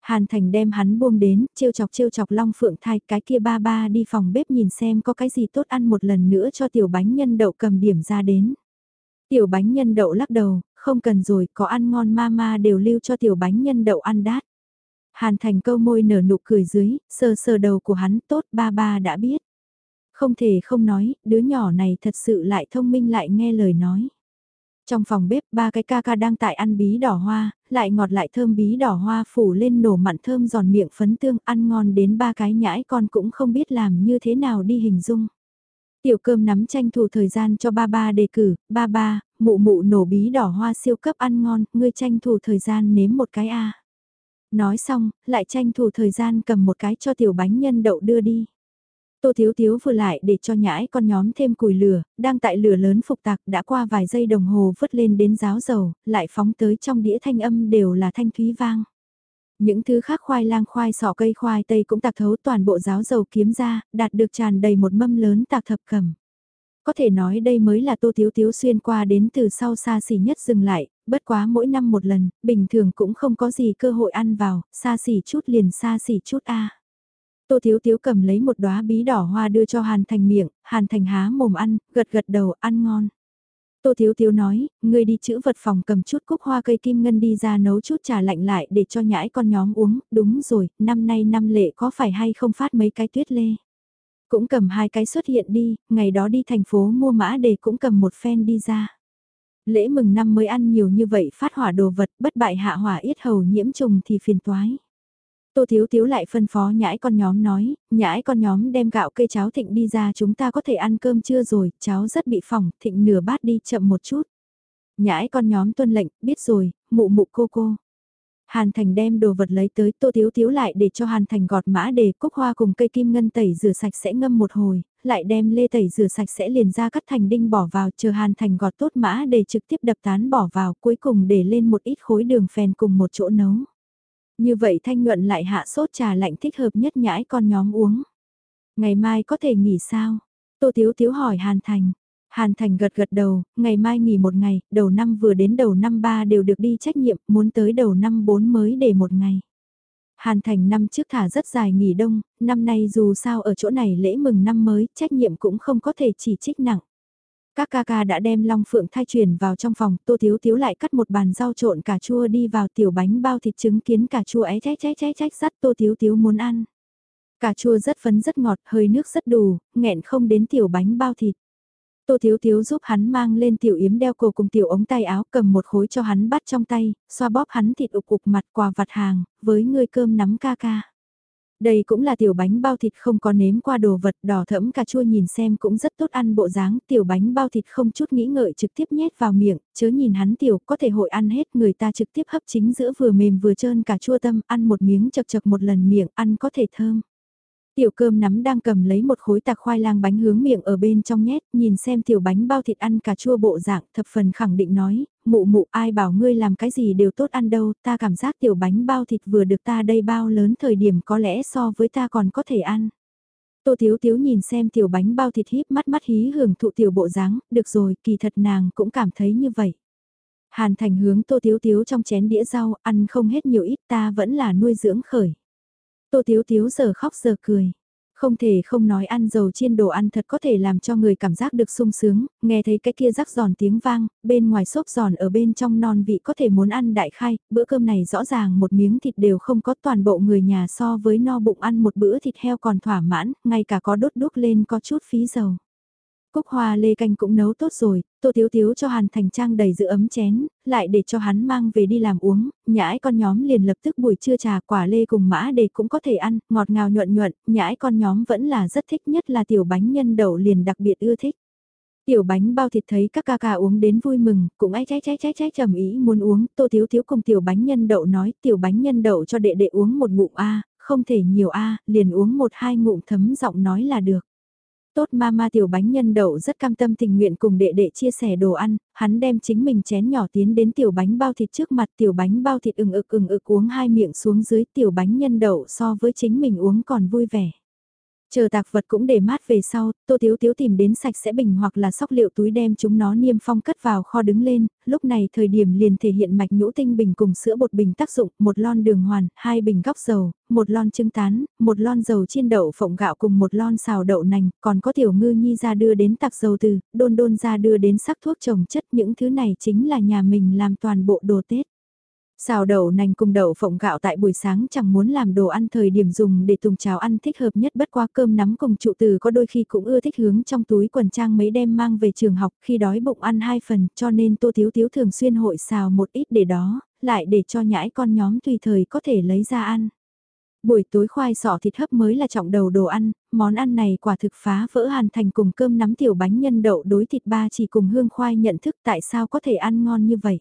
Hàn Thành đem hắn buông đến, trêu chọc trêu chọc Long Phượng thai cái kia ba ba đi phòng bếp nhìn xem có cái gì tốt ăn một lần nữa cho tiểu bánh nhân đậu cầm điểm ra đến. Tiểu bánh nhân đậu lắc đầu, không cần rồi, có ăn ngon mama đều lưu cho tiểu bánh nhân đậu ăn đát. Hàn thành câu môi nở nụ cười dưới, sờ sờ đầu của hắn tốt ba ba đã biết. Không thể không nói, đứa nhỏ này thật sự lại thông minh lại nghe lời nói. Trong phòng bếp ba cái ca ca đang tại ăn bí đỏ hoa, lại ngọt lại thơm bí đỏ hoa phủ lên nổ mặn thơm giòn miệng phấn tương ăn ngon đến ba cái nhãi con cũng không biết làm như thế nào đi hình dung. Tiểu cơm nắm tranh thủ thời gian cho ba ba đề cử, ba ba, mụ mụ nổ bí đỏ hoa siêu cấp ăn ngon, ngươi tranh thủ thời gian nếm một cái a. Nói xong, lại tranh thủ thời gian cầm một cái cho tiểu bánh nhân đậu đưa đi. Tô Thiếu Thiếu vừa lại để cho nhãi con nhóm thêm củi lửa, đang tại lửa lớn phục tạc đã qua vài giây đồng hồ vứt lên đến ráo dầu, lại phóng tới trong đĩa thanh âm đều là thanh thúy vang. Những thứ khác khoai lang khoai sọ cây khoai tây cũng tạc thấu toàn bộ giáo dầu kiếm ra, đạt được tràn đầy một mâm lớn tạc thập cầm. Có thể nói đây mới là tô thiếu thiếu xuyên qua đến từ sau xa xỉ nhất dừng lại, bất quá mỗi năm một lần, bình thường cũng không có gì cơ hội ăn vào, xa xỉ chút liền xa xỉ chút a. Tô Thiếu Thiếu cầm lấy một đóa bí đỏ hoa đưa cho Hàn Thành miệng, Hàn Thành há mồm ăn, gật gật đầu ăn ngon. Tô Thiếu Thiếu nói, người đi chữ vật phòng cầm chút cúc hoa cây kim ngân đi ra nấu chút trà lạnh lại để cho nhãi con nhóm uống, đúng rồi, năm nay năm lệ có phải hay không phát mấy cái tuyết lê. Cũng cầm hai cái xuất hiện đi, ngày đó đi thành phố mua mã để cũng cầm một phen đi ra. Lễ mừng năm mới ăn nhiều như vậy phát hỏa đồ vật bất bại hạ hỏa yết hầu nhiễm trùng thì phiền toái. Tô Thiếu Thiếu lại phân phó nhãi con nhóm nói, nhãi con nhóm đem gạo cây cháo thịnh đi ra chúng ta có thể ăn cơm chưa rồi, cháu rất bị phỏng, thịnh nửa bát đi chậm một chút. Nhãi con nhóm tuân lệnh, biết rồi, mụ mụ cô cô. Hàn Thành đem đồ vật lấy tới Tô Thiếu Thiếu lại để cho Hàn Thành gọt mã để cúc hoa cùng cây kim ngân tẩy rửa sạch sẽ ngâm một hồi, lại đem lê tẩy rửa sạch sẽ liền ra cắt thành đinh bỏ vào chờ Hàn Thành gọt tốt mã để trực tiếp đập tán bỏ vào cuối cùng để lên một ít khối đường phèn cùng một chỗ nấu. Như vậy thanh nhuận lại hạ sốt trà lạnh thích hợp nhất nhãi con nhóm uống. Ngày mai có thể nghỉ sao? Tô Thiếu Thiếu hỏi Hàn Thành. Hàn Thành gật gật đầu, ngày mai nghỉ một ngày, đầu năm vừa đến đầu năm ba đều được đi trách nhiệm, muốn tới đầu năm bốn mới để một ngày. Hàn Thành năm trước thả rất dài nghỉ đông, năm nay dù sao ở chỗ này lễ mừng năm mới, trách nhiệm cũng không có thể chỉ trích nặng. Các ca ca đã đem Long Phượng thai truyền vào trong phòng, Tô Thiếu Thiếu lại cắt một bàn rau trộn cà chua đi vào tiểu bánh bao thịt trứng kiến cà chua é trách trách trách trách sắt Tô Thiếu Thiếu muốn ăn. Cà chua rất phấn rất ngọt, hơi nước rất đủ, nghẹn không đến tiểu bánh bao thịt. Tô Thiếu Thiếu giúp hắn mang lên tiểu yếm đeo cổ cùng tiểu ống tay áo cầm một khối cho hắn bắt trong tay, xoa bóp hắn thịt ục ục mặt quà vặt hàng, với người cơm nắm ca ca. Đây cũng là tiểu bánh bao thịt không có nếm qua đồ vật đỏ thẫm cà chua nhìn xem cũng rất tốt ăn bộ dáng tiểu bánh bao thịt không chút nghĩ ngợi trực tiếp nhét vào miệng, chớ nhìn hắn tiểu có thể hội ăn hết người ta trực tiếp hấp chính giữa vừa mềm vừa trơn cà chua tâm ăn một miếng chật chật một lần miệng ăn có thể thơm. Tiểu cơm nắm đang cầm lấy một khối tạc khoai lang bánh hướng miệng ở bên trong nhét, nhìn xem tiểu bánh bao thịt ăn cà chua bộ dạng thập phần khẳng định nói, mụ mụ ai bảo ngươi làm cái gì đều tốt ăn đâu, ta cảm giác tiểu bánh bao thịt vừa được ta đây bao lớn thời điểm có lẽ so với ta còn có thể ăn. Tô Thiếu Thiếu nhìn xem tiểu bánh bao thịt híp mắt mắt hí hưởng thụ tiểu bộ dáng, được rồi, kỳ thật nàng cũng cảm thấy như vậy. Hàn Thành hướng Tô Thiếu Thiếu trong chén đĩa rau, ăn không hết nhiều ít ta vẫn là nuôi dưỡng khởi. Tô Thiếu Thiếu giờ khóc giờ cười. Không thể không nói ăn dầu chiên đồ ăn thật có thể làm cho người cảm giác được sung sướng, nghe thấy cái kia rắc giòn tiếng vang, bên ngoài xốp giòn ở bên trong non vị có thể muốn ăn đại khai, bữa cơm này rõ ràng một miếng thịt đều không có toàn bộ người nhà so với no bụng ăn một bữa thịt heo còn thỏa mãn, ngay cả có đốt đúc lên có chút phí dầu. Cúc hoa lê canh cũng nấu tốt rồi, tô thiếu thiếu cho Hàn Thành Trang đầy giữ ấm chén, lại để cho hắn mang về đi làm uống, nhãi con nhóm liền lập tức buổi trưa trà quả lê cùng mã để cũng có thể ăn, ngọt ngào nhuận nhuận, nhãi con nhóm vẫn là rất thích nhất là tiểu bánh nhân đậu liền đặc biệt ưa thích. Tiểu bánh bao thịt thấy các ca ca uống đến vui mừng, cũng ai cháy cháy cháy cháy trầm ý muốn uống, tô thiếu thiếu cùng tiểu bánh nhân đậu nói tiểu bánh nhân đậu cho đệ đệ uống một ngụm A, không thể nhiều A, liền uống một hai ngụm thấm giọng nói là được. Tốt mama tiểu bánh nhân đậu rất cam tâm tình nguyện cùng đệ đệ chia sẻ đồ ăn, hắn đem chính mình chén nhỏ tiến đến tiểu bánh bao thịt trước mặt tiểu bánh bao thịt ừng ực ừng ực uống hai miệng xuống dưới tiểu bánh nhân đậu so với chính mình uống còn vui vẻ. Chờ tạc vật cũng để mát về sau, Tô Tiếu Tiếu tìm đến sạch sẽ bình hoặc là sóc liệu túi đem chúng nó niêm phong cất vào kho đứng lên, lúc này thời điểm liền thể hiện mạch nhũ tinh bình cùng sữa bột bình tác dụng, một lon đường hoàn, hai bình góc dầu, một lon trứng tán, một lon dầu chiên đậu phộng gạo cùng một lon xào đậu nành, còn có tiểu ngư nhi ra đưa đến tạc dầu từ, đôn đôn ra đưa đến sắc thuốc trồng chất những thứ này chính là nhà mình làm toàn bộ đồ Tết. Xào đậu nành cùng đậu phộng gạo tại buổi sáng chẳng muốn làm đồ ăn thời điểm dùng để tùng cháo ăn thích hợp nhất bất qua cơm nắm cùng trụ từ có đôi khi cũng ưa thích hướng trong túi quần trang mấy đem mang về trường học khi đói bụng ăn hai phần cho nên tô thiếu thiếu thường xuyên hội xào một ít để đó, lại để cho nhãi con nhóm tùy thời có thể lấy ra ăn. Buổi tối khoai sọ thịt hấp mới là trọng đầu đồ ăn, món ăn này quả thực phá vỡ hàn thành cùng cơm nắm tiểu bánh nhân đậu đối thịt ba chỉ cùng hương khoai nhận thức tại sao có thể ăn ngon như vậy.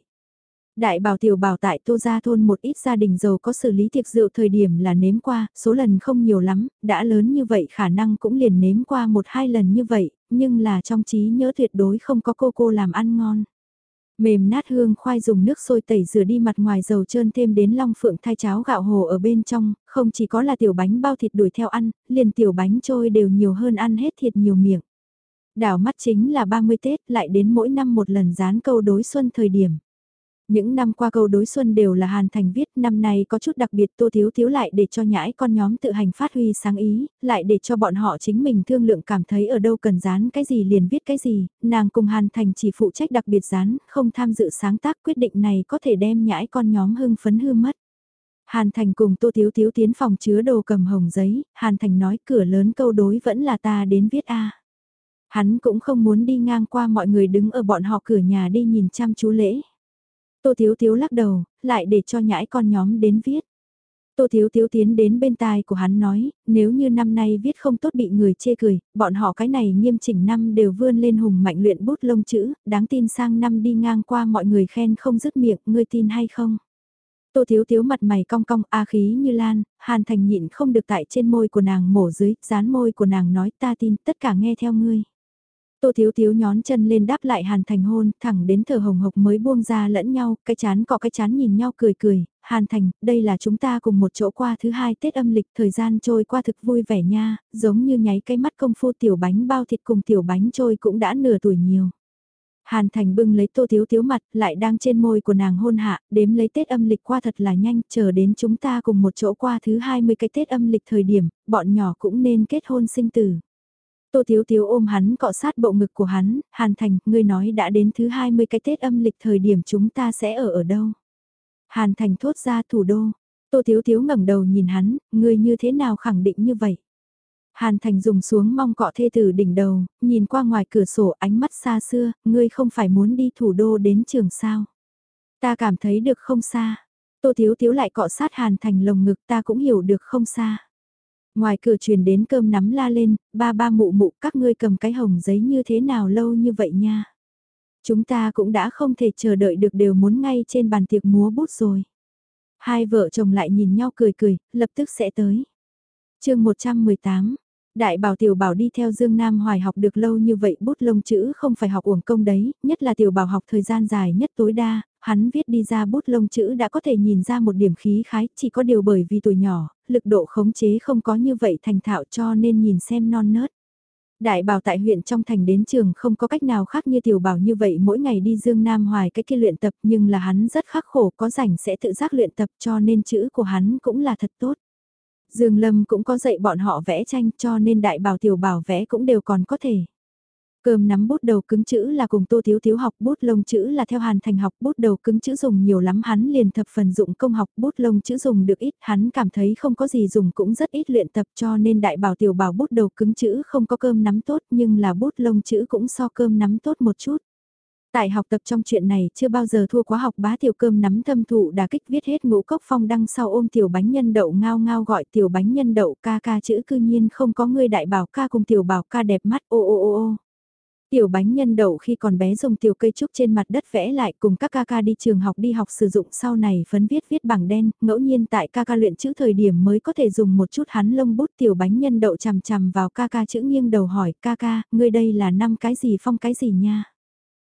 Đại bảo tiểu bảo tại Tô Gia Thôn một ít gia đình giàu có xử lý tiệc rượu thời điểm là nếm qua, số lần không nhiều lắm, đã lớn như vậy khả năng cũng liền nếm qua một hai lần như vậy, nhưng là trong trí nhớ tuyệt đối không có cô cô làm ăn ngon. Mềm nát hương khoai dùng nước sôi tẩy rửa đi mặt ngoài dầu trơn thêm đến long phượng thay cháo gạo hồ ở bên trong, không chỉ có là tiểu bánh bao thịt đuổi theo ăn, liền tiểu bánh trôi đều nhiều hơn ăn hết thịt nhiều miệng. Đảo mắt chính là 30 Tết lại đến mỗi năm một lần dán câu đối xuân thời điểm. Những năm qua câu đối xuân đều là Hàn Thành viết, năm nay có chút đặc biệt Tô Thiếu Thiếu lại để cho nhãi con nhóm tự hành phát huy sáng ý, lại để cho bọn họ chính mình thương lượng cảm thấy ở đâu cần dán cái gì liền viết cái gì, nàng cùng Hàn Thành chỉ phụ trách đặc biệt dán, không tham dự sáng tác quyết định này có thể đem nhãi con nhóm hưng phấn hư mất. Hàn Thành cùng Tô Thiếu Thiếu tiến phòng chứa đồ cầm hồng giấy, Hàn Thành nói cửa lớn câu đối vẫn là ta đến viết A. Hắn cũng không muốn đi ngang qua mọi người đứng ở bọn họ cửa nhà đi nhìn chăm chú lễ. Tô Thiếu Thiếu lắc đầu, lại để cho nhãi con nhóm đến viết. Tô Thiếu Thiếu tiến đến bên tai của hắn nói, nếu như năm nay viết không tốt bị người chê cười, bọn họ cái này nghiêm chỉnh năm đều vươn lên hùng mạnh luyện bút lông chữ, đáng tin sang năm đi ngang qua mọi người khen không dứt miệng, ngươi tin hay không? Tô Thiếu Thiếu mặt mày cong cong a khí như lan, Hàn Thành nhịn không được tại trên môi của nàng mổ dưới, dán môi của nàng nói ta tin tất cả nghe theo ngươi. Tô Thiếu Thiếu nhón chân lên đáp lại Hàn Thành hôn, thẳng đến thở hồng hộc mới buông ra lẫn nhau, cái chán cọ cái chán nhìn nhau cười cười, Hàn Thành, đây là chúng ta cùng một chỗ qua thứ hai Tết âm lịch, thời gian trôi qua thực vui vẻ nha, giống như nháy cái mắt công phu tiểu bánh bao thịt cùng tiểu bánh trôi cũng đã nửa tuổi nhiều. Hàn Thành bưng lấy tô thiếu thiếu mặt, lại đang trên môi của nàng hôn hạ, đếm lấy Tết âm lịch qua thật là nhanh, chờ đến chúng ta cùng một chỗ qua thứ 20 cái Tết âm lịch thời điểm, bọn nhỏ cũng nên kết hôn sinh tử. Tô Thiếu Thiếu ôm hắn cọ sát bộ ngực của hắn, Hàn Thành, ngươi nói đã đến thứ 20 cái Tết âm lịch thời điểm chúng ta sẽ ở ở đâu? Hàn Thành thốt ra thủ đô. Tô Thiếu Thiếu ngẩng đầu nhìn hắn, ngươi như thế nào khẳng định như vậy? Hàn Thành dùng xuống mong cọ thê tử đỉnh đầu, nhìn qua ngoài cửa sổ ánh mắt xa xưa, ngươi không phải muốn đi thủ đô đến trường sao? Ta cảm thấy được không xa. Tô Thiếu Thiếu lại cọ sát Hàn Thành lồng ngực ta cũng hiểu được không xa. Ngoài cửa truyền đến cơm nắm la lên, ba ba mụ mụ các ngươi cầm cái hồng giấy như thế nào lâu như vậy nha. Chúng ta cũng đã không thể chờ đợi được đều muốn ngay trên bàn tiệc múa bút rồi. Hai vợ chồng lại nhìn nhau cười cười, lập tức sẽ tới. chương 118, Đại bảo tiểu bảo đi theo Dương Nam Hoài học được lâu như vậy bút lông chữ không phải học uổng công đấy, nhất là tiểu bảo học thời gian dài nhất tối đa, hắn viết đi ra bút lông chữ đã có thể nhìn ra một điểm khí khái, chỉ có điều bởi vì tuổi nhỏ, lực độ khống chế không có như vậy thành thạo cho nên nhìn xem non nớt. Đại bảo tại huyện trong thành đến trường không có cách nào khác như tiểu bảo như vậy mỗi ngày đi Dương Nam Hoài cái kia luyện tập nhưng là hắn rất khắc khổ có rảnh sẽ tự giác luyện tập cho nên chữ của hắn cũng là thật tốt. Dương Lâm cũng có dạy bọn họ vẽ tranh cho nên đại bảo tiểu bảo vẽ cũng đều còn có thể. Cơm nắm bút đầu cứng chữ là cùng tô thiếu thiếu học bút lông chữ là theo hàn thành học bút đầu cứng chữ dùng nhiều lắm, hắn liền thập phần dụng công học bút lông chữ dùng được ít, hắn cảm thấy không có gì dùng cũng rất ít luyện tập cho nên đại bảo tiểu bảo bút đầu cứng chữ không có cơm nắm tốt nhưng là bút lông chữ cũng so cơm nắm tốt một chút. Tại học tập trong chuyện này chưa bao giờ thua quá học bá tiểu cơm nắm thâm thụ đà kích viết hết ngũ cốc phong đăng sau ôm tiểu bánh nhân đậu ngao ngao gọi tiểu bánh nhân đậu ca ca chữ cư nhiên không có người đại bảo ca cùng tiểu bảo ca đẹp mắt, ô ô ô ô. Tiểu bánh nhân đậu khi còn bé dùng tiểu cây trúc trên mặt đất vẽ lại cùng các ca ca đi trường học đi học sử dụng sau này phấn viết viết bảng đen, ngẫu nhiên tại ca ca luyện chữ thời điểm mới có thể dùng một chút hắn lông bút tiểu bánh nhân đậu chằm chằm vào ca ca chữ nghiêng đầu hỏi ca ca, ngươi đây là năm cái gì phong cái gì nha.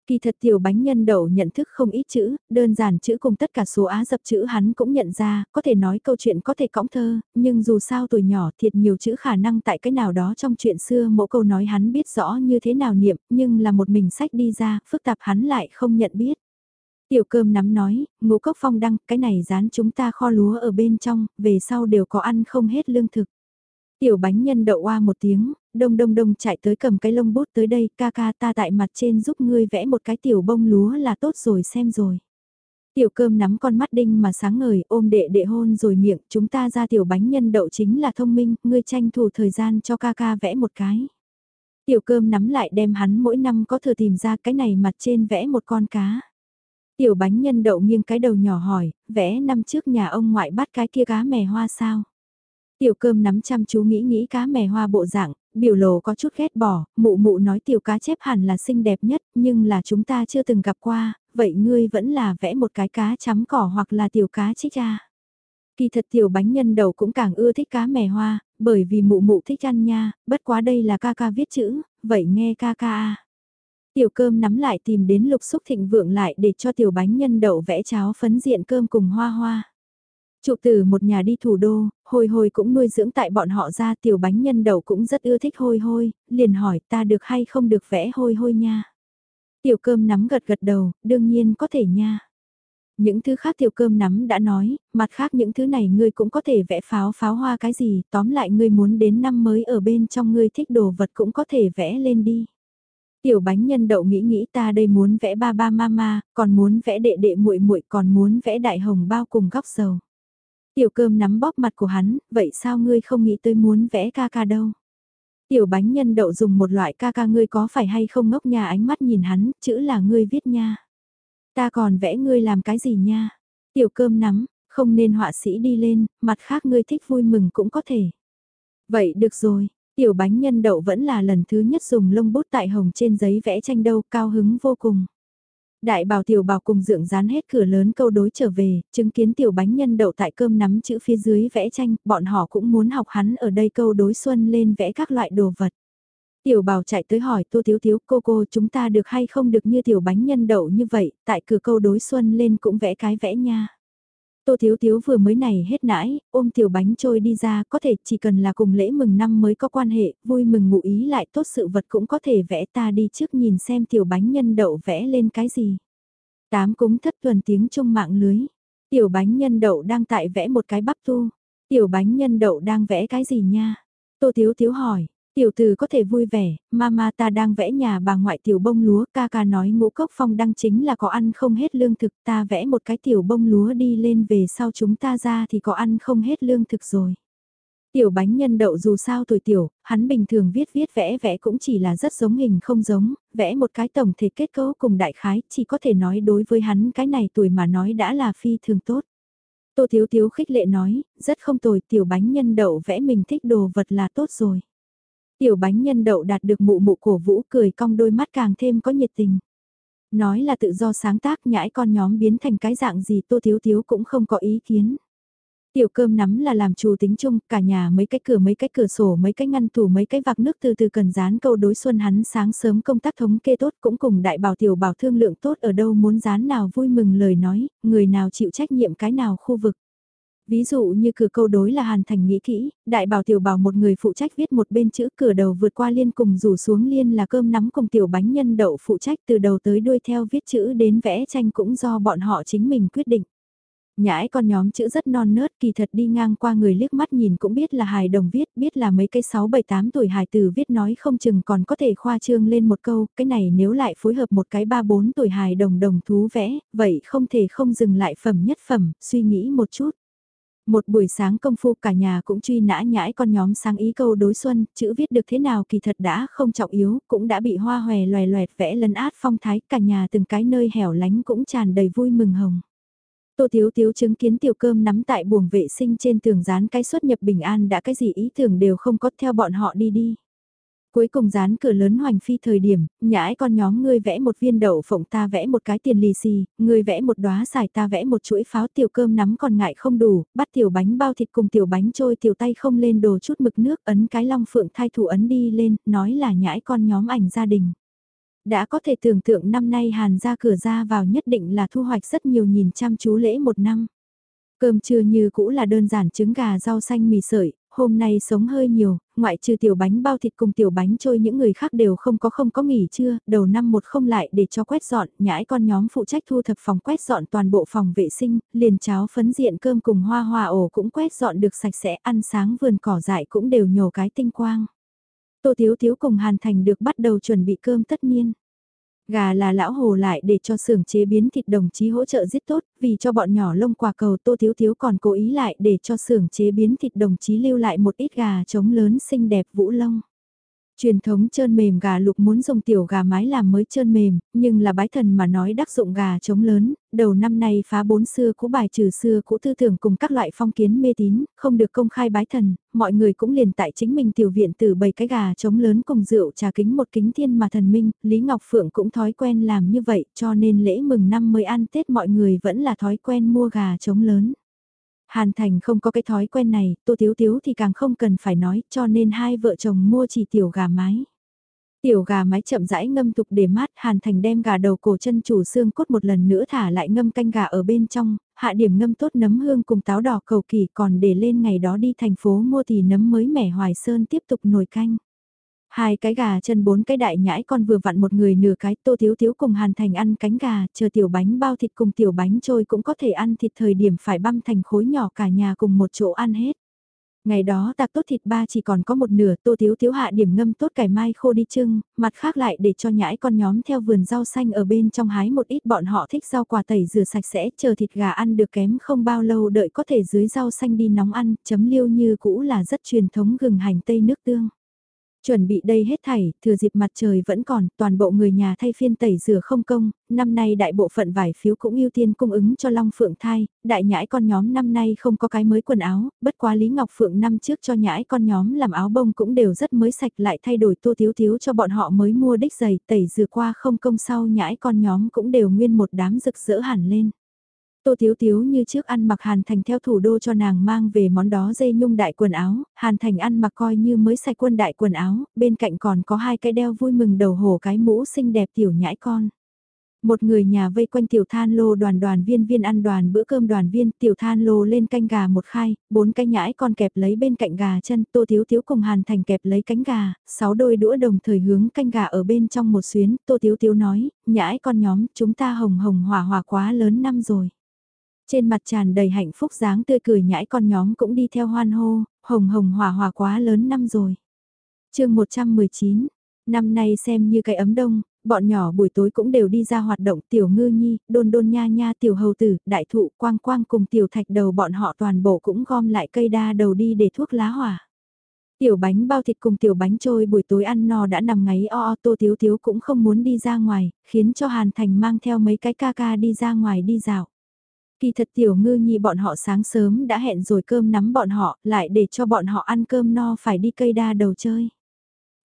Kỳ thật tiểu bánh nhân đậu nhận thức không ít chữ, đơn giản chữ cùng tất cả số á dập chữ hắn cũng nhận ra, có thể nói câu chuyện có thể cõng thơ, nhưng dù sao tuổi nhỏ thiệt nhiều chữ khả năng tại cái nào đó trong chuyện xưa mỗi câu nói hắn biết rõ như thế nào niệm, nhưng là một mình sách đi ra, phức tạp hắn lại không nhận biết. Tiểu cơm nắm nói, ngũ cốc phong đăng, cái này dán chúng ta kho lúa ở bên trong, về sau đều có ăn không hết lương thực. Tiểu bánh nhân đậu oa một tiếng, đông đông đông chạy tới cầm cái lông bút tới đây, ca ca ta tại mặt trên giúp ngươi vẽ một cái tiểu bông lúa là tốt rồi xem rồi. Tiểu cơm nắm con mắt đinh mà sáng ngời ôm đệ đệ hôn rồi miệng, chúng ta ra tiểu bánh nhân đậu chính là thông minh, ngươi tranh thủ thời gian cho ca ca vẽ một cái. Tiểu cơm nắm lại đem hắn mỗi năm có thừa tìm ra cái này mặt trên vẽ một con cá. Tiểu bánh nhân đậu nghiêng cái đầu nhỏ hỏi, vẽ năm trước nhà ông ngoại bắt cái kia cá mè hoa sao? Tiểu cơm nắm chăm chú nghĩ nghĩ cá mè hoa bộ dạng, biểu lộ có chút ghét bỏ, mụ mụ nói tiểu cá chép hẳn là xinh đẹp nhất, nhưng là chúng ta chưa từng gặp qua, vậy ngươi vẫn là vẽ một cái cá chấm cỏ hoặc là tiểu cá chích ra. Kỳ thật tiểu bánh nhân đầu cũng càng ưa thích cá mè hoa, bởi vì mụ mụ thích ăn nha, bất quá đây là ca ca viết chữ, vậy nghe ca ca a. Tiểu cơm nắm lại tìm đến lục xúc thịnh vượng lại để cho tiểu bánh nhân đậu vẽ cháo phấn diện cơm cùng hoa hoa. Trụ tử một nhà đi thủ đô, hồi hồi cũng nuôi dưỡng tại bọn họ ra tiểu bánh nhân đậu cũng rất ưa thích hôi hôi, liền hỏi ta được hay không được vẽ hôi hôi nha. Tiểu cơm nắm gật gật đầu, đương nhiên có thể nha. Những thứ khác tiểu cơm nắm đã nói, mặt khác những thứ này ngươi cũng có thể vẽ pháo pháo hoa cái gì, tóm lại ngươi muốn đến năm mới ở bên trong ngươi thích đồ vật cũng có thể vẽ lên đi. Tiểu bánh nhân đậu nghĩ nghĩ ta đây muốn vẽ ba ba mama, còn muốn vẽ đệ đệ muội muội còn muốn vẽ đại hồng bao cùng góc dầu. Tiểu cơm nắm bóp mặt của hắn, vậy sao ngươi không nghĩ tới muốn vẽ ca ca đâu? Tiểu bánh nhân đậu dùng một loại ca ca ngươi có phải hay không ngốc nhà ánh mắt nhìn hắn, chữ là ngươi viết nha. Ta còn vẽ ngươi làm cái gì nha? Tiểu cơm nắm, không nên họa sĩ đi lên, mặt khác ngươi thích vui mừng cũng có thể. Vậy được rồi, tiểu bánh nhân đậu vẫn là lần thứ nhất dùng lông bút tại hồng trên giấy vẽ tranh đâu, cao hứng vô cùng. Đại bảo tiểu bảo cùng dưỡng dán hết cửa lớn câu đối trở về, chứng kiến tiểu bánh nhân đậu tại cơm nắm chữ phía dưới vẽ tranh, bọn họ cũng muốn học hắn ở đây câu đối xuân lên vẽ các loại đồ vật. Tiểu bảo chạy tới hỏi tô thiếu thiếu cô cô chúng ta được hay không được như tiểu bánh nhân đậu như vậy, tại cửa câu đối xuân lên cũng vẽ cái vẽ nha. Tô Thiếu Thiếu vừa mới này hết nãi, ôm tiểu bánh trôi đi ra, có thể chỉ cần là cùng lễ mừng năm mới có quan hệ, vui mừng ngụ ý lại tốt sự vật cũng có thể vẽ ta đi trước nhìn xem tiểu bánh nhân đậu vẽ lên cái gì. Tám cúng thất tuần tiếng trong mạng lưới, tiểu bánh nhân đậu đang tại vẽ một cái bắp tu, tiểu bánh nhân đậu đang vẽ cái gì nha? Tô Thiếu Thiếu hỏi, Tiểu từ có thể vui vẻ, mama ta đang vẽ nhà bà ngoại tiểu bông lúa, ca ca nói ngũ cốc phong đăng chính là có ăn không hết lương thực, ta vẽ một cái tiểu bông lúa đi lên về sau chúng ta ra thì có ăn không hết lương thực rồi. Tiểu bánh nhân đậu dù sao tuổi tiểu, hắn bình thường viết viết vẽ vẽ cũng chỉ là rất giống hình không giống, vẽ một cái tổng thể kết cấu cùng đại khái, chỉ có thể nói đối với hắn cái này tuổi mà nói đã là phi thường tốt. Tô Thiếu Thiếu khích lệ nói, rất không tồi tiểu bánh nhân đậu vẽ mình thích đồ vật là tốt rồi. Tiểu bánh nhân đậu đạt được mụ mụ cổ vũ cười cong đôi mắt càng thêm có nhiệt tình. Nói là tự do sáng tác nhãi con nhóm biến thành cái dạng gì tô thiếu thiếu cũng không có ý kiến. Tiểu cơm nắm là làm chủ tính chung, cả nhà mấy cái cửa mấy cái cửa sổ mấy cái ngăn tủ mấy cái vạc nước từ từ cần dán câu đối xuân hắn sáng sớm công tác thống kê tốt cũng cùng đại bảo tiểu bảo thương lượng tốt ở đâu muốn dán nào vui mừng lời nói, người nào chịu trách nhiệm cái nào khu vực. Ví dụ như cửa câu đối là Hàn Thành nghĩ kỹ, đại bảo tiểu bảo một người phụ trách viết một bên chữ cửa đầu vượt qua liên cùng rủ xuống liên là cơm nắm cùng tiểu bánh nhân đậu phụ trách từ đầu tới đuôi theo viết chữ đến vẽ tranh cũng do bọn họ chính mình quyết định. Nhãi con nhóm chữ rất non nớt kỳ thật đi ngang qua người liếc mắt nhìn cũng biết là hài đồng viết, biết là mấy cây 6-7-8 tuổi hài từ viết nói không chừng còn có thể khoa trương lên một câu, cái này nếu lại phối hợp một cái 3-4 tuổi hài đồng đồng thú vẽ, vậy không thể không dừng lại phẩm nhất phẩm, suy nghĩ một chút. Một buổi sáng công phu cả nhà cũng truy nã nhãi con nhóm sáng ý câu đối xuân, chữ viết được thế nào kỳ thật đã không trọng yếu, cũng đã bị hoa hòe loè loẹt vẽ lấn át phong thái, cả nhà từng cái nơi hẻo lánh cũng tràn đầy vui mừng hồng. Tô Thiếu Thiếu chứng kiến tiểu cơm nắm tại buồng vệ sinh trên tường dán cái xuất nhập bình an đã cái gì ý tưởng đều không có theo bọn họ đi đi. Cuối cùng dán cửa lớn hoành phi thời điểm, nhãi con nhóm ngươi vẽ một viên đậu phộng ta vẽ một cái tiền lì xì, ngươi vẽ một đóa xài ta vẽ một chuỗi pháo tiểu cơm nắm còn ngại không đủ, bắt tiểu bánh bao thịt cùng tiểu bánh trôi tiểu tay không lên đồ chút mực nước ấn cái long phượng thai thủ ấn đi lên, nói là nhãi con nhóm ảnh gia đình. Đã có thể tưởng tượng năm nay Hàn ra cửa ra vào nhất định là thu hoạch rất nhiều nhìn chăm chú lễ một năm. Cơm trưa như cũ là đơn giản trứng gà rau xanh mì sợi, hôm nay sống hơi nhiều, ngoại trừ tiểu bánh bao thịt cùng tiểu bánh trôi những người khác đều không có không có nghỉ trưa, đầu năm một không lại để cho quét dọn, nhãi con nhóm phụ trách thu thập phòng quét dọn toàn bộ phòng vệ sinh, liền cháo phấn diện cơm cùng hoa hoa ổ cũng quét dọn được sạch sẽ, ăn sáng vườn cỏ dại cũng đều nhổ cái tinh quang. Tô Thiếu Thiếu cùng Hàn Thành được bắt đầu chuẩn bị cơm tất niên. Gà là lão hồ lại để cho xưởng chế biến thịt đồng chí hỗ trợ giết tốt, vì cho bọn nhỏ lông quả cầu Tô Thiếu Thiếu còn cố ý lại để cho xưởng chế biến thịt đồng chí lưu lại một ít gà trống lớn xinh đẹp vũ lông. Truyền thống trơn mềm gà lục muốn dùng tiểu gà mái làm mới trơn mềm, nhưng là bái thần mà nói đắc dụng gà trống lớn, đầu năm nay phá bốn xưa cũ bài trừ xưa cũ tư tưởng cùng các loại phong kiến mê tín, không được công khai bái thần, mọi người cũng liền tại chính mình tiểu viện từ bầy cái gà trống lớn cùng rượu trà kính một kính thiên mà thần minh, Lý Ngọc Phượng cũng thói quen làm như vậy cho nên lễ mừng năm mới ăn Tết mọi người vẫn là thói quen mua gà trống lớn. Hàn Thành không có cái thói quen này, Tô Thiếu Thiếu thì càng không cần phải nói, cho nên hai vợ chồng mua chỉ tiểu gà mái. Tiểu gà mái chậm rãi ngâm tục để mát, Hàn Thành đem gà đầu cổ chân chủ xương cốt một lần nữa thả lại ngâm canh gà ở bên trong, hạ điểm ngâm tốt nấm hương cùng táo đỏ cầu kỳ còn để lên ngày đó đi thành phố mua thì nấm mới mẻ hoài sơn tiếp tục nồi canh. Hai cái gà chân bốn cái đại nhãi con vừa vặn một người nửa cái tô thiếu thiếu cùng hàn thành ăn cánh gà, chờ tiểu bánh bao thịt cùng tiểu bánh trôi cũng có thể ăn thịt thời điểm phải băm thành khối nhỏ cả nhà cùng một chỗ ăn hết. Ngày đó tạc tốt thịt ba chỉ còn có một nửa tô thiếu thiếu hạ điểm ngâm tốt cải mai khô đi trưng, mặt khác lại để cho nhãi con nhóm theo vườn rau xanh ở bên trong hái một ít bọn họ thích rau quả tẩy rửa sạch sẽ chờ thịt gà ăn được kém không bao lâu đợi có thể dưới rau xanh đi nóng ăn, chấm liêu như cũ là rất truyền thống gừng hành tây nước tương. Chuẩn bị đây hết thảy, thừa dịp mặt trời vẫn còn, toàn bộ người nhà thay phiên tẩy rửa không công, năm nay đại bộ phận vải phiếu cũng ưu tiên cung ứng cho Long Phượng thai, đại nhãi con nhóm năm nay không có cái mới quần áo, bất quá Lý Ngọc Phượng năm trước cho nhãi con nhóm làm áo bông cũng đều rất mới sạch lại thay đổi tô thiếu thiếu cho bọn họ mới mua đích giày tẩy rửa qua không công sau nhãi con nhóm cũng đều nguyên một đám rực rỡ hẳn lên. Tô Thiếu Thiếu như trước ăn mặc Hàn Thành theo thủ đô cho nàng mang về món đó dây nhung đại quần áo, Hàn Thành ăn mặc coi như mới sạch quân đại quần áo, bên cạnh còn có hai cái đeo vui mừng đầu hổ cái mũ xinh đẹp tiểu nhãi con. Một người nhà vây quanh tiểu than lô đoàn đoàn viên viên ăn đoàn bữa cơm đoàn viên tiểu than lô lên canh gà một khai, bốn cái nhãi con kẹp lấy bên cạnh gà chân, tô thiếu thiếu cùng hàn thành kẹp lấy cánh gà, sáu đôi đũa đồng thời hướng canh gà ở bên trong một xuyến, tô thiếu thiếu nói, nhãi con nhóm, chúng ta hồng hồng hỏa hỏa quá lớn năm rồi. Trên mặt tràn đầy hạnh phúc dáng tươi cười nhãi con nhóm cũng đi theo hoan hô, hồng hồng hòa hòa quá lớn năm rồi. chương 119, năm nay xem như cái ấm đông, bọn nhỏ buổi tối cũng đều đi ra hoạt động tiểu ngư nhi, đôn đôn nha nha tiểu hầu tử, đại thụ quang quang cùng tiểu thạch đầu bọn họ toàn bộ cũng gom lại cây đa đầu đi để thuốc lá hỏa. Tiểu bánh bao thịt cùng tiểu bánh trôi buổi tối ăn no đã nằm ngáy o o tô thiếu thiếu cũng không muốn đi ra ngoài, khiến cho Hàn Thành mang theo mấy cái ca ca đi ra ngoài đi dạo. Kỳ thật tiểu ngư nhi bọn họ sáng sớm đã hẹn rồi cơm nắm bọn họ, lại để cho bọn họ ăn cơm no phải đi cây đa đầu chơi.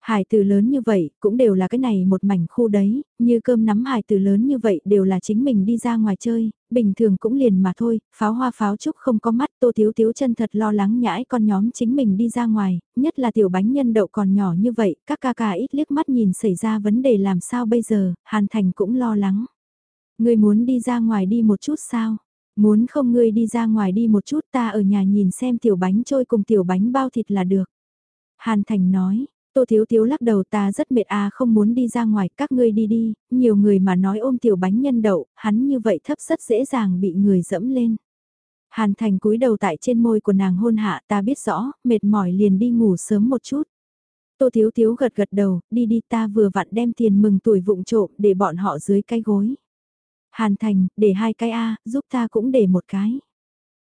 Hải tử lớn như vậy, cũng đều là cái này một mảnh khu đấy, như cơm nắm hải tử lớn như vậy đều là chính mình đi ra ngoài chơi, bình thường cũng liền mà thôi, pháo hoa pháo trúc không có mắt, tô thiếu thiếu chân thật lo lắng nhãi con nhóm chính mình đi ra ngoài, nhất là tiểu bánh nhân đậu còn nhỏ như vậy, các ca ca ít liếc mắt nhìn xảy ra vấn đề làm sao bây giờ, Hàn Thành cũng lo lắng. Người muốn đi ra ngoài đi một chút sao? Muốn không ngươi đi ra ngoài đi một chút ta ở nhà nhìn xem tiểu bánh trôi cùng tiểu bánh bao thịt là được. Hàn Thành nói, Tô Thiếu Thiếu lắc đầu ta rất mệt à không muốn đi ra ngoài, các ngươi đi đi, nhiều người mà nói ôm tiểu bánh nhân đậu, hắn như vậy thấp rất dễ dàng bị người dẫm lên. Hàn Thành cúi đầu tại trên môi của nàng hôn hạ ta biết rõ, mệt mỏi liền đi ngủ sớm một chút. Tô Thiếu Thiếu gật gật đầu, đi đi ta vừa vặn đem tiền mừng tuổi vụng trộm để bọn họ dưới cái gối. Hàn Thành, để hai cái A, giúp ta cũng để một cái.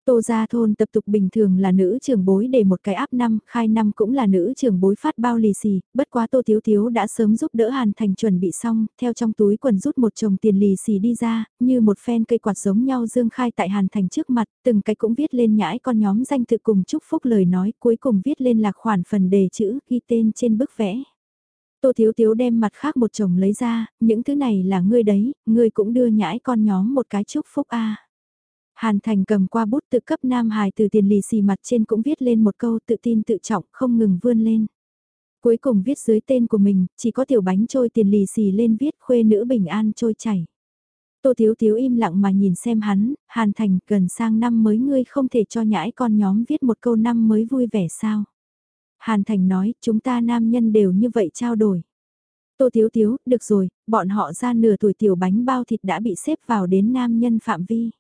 Tô Gia Thôn tập tục bình thường là nữ trưởng bối để một cái áp năm, khai năm cũng là nữ trưởng bối phát bao lì xì, bất quá Tô Thiếu Thiếu đã sớm giúp đỡ Hàn Thành chuẩn bị xong, theo trong túi quần rút một chồng tiền lì xì đi ra, như một phen cây quạt giống nhau dương khai tại Hàn Thành trước mặt, từng cái cũng viết lên nhãi con nhóm danh tự cùng chúc phúc lời nói, cuối cùng viết lên là khoản phần đề chữ ghi tên trên bức vẽ. Tô Thiếu Thiếu đem mặt khác một chồng lấy ra, những thứ này là ngươi đấy, ngươi cũng đưa nhãi con nhóm một cái chúc phúc a. Hàn Thành cầm qua bút tự cấp Nam Hải từ tiền lì xì mặt trên cũng viết lên một câu tự tin tự trọng không ngừng vươn lên. Cuối cùng viết dưới tên của mình, chỉ có tiểu bánh trôi tiền lì xì lên viết khuê nữ bình an trôi chảy. Tô Thiếu Thiếu im lặng mà nhìn xem hắn, Hàn Thành gần sang năm mới ngươi không thể cho nhãi con nhóm viết một câu năm mới vui vẻ sao. Hàn Thành nói, chúng ta nam nhân đều như vậy trao đổi. Tô Thiếu Thiếu, được rồi, bọn họ ra nửa tuổi tiểu bánh bao thịt đã bị xếp vào đến nam nhân phạm vi.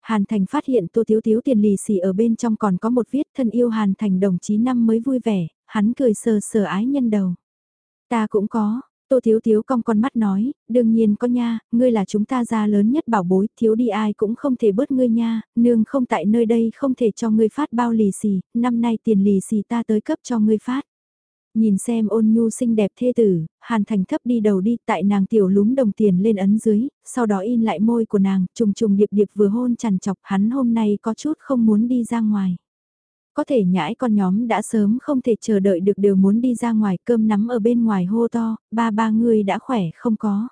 Hàn Thành phát hiện Tô Thiếu Thiếu tiền lì xì ở bên trong còn có một viết thân yêu Hàn Thành đồng chí năm mới vui vẻ, hắn cười sờ sờ ái nhân đầu. Ta cũng có, Tô Thiếu Thiếu cong con mắt nói, đương nhiên có nha, ngươi là chúng ta gia lớn nhất bảo bối, thiếu đi ai cũng không thể bớt ngươi nha, nương không tại nơi đây không thể cho ngươi phát bao lì xì, năm nay tiền lì xì ta tới cấp cho ngươi phát. Nhìn xem ôn nhu xinh đẹp thê tử, hàn thành thấp đi đầu đi tại nàng tiểu lúm đồng tiền lên ấn dưới, sau đó in lại môi của nàng, trùng trùng điệp điệp vừa hôn chằn chọc hắn hôm nay có chút không muốn đi ra ngoài. Có thể nhãi con nhóm đã sớm không thể chờ đợi được đều muốn đi ra ngoài cơm nắm ở bên ngoài hô to, ba ba người đã khỏe không có.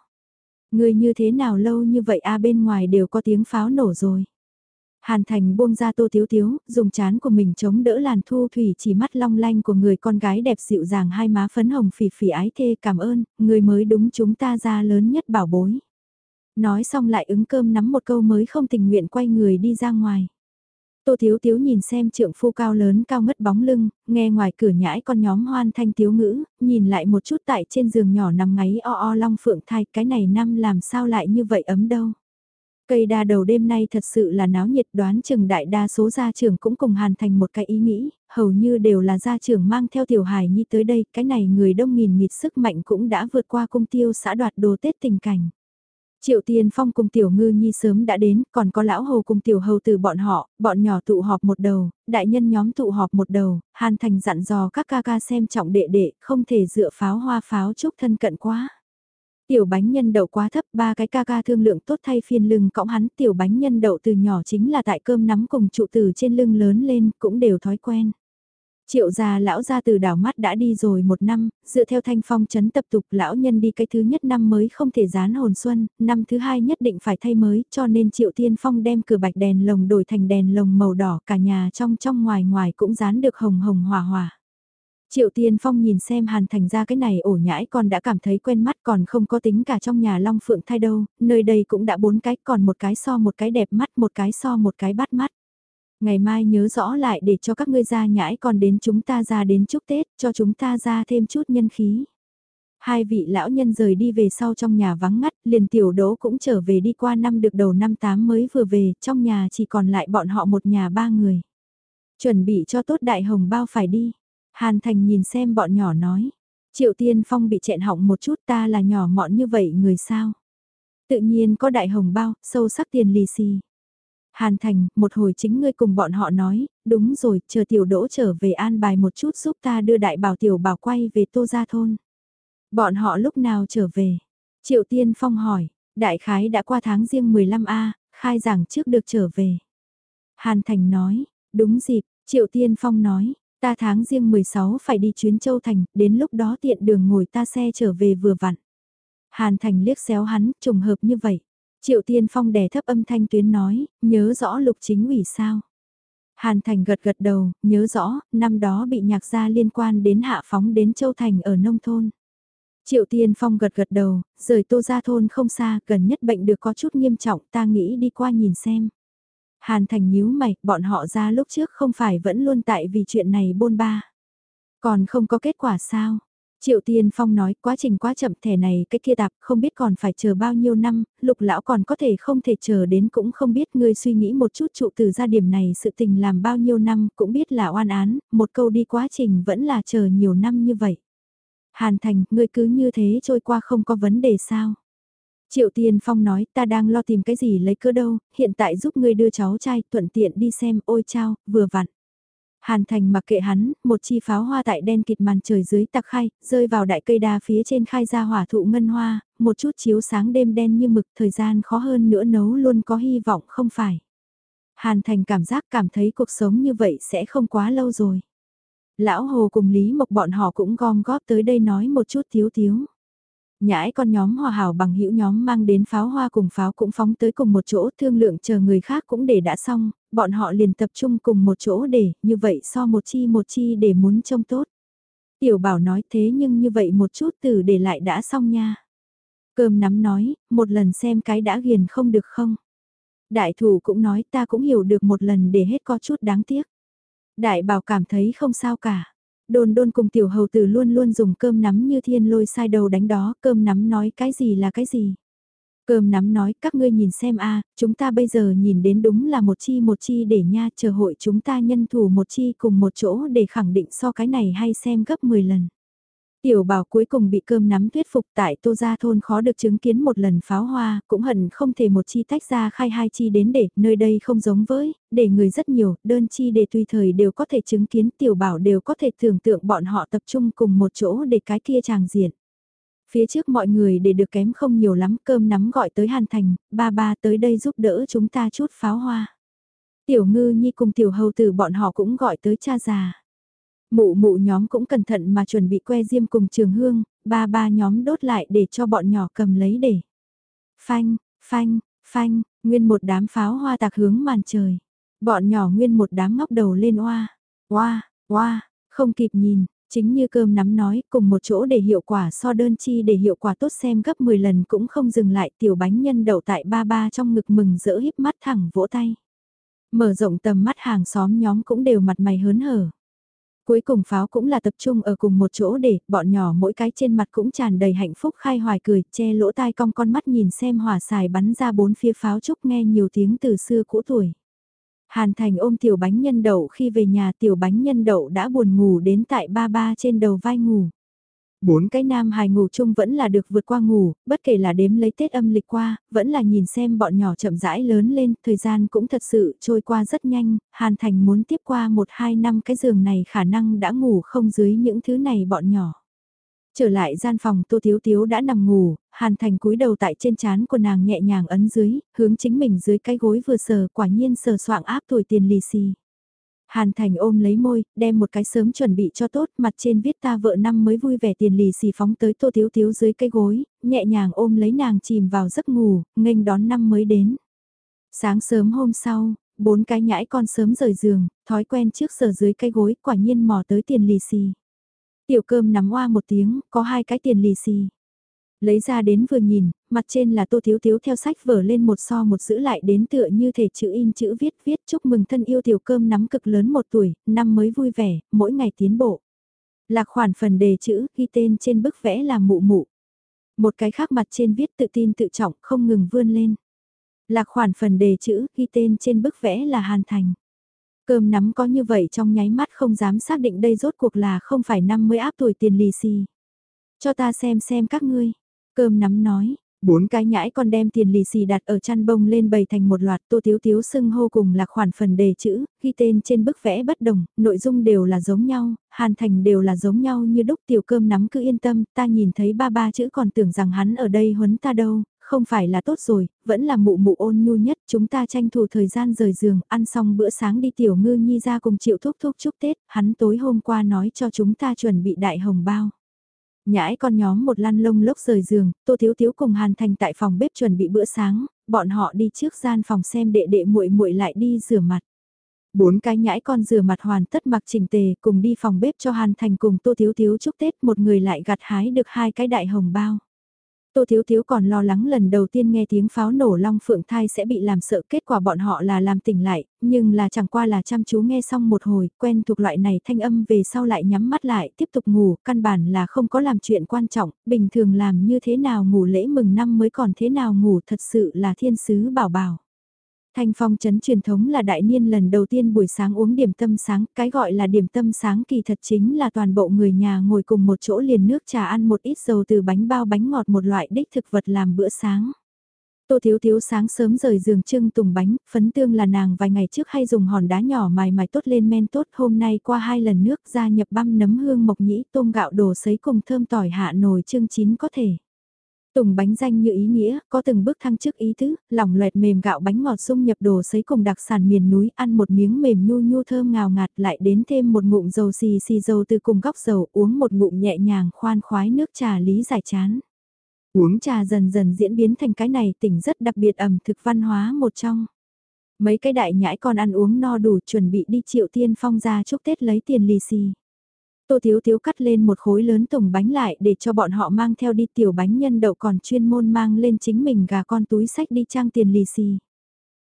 Người như thế nào lâu như vậy a bên ngoài đều có tiếng pháo nổ rồi. Hàn Thành buông ra tô thiếu thiếu, dùng chán của mình chống đỡ làn thu thủy chỉ mắt long lanh của người con gái đẹp dịu dàng hai má phấn hồng phỉ phỉ ái thê cảm ơn, người mới đúng chúng ta ra lớn nhất bảo bối. Nói xong lại ứng cơm nắm một câu mới không tình nguyện quay người đi ra ngoài. Tô Thiếu Thiếu nhìn xem trượng phu cao lớn cao ngất bóng lưng, nghe ngoài cửa nhãi con nhóm hoan thanh thiếu ngữ, nhìn lại một chút tại trên giường nhỏ nằm ngáy o o long phượng thai, cái này năm làm sao lại như vậy ấm đâu. Cây đa đầu đêm nay thật sự là náo nhiệt đoán chừng đại đa số gia trưởng cũng cùng hàn thành một cái ý nghĩ, hầu như đều là gia trưởng mang theo tiểu hài nhi tới đây, cái này người đông nghìn nghịt sức mạnh cũng đã vượt qua cung tiêu xã đoạt đồ Tết tình cảnh. Triệu Tiên Phong cùng Tiểu Ngư Nhi sớm đã đến, còn có lão hồ cùng Tiểu Hầu từ bọn họ, bọn nhỏ tụ họp một đầu, đại nhân nhóm tụ họp một đầu, Hàn Thành dặn dò các ca ca xem trọng đệ đệ, không thể dựa pháo hoa pháo chúc thân cận quá. Tiểu bánh nhân đậu quá thấp, ba cái ca ca thương lượng tốt thay phiên lưng cõng hắn, tiểu bánh nhân đậu từ nhỏ chính là tại cơm nắm cùng trụ từ trên lưng lớn lên, cũng đều thói quen. Triệu già lão ra từ đảo mắt đã đi rồi một năm, dựa theo thanh phong chấn tập tục lão nhân đi cái thứ nhất năm mới không thể dán hồn xuân, năm thứ hai nhất định phải thay mới, cho nên triệu tiên phong đem cửa bạch đèn lồng đổi thành đèn lồng màu đỏ, cả nhà trong trong ngoài ngoài cũng dán được hồng hồng hòa hòa. Triệu Tiên Phong nhìn xem Hàn Thành ra cái này ổ nhãi còn đã cảm thấy quen mắt còn không có tính cả trong nhà Long Phượng thay đâu, nơi đây cũng đã bốn cái còn một cái so một cái đẹp mắt một cái so một cái bắt mắt. Ngày mai nhớ rõ lại để cho các ngươi ra nhãi còn đến chúng ta ra đến chúc Tết cho chúng ta ra thêm chút nhân khí. Hai vị lão nhân rời đi về sau trong nhà vắng ngắt, liền tiểu đỗ cũng trở về đi qua năm được đầu năm tám mới vừa về, trong nhà chỉ còn lại bọn họ một nhà ba người. Chuẩn bị cho tốt đại hồng bao phải đi. Hàn Thành nhìn xem bọn nhỏ nói. Triệu Tiên Phong bị chẹn họng một chút ta là nhỏ mọn như vậy người sao. Tự nhiên có đại hồng bao, sâu sắc tiền lì xì. Hàn Thành, một hồi chính ngươi cùng bọn họ nói, đúng rồi, chờ tiểu đỗ trở về an bài một chút giúp ta đưa đại bảo tiểu bảo quay về tô gia thôn. Bọn họ lúc nào trở về? Triệu Tiên Phong hỏi, đại khái đã qua tháng riêng 15A, khai giảng trước được trở về. Hàn Thành nói, đúng dịp, Triệu Tiên Phong nói, Ta tháng riêng 16 phải đi chuyến Châu Thành, đến lúc đó tiện đường ngồi ta xe trở về vừa vặn. Hàn Thành liếc xéo hắn, trùng hợp như vậy. Triệu Tiên Phong đè thấp âm thanh tuyến nói, nhớ rõ lục chính ủy sao. Hàn Thành gật gật đầu, nhớ rõ, năm đó bị nhạc gia liên quan đến hạ phóng đến Châu Thành ở nông thôn. Triệu Tiên Phong gật gật đầu, rời tô ra thôn không xa, gần nhất bệnh được có chút nghiêm trọng, ta nghĩ đi qua nhìn xem. Hàn Thành nhíu mày, bọn họ ra lúc trước không phải vẫn luôn tại vì chuyện này bôn ba. Còn không có kết quả sao? Triệu Tiên Phong nói quá trình quá chậm thẻ này cái kia tạp không biết còn phải chờ bao nhiêu năm, lục lão còn có thể không thể chờ đến cũng không biết ngươi suy nghĩ một chút trụ từ gia điểm này sự tình làm bao nhiêu năm cũng biết là oan án, một câu đi quá trình vẫn là chờ nhiều năm như vậy. Hàn Thành, ngươi cứ như thế trôi qua không có vấn đề sao? Triệu Tiên Phong nói ta đang lo tìm cái gì lấy cơ đâu, hiện tại giúp ngươi đưa cháu trai thuận tiện đi xem ôi chao, vừa vặn. Hàn Thành mặc kệ hắn, một chi pháo hoa tại đen kịt màn trời dưới tặc khai, rơi vào đại cây đa phía trên khai ra hỏa thụ ngân hoa, một chút chiếu sáng đêm đen như mực thời gian khó hơn nữa nấu luôn có hy vọng không phải. Hàn Thành cảm giác cảm thấy cuộc sống như vậy sẽ không quá lâu rồi. Lão Hồ cùng Lý Mộc bọn họ cũng gom góp tới đây nói một chút thiếu thiếu. Nhãi con nhóm hòa hảo bằng hữu nhóm mang đến pháo hoa cùng pháo cũng phóng tới cùng một chỗ thương lượng chờ người khác cũng để đã xong, bọn họ liền tập trung cùng một chỗ để, như vậy so một chi một chi để muốn trông tốt. Tiểu bảo nói thế nhưng như vậy một chút từ để lại đã xong nha. Cơm nắm nói, một lần xem cái đã ghiền không được không. Đại thủ cũng nói ta cũng hiểu được một lần để hết có chút đáng tiếc. Đại bảo cảm thấy không sao cả. Đôn đôn cùng tiểu hầu tử luôn luôn dùng cơm nắm như thiên lôi sai đầu đánh đó, cơm nắm nói cái gì là cái gì. Cơm nắm nói, các ngươi nhìn xem a chúng ta bây giờ nhìn đến đúng là một chi một chi để nha, chờ hội chúng ta nhân thủ một chi cùng một chỗ để khẳng định so cái này hay xem gấp 10 lần. Tiểu bảo cuối cùng bị cơm nắm thuyết phục tại Tô Gia Thôn khó được chứng kiến một lần pháo hoa, cũng hận không thể một chi tách ra khai hai chi đến để, nơi đây không giống với, để người rất nhiều, đơn chi để tùy thời đều có thể chứng kiến tiểu bảo đều có thể tưởng tượng bọn họ tập trung cùng một chỗ để cái kia tràng diện. Phía trước mọi người để được kém không nhiều lắm cơm nắm gọi tới Hàn Thành, ba ba tới đây giúp đỡ chúng ta chút pháo hoa. Tiểu ngư nhi cùng tiểu hầu tử bọn họ cũng gọi tới cha già. Mụ mụ nhóm cũng cẩn thận mà chuẩn bị que diêm cùng trường hương, ba ba nhóm đốt lại để cho bọn nhỏ cầm lấy để. Phanh, phanh, phanh, nguyên một đám pháo hoa tạc hướng màn trời. Bọn nhỏ nguyên một đám ngóc đầu lên oa, oa, oa, không kịp nhìn, chính như cơm nắm nói, cùng một chỗ để hiệu quả so đơn chi để hiệu quả tốt xem gấp 10 lần cũng không dừng lại tiểu bánh nhân đậu tại ba ba trong ngực mừng rỡ híp mắt thẳng vỗ tay. Mở rộng tầm mắt hàng xóm nhóm cũng đều mặt mày hớn hở. Cuối cùng pháo cũng là tập trung ở cùng một chỗ để, bọn nhỏ mỗi cái trên mặt cũng tràn đầy hạnh phúc khai hoài cười, che lỗ tai cong con mắt nhìn xem hỏa xài bắn ra bốn phía pháo trúc nghe nhiều tiếng từ xưa cũ tuổi. Hàn Thành ôm tiểu bánh nhân đậu khi về nhà tiểu bánh nhân đậu đã buồn ngủ đến tại ba ba trên đầu vai ngủ. Bốn cái nam hài ngủ chung vẫn là được vượt qua ngủ, bất kể là đếm lấy Tết âm lịch qua, vẫn là nhìn xem bọn nhỏ chậm rãi lớn lên, thời gian cũng thật sự trôi qua rất nhanh, Hàn Thành muốn tiếp qua một hai năm cái giường này khả năng đã ngủ không dưới những thứ này bọn nhỏ. Trở lại gian phòng Tô Thiếu Thiếu đã nằm ngủ, Hàn Thành cúi đầu tại trên chán của nàng nhẹ nhàng ấn dưới, hướng chính mình dưới cái gối vừa sờ quả nhiên sờ soạng áp tuổi tiền lì xì. Hàn Thành ôm lấy môi, đem một cái sớm chuẩn bị cho tốt, mặt trên viết ta vợ năm mới vui vẻ tiền lì xì phóng tới tô thiếu thiếu dưới cây gối, nhẹ nhàng ôm lấy nàng chìm vào giấc ngủ, nghênh đón năm mới đến. Sáng sớm hôm sau, bốn cái nhãi con sớm rời giường, thói quen trước giờ dưới cây gối, quả nhiên mò tới tiền lì xì. Tiểu cơm nắm hoa một tiếng, có hai cái tiền lì xì. Lấy ra đến vừa nhìn, mặt trên là tô thiếu thiếu theo sách vở lên một so một giữ lại đến tựa như thể chữ in chữ viết viết chúc mừng thân yêu tiểu cơm nắm cực lớn một tuổi, năm mới vui vẻ, mỗi ngày tiến bộ. Lạc khoản phần đề chữ ghi tên trên bức vẽ là mụ mụ. Một cái khác mặt trên viết tự tin tự trọng không ngừng vươn lên. Lạc khoản phần đề chữ ghi tên trên bức vẽ là hàn thành. Cơm nắm có như vậy trong nháy mắt không dám xác định đây rốt cuộc là không phải năm mới áp tuổi tiền lì xì. Cho ta xem xem các ngươi. Cơm nắm nói, bốn cái nhãi con đem tiền lì xì đặt ở chăn bông lên bày thành một loạt tô thiếu thiếu sưng hô cùng là khoản phần đề chữ, ghi tên trên bức vẽ bất đồng, nội dung đều là giống nhau, hàn thành đều là giống nhau như đúc tiểu cơm nắm cứ yên tâm, ta nhìn thấy ba ba chữ còn tưởng rằng hắn ở đây huấn ta đâu, không phải là tốt rồi, vẫn là mụ mụ ôn nhu nhất, chúng ta tranh thủ thời gian rời giường, ăn xong bữa sáng đi tiểu ngư nhi ra cùng chịu thúc thúc chúc Tết, hắn tối hôm qua nói cho chúng ta chuẩn bị đại hồng bao. Nhãi con nhóm một lăn lông lốc rời giường, Tô Thiếu Thiếu cùng Hàn Thành tại phòng bếp chuẩn bị bữa sáng, bọn họ đi trước gian phòng xem đệ đệ muội muội lại đi rửa mặt. Bốn cái nhãi con rửa mặt hoàn tất mặc chỉnh tề cùng đi phòng bếp cho Hàn Thành cùng Tô Thiếu Thiếu chúc Tết một người lại gặt hái được hai cái đại hồng bao. Tô Thiếu Thiếu còn lo lắng lần đầu tiên nghe tiếng pháo nổ long phượng thai sẽ bị làm sợ kết quả bọn họ là làm tỉnh lại, nhưng là chẳng qua là chăm chú nghe xong một hồi, quen thuộc loại này thanh âm về sau lại nhắm mắt lại, tiếp tục ngủ, căn bản là không có làm chuyện quan trọng, bình thường làm như thế nào ngủ lễ mừng năm mới còn thế nào ngủ thật sự là thiên sứ bảo bảo. Thanh phong chấn truyền thống là đại niên lần đầu tiên buổi sáng uống điểm tâm sáng, cái gọi là điểm tâm sáng kỳ thật chính là toàn bộ người nhà ngồi cùng một chỗ liền nước trà ăn một ít dầu từ bánh bao bánh ngọt một loại đích thực vật làm bữa sáng. Tô Thiếu Thiếu sáng sớm rời giường trưng tùng bánh, phấn tương là nàng vài ngày trước hay dùng hòn đá nhỏ mài mài tốt lên men tốt hôm nay qua hai lần nước gia nhập băm nấm hương mộc nhĩ tôm gạo đồ sấy cùng thơm tỏi hạ nồi trưng chín có thể. Tùng bánh danh như ý nghĩa, có từng bước thăng chức ý tứ, lỏng loẹt mềm gạo bánh ngọt sung nhập đồ sấy cùng đặc sản miền núi, ăn một miếng mềm nhu nhu thơm ngào ngạt lại đến thêm một ngụm dầu xì xì dầu từ cùng góc dầu uống một ngụm nhẹ nhàng khoan khoái nước trà lý giải chán. Uống trà dần dần diễn biến thành cái này tỉnh rất đặc biệt ẩm thực văn hóa một trong. Mấy cái đại nhãi con ăn uống no đủ chuẩn bị đi triệu tiên phong ra chúc Tết lấy tiền lì xì. Tô Thiếu Thiếu cắt lên một khối lớn tùng bánh lại để cho bọn họ mang theo đi tiểu bánh nhân đậu còn chuyên môn mang lên chính mình gà con túi sách đi trang tiền lì xì.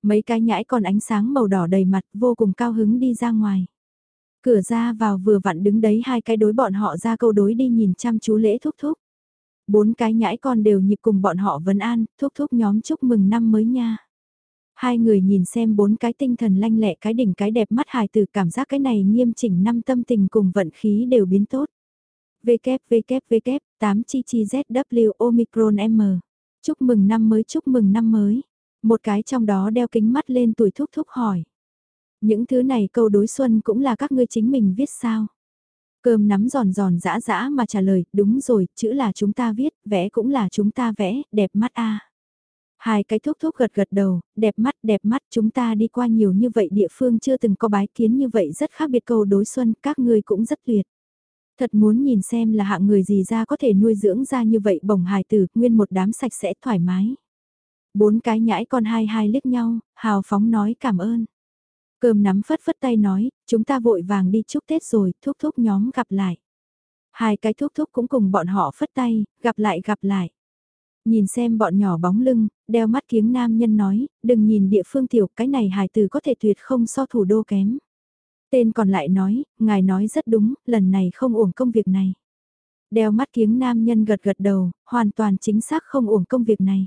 Mấy cái nhãi còn ánh sáng màu đỏ đầy mặt vô cùng cao hứng đi ra ngoài. Cửa ra vào vừa vặn đứng đấy hai cái đối bọn họ ra câu đối đi nhìn chăm chú lễ thúc thúc. Bốn cái nhãi con đều nhịp cùng bọn họ vấn an, thúc thúc nhóm chúc mừng năm mới nha. Hai người nhìn xem bốn cái tinh thần lanh lẹ cái đỉnh cái đẹp mắt hài từ cảm giác cái này nghiêm chỉnh năm tâm tình cùng vận khí đều biến tốt. WWW 8 chi chi ZW Omicron M. Chúc mừng năm mới chúc mừng năm mới. Một cái trong đó đeo kính mắt lên tuổi thúc thúc hỏi. Những thứ này câu đối xuân cũng là các ngươi chính mình viết sao? Cơm nắm giòn giòn dã dã mà trả lời, đúng rồi, chữ là chúng ta viết, vẽ cũng là chúng ta vẽ, đẹp mắt a. Hai cái thúc thúc gật gật đầu, đẹp mắt đẹp mắt chúng ta đi qua nhiều như vậy địa phương chưa từng có bái kiến như vậy rất khác biệt câu đối xuân các ngươi cũng rất tuyệt. Thật muốn nhìn xem là hạng người gì ra có thể nuôi dưỡng ra như vậy bổng hài tử, nguyên một đám sạch sẽ thoải mái. Bốn cái nhãi con hai hai liếc nhau, hào phóng nói cảm ơn. Cơm nắm phất phất tay nói, chúng ta vội vàng đi chúc Tết rồi, thúc thúc nhóm gặp lại. Hai cái thúc thúc cũng cùng bọn họ phất tay, gặp lại gặp lại. Nhìn xem bọn nhỏ bóng lưng, đeo mắt kiếng nam nhân nói, đừng nhìn địa phương tiểu, cái này hài từ có thể tuyệt không so thủ đô kém. Tên còn lại nói, ngài nói rất đúng, lần này không uổng công việc này. Đeo mắt kiếng nam nhân gật gật đầu, hoàn toàn chính xác không uổng công việc này.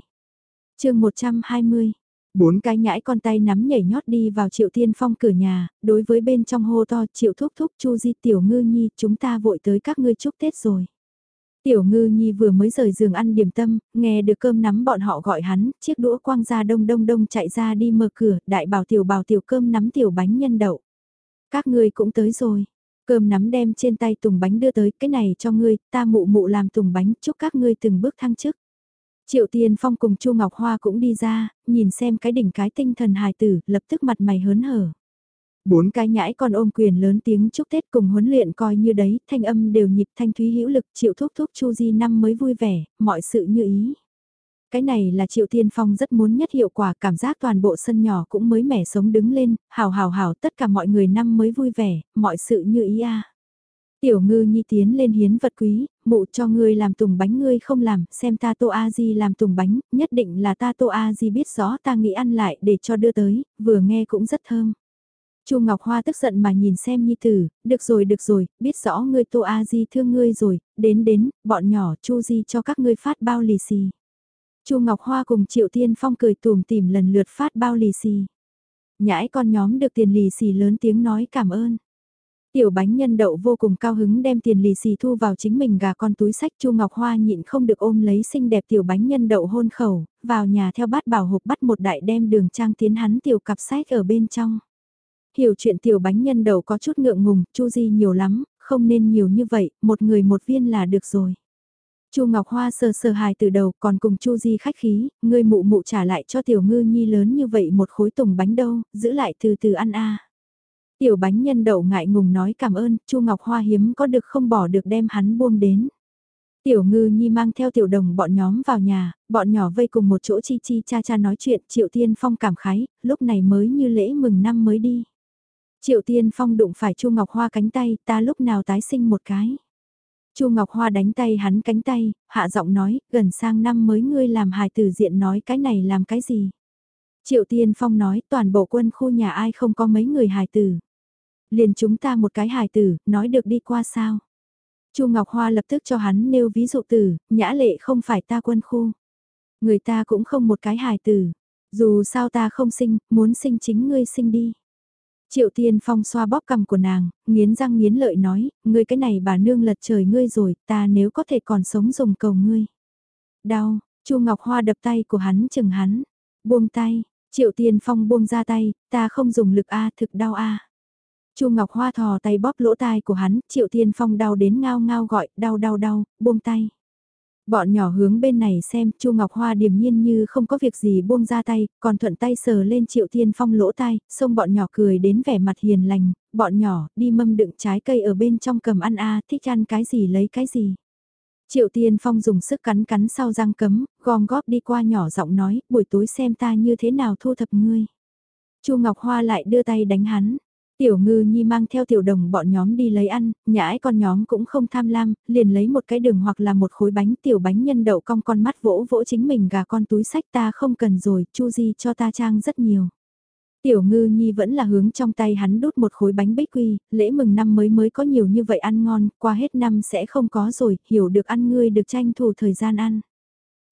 chương 120 Bốn cái nhãi con tay nắm nhảy nhót đi vào triệu tiên phong cửa nhà, đối với bên trong hô to triệu thúc thúc chu di tiểu ngư nhi chúng ta vội tới các ngươi chúc Tết rồi. Tiểu ngư nhi vừa mới rời giường ăn điểm tâm, nghe được cơm nắm bọn họ gọi hắn, chiếc đũa quang ra đông đông đông chạy ra đi mở cửa, đại bảo tiểu bảo tiểu cơm nắm tiểu bánh nhân đậu. Các ngươi cũng tới rồi. Cơm nắm đem trên tay tùng bánh đưa tới, cái này cho ngươi, ta mụ mụ làm tùng bánh, chúc các ngươi từng bước thăng chức. Triệu Tiên Phong cùng Chu Ngọc Hoa cũng đi ra, nhìn xem cái đỉnh cái tinh thần hài tử, lập tức mặt mày hớn hở. Bốn cái nhãi con ôm quyền lớn tiếng chúc Tết cùng huấn luyện coi như đấy, thanh âm đều nhịp thanh thúy hữu lực triệu thúc thúc Chu Di năm mới vui vẻ, mọi sự như ý. Cái này là Triệu Tiên Phong rất muốn nhất hiệu quả cảm giác toàn bộ sân nhỏ cũng mới mẻ sống đứng lên, hào hào hào tất cả mọi người năm mới vui vẻ, mọi sự như ý a. Tiểu ngư nhi tiến lên hiến vật quý, mụ cho ngươi làm tùng bánh ngươi không làm, xem ta tô a di làm tùng bánh, nhất định là ta tô a di biết rõ ta nghĩ ăn lại để cho đưa tới, vừa nghe cũng rất thơm. Chu Ngọc Hoa tức giận mà nhìn xem Nhi Tử, được rồi được rồi, biết rõ ngươi Tô A Di thương ngươi rồi, đến đến, bọn nhỏ Chu Di cho các ngươi phát bao lì xì. Chu Ngọc Hoa cùng Triệu Tiên Phong cười tùm tìm lần lượt phát bao lì xì. Nhãi con nhóm được tiền lì xì lớn tiếng nói cảm ơn. Tiểu bánh nhân đậu vô cùng cao hứng đem tiền lì xì thu vào chính mình gà con túi sách Chu Ngọc Hoa nhịn không được ôm lấy xinh đẹp tiểu bánh nhân đậu hôn khẩu, vào nhà theo bát bảo hộp bắt một đại đem đường trang tiến hắn tiểu cặp sách ở bên trong. Hiểu chuyện tiểu bánh nhân đầu có chút ngượng ngùng, Chu Di nhiều lắm, không nên nhiều như vậy, một người một viên là được rồi. Chu Ngọc Hoa sờ sờ hài từ đầu còn cùng Chu Di khách khí, ngươi mụ mụ trả lại cho tiểu ngư nhi lớn như vậy một khối tùng bánh đâu, giữ lại từ từ ăn a. Tiểu bánh nhân đậu ngại ngùng nói cảm ơn, Chu Ngọc Hoa hiếm có được không bỏ được đem hắn buông đến. Tiểu ngư nhi mang theo tiểu đồng bọn nhóm vào nhà, bọn nhỏ vây cùng một chỗ chi chi cha cha nói chuyện, Triệu Tiên Phong cảm khái, lúc này mới như lễ mừng năm mới đi. Triệu Tiên Phong đụng phải Chu Ngọc Hoa cánh tay, ta lúc nào tái sinh một cái. Chu Ngọc Hoa đánh tay hắn cánh tay, hạ giọng nói, gần sang năm mới ngươi làm hài tử diện nói cái này làm cái gì. Triệu Tiên Phong nói, toàn bộ quân khu nhà ai không có mấy người hài tử. Liền chúng ta một cái hài tử, nói được đi qua sao. Chu Ngọc Hoa lập tức cho hắn nêu ví dụ tử, nhã lệ không phải ta quân khu. Người ta cũng không một cái hài tử. Dù sao ta không sinh, muốn sinh chính ngươi sinh đi. Triệu Tiên Phong xoa bóp cầm của nàng, nghiến răng nghiến lợi nói, ngươi cái này bà nương lật trời ngươi rồi, ta nếu có thể còn sống dùng cầu ngươi. Đau, Chu Ngọc Hoa đập tay của hắn chừng hắn, buông tay, Triệu Tiên Phong buông ra tay, ta không dùng lực A thực đau A. Chu Ngọc Hoa thò tay bóp lỗ tai của hắn, Triệu Tiên Phong đau đến ngao ngao gọi, đau đau đau, buông tay. Bọn nhỏ hướng bên này xem, Chu Ngọc Hoa điềm nhiên như không có việc gì buông ra tay, còn thuận tay sờ lên Triệu thiên Phong lỗ tai, xông bọn nhỏ cười đến vẻ mặt hiền lành, bọn nhỏ, đi mâm đựng trái cây ở bên trong cầm ăn a thích ăn cái gì lấy cái gì. Triệu thiên Phong dùng sức cắn cắn sau răng cấm, gom góp đi qua nhỏ giọng nói, buổi tối xem ta như thế nào thu thập ngươi. Chu Ngọc Hoa lại đưa tay đánh hắn. Tiểu ngư nhi mang theo tiểu đồng bọn nhóm đi lấy ăn, nhãi con nhóm cũng không tham lam, liền lấy một cái đường hoặc là một khối bánh tiểu bánh nhân đậu cong con mắt vỗ vỗ chính mình gà con túi sách ta không cần rồi, chu di cho ta trang rất nhiều. Tiểu ngư nhi vẫn là hướng trong tay hắn đút một khối bánh bích quy, lễ mừng năm mới mới có nhiều như vậy ăn ngon, qua hết năm sẽ không có rồi, hiểu được ăn ngươi được tranh thủ thời gian ăn.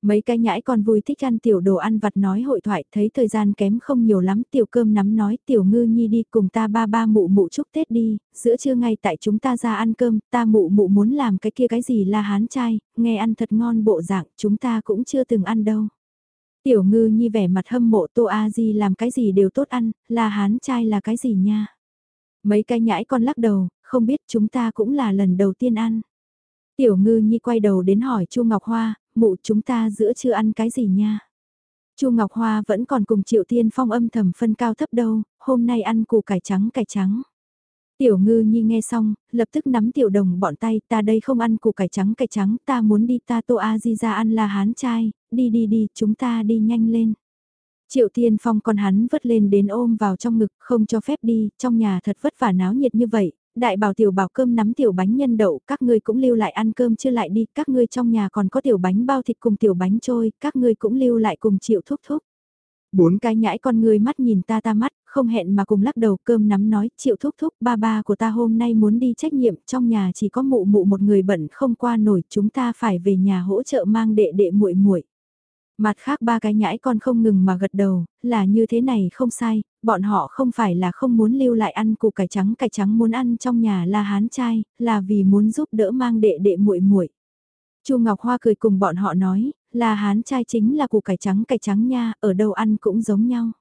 Mấy cái nhãi còn vui thích ăn tiểu đồ ăn vặt nói hội thoại, thấy thời gian kém không nhiều lắm, tiểu cơm nắm nói tiểu ngư nhi đi cùng ta ba ba mụ mụ chúc Tết đi, giữa trưa ngay tại chúng ta ra ăn cơm, ta mụ mụ muốn làm cái kia cái gì là hán trai, nghe ăn thật ngon bộ dạng, chúng ta cũng chưa từng ăn đâu. Tiểu ngư nhi vẻ mặt hâm mộ tô a di làm cái gì đều tốt ăn, là hán trai là cái gì nha. Mấy cái nhãi con lắc đầu, không biết chúng ta cũng là lần đầu tiên ăn. Tiểu ngư nhi quay đầu đến hỏi Chu Ngọc Hoa, mụ chúng ta giữa chưa ăn cái gì nha. Chu Ngọc Hoa vẫn còn cùng Triệu Tiên Phong âm thầm phân cao thấp đâu, hôm nay ăn củ cải trắng cải trắng. Tiểu ngư nhi nghe xong, lập tức nắm tiểu đồng bọn tay, ta đây không ăn củ cải trắng cải trắng, ta muốn đi ta tô a di ra ăn là hán trai, đi đi đi, chúng ta đi nhanh lên. Triệu Tiên Phong còn hắn vất lên đến ôm vào trong ngực, không cho phép đi, trong nhà thật vất vả náo nhiệt như vậy, đại bảo tiểu bảo cơm nắm tiểu bánh nhân đậu, các ngươi cũng lưu lại ăn cơm chưa lại đi, các ngươi trong nhà còn có tiểu bánh bao thịt cùng tiểu bánh trôi, các ngươi cũng lưu lại cùng chịu thúc thúc. Bốn cái nhãi con ngươi mắt nhìn ta ta mắt, không hẹn mà cùng lắc đầu cơm nắm nói, chịu thúc thúc, ba ba của ta hôm nay muốn đi trách nhiệm, trong nhà chỉ có mụ mụ một người bận không qua nổi, chúng ta phải về nhà hỗ trợ mang đệ đệ muội muội. Mặt khác ba cái nhãi con không ngừng mà gật đầu, là như thế này không sai, bọn họ không phải là không muốn lưu lại ăn củ cải trắng cải trắng muốn ăn trong nhà là hán trai, là vì muốn giúp đỡ mang đệ đệ muội muội. Chu Ngọc Hoa cười cùng bọn họ nói, là hán trai chính là củ cải trắng cải trắng nha, ở đâu ăn cũng giống nhau.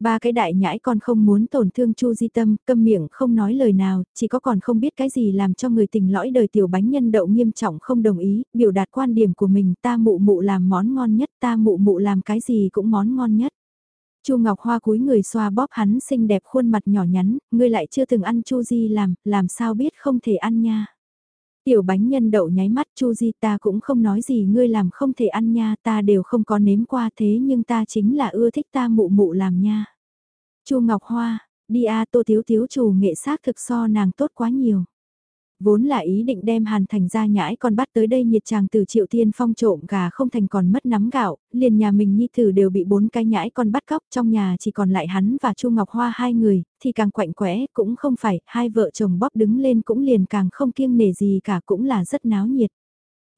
Ba cái đại nhãi còn không muốn tổn thương Chu Di Tâm, câm miệng không nói lời nào, chỉ có còn không biết cái gì làm cho người tình lõi đời tiểu bánh nhân đậu nghiêm trọng không đồng ý, biểu đạt quan điểm của mình ta mụ mụ làm món ngon nhất, ta mụ mụ làm cái gì cũng món ngon nhất. Chu Ngọc Hoa cúi người xoa bóp hắn xinh đẹp khuôn mặt nhỏ nhắn, ngươi lại chưa từng ăn Chu Di làm, làm sao biết không thể ăn nha. Tiểu bánh nhân đậu nháy mắt Chu Di ta cũng không nói gì ngươi làm không thể ăn nha ta đều không có nếm qua thế nhưng ta chính là ưa thích ta mụ mụ làm nha. Chu Ngọc Hoa, đi a tô thiếu thiếu chủ nghệ xác thực so nàng tốt quá nhiều. Vốn là ý định đem Hàn Thành ra nhãi còn bắt tới đây nhiệt chàng từ triệu tiên phong trộm gà không thành còn mất nắm gạo, liền nhà mình nhi thử đều bị bốn cái nhãi con bắt cóc trong nhà chỉ còn lại hắn và Chu Ngọc Hoa hai người, thì càng quạnh quẽ cũng không phải, hai vợ chồng bóp đứng lên cũng liền càng không kiêng nể gì cả cũng là rất náo nhiệt.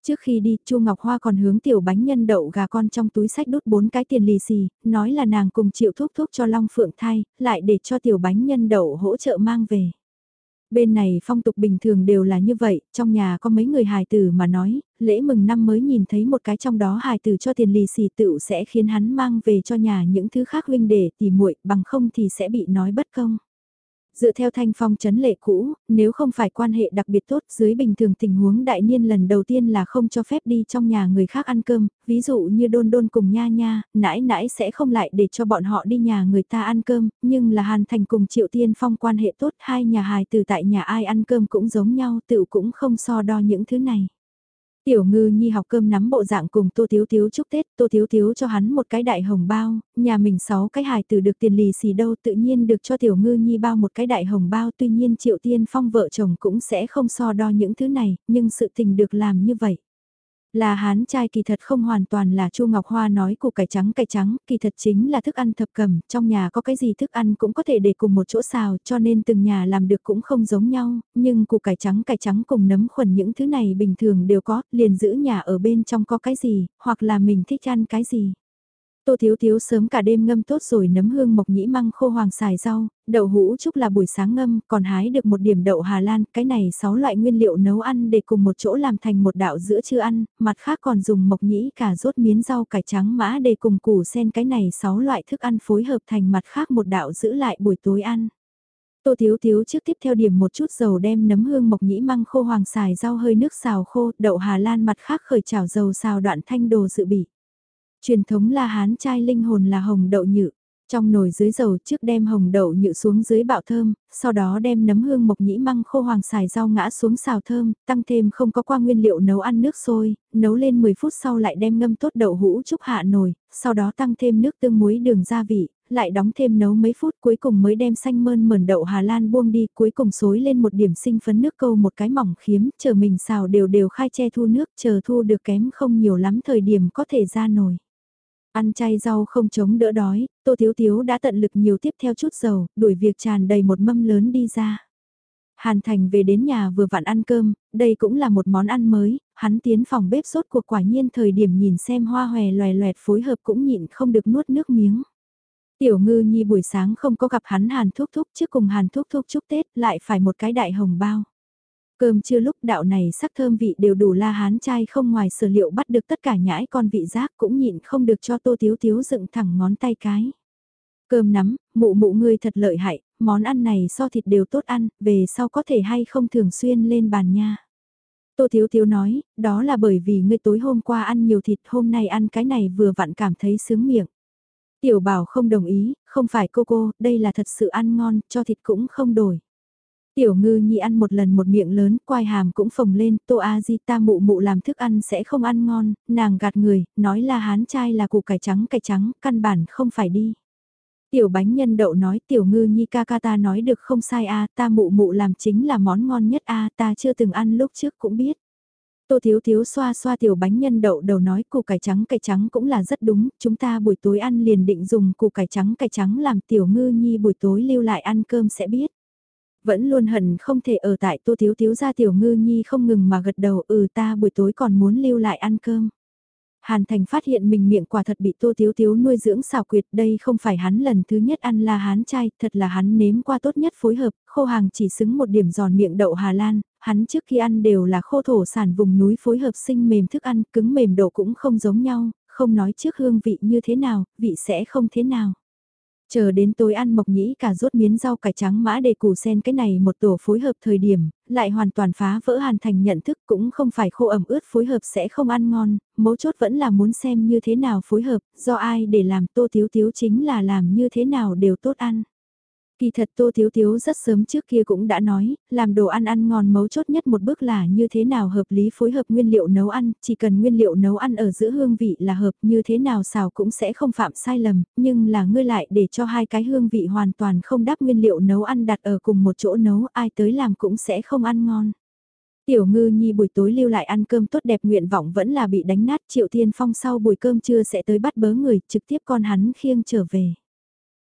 Trước khi đi, Chu Ngọc Hoa còn hướng tiểu bánh nhân đậu gà con trong túi sách đút bốn cái tiền lì xì, nói là nàng cùng triệu thuốc thuốc cho Long Phượng thay lại để cho tiểu bánh nhân đậu hỗ trợ mang về. Bên này phong tục bình thường đều là như vậy, trong nhà có mấy người hài tử mà nói, lễ mừng năm mới nhìn thấy một cái trong đó hài tử cho tiền lì xì tựu sẽ khiến hắn mang về cho nhà những thứ khác huynh để tỉ muội bằng không thì sẽ bị nói bất công. Dựa theo thanh phong chấn lệ cũ, nếu không phải quan hệ đặc biệt tốt dưới bình thường tình huống đại niên lần đầu tiên là không cho phép đi trong nhà người khác ăn cơm, ví dụ như đôn đôn cùng nha nha, nãi nãi sẽ không lại để cho bọn họ đi nhà người ta ăn cơm, nhưng là Hàn Thành cùng Triệu Tiên Phong quan hệ tốt hai nhà hài từ tại nhà ai ăn cơm cũng giống nhau tự cũng không so đo những thứ này. Tiểu ngư nhi học cơm nắm bộ dạng cùng Tô Thiếu Thiếu chúc Tết, Tô Thiếu Thiếu cho hắn một cái đại hồng bao, nhà mình sáu cái hài tử được tiền lì xì đâu tự nhiên được cho Tiểu ngư nhi bao một cái đại hồng bao tuy nhiên Triệu Tiên Phong vợ chồng cũng sẽ không so đo những thứ này, nhưng sự tình được làm như vậy. Là hán trai kỳ thật không hoàn toàn là Chu Ngọc Hoa nói củ cải trắng cải trắng, kỳ thật chính là thức ăn thập cẩm, trong nhà có cái gì thức ăn cũng có thể để cùng một chỗ xào, cho nên từng nhà làm được cũng không giống nhau, nhưng củ cải trắng cải trắng cùng nấm khuẩn những thứ này bình thường đều có, liền giữ nhà ở bên trong có cái gì, hoặc là mình thích ăn cái gì. Tô Thiếu Thiếu sớm cả đêm ngâm tốt rồi nấm hương mộc nhĩ măng khô hoàng xài rau, đậu hũ chúc là buổi sáng ngâm, còn hái được một điểm đậu Hà Lan, cái này 6 loại nguyên liệu nấu ăn để cùng một chỗ làm thành một đạo giữa trưa ăn, mặt khác còn dùng mộc nhĩ cà rốt miến rau cải trắng mã để cùng củ sen cái này 6 loại thức ăn phối hợp thành mặt khác một đạo giữ lại buổi tối ăn. Tô Thiếu Thiếu trước tiếp theo điểm một chút dầu đem nấm hương mộc nhĩ măng khô hoàng xài rau hơi nước xào khô, đậu Hà Lan mặt khác khởi chảo dầu xào đoạn thanh đồ dự bị. Truyền thống là hán trai linh hồn là hồng đậu nhự. Trong nồi dưới dầu trước đem hồng đậu nhự xuống dưới bạo thơm, sau đó đem nấm hương mộc nhĩ măng khô hoàng xài rau ngã xuống xào thơm, tăng thêm không có qua nguyên liệu nấu ăn nước sôi, nấu lên 10 phút sau lại đem ngâm tốt đậu hũ chúc hạ nồi, sau đó tăng thêm nước tương muối đường gia vị, lại đóng thêm nấu mấy phút cuối cùng mới đem xanh mơn mờn đậu Hà Lan buông đi, cuối cùng xối lên một điểm sinh phấn nước câu một cái mỏng khiếm, chờ mình xào đều đều khai che thu nước, chờ thu được kém không nhiều lắm thời điểm có thể ra nồi. Ăn chay rau không chống đỡ đói, Tô Thiếu Thiếu đã tận lực nhiều tiếp theo chút dầu, đuổi việc tràn đầy một mâm lớn đi ra. Hàn Thành về đến nhà vừa vặn ăn cơm, đây cũng là một món ăn mới, hắn tiến phòng bếp sốt cuộc quả nhiên thời điểm nhìn xem hoa hòe loè loẹt phối hợp cũng nhịn không được nuốt nước miếng. Tiểu ngư nhi buổi sáng không có gặp hắn Hàn Thúc Thúc trước cùng Hàn Thúc Thúc chúc Tết lại phải một cái đại hồng bao. Cơm chưa lúc đạo này sắc thơm vị đều đủ la hán trai không ngoài sở liệu bắt được tất cả nhãi con vị giác cũng nhịn không được cho tô tiếu tiếu dựng thẳng ngón tay cái. Cơm nắm, mụ mụ ngươi thật lợi hại, món ăn này so thịt đều tốt ăn, về sau có thể hay không thường xuyên lên bàn nha. Tô Thiếu Thiếu nói, đó là bởi vì ngươi tối hôm qua ăn nhiều thịt hôm nay ăn cái này vừa vặn cảm thấy sướng miệng. Tiểu bảo không đồng ý, không phải cô cô, đây là thật sự ăn ngon, cho thịt cũng không đổi. Tiểu ngư nhi ăn một lần một miệng lớn, quai hàm cũng phồng lên, tô a di ta mụ mụ làm thức ăn sẽ không ăn ngon, nàng gạt người, nói là hán trai là củ cải trắng cải trắng, căn bản không phải đi. Tiểu bánh nhân đậu nói tiểu ngư nhi ca ca ta nói được không sai a ta mụ mụ làm chính là món ngon nhất a ta chưa từng ăn lúc trước cũng biết. Tô Thiếu Thiếu xoa xoa tiểu bánh nhân đậu đầu nói củ cải trắng cải trắng cũng là rất đúng, chúng ta buổi tối ăn liền định dùng củ cải trắng cải trắng làm tiểu ngư nhi buổi tối lưu lại ăn cơm sẽ biết. Vẫn luôn hận không thể ở tại tô thiếu thiếu ra tiểu ngư nhi không ngừng mà gật đầu ừ ta buổi tối còn muốn lưu lại ăn cơm. Hàn Thành phát hiện mình miệng quả thật bị Tô thiếu thiếu nuôi dưỡng xào quyệt, đây không phải hắn lần thứ nhất ăn là hán chay, thật là hắn nếm qua tốt nhất phối hợp, khô hàng chỉ xứng một điểm giòn miệng đậu Hà Lan, hắn trước khi ăn đều là khô thổ sản vùng núi phối hợp sinh mềm thức ăn, cứng mềm độ cũng không giống nhau, không nói trước hương vị như thế nào, vị sẽ không thế nào. Chờ đến tối ăn mộc nhĩ cả rốt miến rau cải trắng mã đề củ sen cái này một tổ phối hợp thời điểm, lại hoàn toàn phá vỡ hàn thành nhận thức cũng không phải khô ẩm ướt phối hợp sẽ không ăn ngon, mấu chốt vẫn là muốn xem như thế nào phối hợp, do ai để làm tô thiếu thiếu chính là làm như thế nào đều tốt ăn. Kỳ thật Tô Thiếu Thiếu rất sớm trước kia cũng đã nói, làm đồ ăn ăn ngon mấu chốt nhất một bước là như thế nào hợp lý phối hợp nguyên liệu nấu ăn, chỉ cần nguyên liệu nấu ăn ở giữa hương vị là hợp như thế nào xào cũng sẽ không phạm sai lầm, nhưng là ngươi lại để cho hai cái hương vị hoàn toàn không đáp nguyên liệu nấu ăn đặt ở cùng một chỗ nấu ai tới làm cũng sẽ không ăn ngon. Tiểu ngư nhi buổi tối lưu lại ăn cơm tốt đẹp nguyện vọng vẫn là bị đánh nát triệu thiên phong sau buổi cơm trưa sẽ tới bắt bớ người trực tiếp con hắn khiêng trở về.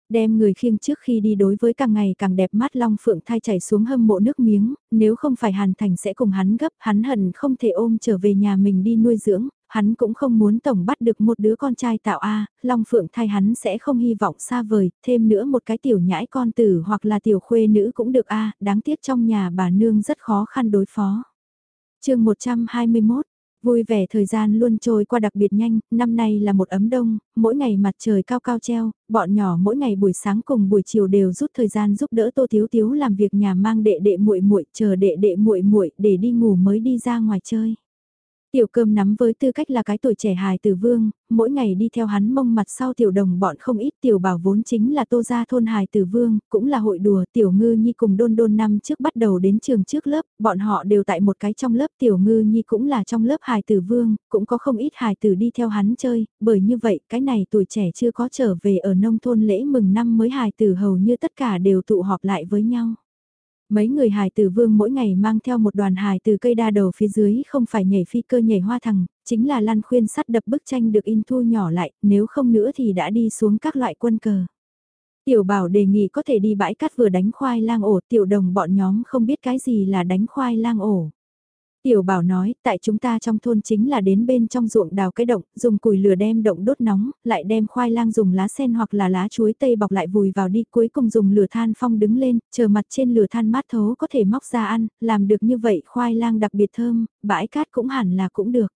Đem người khiêng trước khi đi đối với càng ngày càng đẹp mắt Long Phượng thai chảy xuống hâm mộ nước miếng, nếu không phải Hàn Thành sẽ cùng hắn gấp, hắn hận không thể ôm trở về nhà mình đi nuôi dưỡng, hắn cũng không muốn tổng bắt được một đứa con trai tạo A, Long Phượng thai hắn sẽ không hy vọng xa vời, thêm nữa một cái tiểu nhãi con tử hoặc là tiểu khuê nữ cũng được A, đáng tiếc trong nhà bà nương rất khó khăn đối phó. chương 121 Vui vẻ thời gian luôn trôi qua đặc biệt nhanh, năm nay là một ấm đông, mỗi ngày mặt trời cao cao treo, bọn nhỏ mỗi ngày buổi sáng cùng buổi chiều đều rút thời gian giúp đỡ Tô Thiếu Thiếu làm việc nhà mang đệ đệ muội muội chờ đệ đệ muội muội để đi ngủ mới đi ra ngoài chơi. Tiểu cơm nắm với tư cách là cái tuổi trẻ hài tử vương, mỗi ngày đi theo hắn mông mặt sau tiểu đồng bọn không ít tiểu bảo vốn chính là tô gia thôn hài tử vương, cũng là hội đùa tiểu ngư nhi cùng đôn đôn năm trước bắt đầu đến trường trước lớp, bọn họ đều tại một cái trong lớp tiểu ngư nhi cũng là trong lớp hài tử vương, cũng có không ít hài tử đi theo hắn chơi, bởi như vậy cái này tuổi trẻ chưa có trở về ở nông thôn lễ mừng năm mới hài tử hầu như tất cả đều tụ họp lại với nhau. Mấy người hài tử vương mỗi ngày mang theo một đoàn hài từ cây đa đầu phía dưới không phải nhảy phi cơ nhảy hoa thằng, chính là lăn khuyên sắt đập bức tranh được in thu nhỏ lại, nếu không nữa thì đã đi xuống các loại quân cờ. Tiểu bảo đề nghị có thể đi bãi cát vừa đánh khoai lang ổ, tiểu đồng bọn nhóm không biết cái gì là đánh khoai lang ổ. Tiểu bảo nói, tại chúng ta trong thôn chính là đến bên trong ruộng đào cái động, dùng củi lửa đem động đốt nóng, lại đem khoai lang dùng lá sen hoặc là lá chuối tây bọc lại vùi vào đi, cuối cùng dùng lửa than phong đứng lên, chờ mặt trên lửa than mát thấu có thể móc ra ăn, làm được như vậy khoai lang đặc biệt thơm, bãi cát cũng hẳn là cũng được.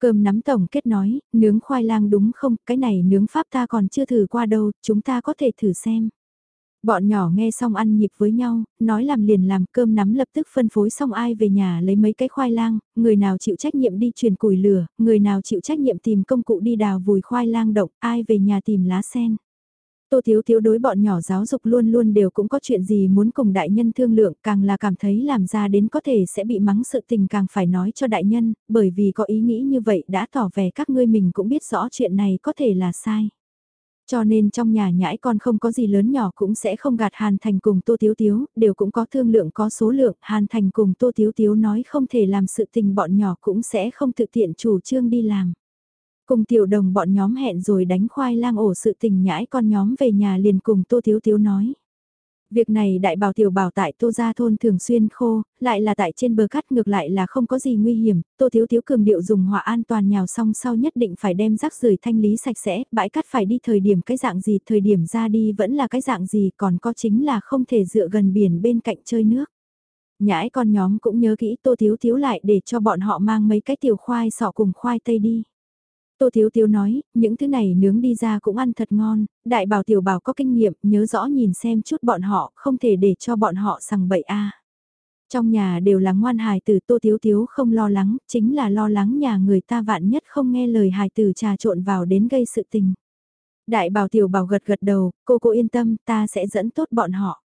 Cơm nắm tổng kết nói, nướng khoai lang đúng không, cái này nướng pháp ta còn chưa thử qua đâu, chúng ta có thể thử xem. Bọn nhỏ nghe xong ăn nhịp với nhau, nói làm liền làm cơm nắm lập tức phân phối xong ai về nhà lấy mấy cái khoai lang, người nào chịu trách nhiệm đi truyền củi lửa, người nào chịu trách nhiệm tìm công cụ đi đào vùi khoai lang động, ai về nhà tìm lá sen. Tô Thiếu Thiếu đối bọn nhỏ giáo dục luôn luôn đều cũng có chuyện gì muốn cùng đại nhân thương lượng càng là cảm thấy làm ra đến có thể sẽ bị mắng sự tình càng phải nói cho đại nhân, bởi vì có ý nghĩ như vậy đã tỏ vẻ các ngươi mình cũng biết rõ chuyện này có thể là sai. Cho nên trong nhà nhãi con không có gì lớn nhỏ cũng sẽ không gạt Hàn Thành cùng Tô Tiếu Tiếu, đều cũng có thương lượng có số lượng, Hàn Thành cùng Tô Tiếu Tiếu nói không thể làm sự tình bọn nhỏ cũng sẽ không thực tiện chủ trương đi làm. Cùng tiểu đồng bọn nhóm hẹn rồi đánh khoai lang ổ sự tình nhãi con nhóm về nhà liền cùng Tô Tiếu Tiếu nói. Việc này đại bảo tiểu bảo tại Tô Gia Thôn thường xuyên khô, lại là tại trên bờ cắt ngược lại là không có gì nguy hiểm, Tô Thiếu Thiếu cường điệu dùng hỏa an toàn nhào xong sau nhất định phải đem rác rưởi thanh lý sạch sẽ, bãi cắt phải đi thời điểm cái dạng gì, thời điểm ra đi vẫn là cái dạng gì, còn có chính là không thể dựa gần biển bên cạnh chơi nước. Nhãi con nhóm cũng nhớ kỹ Tô Thiếu Thiếu lại để cho bọn họ mang mấy cái tiểu khoai sọ cùng khoai tây đi. Tô Thiếu Thiếu nói, những thứ này nướng đi ra cũng ăn thật ngon, đại bảo tiểu bảo có kinh nghiệm, nhớ rõ nhìn xem chút bọn họ, không thể để cho bọn họ sằng bậy a. Trong nhà đều là ngoan hài tử Tô Thiếu Thiếu không lo lắng, chính là lo lắng nhà người ta vạn nhất không nghe lời hài tử trà trộn vào đến gây sự tình. Đại bảo tiểu bảo gật gật đầu, cô cô yên tâm, ta sẽ dẫn tốt bọn họ.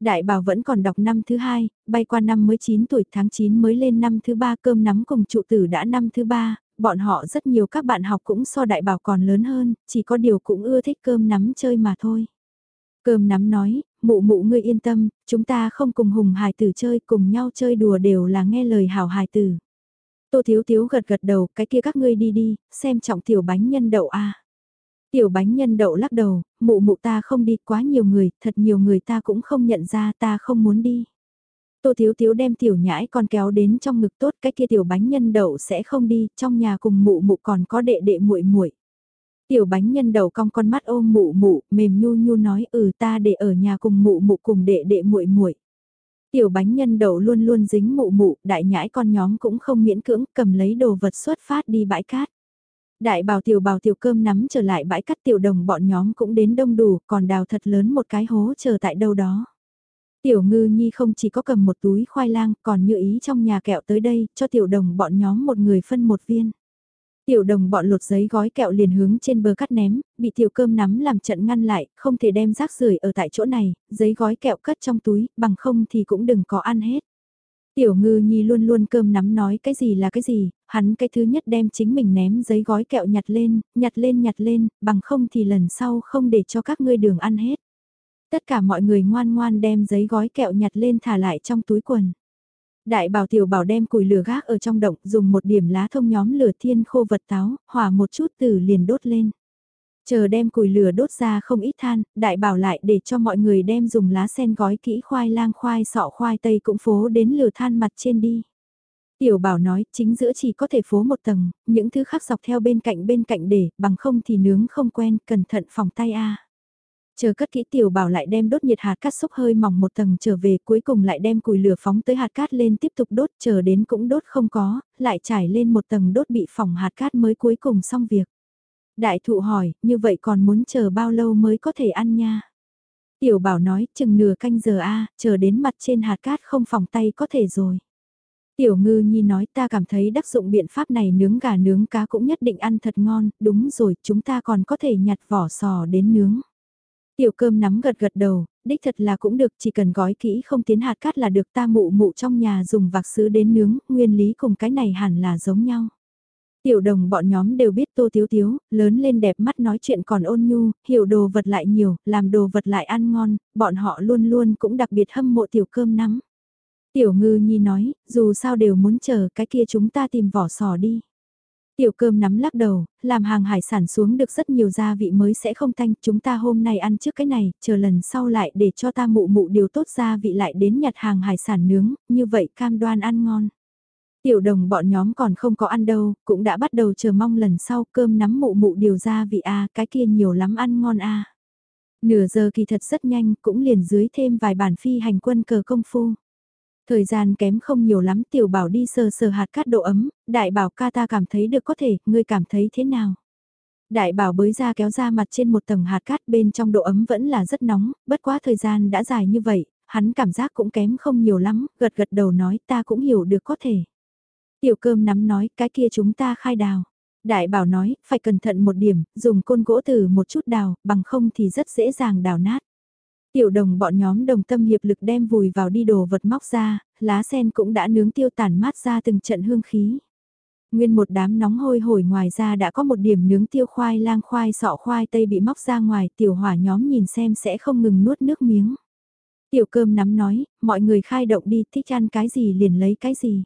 Đại bảo vẫn còn đọc năm thứ hai, bay qua năm mới 9 tuổi tháng 9 mới lên năm thứ ba cơm nắm cùng trụ tử đã năm thứ ba, bọn họ rất nhiều các bạn học cũng so đại bảo còn lớn hơn, chỉ có điều cũng ưa thích cơm nắm chơi mà thôi. Cơm nắm nói, mụ mụ ngươi yên tâm, chúng ta không cùng hùng hài tử chơi cùng nhau chơi đùa đều là nghe lời hảo hài tử. Tô Thiếu Thiếu gật gật đầu, cái kia các ngươi đi đi, xem trọng tiểu bánh nhân đậu a. Tiểu bánh nhân đậu lắc đầu, mụ mụ ta không đi quá nhiều người, thật nhiều người ta cũng không nhận ra ta không muốn đi. Tô Thiếu Thiếu đem tiểu nhãi con kéo đến trong ngực tốt cái kia tiểu bánh nhân đậu sẽ không đi, trong nhà cùng mụ mụ còn có đệ đệ muội muội. Tiểu bánh nhân đậu cong con mắt ôm mụ mụ, mềm nhu nhu nói ừ ta để ở nhà cùng mụ mụ cùng đệ đệ muội muội. Tiểu bánh nhân đậu luôn luôn dính mụ mụ, đại nhãi con nhóm cũng không miễn cưỡng cầm lấy đồ vật xuất phát đi bãi cát. Đại bào tiểu bào tiểu cơm nắm trở lại bãi cát tiểu đồng bọn nhóm cũng đến đông đủ, còn đào thật lớn một cái hố chờ tại đâu đó. Tiểu ngư nhi không chỉ có cầm một túi khoai lang còn như ý trong nhà kẹo tới đây cho tiểu đồng bọn nhóm một người phân một viên. Tiểu đồng bọn lột giấy gói kẹo liền hướng trên bờ cắt ném, bị tiểu cơm nắm làm trận ngăn lại, không thể đem rác rưởi ở tại chỗ này, giấy gói kẹo cất trong túi, bằng không thì cũng đừng có ăn hết. Tiểu ngư nhi luôn luôn cơm nắm nói cái gì là cái gì, hắn cái thứ nhất đem chính mình ném giấy gói kẹo nhặt lên, nhặt lên nhặt lên, bằng không thì lần sau không để cho các ngươi đường ăn hết. Tất cả mọi người ngoan ngoan đem giấy gói kẹo nhặt lên thả lại trong túi quần. Đại bảo tiểu bảo đem củi lửa gác ở trong động dùng một điểm lá thông nhóm lửa thiên khô vật táo, hỏa một chút từ liền đốt lên. Chờ đem củi lửa đốt ra không ít than, đại bảo lại để cho mọi người đem dùng lá sen gói kỹ khoai lang khoai sọ khoai tây cũng phố đến lửa than mặt trên đi. Tiểu bảo nói chính giữa chỉ có thể phố một tầng, những thứ khác dọc theo bên cạnh bên cạnh để, bằng không thì nướng không quen, cẩn thận phòng tay a Chờ cất kỹ tiểu bảo lại đem đốt nhiệt hạt cát xúc hơi mỏng một tầng trở về cuối cùng lại đem củi lửa phóng tới hạt cát lên tiếp tục đốt chờ đến cũng đốt không có, lại trải lên một tầng đốt bị phỏng hạt cát mới cuối cùng xong việc. Đại thụ hỏi, như vậy còn muốn chờ bao lâu mới có thể ăn nha? Tiểu bảo nói, chừng nửa canh giờ a chờ đến mặt trên hạt cát không phòng tay có thể rồi. Tiểu ngư nhi nói ta cảm thấy đắc dụng biện pháp này nướng gà nướng cá cũng nhất định ăn thật ngon, đúng rồi, chúng ta còn có thể nhặt vỏ sò đến nướng. Tiểu cơm nắm gật gật đầu, đích thật là cũng được, chỉ cần gói kỹ không tiến hạt cát là được ta mụ mụ trong nhà dùng vạc sứ đến nướng, nguyên lý cùng cái này hẳn là giống nhau. Tiểu đồng bọn nhóm đều biết tô tiếu tiếu, lớn lên đẹp mắt nói chuyện còn ôn nhu, hiểu đồ vật lại nhiều, làm đồ vật lại ăn ngon, bọn họ luôn luôn cũng đặc biệt hâm mộ tiểu cơm nắm. Tiểu ngư nhi nói, dù sao đều muốn chờ cái kia chúng ta tìm vỏ sò đi. Tiểu cơm nắm lắc đầu, làm hàng hải sản xuống được rất nhiều gia vị mới sẽ không thanh, chúng ta hôm nay ăn trước cái này, chờ lần sau lại để cho ta mụ mụ điều tốt gia vị lại đến nhặt hàng hải sản nướng, như vậy cam đoan ăn ngon. Tiểu đồng bọn nhóm còn không có ăn đâu, cũng đã bắt đầu chờ mong lần sau cơm nắm mụ mụ điều gia vị a cái kia nhiều lắm ăn ngon a Nửa giờ kỳ thật rất nhanh, cũng liền dưới thêm vài bản phi hành quân cờ công phu. Thời gian kém không nhiều lắm tiểu bảo đi sờ sờ hạt cát độ ấm, đại bảo ca ta cảm thấy được có thể, ngươi cảm thấy thế nào? Đại bảo bới ra kéo ra mặt trên một tầng hạt cát bên trong độ ấm vẫn là rất nóng, bất quá thời gian đã dài như vậy, hắn cảm giác cũng kém không nhiều lắm, gật gật đầu nói ta cũng hiểu được có thể. Tiểu cơm nắm nói cái kia chúng ta khai đào. Đại bảo nói, phải cẩn thận một điểm, dùng côn gỗ từ một chút đào, bằng không thì rất dễ dàng đào nát. Tiểu đồng bọn nhóm đồng tâm hiệp lực đem vùi vào đi đồ vật móc ra, lá sen cũng đã nướng tiêu tản mát ra từng trận hương khí. Nguyên một đám nóng hôi hổi ngoài ra đã có một điểm nướng tiêu khoai lang khoai sọ khoai tây bị móc ra ngoài tiểu hỏa nhóm nhìn xem sẽ không ngừng nuốt nước miếng. Tiểu cơm nắm nói, mọi người khai động đi thích ăn cái gì liền lấy cái gì.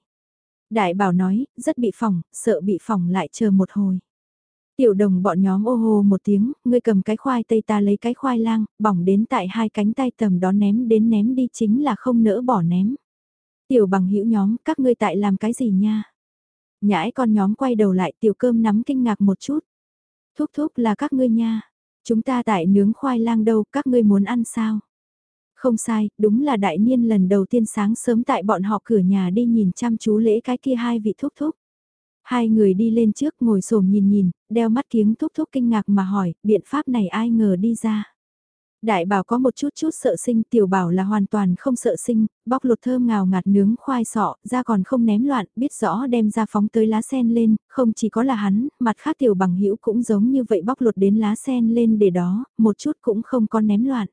Đại bảo nói, rất bị phỏng, sợ bị phỏng lại chờ một hồi. Tiểu đồng bọn nhóm ô hô một tiếng, ngươi cầm cái khoai tây ta lấy cái khoai lang, bỏng đến tại hai cánh tay tầm đó ném đến ném đi chính là không nỡ bỏ ném. Tiểu bằng hữu nhóm, các ngươi tại làm cái gì nha? Nhãi con nhóm quay đầu lại tiểu cơm nắm kinh ngạc một chút. Thúc thúc là các ngươi nha. Chúng ta tại nướng khoai lang đâu, các ngươi muốn ăn sao? Không sai, đúng là đại niên lần đầu tiên sáng sớm tại bọn họ cửa nhà đi nhìn chăm chú lễ cái kia hai vị thúc thúc. Hai người đi lên trước ngồi xổm nhìn nhìn, đeo mắt kiếng thúc thúc kinh ngạc mà hỏi, biện pháp này ai ngờ đi ra. Đại bảo có một chút chút sợ sinh, tiểu bảo là hoàn toàn không sợ sinh, bóc lột thơm ngào ngạt nướng khoai sọ, ra còn không ném loạn, biết rõ đem ra phóng tới lá sen lên, không chỉ có là hắn, mặt khác tiểu bằng hữu cũng giống như vậy bóc lột đến lá sen lên để đó, một chút cũng không có ném loạn.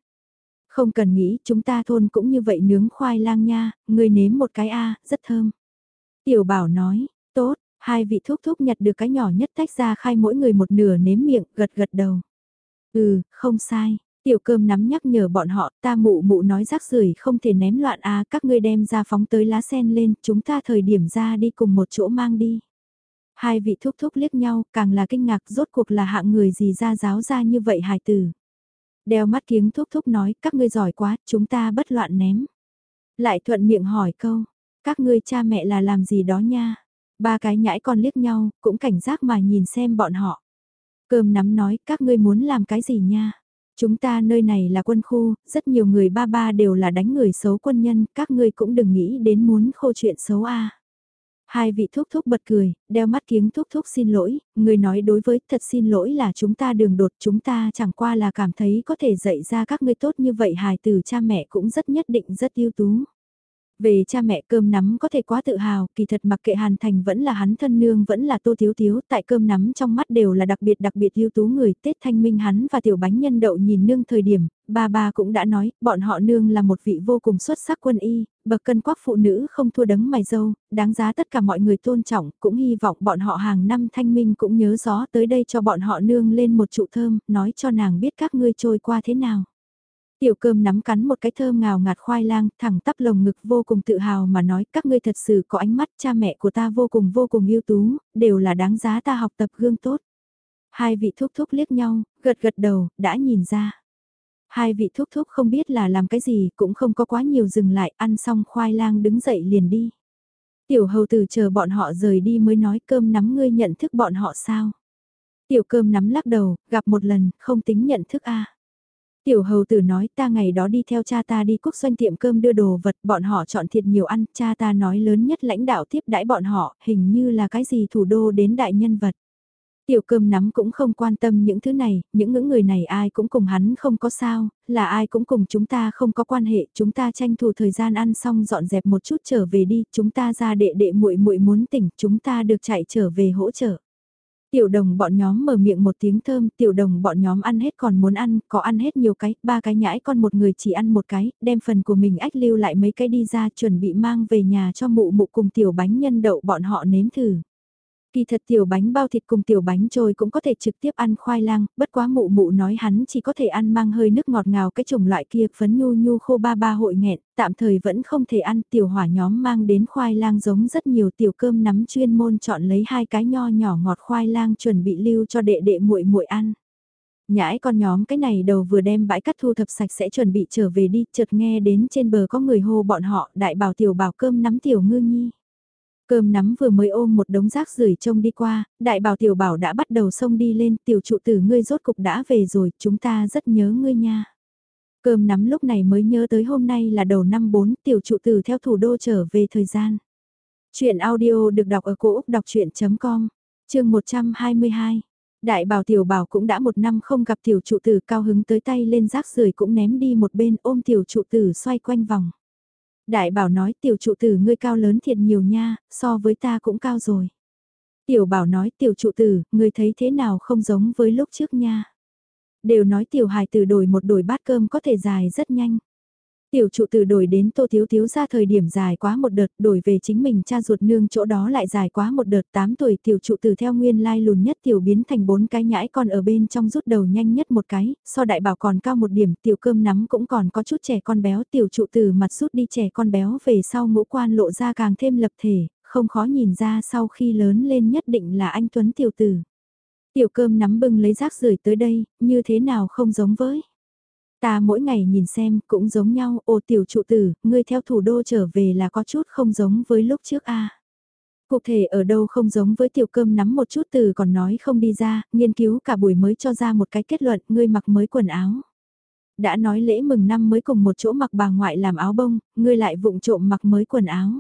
Không cần nghĩ, chúng ta thôn cũng như vậy nướng khoai lang nha, người nếm một cái a rất thơm. Tiểu bảo nói, tốt, hai vị thúc thúc nhặt được cái nhỏ nhất tách ra khai mỗi người một nửa nếm miệng, gật gật đầu. Ừ, không sai. Tiểu cơm nắm nhắc nhở bọn họ, ta mụ mụ nói rác rưởi không thể ném loạn à, các ngươi đem ra phóng tới lá sen lên, chúng ta thời điểm ra đi cùng một chỗ mang đi. Hai vị thúc thúc liếc nhau, càng là kinh ngạc rốt cuộc là hạng người gì ra giáo ra như vậy hài tử. Đeo mắt kiếng thúc thúc nói, các ngươi giỏi quá, chúng ta bất loạn ném. Lại thuận miệng hỏi câu, các ngươi cha mẹ là làm gì đó nha. Ba cái nhãi con liếc nhau, cũng cảnh giác mà nhìn xem bọn họ. Cơm nắm nói, các ngươi muốn làm cái gì nha. Chúng ta nơi này là quân khu, rất nhiều người ba ba đều là đánh người xấu quân nhân, các ngươi cũng đừng nghĩ đến muốn khô chuyện xấu a. Hai vị thúc thúc bật cười, đeo mắt kiếng thúc thúc xin lỗi, người nói đối với thật xin lỗi là chúng ta đường đột chúng ta chẳng qua là cảm thấy có thể dạy ra các ngươi tốt như vậy hài từ cha mẹ cũng rất nhất định rất ưu tú. Về cha mẹ cơm nắm có thể quá tự hào, kỳ thật mặc kệ Hàn Thành vẫn là hắn thân nương vẫn là tô thiếu thiếu, tại cơm nắm trong mắt đều là đặc biệt đặc biệt ưu tú người, Tết thanh minh hắn và tiểu bánh nhân đậu nhìn nương thời điểm, ba ba cũng đã nói, bọn họ nương là một vị vô cùng xuất sắc quân y, bậc cân quắc phụ nữ không thua đấng mày dâu, đáng giá tất cả mọi người tôn trọng, cũng hy vọng bọn họ hàng năm thanh minh cũng nhớ rõ tới đây cho bọn họ nương lên một trụ thơm, nói cho nàng biết các ngươi trôi qua thế nào. Tiểu cơm nắm cắn một cái thơm ngào ngạt khoai lang, thẳng tắp lồng ngực vô cùng tự hào mà nói các ngươi thật sự có ánh mắt cha mẹ của ta vô cùng vô cùng ưu tú, đều là đáng giá ta học tập gương tốt. Hai vị thúc thúc liếc nhau, gật gật đầu, đã nhìn ra. Hai vị thúc thúc không biết là làm cái gì, cũng không có quá nhiều dừng lại, ăn xong khoai lang đứng dậy liền đi. Tiểu hầu tử chờ bọn họ rời đi mới nói cơm nắm ngươi nhận thức bọn họ sao. Tiểu cơm nắm lắc đầu, gặp một lần, không tính nhận thức a Tiểu hầu tử nói ta ngày đó đi theo cha ta đi quốc doanh tiệm cơm đưa đồ vật, bọn họ chọn thiệt nhiều ăn, cha ta nói lớn nhất lãnh đạo tiếp đãi bọn họ, hình như là cái gì thủ đô đến đại nhân vật. Tiểu cơm nắm cũng không quan tâm những thứ này, những ngưỡng người này ai cũng cùng hắn không có sao, là ai cũng cùng chúng ta không có quan hệ, chúng ta tranh thủ thời gian ăn xong dọn dẹp một chút trở về đi, chúng ta ra đệ đệ muội muội muốn tỉnh, chúng ta được chạy trở về hỗ trợ. Tiểu đồng bọn nhóm mở miệng một tiếng thơm, tiểu đồng bọn nhóm ăn hết còn muốn ăn, có ăn hết nhiều cái, ba cái nhãi con một người chỉ ăn một cái, đem phần của mình ách lưu lại mấy cái đi ra chuẩn bị mang về nhà cho mụ mụ cùng tiểu bánh nhân đậu bọn họ nếm thử. Kỳ thật tiểu bánh bao thịt cùng tiểu bánh trôi cũng có thể trực tiếp ăn khoai lang, bất quá mụ mụ nói hắn chỉ có thể ăn mang hơi nước ngọt ngào cái chủng loại kia phấn nhu nhu khô ba ba hội nghẹn, tạm thời vẫn không thể ăn tiểu hỏa nhóm mang đến khoai lang giống rất nhiều tiểu cơm nắm chuyên môn chọn lấy hai cái nho nhỏ ngọt khoai lang chuẩn bị lưu cho đệ đệ muội muội ăn. Nhãi con nhóm cái này đầu vừa đem bãi cắt thu thập sạch sẽ chuẩn bị trở về đi, chợt nghe đến trên bờ có người hô bọn họ, đại bảo tiểu bảo cơm nắm tiểu ngư nhi. Cơm nắm vừa mới ôm một đống rác rưởi trông đi qua, đại bảo tiểu bảo đã bắt đầu xông đi lên, tiểu trụ tử ngươi rốt cục đã về rồi, chúng ta rất nhớ ngươi nha. Cơm nắm lúc này mới nhớ tới hôm nay là đầu năm 4, tiểu trụ tử theo thủ đô trở về thời gian. Chuyện audio được đọc ở cổ Úc đọc chuyện.com, chương 122. Đại bảo tiểu bảo cũng đã một năm không gặp tiểu trụ tử cao hứng tới tay lên rác rưởi cũng ném đi một bên ôm tiểu trụ tử xoay quanh vòng. Đại bảo nói tiểu trụ tử ngươi cao lớn thiệt nhiều nha, so với ta cũng cao rồi. Tiểu bảo nói tiểu trụ tử, ngươi thấy thế nào không giống với lúc trước nha. Đều nói tiểu hài tử đổi một đổi bát cơm có thể dài rất nhanh. Tiểu trụ từ đổi đến tô thiếu thiếu ra thời điểm dài quá một đợt, đổi về chính mình cha ruột nương chỗ đó lại dài quá một đợt 8 tuổi tiểu trụ từ theo nguyên lai lùn nhất tiểu biến thành bốn cái nhãi con ở bên trong rút đầu nhanh nhất một cái, so đại bảo còn cao một điểm tiểu cơm nắm cũng còn có chút trẻ con béo tiểu trụ từ mặt rút đi trẻ con béo về sau ngũ quan lộ ra càng thêm lập thể, không khó nhìn ra sau khi lớn lên nhất định là anh Tuấn tiểu tử. Tiểu cơm nắm bưng lấy rác rưởi tới đây, như thế nào không giống với. Ta mỗi ngày nhìn xem cũng giống nhau, ô tiểu trụ tử, ngươi theo thủ đô trở về là có chút không giống với lúc trước a. Cụ thể ở đâu không giống với tiểu cơm nắm một chút từ còn nói không đi ra, nghiên cứu cả buổi mới cho ra một cái kết luận, ngươi mặc mới quần áo. Đã nói lễ mừng năm mới cùng một chỗ mặc bà ngoại làm áo bông, ngươi lại vụng trộm mặc mới quần áo.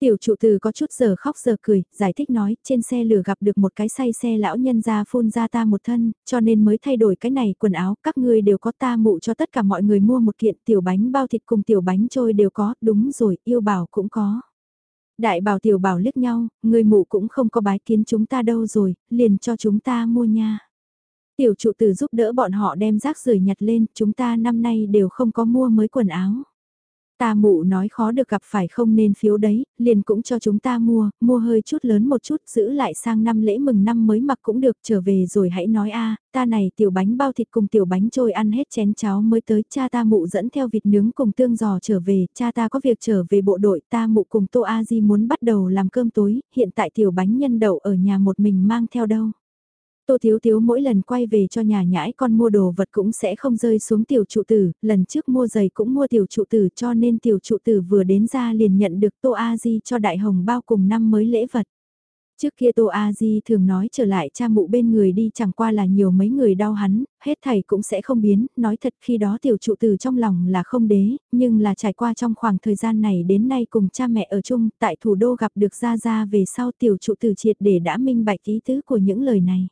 Tiểu trụ từ có chút giờ khóc giờ cười, giải thích nói, trên xe lửa gặp được một cái say xe lão nhân ra phun ra ta một thân, cho nên mới thay đổi cái này quần áo, các ngươi đều có ta mụ cho tất cả mọi người mua một kiện tiểu bánh bao thịt cùng tiểu bánh trôi đều có, đúng rồi, yêu bảo cũng có. Đại bảo tiểu bảo liếc nhau, người mụ cũng không có bái kiến chúng ta đâu rồi, liền cho chúng ta mua nha. Tiểu trụ tử giúp đỡ bọn họ đem rác rưởi nhặt lên, chúng ta năm nay đều không có mua mới quần áo. Ta mụ nói khó được gặp phải không nên phiếu đấy, liền cũng cho chúng ta mua, mua hơi chút lớn một chút, giữ lại sang năm lễ mừng năm mới mặc cũng được, trở về rồi hãy nói a ta này tiểu bánh bao thịt cùng tiểu bánh trôi ăn hết chén cháo mới tới, cha ta mụ dẫn theo vịt nướng cùng tương giò trở về, cha ta có việc trở về bộ đội, ta mụ cùng tô a di muốn bắt đầu làm cơm tối, hiện tại tiểu bánh nhân đậu ở nhà một mình mang theo đâu. Tô Thiếu Thiếu mỗi lần quay về cho nhà nhãi con mua đồ vật cũng sẽ không rơi xuống tiểu trụ tử, lần trước mua giày cũng mua tiểu trụ tử cho nên tiểu trụ tử vừa đến ra liền nhận được Tô A Di cho đại hồng bao cùng năm mới lễ vật. Trước kia Tô A Di thường nói trở lại cha mụ bên người đi chẳng qua là nhiều mấy người đau hắn, hết thầy cũng sẽ không biến, nói thật khi đó tiểu trụ tử trong lòng là không đế, nhưng là trải qua trong khoảng thời gian này đến nay cùng cha mẹ ở chung, tại thủ đô gặp được Gia Gia về sau tiểu trụ tử triệt để đã minh bạch ý tứ của những lời này.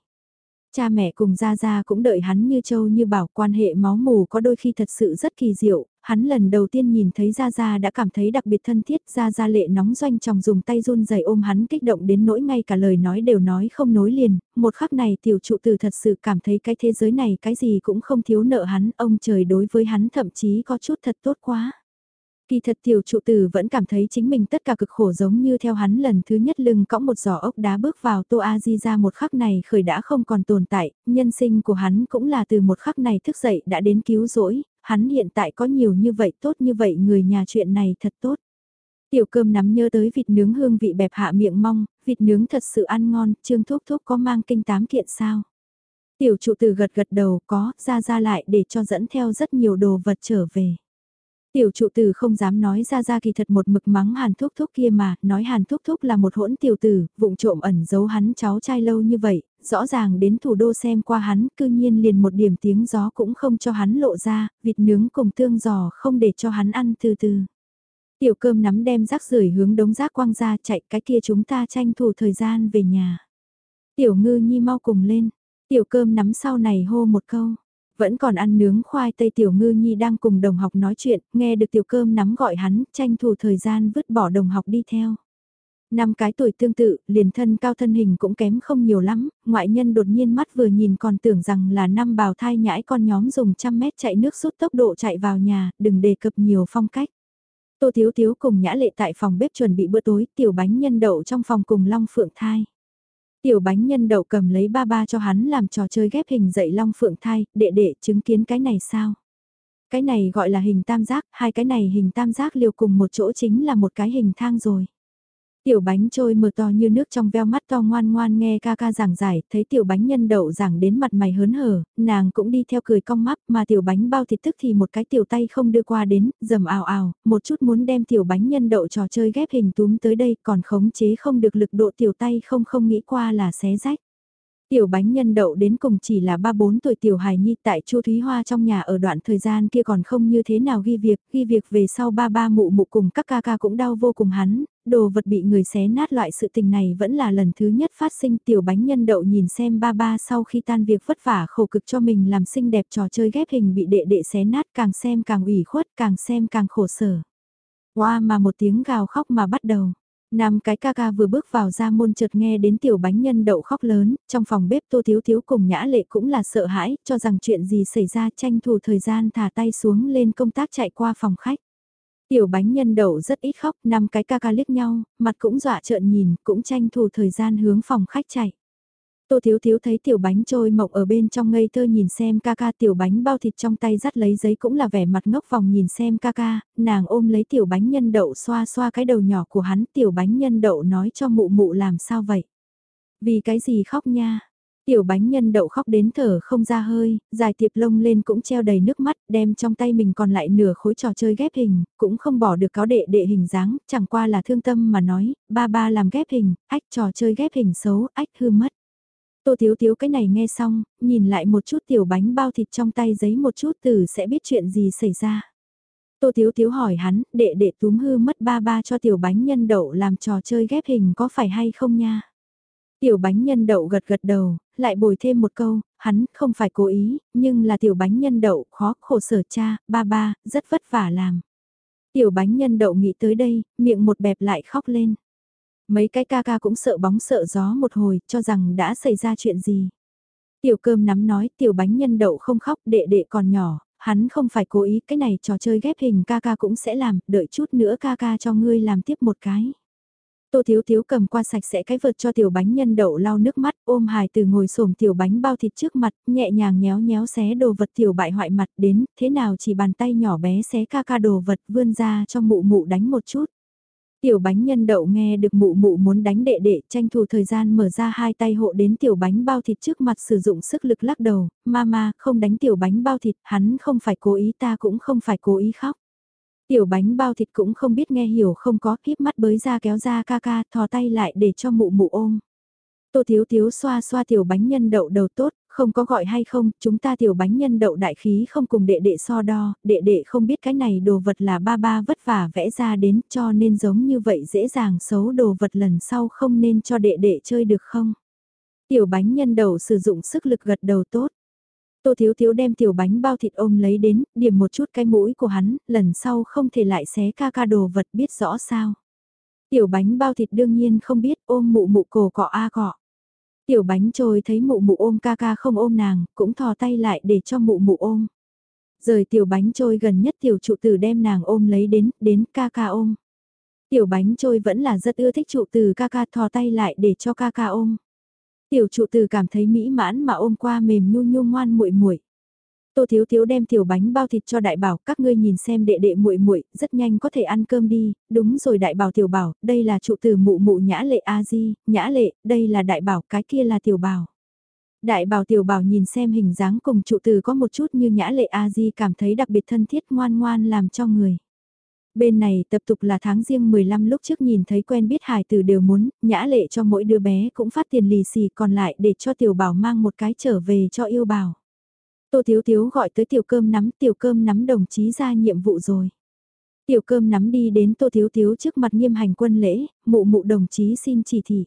Cha mẹ cùng Gia Gia cũng đợi hắn như châu như bảo quan hệ máu mù có đôi khi thật sự rất kỳ diệu, hắn lần đầu tiên nhìn thấy Gia Gia đã cảm thấy đặc biệt thân thiết, Gia Gia lệ nóng doanh chồng dùng tay run rẩy ôm hắn kích động đến nỗi ngay cả lời nói đều nói không nối liền, một khắc này tiểu trụ tử thật sự cảm thấy cái thế giới này cái gì cũng không thiếu nợ hắn, ông trời đối với hắn thậm chí có chút thật tốt quá. Kỳ thật tiểu trụ tử vẫn cảm thấy chính mình tất cả cực khổ giống như theo hắn lần thứ nhất lưng cõng một giỏ ốc đá bước vào Tô A Di ra một khắc này khởi đã không còn tồn tại, nhân sinh của hắn cũng là từ một khắc này thức dậy đã đến cứu rỗi, hắn hiện tại có nhiều như vậy tốt như vậy người nhà chuyện này thật tốt. Tiểu cơm nắm nhớ tới vịt nướng hương vị bẹp hạ miệng mong, vịt nướng thật sự ăn ngon, trương thúc thúc có mang kinh tám kiện sao. Tiểu trụ tử gật gật đầu có, ra ra lại để cho dẫn theo rất nhiều đồ vật trở về. Tiểu trụ tử không dám nói ra ra kỳ thật một mực mắng hàn thúc thúc kia mà, nói hàn thúc thúc là một hỗn tiểu tử, vụng trộm ẩn giấu hắn cháu trai lâu như vậy, rõ ràng đến thủ đô xem qua hắn, cư nhiên liền một điểm tiếng gió cũng không cho hắn lộ ra, vịt nướng cùng tương giò không để cho hắn ăn từ từ. Tiểu cơm nắm đem rác rưởi hướng đống rác quang ra chạy cái kia chúng ta tranh thủ thời gian về nhà. Tiểu ngư nhi mau cùng lên, tiểu cơm nắm sau này hô một câu. Vẫn còn ăn nướng khoai tây tiểu ngư nhi đang cùng đồng học nói chuyện, nghe được tiểu cơm nắm gọi hắn, tranh thủ thời gian vứt bỏ đồng học đi theo. Năm cái tuổi tương tự, liền thân cao thân hình cũng kém không nhiều lắm, ngoại nhân đột nhiên mắt vừa nhìn còn tưởng rằng là năm bào thai nhãi con nhóm dùng trăm mét chạy nước rút tốc độ chạy vào nhà, đừng đề cập nhiều phong cách. Tô Thiếu Thiếu cùng Nhã Lệ tại phòng bếp chuẩn bị bữa tối, tiểu bánh nhân đậu trong phòng cùng Long Phượng Thai. Tiểu bánh nhân đậu cầm lấy ba ba cho hắn làm trò chơi ghép hình dậy Long Phượng Thai, đệ đệ chứng kiến cái này sao? Cái này gọi là hình tam giác, hai cái này hình tam giác liều cùng một chỗ chính là một cái hình thang rồi. Tiểu bánh trôi mờ to như nước trong veo mắt to ngoan ngoan nghe ca ca giảng giải, thấy tiểu bánh nhân đậu giảng đến mặt mày hớn hở, nàng cũng đi theo cười cong mắt mà tiểu bánh bao thịt tức thì một cái tiểu tay không đưa qua đến, dầm ào ào, một chút muốn đem tiểu bánh nhân đậu trò chơi ghép hình túm tới đây còn khống chế không được lực độ tiểu tay không không nghĩ qua là xé rách. Tiểu bánh nhân đậu đến cùng chỉ là 3-4 tuổi tiểu hài nhi tại Chu Thúy Hoa trong nhà ở đoạn thời gian kia còn không như thế nào ghi việc, ghi việc về sau ba ba mụ mụ cùng các ca ca cũng đau vô cùng hắn, đồ vật bị người xé nát loại sự tình này vẫn là lần thứ nhất phát sinh tiểu bánh nhân đậu nhìn xem ba ba sau khi tan việc vất vả khổ cực cho mình làm xinh đẹp trò chơi ghép hình bị đệ đệ xé nát càng xem càng ủy khuất càng xem càng khổ sở. Hoa mà một tiếng gào khóc mà bắt đầu. Năm cái ca ca vừa bước vào ra môn chợt nghe đến tiểu bánh nhân đậu khóc lớn, trong phòng bếp tô thiếu thiếu cùng nhã lệ cũng là sợ hãi, cho rằng chuyện gì xảy ra tranh thủ thời gian thả tay xuống lên công tác chạy qua phòng khách. Tiểu bánh nhân đậu rất ít khóc, năm cái ca ca liếc nhau, mặt cũng dọa trợn nhìn, cũng tranh thủ thời gian hướng phòng khách chạy. Tô Thiếu Thiếu thấy tiểu bánh trôi mộng ở bên trong ngây thơ nhìn xem ca ca tiểu bánh bao thịt trong tay dắt lấy giấy cũng là vẻ mặt ngốc vòng nhìn xem ca ca, nàng ôm lấy tiểu bánh nhân đậu xoa xoa cái đầu nhỏ của hắn tiểu bánh nhân đậu nói cho mụ mụ làm sao vậy. Vì cái gì khóc nha, Tiểu bánh nhân đậu khóc đến thở không ra hơi, dài tiệp lông lên cũng treo đầy nước mắt, đem trong tay mình còn lại nửa khối trò chơi ghép hình, cũng không bỏ được cáo đệ đệ hình dáng, chẳng qua là thương tâm mà nói, ba ba làm ghép hình, ách trò chơi ghép hình xấu, ách hư mất. Tô Thiếu Thiếu cái này nghe xong, nhìn lại một chút tiểu bánh bao thịt trong tay giấy một chút từ sẽ biết chuyện gì xảy ra. Tô Thiếu Thiếu hỏi hắn, đệ đệ túm hư mất ba ba cho tiểu bánh nhân đậu làm trò chơi ghép hình có phải hay không nha? Tiểu bánh nhân đậu gật gật đầu, lại bồi thêm một câu, hắn không phải cố ý, nhưng là tiểu bánh nhân đậu khó khổ sở cha, ba ba, rất vất vả làm. Tiểu bánh nhân đậu nghĩ tới đây, miệng một bẹp lại khóc lên. Mấy cái ca ca cũng sợ bóng sợ gió một hồi, cho rằng đã xảy ra chuyện gì. Tiểu cơm nắm nói tiểu bánh nhân đậu không khóc, đệ đệ còn nhỏ, hắn không phải cố ý, cái này trò chơi ghép hình ca ca cũng sẽ làm, đợi chút nữa ca ca cho ngươi làm tiếp một cái. Tô Thiếu Thiếu cầm qua sạch sẽ cái vợt cho tiểu bánh nhân đậu lau nước mắt, ôm hài từ ngồi xổm tiểu bánh bao thịt trước mặt, nhẹ nhàng nhéo nhéo xé đồ vật tiểu bại hoại mặt đến, thế nào chỉ bàn tay nhỏ bé xé ca ca đồ vật vươn ra cho mụ mụ đánh một chút. Tiểu bánh nhân đậu nghe được mụ mụ muốn đánh đệ đệ tranh thủ thời gian mở ra hai tay hộ đến tiểu bánh bao thịt trước mặt sử dụng sức lực lắc đầu, mama không đánh tiểu bánh bao thịt, hắn không phải cố ý ta cũng không phải cố ý khóc. Tiểu bánh bao thịt cũng không biết nghe hiểu không có, híp mắt bới ra kéo ra ca ca, thò tay lại để cho mụ mụ ôm. Tô Thiếu Thiếu xoa xoa tiểu bánh nhân đậu đầu tốt, không có gọi hay không, chúng ta tiểu bánh nhân đậu đại khí không cùng đệ đệ so đo, đệ đệ không biết cái này đồ vật là ba ba vất vả vẽ ra đến cho nên giống như vậy dễ dàng xấu đồ vật lần sau không nên cho đệ đệ chơi được không. Tiểu bánh nhân đậu sử dụng sức lực gật đầu tốt. Tô Thiếu Thiếu đem tiểu bánh bao thịt ôm lấy đến, điểm một chút cái mũi của hắn, lần sau không thể lại xé ca ca đồ vật biết rõ sao. Tiểu bánh bao thịt đương nhiên không biết ôm mụ mụ cổ cọ a cọ. Tiểu bánh trôi thấy mụ mụ ôm ca ca không ôm nàng, cũng thò tay lại để cho mụ mụ ôm. Rời tiểu bánh trôi gần nhất tiểu trụ tử đem nàng ôm lấy đến, đến ca ca ôm. Tiểu bánh trôi vẫn là rất ưa thích trụ tử ca ca thò tay lại để cho ca ca ôm. Tiểu trụ từ cảm thấy mỹ mãn mà ôm qua mềm nhu nhu ngoan muội muội. Tô Thiếu Thiếu đem tiểu bánh bao thịt cho đại bảo, các ngươi nhìn xem đệ đệ muội muội, rất nhanh có thể ăn cơm đi, đúng rồi đại bảo tiểu bảo, đây là trụ từ mụ mụ nhã lệ a di, nhã lệ, đây là đại bảo, cái kia là tiểu bảo. Đại bảo tiểu bảo nhìn xem hình dáng cùng trụ từ có một chút như nhã lệ a di cảm thấy đặc biệt thân thiết ngoan ngoan làm cho người. Bên này tập tục là tháng riêng 15 lúc trước nhìn thấy quen biết hài tử đều muốn, nhã lệ cho mỗi đứa bé cũng phát tiền lì xì còn lại để cho tiểu bảo mang một cái trở về cho yêu bảo. Tô Thiếu Thiếu gọi tới tiểu cơm nắm, tiểu cơm nắm đồng chí ra nhiệm vụ rồi. Tiểu cơm nắm đi đến Tô Thiếu Thiếu trước mặt nghiêm hành quân lễ, mụ mụ đồng chí xin chỉ thị.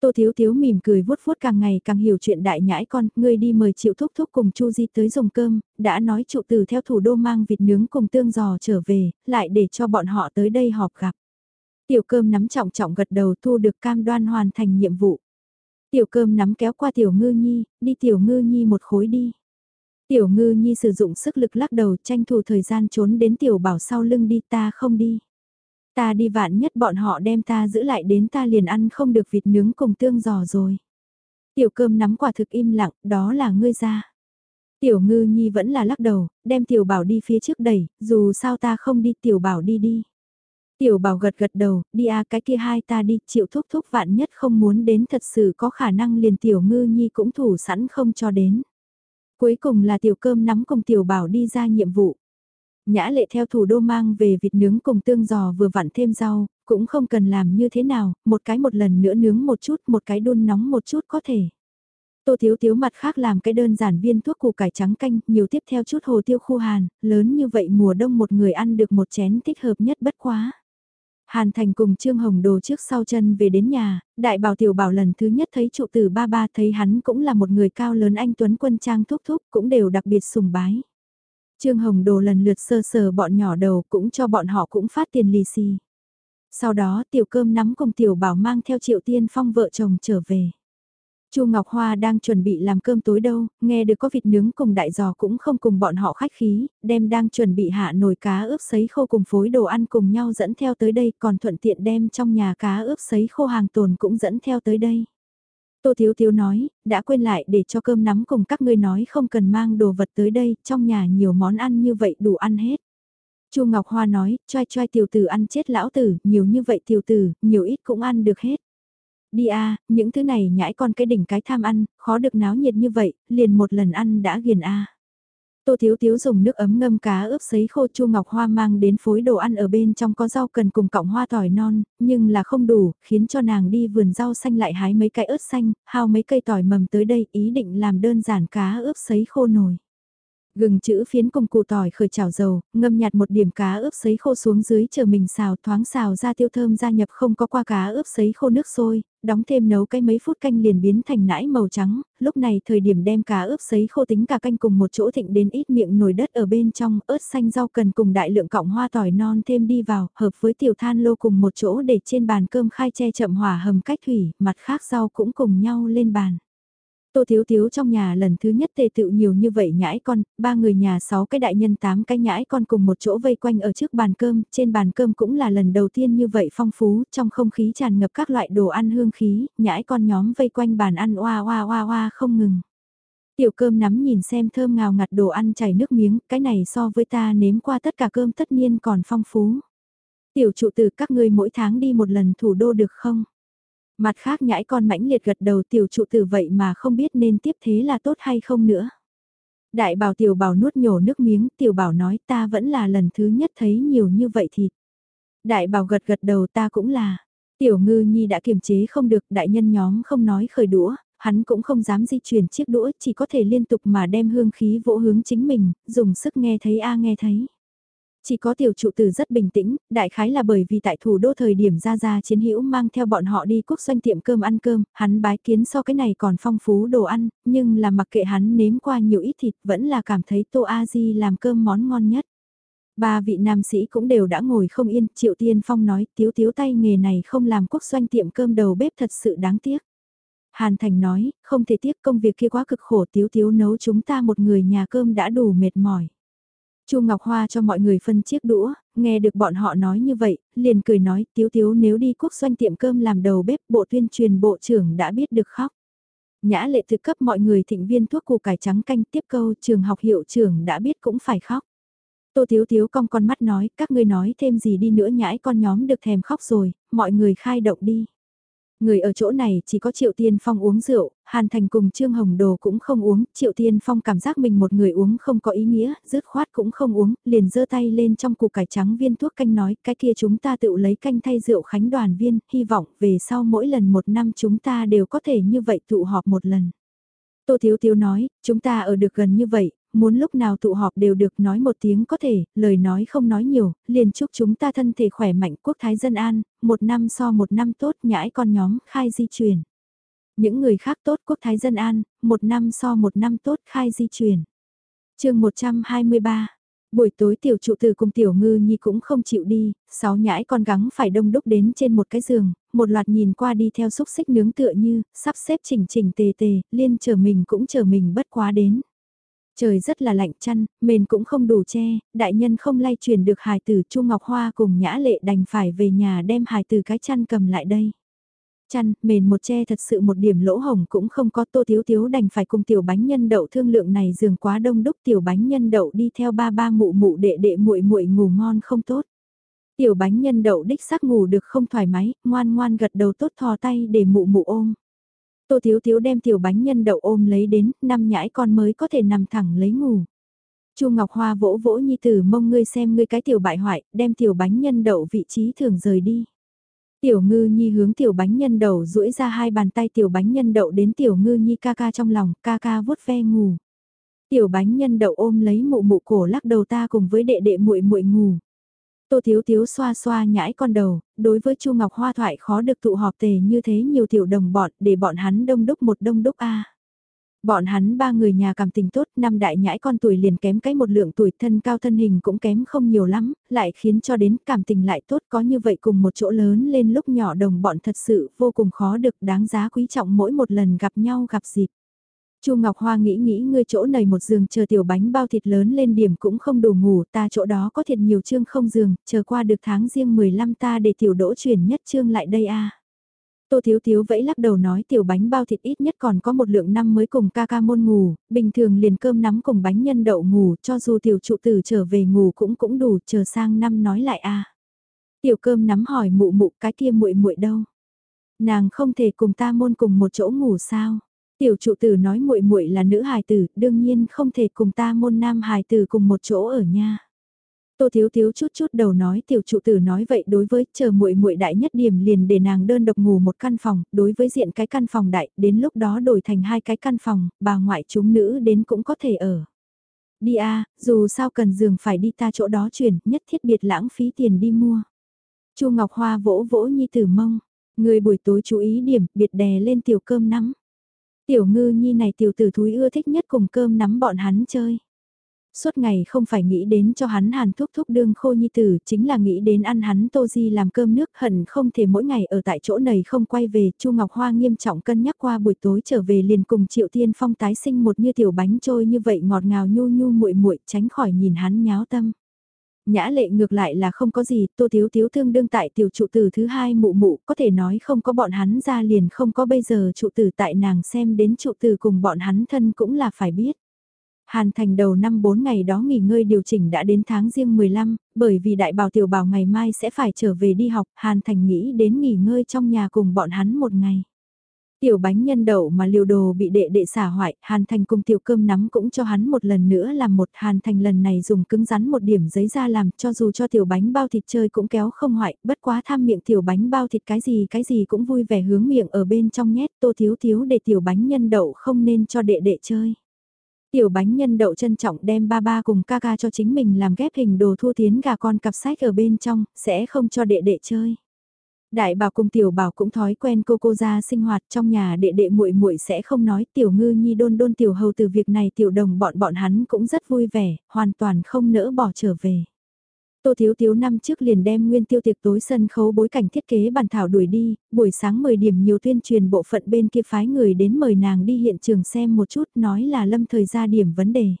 Tô Thiếu Thiếu mỉm cười vuốt vuốt càng ngày càng hiểu chuyện đại nhãi con, ngươi đi mời triệu thúc thúc cùng Chu Di tới dùng cơm, đã nói trụ từ theo thủ đô mang vịt nướng cùng tương giò trở về, lại để cho bọn họ tới đây họp gặp. Tiểu cơm nắm trọng trọng gật đầu thu được cam đoan hoàn thành nhiệm vụ. Tiểu cơm nắm kéo qua tiểu ngư nhi, đi tiểu ngư nhi một khối đi. Tiểu ngư nhi sử dụng sức lực lắc đầu tranh thủ thời gian trốn đến tiểu bảo sau lưng đi ta không đi. Ta đi vạn nhất bọn họ đem ta giữ lại đến ta liền ăn không được vịt nướng cùng tương giò rồi. Tiểu cơm nắm quả thực im lặng, đó là ngươi ra. Tiểu ngư nhi vẫn là lắc đầu, đem tiểu bảo đi phía trước đẩy, dù sao ta không đi tiểu bảo đi đi. Tiểu bảo gật gật đầu, đi à cái kia hai ta đi, chịu thúc thúc vạn nhất không muốn đến thật sự có khả năng liền tiểu ngư nhi cũng thủ sẵn không cho đến. Cuối cùng là tiểu cơm nắm cùng tiểu bảo đi ra nhiệm vụ. Nhã lệ theo thủ đô mang về vịt nướng cùng tương giò vừa vặn thêm rau, cũng không cần làm như thế nào, một cái một lần nữa nướng một chút, một cái đun nóng một chút có thể. Tô thiếu thiếu mặt khác làm cái đơn giản viên thuốc củ cải trắng canh, nhiều tiếp theo chút hồ tiêu khu hàn, lớn như vậy mùa đông một người ăn được một chén thích hợp nhất bất quá. Hàn Thành cùng Trương Hồng Đồ trước sau chân về đến nhà, đại bảo tiểu bảo lần thứ nhất thấy trụ tử ba ba thấy hắn cũng là một người cao lớn anh Tuấn Quân Trang thúc thúc cũng đều đặc biệt sùng bái. Trương Hồng Đồ lần lượt sơ sờ bọn nhỏ đầu cũng cho bọn họ cũng phát tiền lì xì. Sau đó tiểu cơm nắm cùng tiểu bảo mang theo triệu tiên phong vợ chồng trở về. Chu Ngọc Hoa đang chuẩn bị làm cơm tối đâu, nghe được có vịt nướng cùng đại giò cũng không cùng bọn họ khách khí, đem đang chuẩn bị hạ nồi cá ướp sấy khô cùng phối đồ ăn cùng nhau dẫn theo tới đây còn thuận tiện đem trong nhà cá ướp sấy khô hàng tồn cũng dẫn theo tới đây. Tô Thiếu Thiếu nói, đã quên lại để cho cơm nắm cùng các ngươi nói không cần mang đồ vật tới đây, trong nhà nhiều món ăn như vậy đủ ăn hết. Chu Ngọc Hoa nói, choai choai tiểu tử ăn chết lão tử, nhiều như vậy tiểu tử, nhiều ít cũng ăn được hết. Đi a, những thứ này nhãi con cái đỉnh cái tham ăn, khó được náo nhiệt như vậy, liền một lần ăn đã ghiền a. Tô Thiếu Thiếu dùng nước ấm ngâm cá ướp sấy khô Chu Ngọc Hoa mang đến phối đồ ăn ở bên trong có rau cần cùng cọng hoa tỏi non, nhưng là không đủ, khiến cho nàng đi vườn rau xanh lại hái mấy cái ớt xanh, hao mấy cây tỏi mầm tới đây ý định làm đơn giản cá ướp sấy khô nồi. Gừng chữ phiến cùng củ tỏi khởi chảo dầu, ngâm nhạt một điểm cá ướp sấy khô xuống dưới chờ mình xào thoáng xào ra tiêu thơm gia nhập không có qua cá ướp sấy khô nước sôi, đóng thêm nấu cái mấy phút canh liền biến thành nãi màu trắng, lúc này thời điểm đem cá ướp sấy khô tính cả canh cùng một chỗ thịnh đến ít miệng nồi đất ở bên trong, ớt xanh rau cần cùng đại lượng cọng hoa tỏi non thêm đi vào, hợp với tiểu than lô cùng một chỗ để trên bàn cơm khai che chậm hỏa hầm cách thủy, mặt khác rau cũng cùng nhau lên bàn. Tô Thiếu Thiếu trong nhà lần thứ nhất tề tựu nhiều như vậy nhãi con, ba người nhà sáu cái đại nhân tám cái nhãi con cùng một chỗ vây quanh ở trước bàn cơm, trên bàn cơm cũng là lần đầu tiên như vậy phong phú, trong không khí tràn ngập các loại đồ ăn hương khí, nhãi con nhóm vây quanh bàn ăn oa oa oa oa không ngừng. Tiểu cơm nắm nhìn xem thơm ngào ngạt đồ ăn chảy nước miếng, cái này so với ta nếm qua tất cả cơm tất nhiên còn phong phú. Tiểu trụ từ các ngươi mỗi tháng đi một lần thủ đô được không? Mặt khác nhãi con mãnh liệt gật đầu tiểu trụ tử vậy mà không biết nên tiếp thế là tốt hay không nữa. Đại bảo tiểu bảo nuốt nhổ nước miếng, tiểu bảo nói ta vẫn là lần thứ nhất thấy nhiều như vậy thịt. Đại bảo gật gật đầu ta cũng là. Tiểu ngư nhi đã kiềm chế không được, đại nhân nhóm không nói khởi đũa, hắn cũng không dám di chuyển chiếc đũa, chỉ có thể liên tục mà đem hương khí vỗ hướng chính mình, dùng sức nghe thấy a nghe thấy. Chỉ có tiểu trụ tử rất bình tĩnh, đại khái là bởi vì tại thủ đô thời điểm ra ra chiến hữu mang theo bọn họ đi quốc doanh tiệm cơm ăn cơm, hắn bái kiến so cái này còn phong phú đồ ăn, nhưng là mặc kệ hắn nếm qua nhiều ít thịt vẫn là cảm thấy tô A-di làm cơm món ngon nhất. Ba vị nam sĩ cũng đều đã ngồi không yên, Triệu Tiên Phong nói, tiếu tiếu tay nghề này không làm quốc doanh tiệm cơm đầu bếp thật sự đáng tiếc. Hàn Thành nói, không thể tiếc công việc kia quá cực khổ tiếu tiếu nấu chúng ta một người nhà cơm đã đủ mệt mỏi. Chu Ngọc Hoa cho mọi người phân chiếc đũa, nghe được bọn họ nói như vậy, liền cười nói, tiếu tiếu nếu đi quốc doanh tiệm cơm làm đầu bếp, bộ tuyên truyền bộ trưởng đã biết được khóc. Nhã lệ thực cấp mọi người thịnh viên thuốc củ cải trắng canh tiếp câu trường học hiệu trưởng đã biết cũng phải khóc. Tô Tiếu Tiếu cong con mắt nói, các ngươi nói thêm gì đi nữa nhãi con nhóm được thèm khóc rồi, mọi người khai động đi. Người ở chỗ này chỉ có Triệu Tiên Phong uống rượu, Hàn Thành cùng Trương Hồng Đồ cũng không uống, Triệu Tiên Phong cảm giác mình một người uống không có ý nghĩa, dứt khoát cũng không uống, liền giơ tay lên trong cục cải trắng viên thuốc canh nói, cái kia chúng ta tự lấy canh thay rượu khánh đoàn viên, hy vọng về sau mỗi lần một năm chúng ta đều có thể như vậy tụ họp một lần. Tô Thiếu Thiếu nói, chúng ta ở được gần như vậy, muốn lúc nào tụ họp đều được nói một tiếng có thể, lời nói không nói nhiều, liền chúc chúng ta thân thể khỏe mạnh quốc thái dân an, một năm so một năm tốt nhãi con nhóm khai di truyền. Những người khác tốt quốc thái dân an, một năm so một năm tốt khai di truyền. chương 123 Buổi tối tiểu trụ từ cùng tiểu ngư nhi cũng không chịu đi, sáu nhãi con gắng phải đông đúc đến trên một cái giường, một loạt nhìn qua đi theo xúc xích nướng tựa như, sắp xếp chỉnh chỉnh tề tề, liên chờ mình cũng chờ mình bất quá đến. Trời rất là lạnh chăn, mền cũng không đủ che, đại nhân không lay truyền được hài tử Chu Ngọc Hoa cùng Nhã Lệ đành phải về nhà đem hài tử cái chăn cầm lại đây. Chăn, mền một che thật sự một điểm lỗ hồng cũng không có tô thiếu thiếu đành phải cùng tiểu bánh nhân đậu thương lượng này giường quá đông đúc tiểu bánh nhân đậu đi theo ba ba mụ mụ đệ đệ muội muội ngủ ngon không tốt. Tiểu bánh nhân đậu đích xác ngủ được không thoải mái, ngoan ngoan gật đầu tốt thò tay để mụ mụ ôm. Tô Thiếu Thiếu đem tiểu bánh nhân đậu ôm lấy đến, năm nhãi con mới có thể nằm thẳng lấy ngủ. Chu Ngọc Hoa vỗ vỗ nhi tử mông ngươi xem ngươi cái tiểu bại hoại, đem tiểu bánh nhân đậu vị trí thường rời đi. Tiểu ngư nhi hướng tiểu bánh nhân đậu duỗi ra hai bàn tay tiểu bánh nhân đậu đến tiểu ngư nhi ca ca trong lòng, ca ca vuốt ve ngủ. Tiểu bánh nhân đậu ôm lấy mụ mụ cổ lắc đầu ta cùng với đệ đệ muội muội ngủ. Tô Thiếu Thiếu xoa xoa nhãi con đầu, đối với Chu Ngọc Hoa thoại khó được tụ họp tề như thế nhiều tiểu đồng bọn để bọn hắn đông đúc một đông đúc a. Bọn hắn ba người nhà cảm tình tốt, năm đại nhãi con tuổi liền kém cái một lượng tuổi thân cao thân hình cũng kém không nhiều lắm, lại khiến cho đến cảm tình lại tốt có như vậy cùng một chỗ lớn lên lúc nhỏ đồng bọn thật sự vô cùng khó được đáng giá quý trọng mỗi một lần gặp nhau gặp dịp. Chu Ngọc Hoa nghĩ nghĩ ngươi chỗ này một giường chờ tiểu bánh bao thịt lớn lên điểm cũng không đủ ngủ, ta chỗ đó có thiệt nhiều chương không giường, chờ qua được tháng riêng 15 ta để tiểu đỗ chuyển nhất chương lại đây a. Tô Thiếu Thiếu vẫy lắc đầu nói tiểu bánh bao thịt ít nhất còn có một lượng năm mới cùng ca ca môn ngủ, bình thường liền cơm nắm cùng bánh nhân đậu ngủ cho dù tiểu trụ tử trở về ngủ cũng cũng đủ chờ sang năm nói lại a. Tiểu cơm nắm hỏi mụ mụ cái kia muội muội đâu? Nàng không thể cùng ta môn cùng một chỗ ngủ sao? Tiểu trụ tử nói muội muội là nữ hài tử, đương nhiên không thể cùng ta môn nam hài tử cùng một chỗ ở nha. Tô Thiếu Thiếu chút chút đầu nói tiểu trụ tử nói vậy đối với chờ muội muội đại nhất điểm liền để nàng đơn độc ngủ một căn phòng, đối với diện cái căn phòng đại, đến lúc đó đổi thành hai cái căn phòng, bà ngoại chúng nữ đến cũng có thể ở. Đi a, dù sao cần giường phải đi ta chỗ đó chuyển, nhất thiết biệt lãng phí tiền đi mua. Chu Ngọc Hoa vỗ vỗ nhi tử mông, người buổi tối chú ý điểm, biệt đè lên tiểu cơm nắm. Tiểu ngư nhi này tiểu tử thúi ưa thích nhất cùng cơm nắm bọn hắn chơi. Suốt ngày không phải nghĩ đến cho hắn hàn thúc thúc đương khô nhi tử, chính là nghĩ đến ăn hắn tô di làm cơm nước hận không thể mỗi ngày ở tại chỗ này không quay về. Chu Ngọc Hoa nghiêm trọng cân nhắc qua buổi tối trở về liền cùng Triệu Tiên Phong tái sinh một như tiểu bánh trôi như vậy ngọt ngào nhu nhu muội muội tránh khỏi nhìn hắn nháo tâm. Nhã lệ ngược lại là không có gì, tô thiếu thiếu thương đương tại tiểu trụ tử thứ hai mụ mụ, có thể nói không có bọn hắn ra liền không có bây giờ trụ tử tại nàng xem đến trụ tử cùng bọn hắn thân cũng là phải biết. Hàn thành đầu năm 4 ngày đó nghỉ ngơi điều chỉnh đã đến tháng riêng 15, bởi vì đại bảo tiểu bảo ngày mai sẽ phải trở về đi học, Hàn thành nghĩ đến nghỉ ngơi trong nhà cùng bọn hắn một ngày. Tiểu bánh nhân đậu mà liều đồ bị đệ đệ xả hoại, Hàn Thành cùng tiểu cơm nắm cũng cho hắn một lần nữa làm một Hàn Thành lần này dùng cứng rắn một điểm giấy ra làm cho dù cho tiểu bánh bao thịt chơi cũng kéo không hoại, bất quá tham miệng tiểu bánh bao thịt cái gì cái gì cũng vui vẻ hướng miệng ở bên trong nhét tô thiếu thiếu để tiểu bánh nhân đậu không nên cho đệ đệ chơi. Tiểu bánh nhân đậu trân trọng đem ba ba cùng ca ca cho chính mình làm ghép hình đồ thu tiến gà con cặp sách ở bên trong, sẽ không cho đệ đệ chơi. Đại bảo cùng tiểu bảo cũng thói quen cô cô ra sinh hoạt trong nhà đệ đệ muội muội sẽ không nói tiểu ngư nhi đôn đôn tiểu hầu từ việc này tiểu đồng bọn bọn hắn cũng rất vui vẻ, hoàn toàn không nỡ bỏ trở về. Tô Thiếu Thiếu năm trước liền đem nguyên tiêu tiệc tối sân khấu bối cảnh thiết kế bản thảo đuổi đi, buổi sáng 10 điểm nhiều tuyên truyền bộ phận bên kia phái người đến mời nàng đi hiện trường xem một chút nói là lâm thời ra điểm vấn đề.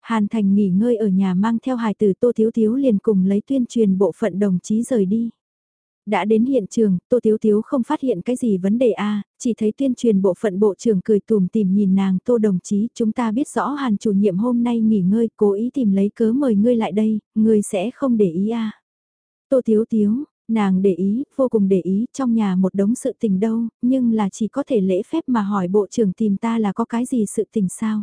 Hàn Thành nghỉ ngơi ở nhà mang theo hài tử Tô Thiếu Thiếu liền cùng lấy tuyên truyền bộ phận đồng chí rời đi. Đã đến hiện trường, Tô Tiếu Tiếu không phát hiện cái gì vấn đề a chỉ thấy tuyên truyền bộ phận bộ trưởng cười tùm tìm nhìn nàng Tô đồng chí, chúng ta biết rõ Hàn chủ nhiệm hôm nay nghỉ ngơi, cố ý tìm lấy cớ mời ngươi lại đây, ngươi sẽ không để ý a Tô Tiếu Tiếu, Nàng để ý, vô cùng để ý, trong nhà một đống sự tình đâu, nhưng là chỉ có thể lễ phép mà hỏi bộ trưởng tìm ta là có cái gì sự tình sao.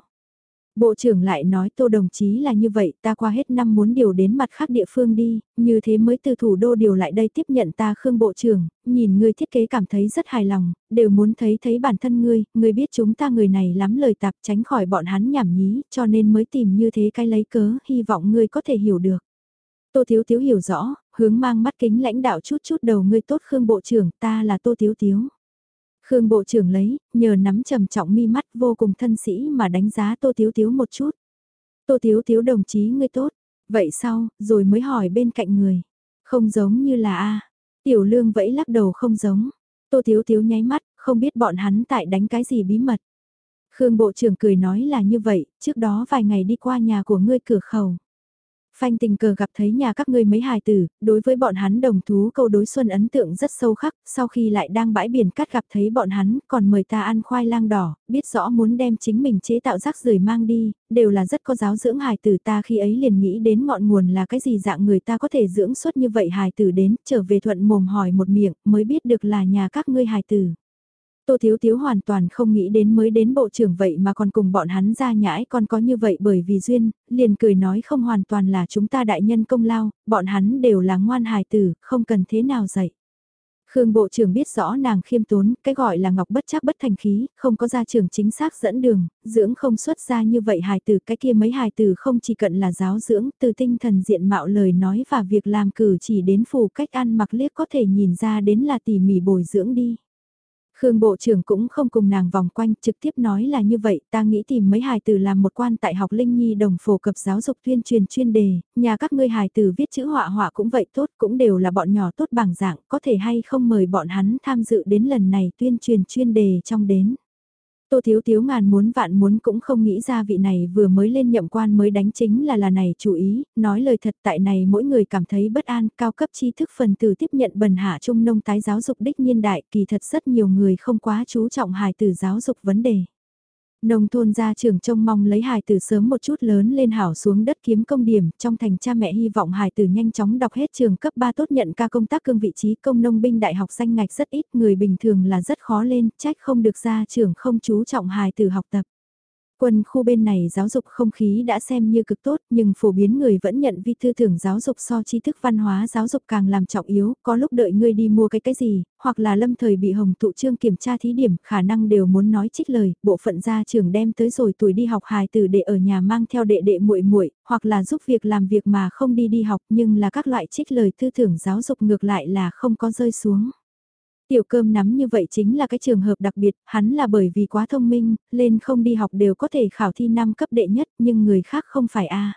Bộ trưởng lại nói tô đồng chí là như vậy, ta qua hết năm muốn điều đến mặt khác địa phương đi, như thế mới từ thủ đô điều lại đây tiếp nhận ta Khương Bộ trưởng, nhìn ngươi thiết kế cảm thấy rất hài lòng, đều muốn thấy thấy bản thân ngươi, ngươi biết chúng ta người này lắm lời tạp tránh khỏi bọn hắn nhảm nhí, cho nên mới tìm như thế cái lấy cớ, hy vọng ngươi có thể hiểu được. Tô Thiếu Thiếu hiểu rõ, hướng mang mắt kính lãnh đạo chút chút đầu ngươi tốt Khương Bộ trưởng, ta là Tô Thiếu Thiếu. Khương Bộ trưởng lấy, nhờ nắm trầm trọng mi mắt vô cùng thân sĩ mà đánh giá Tô Thiếu Thiếu một chút. Tô Thiếu Thiếu đồng chí ngươi tốt, vậy sau, rồi mới hỏi bên cạnh người. Không giống như là A. Tiểu lương vẫy lắc đầu không giống. Tô Thiếu Thiếu nháy mắt, không biết bọn hắn tại đánh cái gì bí mật. Khương Bộ trưởng cười nói là như vậy, trước đó vài ngày đi qua nhà của ngươi cửa khẩu. Phanh tình cờ gặp thấy nhà các ngươi mấy hài tử, đối với bọn hắn đồng thú câu đối xuân ấn tượng rất sâu khắc, sau khi lại đang bãi biển cắt gặp thấy bọn hắn, còn mời ta ăn khoai lang đỏ, biết rõ muốn đem chính mình chế tạo rác rưởi mang đi, đều là rất có giáo dưỡng hài tử ta khi ấy liền nghĩ đến ngọn nguồn là cái gì dạng người ta có thể dưỡng suốt như vậy hài tử đến, trở về thuận mồm hỏi một miệng, mới biết được là nhà các ngươi hài tử. Tô Thiếu Thiếu hoàn toàn không nghĩ đến mới đến bộ trưởng vậy mà còn cùng bọn hắn ra nhãi còn có như vậy bởi vì duyên, liền cười nói không hoàn toàn là chúng ta đại nhân công lao, bọn hắn đều là ngoan hài tử, không cần thế nào dạy. Khương Bộ trưởng biết rõ nàng khiêm tốn, cái gọi là ngọc bất chắc bất thành khí, không có gia trưởng chính xác dẫn đường, dưỡng không xuất ra như vậy hài tử, cái kia mấy hài tử không chỉ cận là giáo dưỡng, từ tinh thần diện mạo lời nói và việc làm cử chỉ đến phù cách ăn mặc liếc có thể nhìn ra đến là tỉ mỉ bồi dưỡng đi. Khương Bộ trưởng cũng không cùng nàng vòng quanh, trực tiếp nói là như vậy, ta nghĩ tìm mấy hài tử làm một quan tại học Linh Nhi đồng phổ cập giáo dục tuyên truyền chuyên đề, nhà các ngươi hài tử viết chữ họa họa cũng vậy tốt, cũng đều là bọn nhỏ tốt bằng dạng, có thể hay không mời bọn hắn tham dự đến lần này tuyên truyền chuyên đề trong đến. Tô Thiếu Thiếu ngàn muốn vạn muốn cũng không nghĩ ra vị này vừa mới lên nhậm quan mới đánh chính là là này chủ ý, nói lời thật tại này mỗi người cảm thấy bất an, cao cấp tri thức phần từ tiếp nhận bần hạ trung nông tái giáo dục đích nhiên đại, kỳ thật rất nhiều người không quá chú trọng hài từ giáo dục vấn đề. Nông thôn gia trưởng trông mong lấy hài tử sớm một chút lớn lên hảo xuống đất kiếm công điểm, trong thành cha mẹ hy vọng hài tử nhanh chóng đọc hết trường cấp 3 tốt nhận ca công tác cương vị trí công nông binh đại học danh ngạch rất ít, người bình thường là rất khó lên, trách không được gia trưởng không chú trọng hài tử học tập. Quân khu bên này giáo dục không khí đã xem như cực tốt nhưng phổ biến người vẫn nhận vi thư thưởng giáo dục so tri thức văn hóa giáo dục càng làm trọng yếu, có lúc đợi ngươi đi mua cái cái gì, hoặc là lâm thời bị hồng tụ trương kiểm tra thí điểm khả năng đều muốn nói trích lời, bộ phận gia trưởng đem tới rồi tuổi đi học hài từ để ở nhà mang theo đệ đệ muội muội hoặc là giúp việc làm việc mà không đi đi học nhưng là các loại trích lời thư thưởng giáo dục ngược lại là không có rơi xuống. Tiểu cơm nắm như vậy chính là cái trường hợp đặc biệt, hắn là bởi vì quá thông minh, lên không đi học đều có thể khảo thi năm cấp đệ nhất nhưng người khác không phải a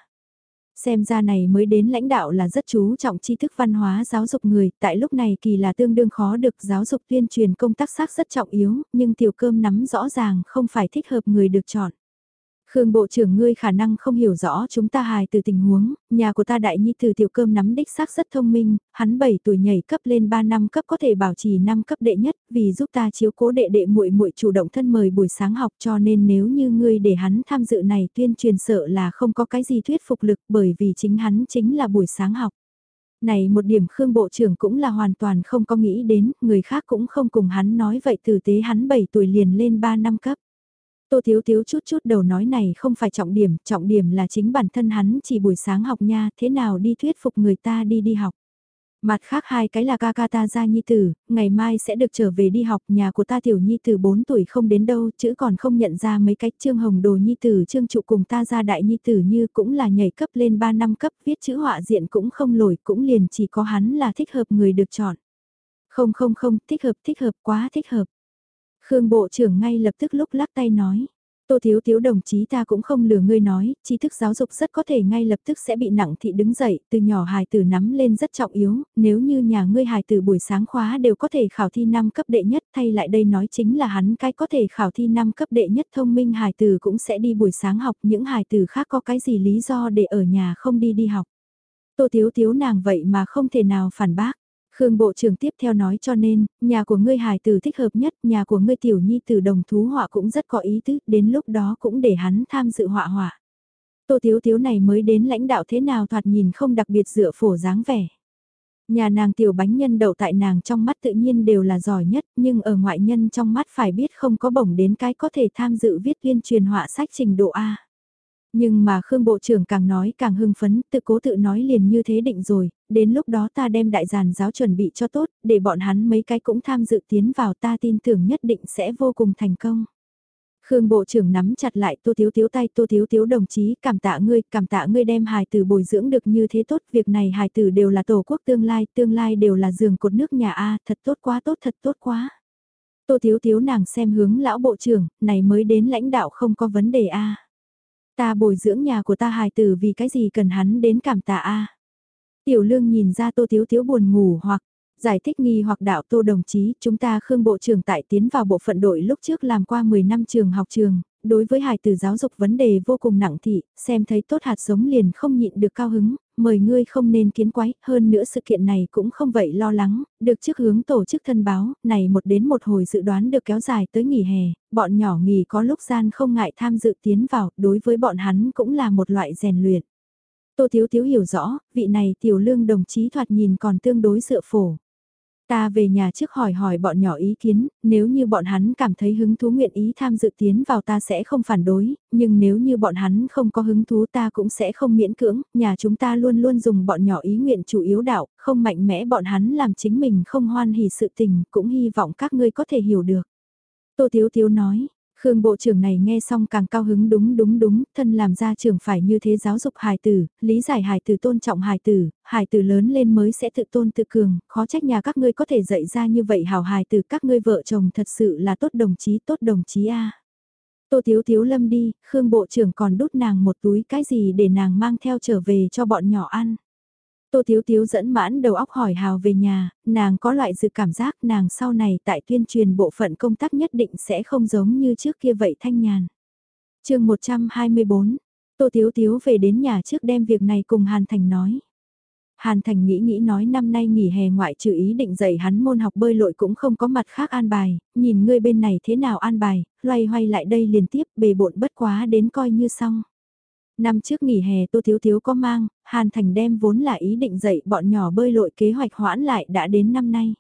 Xem ra này mới đến lãnh đạo là rất chú trọng tri thức văn hóa giáo dục người, tại lúc này kỳ là tương đương khó được giáo dục tuyên truyền công tác xác rất trọng yếu, nhưng tiểu cơm nắm rõ ràng không phải thích hợp người được chọn. Khương Bộ trưởng ngươi khả năng không hiểu rõ chúng ta hài từ tình huống, nhà của ta đại nhi từ tiểu cơm nắm đích xác rất thông minh, hắn 7 tuổi nhảy cấp lên 3 năm cấp có thể bảo trì 5 cấp đệ nhất, vì giúp ta chiếu cố đệ đệ muội muội chủ động thân mời buổi sáng học cho nên nếu như ngươi để hắn tham dự này tuyên truyền sợ là không có cái gì thuyết phục lực bởi vì chính hắn chính là buổi sáng học. Này một điểm Khương Bộ trưởng cũng là hoàn toàn không có nghĩ đến, người khác cũng không cùng hắn nói vậy tử tế hắn 7 tuổi liền lên 3 năm cấp. Tô Thiếu Thiếu chút chút đầu nói này không phải trọng điểm, trọng điểm là chính bản thân hắn chỉ buổi sáng học nha, thế nào đi thuyết phục người ta đi đi học. Mặt khác hai cái là ca ca ta ra nhi tử, ngày mai sẽ được trở về đi học, nhà của ta tiểu nhi tử 4 tuổi không đến đâu, chữ còn không nhận ra mấy cách trương hồng đồ nhi tử trương trụ cùng ta ra đại nhi tử như cũng là nhảy cấp lên 3 năm cấp, viết chữ họa diện cũng không lồi, cũng liền chỉ có hắn là thích hợp người được chọn. Không không không, thích hợp thích hợp quá thích hợp. Khương Bộ trưởng ngay lập tức lúc lắc tay nói. Tô Thiếu Thiếu đồng chí ta cũng không lừa ngươi nói, tri thức giáo dục rất có thể ngay lập tức sẽ bị nặng thị đứng dậy, từ nhỏ hài tử nắm lên rất trọng yếu, nếu như nhà ngươi hài tử buổi sáng khóa đều có thể khảo thi năm cấp đệ nhất thay lại đây nói chính là hắn cái có thể khảo thi năm cấp đệ nhất thông minh hài tử cũng sẽ đi buổi sáng học những hài tử khác có cái gì lý do để ở nhà không đi đi học. Tô Thiếu Thiếu nàng vậy mà không thể nào phản bác. Khương Bộ trưởng tiếp theo nói cho nên, nhà của ngươi hài tử thích hợp nhất, nhà của ngươi tiểu nhi tử đồng thú họa cũng rất có ý tứ, đến lúc đó cũng để hắn tham dự họa họa. Tô Tiếu Tiếu này mới đến lãnh đạo thế nào thoạt nhìn không đặc biệt dựa phổ dáng vẻ. Nhà nàng tiểu bánh nhân đậu tại nàng trong mắt tự nhiên đều là giỏi nhất, nhưng ở ngoại nhân trong mắt phải biết không có bổng đến cái có thể tham dự viết tuyên truyền họa sách trình độ A. Nhưng mà Khương Bộ trưởng càng nói càng hưng phấn, tự cố tự nói liền như thế định rồi, đến lúc đó ta đem đại giàn giáo chuẩn bị cho tốt, để bọn hắn mấy cái cũng tham dự tiến vào ta tin tưởng nhất định sẽ vô cùng thành công. Khương Bộ trưởng nắm chặt lại Tô Thiếu Thiếu tay Tô Thiếu Thiếu đồng chí cảm tạ ngươi, cảm tạ ngươi đem hài tử bồi dưỡng được như thế tốt, việc này hài tử đều là tổ quốc tương lai, tương lai đều là giường cột nước nhà A, thật tốt quá tốt thật tốt quá. Tô Thiếu Thiếu nàng xem hướng lão bộ trưởng, này mới đến lãnh đạo không có vấn đề A. Ta bồi dưỡng nhà của ta hài tử vì cái gì cần hắn đến cảm tạ A. Tiểu lương nhìn ra Tô Thiếu Thiếu buồn ngủ hoặc Giải thích nghi hoặc đạo tô đồng chí, chúng ta Khương Bộ trưởng tại tiến vào bộ phận đội lúc trước làm qua 10 năm trường học trường, đối với hài tử giáo dục vấn đề vô cùng nặng thị, xem thấy tốt hạt giống liền không nhịn được cao hứng, mời ngươi không nên kiến quái, hơn nữa sự kiện này cũng không vậy lo lắng, được trước hướng tổ chức thân báo, này một đến một hồi dự đoán được kéo dài tới nghỉ hè, bọn nhỏ nghỉ có lúc gian không ngại tham dự tiến vào, đối với bọn hắn cũng là một loại rèn luyện. Tô Thiếu Thiếu hiểu rõ, vị này tiểu lương đồng chí thoạt nhìn còn tương đối dựa phổ. Ta về nhà trước hỏi hỏi bọn nhỏ ý kiến, nếu như bọn hắn cảm thấy hứng thú nguyện ý tham dự tiến vào ta sẽ không phản đối, nhưng nếu như bọn hắn không có hứng thú ta cũng sẽ không miễn cưỡng, nhà chúng ta luôn luôn dùng bọn nhỏ ý nguyện chủ yếu đạo, không mạnh mẽ bọn hắn làm chính mình không hoan hỉ sự tình, cũng hy vọng các ngươi có thể hiểu được. Tô thiếu thiếu nói, Khương Bộ trưởng này nghe xong càng cao hứng đúng đúng đúng, thân làm gia trưởng phải như thế giáo dục hài tử, lý giải hài tử tôn trọng hài tử, hài tử lớn lên mới sẽ tự tôn tự cường, khó trách nhà các ngươi có thể dạy ra như vậy hảo hài tử các ngươi vợ chồng thật sự là tốt đồng chí tốt đồng chí a. Tô Thiếu Thiếu Lâm đi, Khương Bộ trưởng còn đút nàng một túi cái gì để nàng mang theo trở về cho bọn nhỏ ăn. Tô Thiếu Thiếu dẫn mãn đầu óc hỏi hào về nhà, nàng có loại dự cảm giác nàng sau này tại tuyên truyền bộ phận công tác nhất định sẽ không giống như trước kia vậy thanh nhàn. chương 124, Tô Thiếu Thiếu về đến nhà trước đem việc này cùng Hàn Thành nói. Hàn Thành nghĩ nghĩ nói năm nay nghỉ hè ngoại trừ ý định dạy hắn môn học bơi lội cũng không có mặt khác an bài, nhìn ngươi bên này thế nào an bài, loay hoay lại đây liên tiếp bề bộn bất quá đến coi như xong. Năm trước nghỉ hè Tô Thiếu Thiếu có mang, Hàn Thành đem vốn là ý định dạy bọn nhỏ bơi lội kế hoạch hoãn lại đã đến năm nay.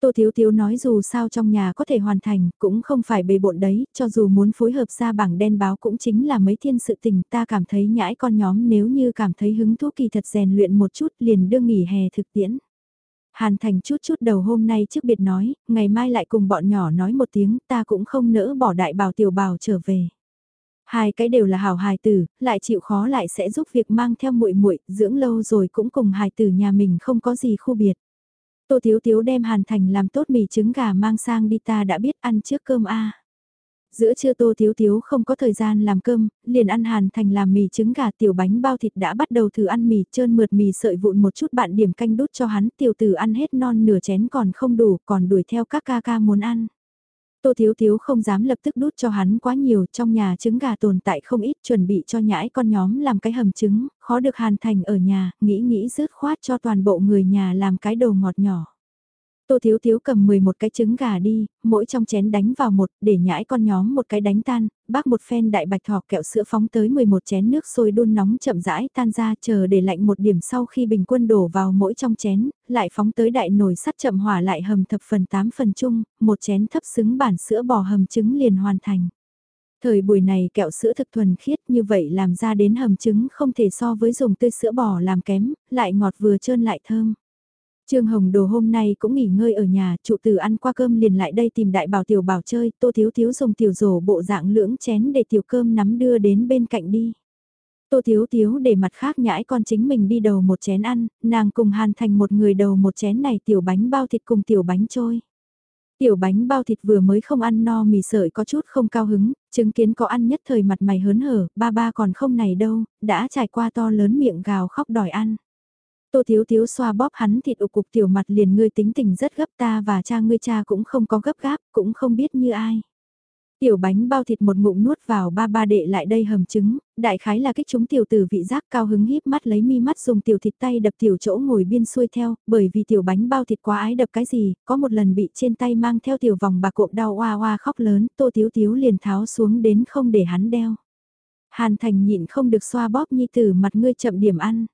Tô Thiếu Thiếu nói dù sao trong nhà có thể hoàn thành, cũng không phải bề bộn đấy, cho dù muốn phối hợp ra bảng đen báo cũng chính là mấy thiên sự tình ta cảm thấy nhãi con nhóm nếu như cảm thấy hứng thú kỳ thật rèn luyện một chút liền đương nghỉ hè thực tiễn. Hàn Thành chút chút đầu hôm nay trước biệt nói, ngày mai lại cùng bọn nhỏ nói một tiếng ta cũng không nỡ bỏ đại bào tiểu bào trở về. Hai cái đều là hảo hài tử, lại chịu khó lại sẽ giúp việc mang theo muội muội, dưỡng lâu rồi cũng cùng hài tử nhà mình không có gì khu biệt. Tô Thiếu Thiếu đem Hàn Thành làm tốt mì trứng gà mang sang đi ta đã biết ăn trước cơm a. Giữa trưa Tô Thiếu Thiếu không có thời gian làm cơm, liền ăn Hàn Thành làm mì trứng gà tiểu bánh bao thịt đã bắt đầu thử ăn mì trơn mượt mì sợi vụn một chút bạn điểm canh đút cho hắn tiểu tử ăn hết non nửa chén còn không đủ còn đuổi theo các ca ca muốn ăn. Tô Thiếu Thiếu không dám lập tức đút cho hắn quá nhiều, trong nhà trứng gà tồn tại không ít chuẩn bị cho nhãi con nhóm làm cái hầm trứng, khó được hàn thành ở nhà, nghĩ nghĩ rớt khoát cho toàn bộ người nhà làm cái đồ ngọt nhỏ. Tô Thiếu Thiếu cầm 11 cái trứng gà đi, mỗi trong chén đánh vào một, để nhãi con nhóm một cái đánh tan, bác một phen đại bạch thỏ kẹo sữa phóng tới 11 chén nước sôi đun nóng chậm rãi tan ra chờ để lạnh một điểm sau khi bình quân đổ vào mỗi trong chén, lại phóng tới đại nồi sắt chậm hỏa lại hầm thập phần 8 phần chung, một chén thấp xứng bản sữa bò hầm trứng liền hoàn thành. Thời buổi này kẹo sữa thực thuần khiết như vậy làm ra đến hầm trứng không thể so với dùng tươi sữa bò làm kém, lại ngọt vừa trơn lại thơm. Trương Hồng Đồ hôm nay cũng nghỉ ngơi ở nhà, trụ tử ăn qua cơm liền lại đây tìm đại bảo tiểu bảo chơi, tô thiếu thiếu dùng tiểu rổ bộ dạng lưỡng chén để tiểu cơm nắm đưa đến bên cạnh đi. Tô thiếu thiếu để mặt khác nhãi con chính mình đi đầu một chén ăn, nàng cùng hàn thành một người đầu một chén này tiểu bánh bao thịt cùng tiểu bánh trôi. Tiểu bánh bao thịt vừa mới không ăn no mì sợi có chút không cao hứng, chứng kiến có ăn nhất thời mặt mày hớn hở, ba ba còn không này đâu, đã trải qua to lớn miệng gào khóc đòi ăn. Tô Thiếu Thiếu xoa bóp hắn thịt ục cục tiểu mặt liền ngươi tính tình rất gấp ta và cha ngươi cha cũng không có gấp gáp, cũng không biết như ai. Tiểu bánh bao thịt một ngụm nuốt vào ba ba đệ lại đây hầm trứng, đại khái là kích chúng tiểu tử vị giác cao hứng híp mắt lấy mi mắt dùng tiểu thịt tay đập tiểu chỗ ngồi biên xuôi theo, bởi vì tiểu bánh bao thịt quá ái đập cái gì, có một lần bị trên tay mang theo tiểu vòng bạc cộm đau oa oa khóc lớn, tô thiếu thiếu liền tháo xuống đến không để hắn đeo. Hàn thành nhịn không được xoa bóp nhi tử mặt ngươi chậm điểm ăn.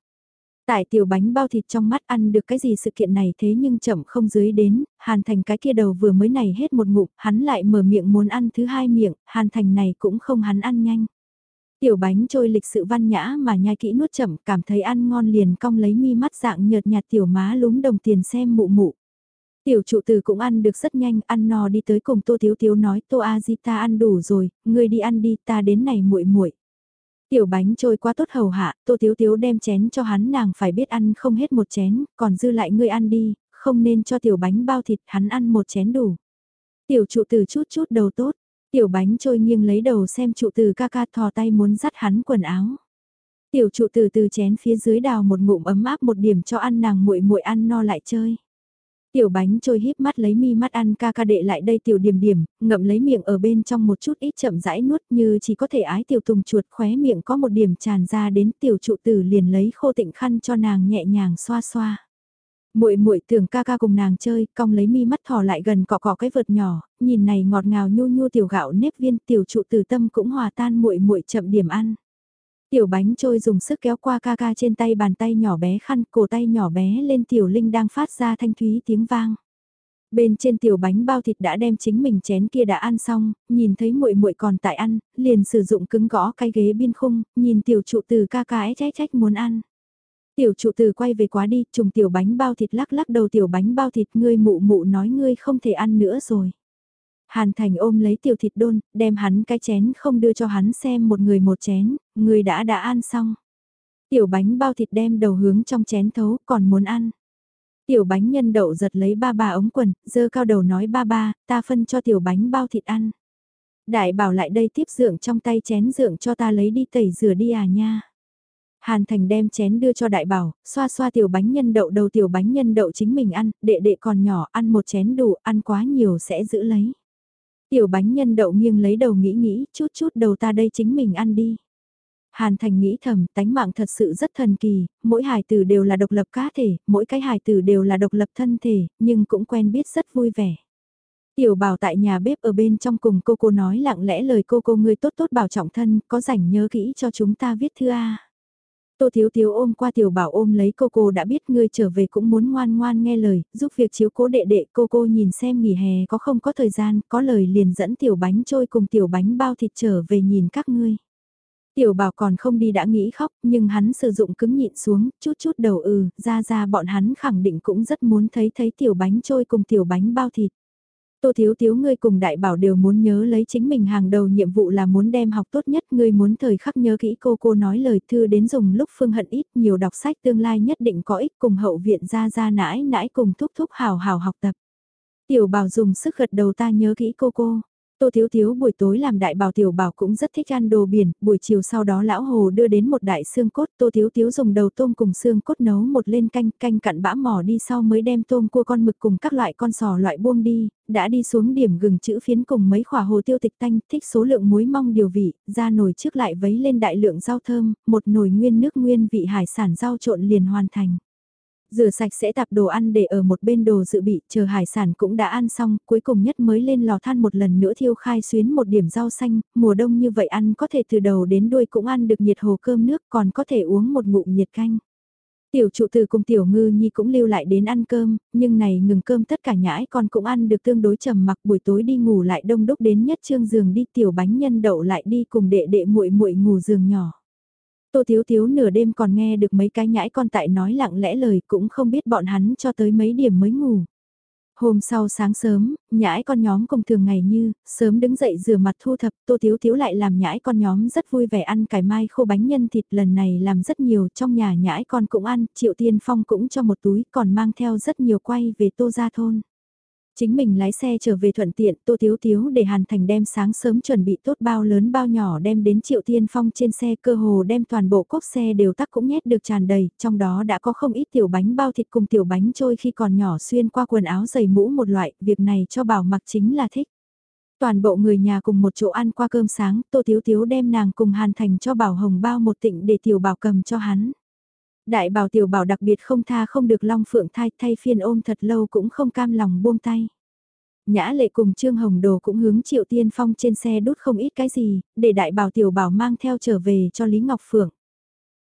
Tại tiểu bánh bao thịt trong mắt ăn được cái gì sự kiện này thế nhưng chậm không dưới đến, Hàn Thành cái kia đầu vừa mới này hết một ngụm, hắn lại mở miệng muốn ăn thứ hai miệng, Hàn Thành này cũng không hắn ăn nhanh. Tiểu bánh trôi lịch sự văn nhã mà nhai kỹ nuốt chậm, cảm thấy ăn ngon liền cong lấy mi mắt dạng nhợt nhạt tiểu má lúng đồng tiền xem mụ mụ. Tiểu trụ từ cũng ăn được rất nhanh, ăn no đi tới cùng Tô Thiếu Thiếu nói Tô A Di ta ăn đủ rồi, ngươi đi ăn đi ta đến này muội muội Tiểu bánh trôi qua tốt hầu hạ, Tô Thiếu Thiếu đem chén cho hắn nàng phải biết ăn không hết một chén, còn dư lại ngươi ăn đi, không nên cho tiểu bánh bao thịt hắn ăn một chén đủ. Tiểu trụ tử chút chút đầu tốt, tiểu bánh trôi nghiêng lấy đầu xem trụ tử ca ca thò tay muốn dắt hắn quần áo. Tiểu trụ tử từ chén phía dưới đào một ngụm ấm áp một điểm cho ăn nàng muội muội ăn no lại chơi. Tiểu bánh trôi híp mắt lấy mi mắt ăn ca ca đệ lại đây tiểu điểm điểm, ngậm lấy miệng ở bên trong một chút ít chậm rãi nuốt như chỉ có thể ái tiểu tùng chuột khóe miệng có một điểm tràn ra đến tiểu trụ tử liền lấy khô tịnh khăn cho nàng nhẹ nhàng xoa xoa. Muội muội tưởng ca ca cùng nàng chơi, cong lấy mi mắt thò lại gần cọ cọ cái vợt nhỏ, nhìn này ngọt ngào nhu nhu tiểu gạo nếp viên tiểu trụ tử tâm cũng hòa tan muội muội chậm điểm ăn. Tiểu bánh trôi dùng sức kéo qua ca ca trên tay bàn tay nhỏ bé khăn, cổ tay nhỏ bé lên tiểu linh đang phát ra thanh thúy tiếng vang. Bên trên tiểu bánh bao thịt đã đem chính mình chén kia đã ăn xong, nhìn thấy muội muội còn tại ăn, liền sử dụng cứng gõ cái ghế biên khung, nhìn tiểu trụ từ ca ca ấy trách trách muốn ăn. Tiểu trụ từ quay về quá đi, trùng tiểu bánh bao thịt lắc lắc đầu tiểu bánh bao thịt ngươi mụ mụ nói ngươi không thể ăn nữa rồi. Hàn Thành ôm lấy tiểu thịt đôn, đem hắn cái chén không đưa cho hắn xem một người một chén, người đã đã ăn xong. Tiểu bánh bao thịt đem đầu hướng trong chén thấu, còn muốn ăn. Tiểu bánh nhân đậu giật lấy ba ba ống quần, dơ cao đầu nói ba ba, ta phân cho tiểu bánh bao thịt ăn. Đại bảo lại đây tiếp dượng trong tay chén dượng cho ta lấy đi tẩy rửa đi à nha. Hàn Thành đem chén đưa cho đại bảo, xoa xoa tiểu bánh nhân đậu đầu tiểu bánh nhân đậu chính mình ăn, đệ đệ còn nhỏ ăn một chén đủ, ăn quá nhiều sẽ giữ lấy. Tiểu bánh nhân đậu nghiêng lấy đầu nghĩ nghĩ, chút chút đầu ta đây chính mình ăn đi. Hàn Thành nghĩ thầm, tánh mạng thật sự rất thần kỳ, mỗi hài tử đều là độc lập cá thể, mỗi cái hài tử đều là độc lập thân thể, nhưng cũng quen biết rất vui vẻ. Tiểu bảo tại nhà bếp ở bên trong cùng cô cô nói lặng lẽ lời cô cô người tốt tốt bảo trọng thân, có rảnh nhớ kỹ cho chúng ta viết thư A. Tô Thiếu Thiếu ôm qua tiểu bảo ôm lấy cô cô đã biết ngươi trở về cũng muốn ngoan ngoan nghe lời, giúp việc chiếu cố đệ đệ cô cô nhìn xem nghỉ hè có không có thời gian, có lời liền dẫn tiểu bánh trôi cùng tiểu bánh bao thịt trở về nhìn các ngươi. Tiểu bảo còn không đi đã nghĩ khóc, nhưng hắn sử dụng cứng nhịn xuống, chút chút đầu ừ, ra ra bọn hắn khẳng định cũng rất muốn thấy thấy tiểu bánh trôi cùng tiểu bánh bao thịt. Tô Thiếu Thiếu ngươi cùng đại bảo đều muốn nhớ lấy chính mình hàng đầu nhiệm vụ là muốn đem học tốt nhất, ngươi muốn thời khắc nhớ kỹ cô cô nói lời thư đến dùng lúc phương hận ít, nhiều đọc sách tương lai nhất định có ích cùng hậu viện ra ra nãi nãi cùng thúc thúc hào hào học tập. Tiểu bảo dùng sức gật đầu ta nhớ kỹ cô cô. Tô Thiếu Thiếu buổi tối làm đại bảo tiểu bảo cũng rất thích ăn đồ biển, buổi chiều sau đó lão hồ đưa đến một đại xương cốt, Tô Thiếu Thiếu dùng đầu tôm cùng xương cốt nấu một lên canh, canh cặn bã mỏ đi sau mới đem tôm cua con mực cùng các loại con sò loại buông đi, đã đi xuống điểm gừng chữ phiến cùng mấy khỏa hồ tiêu tịch tanh, thích số lượng muối mong điều vị, ra nồi trước lại vấy lên đại lượng rau thơm, một nồi nguyên nước nguyên vị hải sản rau trộn liền hoàn thành. Rửa sạch sẽ tạp đồ ăn để ở một bên đồ dự bị, chờ hải sản cũng đã ăn xong, cuối cùng nhất mới lên lò than một lần nữa thiêu khai xuyến một điểm rau xanh, mùa đông như vậy ăn có thể từ đầu đến đuôi cũng ăn được nhiệt hồ cơm nước còn có thể uống một ngụm nhiệt canh. Tiểu trụ từ cùng tiểu ngư nhi cũng lưu lại đến ăn cơm, nhưng này ngừng cơm tất cả nhãi con cũng ăn được tương đối trầm mặc buổi tối đi ngủ lại đông đúc đến nhất trương giường đi tiểu bánh nhân đậu lại đi cùng đệ đệ muội muội ngủ giường nhỏ. Tô Thiếu Thiếu nửa đêm còn nghe được mấy cái nhãi con tại nói lặng lẽ lời cũng không biết bọn hắn cho tới mấy điểm mới ngủ. Hôm sau sáng sớm, nhãi con nhóm cùng thường ngày như, sớm đứng dậy rửa mặt thu thập, Tô Thiếu Thiếu lại làm nhãi con nhóm rất vui vẻ ăn cải mai khô bánh nhân thịt lần này làm rất nhiều trong nhà nhãi con cũng ăn, Triệu Tiên Phong cũng cho một túi còn mang theo rất nhiều quay về Tô Gia Thôn. Chính mình lái xe trở về thuận tiện, Tô Thiếu Thiếu để Hàn Thành đem sáng sớm chuẩn bị tốt bao lớn bao nhỏ đem đến Triệu Tiên Phong trên xe cơ hồ đem toàn bộ cốc xe đều tắc cũng nhét được tràn đầy, trong đó đã có không ít tiểu bánh bao thịt cùng tiểu bánh trôi khi còn nhỏ xuyên qua quần áo dày mũ một loại, việc này cho bảo mặc chính là thích. Toàn bộ người nhà cùng một chỗ ăn qua cơm sáng, Tô Thiếu Thiếu đem nàng cùng Hàn Thành cho bảo hồng bao một tịnh để tiểu bảo cầm cho hắn. Đại bảo tiểu bảo đặc biệt không tha không được long phượng thai thay phiên ôm thật lâu cũng không cam lòng buông tay. Nhã lệ cùng Trương Hồng Đồ cũng hướng Triệu Tiên Phong trên xe đút không ít cái gì, để đại bảo tiểu bảo mang theo trở về cho Lý Ngọc Phượng.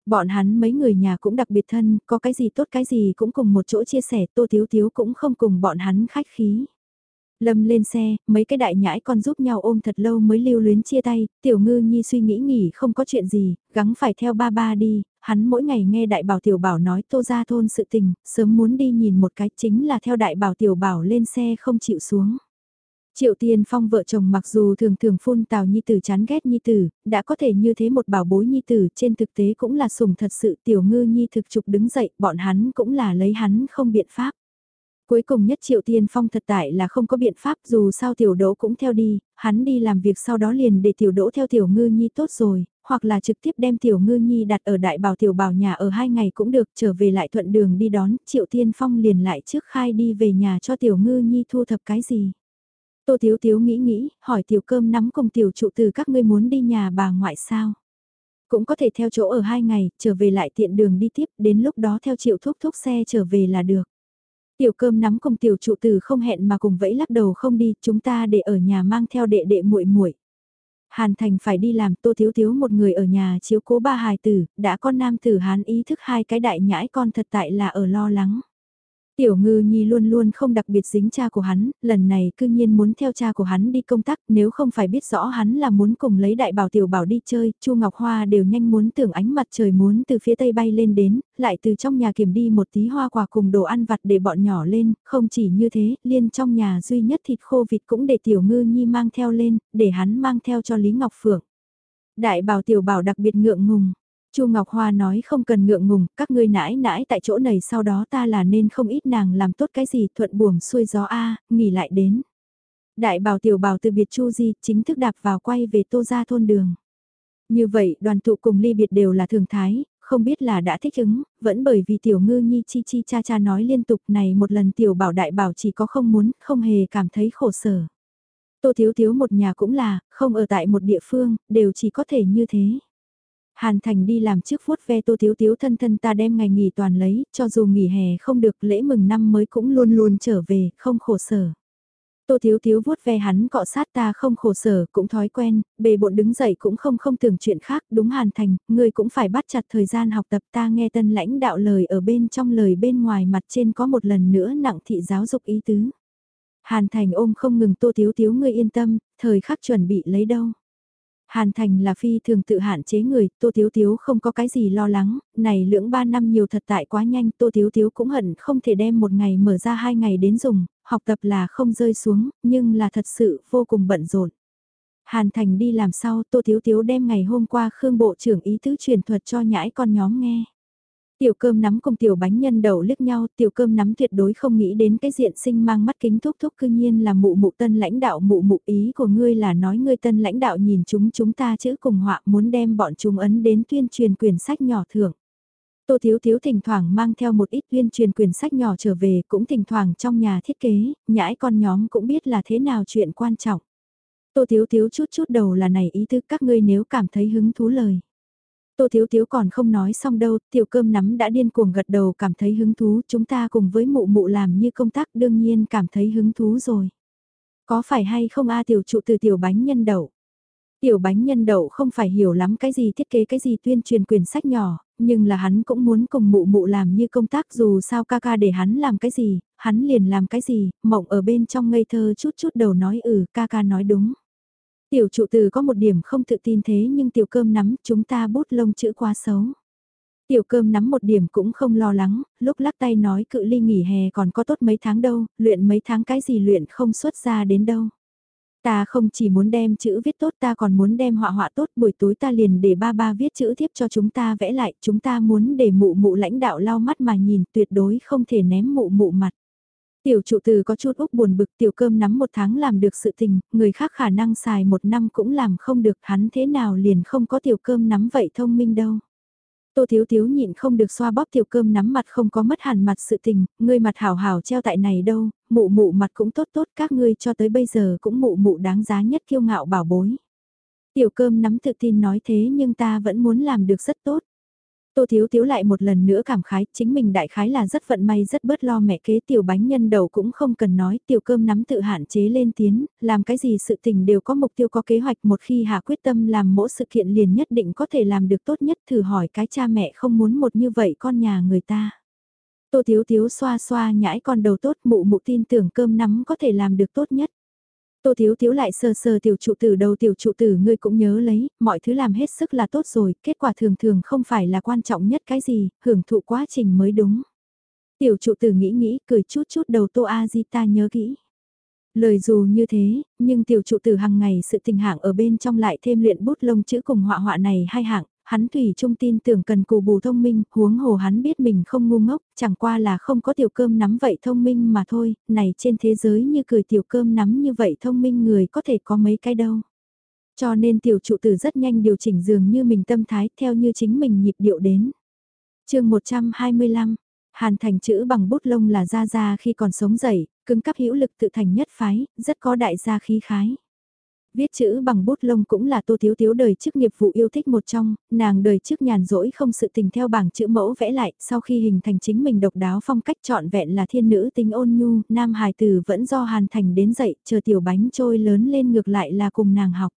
Bọn hắn mấy người nhà cũng đặc biệt thân, có cái gì tốt cái gì cũng cùng một chỗ chia sẻ, Tô Thiếu Thiếu cũng không cùng bọn hắn khách khí. Lâm lên xe, mấy cái đại nhãi con giúp nhau ôm thật lâu mới lưu luyến chia tay, tiểu ngư nhi suy nghĩ nghỉ không có chuyện gì, gắng phải theo ba ba đi, hắn mỗi ngày nghe đại bảo tiểu bảo nói tô ra thôn sự tình, sớm muốn đi nhìn một cái chính là theo đại bảo tiểu bảo lên xe không chịu xuống. Triệu Tiên Phong vợ chồng mặc dù thường thường phun tào nhi tử chán ghét nhi tử, đã có thể như thế một bảo bối nhi tử trên thực tế cũng là sủng thật sự tiểu ngư nhi thực trục đứng dậy, bọn hắn cũng là lấy hắn không biện pháp. Cuối cùng nhất Triệu Tiên Phong thật tại là không có biện pháp dù sao tiểu đỗ cũng theo đi, hắn đi làm việc sau đó liền để tiểu đỗ theo tiểu ngư nhi tốt rồi, hoặc là trực tiếp đem tiểu ngư nhi đặt ở đại bảo tiểu bảo nhà ở hai ngày cũng được trở về lại thuận đường đi đón, Triệu Tiên Phong liền lại trước khai đi về nhà cho tiểu ngư nhi thu thập cái gì. Tô Thiếu Thiếu nghĩ nghĩ, hỏi tiểu cơm nắm cùng tiểu trụ từ các ngươi muốn đi nhà bà ngoại sao. Cũng có thể theo chỗ ở hai ngày, trở về lại tiện đường đi tiếp, đến lúc đó theo triệu thúc thúc xe trở về là được. Tiểu cơm nắm cùng tiểu trụ từ không hẹn mà cùng vẫy lắc đầu không đi, chúng ta để ở nhà mang theo đệ đệ muội muội. Hàn Thành phải đi làm tô thiếu thiếu một người ở nhà chiếu cố ba hài tử, đã con nam tử hán ý thức hai cái đại nhãi con thật tại là ở lo lắng. Tiểu ngư nhi luôn luôn không đặc biệt dính cha của hắn, lần này cư nhiên muốn theo cha của hắn đi công tác nếu không phải biết rõ hắn là muốn cùng lấy đại bảo tiểu bảo đi chơi, chu Ngọc Hoa đều nhanh muốn tưởng ánh mặt trời muốn từ phía tây bay lên đến, lại từ trong nhà kiểm đi một tí hoa quả cùng đồ ăn vặt để bọn nhỏ lên, không chỉ như thế, liên trong nhà duy nhất thịt khô vịt cũng để tiểu ngư nhi mang theo lên, để hắn mang theo cho Lý Ngọc Phượng. Đại bảo tiểu bảo đặc biệt ngượng ngùng, Chu Ngọc Hoa nói không cần ngượng ngùng, các ngươi nãi nãi tại chỗ này sau đó ta là nên không ít nàng làm tốt cái gì thuận buồm xuôi gió a, nghỉ lại đến. Đại bảo tiểu bảo từ biệt Chu Di chính thức đạp vào quay về tô ra thôn đường. Như vậy đoàn tụ cùng ly biệt đều là thường thái, không biết là đã thích ứng, vẫn bởi vì tiểu ngư nhi chi chi cha cha nói liên tục này một lần tiểu bảo đại bảo chỉ có không muốn, không hề cảm thấy khổ sở. Tô thiếu thiếu một nhà cũng là, không ở tại một địa phương, đều chỉ có thể như thế. Hàn Thành đi làm trước vuốt ve tô thiếu thiếu thân thân ta đem ngày nghỉ toàn lấy, cho dù nghỉ hè không được lễ mừng năm mới cũng luôn luôn trở về, không khổ sở. Tô Thiếu Thiếu vuốt ve hắn cọ sát ta không khổ sở, cũng thói quen, bề bộn đứng dậy cũng không không tưởng chuyện khác, đúng Hàn Thành, ngươi cũng phải bắt chặt thời gian học tập ta nghe tân lãnh đạo lời ở bên trong lời bên ngoài mặt trên có một lần nữa nặng thị giáo dục ý tứ. Hàn Thành ôm không ngừng Tô Thiếu Thiếu ngươi yên tâm, thời khắc chuẩn bị lấy đâu. Hàn Thành là phi thường tự hạn chế người, Tô Thiếu Thiếu không có cái gì lo lắng, này lưỡng ba năm nhiều thật tại quá nhanh, Tô Thiếu Thiếu cũng hận không thể đem một ngày mở ra hai ngày đến dùng, học tập là không rơi xuống, nhưng là thật sự vô cùng bận rộn. Hàn Thành đi làm sau, Tô Thiếu Thiếu đem ngày hôm qua Khương Bộ trưởng ý tứ truyền thuật cho nhãi con nhóm nghe. Tiểu cơm nắm cùng tiểu bánh nhân đầu liếc nhau, tiểu cơm nắm tuyệt đối không nghĩ đến cái diện sinh mang mắt kính thúc thúc cư nhiên là mụ mụ tân lãnh đạo mụ mụ ý của ngươi là nói ngươi tân lãnh đạo nhìn chúng chúng ta chữ cùng họa muốn đem bọn chúng ấn đến tuyên truyền quyển sách nhỏ thưởng. Tô Thiếu Thiếu thỉnh thoảng mang theo một ít tuyên truyền quyển sách nhỏ trở về cũng thỉnh thoảng trong nhà thiết kế, nhãi con nhóm cũng biết là thế nào chuyện quan trọng. Tô Thiếu Thiếu chút chút đầu là này ý thức các ngươi nếu cảm thấy hứng thú lời. Tô Thiếu Thiếu còn không nói xong đâu, tiểu cơm nắm đã điên cuồng gật đầu cảm thấy hứng thú, chúng ta cùng với mụ mụ làm như công tác đương nhiên cảm thấy hứng thú rồi. Có phải hay không a tiểu trụ từ tiểu bánh nhân đậu? Tiểu bánh nhân đậu không phải hiểu lắm cái gì thiết kế cái gì tuyên truyền quyển sách nhỏ, nhưng là hắn cũng muốn cùng mụ mụ làm như công tác dù sao ca ca để hắn làm cái gì, hắn liền làm cái gì, mộng ở bên trong ngây thơ chút chút đầu nói ừ ca ca nói đúng. Tiểu trụ từ có một điểm không tự tin thế nhưng tiểu cơm nắm chúng ta bút lông chữ quá xấu. Tiểu cơm nắm một điểm cũng không lo lắng, lúc lắc tay nói cự ly nghỉ hè còn có tốt mấy tháng đâu, luyện mấy tháng cái gì luyện không xuất ra đến đâu. Ta không chỉ muốn đem chữ viết tốt ta còn muốn đem họa họa tốt buổi tối ta liền để ba ba viết chữ tiếp cho chúng ta vẽ lại, chúng ta muốn để mụ mụ lãnh đạo lau mắt mà nhìn tuyệt đối không thể ném mụ mụ mặt. Tiểu trụ từ có chút úc buồn bực tiểu cơm nắm một tháng làm được sự tình, người khác khả năng xài một năm cũng làm không được hắn thế nào liền không có tiểu cơm nắm vậy thông minh đâu. Tô Thiếu Thiếu nhịn không được xoa bóp tiểu cơm nắm mặt không có mất hẳn mặt sự tình, ngươi mặt hảo hảo treo tại này đâu, mụ mụ mặt cũng tốt tốt các ngươi cho tới bây giờ cũng mụ mụ đáng giá nhất kiêu ngạo bảo bối. Tiểu cơm nắm tự tin nói thế nhưng ta vẫn muốn làm được rất tốt. Tô Thiếu Thiếu lại một lần nữa cảm khái, chính mình đại khái là rất vận may rất bớt lo mẹ kế tiểu bánh nhân đầu cũng không cần nói, tiểu cơm nắm tự hạn chế lên tiến, làm cái gì sự tình đều có mục tiêu có kế hoạch một khi hạ quyết tâm làm mỗi sự kiện liền nhất định có thể làm được tốt nhất thử hỏi cái cha mẹ không muốn một như vậy con nhà người ta. Tô Thiếu Thiếu xoa xoa nhãi con đầu tốt mụ mụ tin tưởng cơm nắm có thể làm được tốt nhất. Tô Thiếu Thiếu lại sờ sờ tiểu trụ tử đầu tiểu trụ tử ngươi cũng nhớ lấy, mọi thứ làm hết sức là tốt rồi, kết quả thường thường không phải là quan trọng nhất cái gì, hưởng thụ quá trình mới đúng. Tiểu trụ tử nghĩ nghĩ, cười chút chút đầu Tô A Di ta nhớ kỹ. Lời dù như thế, nhưng tiểu trụ tử hàng ngày sự tình hạng ở bên trong lại thêm luyện bút lông chữ cùng họa họa này hai hạng, hắn thủy trung tin tưởng cần cù bù thông minh, huống hồ hắn biết mình không ngu ngốc, chẳng qua là không có tiểu cơm nắm vậy thông minh mà thôi, này trên thế giới như cười tiểu cơm nắm như vậy thông minh người có thể có mấy cái đâu. Cho nên tiểu trụ tử rất nhanh điều chỉnh dường như mình tâm thái theo như chính mình nhịp điệu đến. chương 125, Hàn thành chữ bằng bút lông là ra ra khi còn sống dậy, cứng cắp hữu lực tự thành nhất phái, rất có đại gia khí khái. Viết chữ bằng bút lông cũng là tô thiếu thiếu đời trước nghiệp vụ yêu thích một trong, nàng đời trước nhàn rỗi không sự tình theo bảng chữ mẫu vẽ lại, sau khi hình thành chính mình độc đáo phong cách trọn vẹn là thiên nữ tính ôn nhu, nam hài tử vẫn do hàn thành đến dậy, chờ tiểu bánh trôi lớn lên ngược lại là cùng nàng học.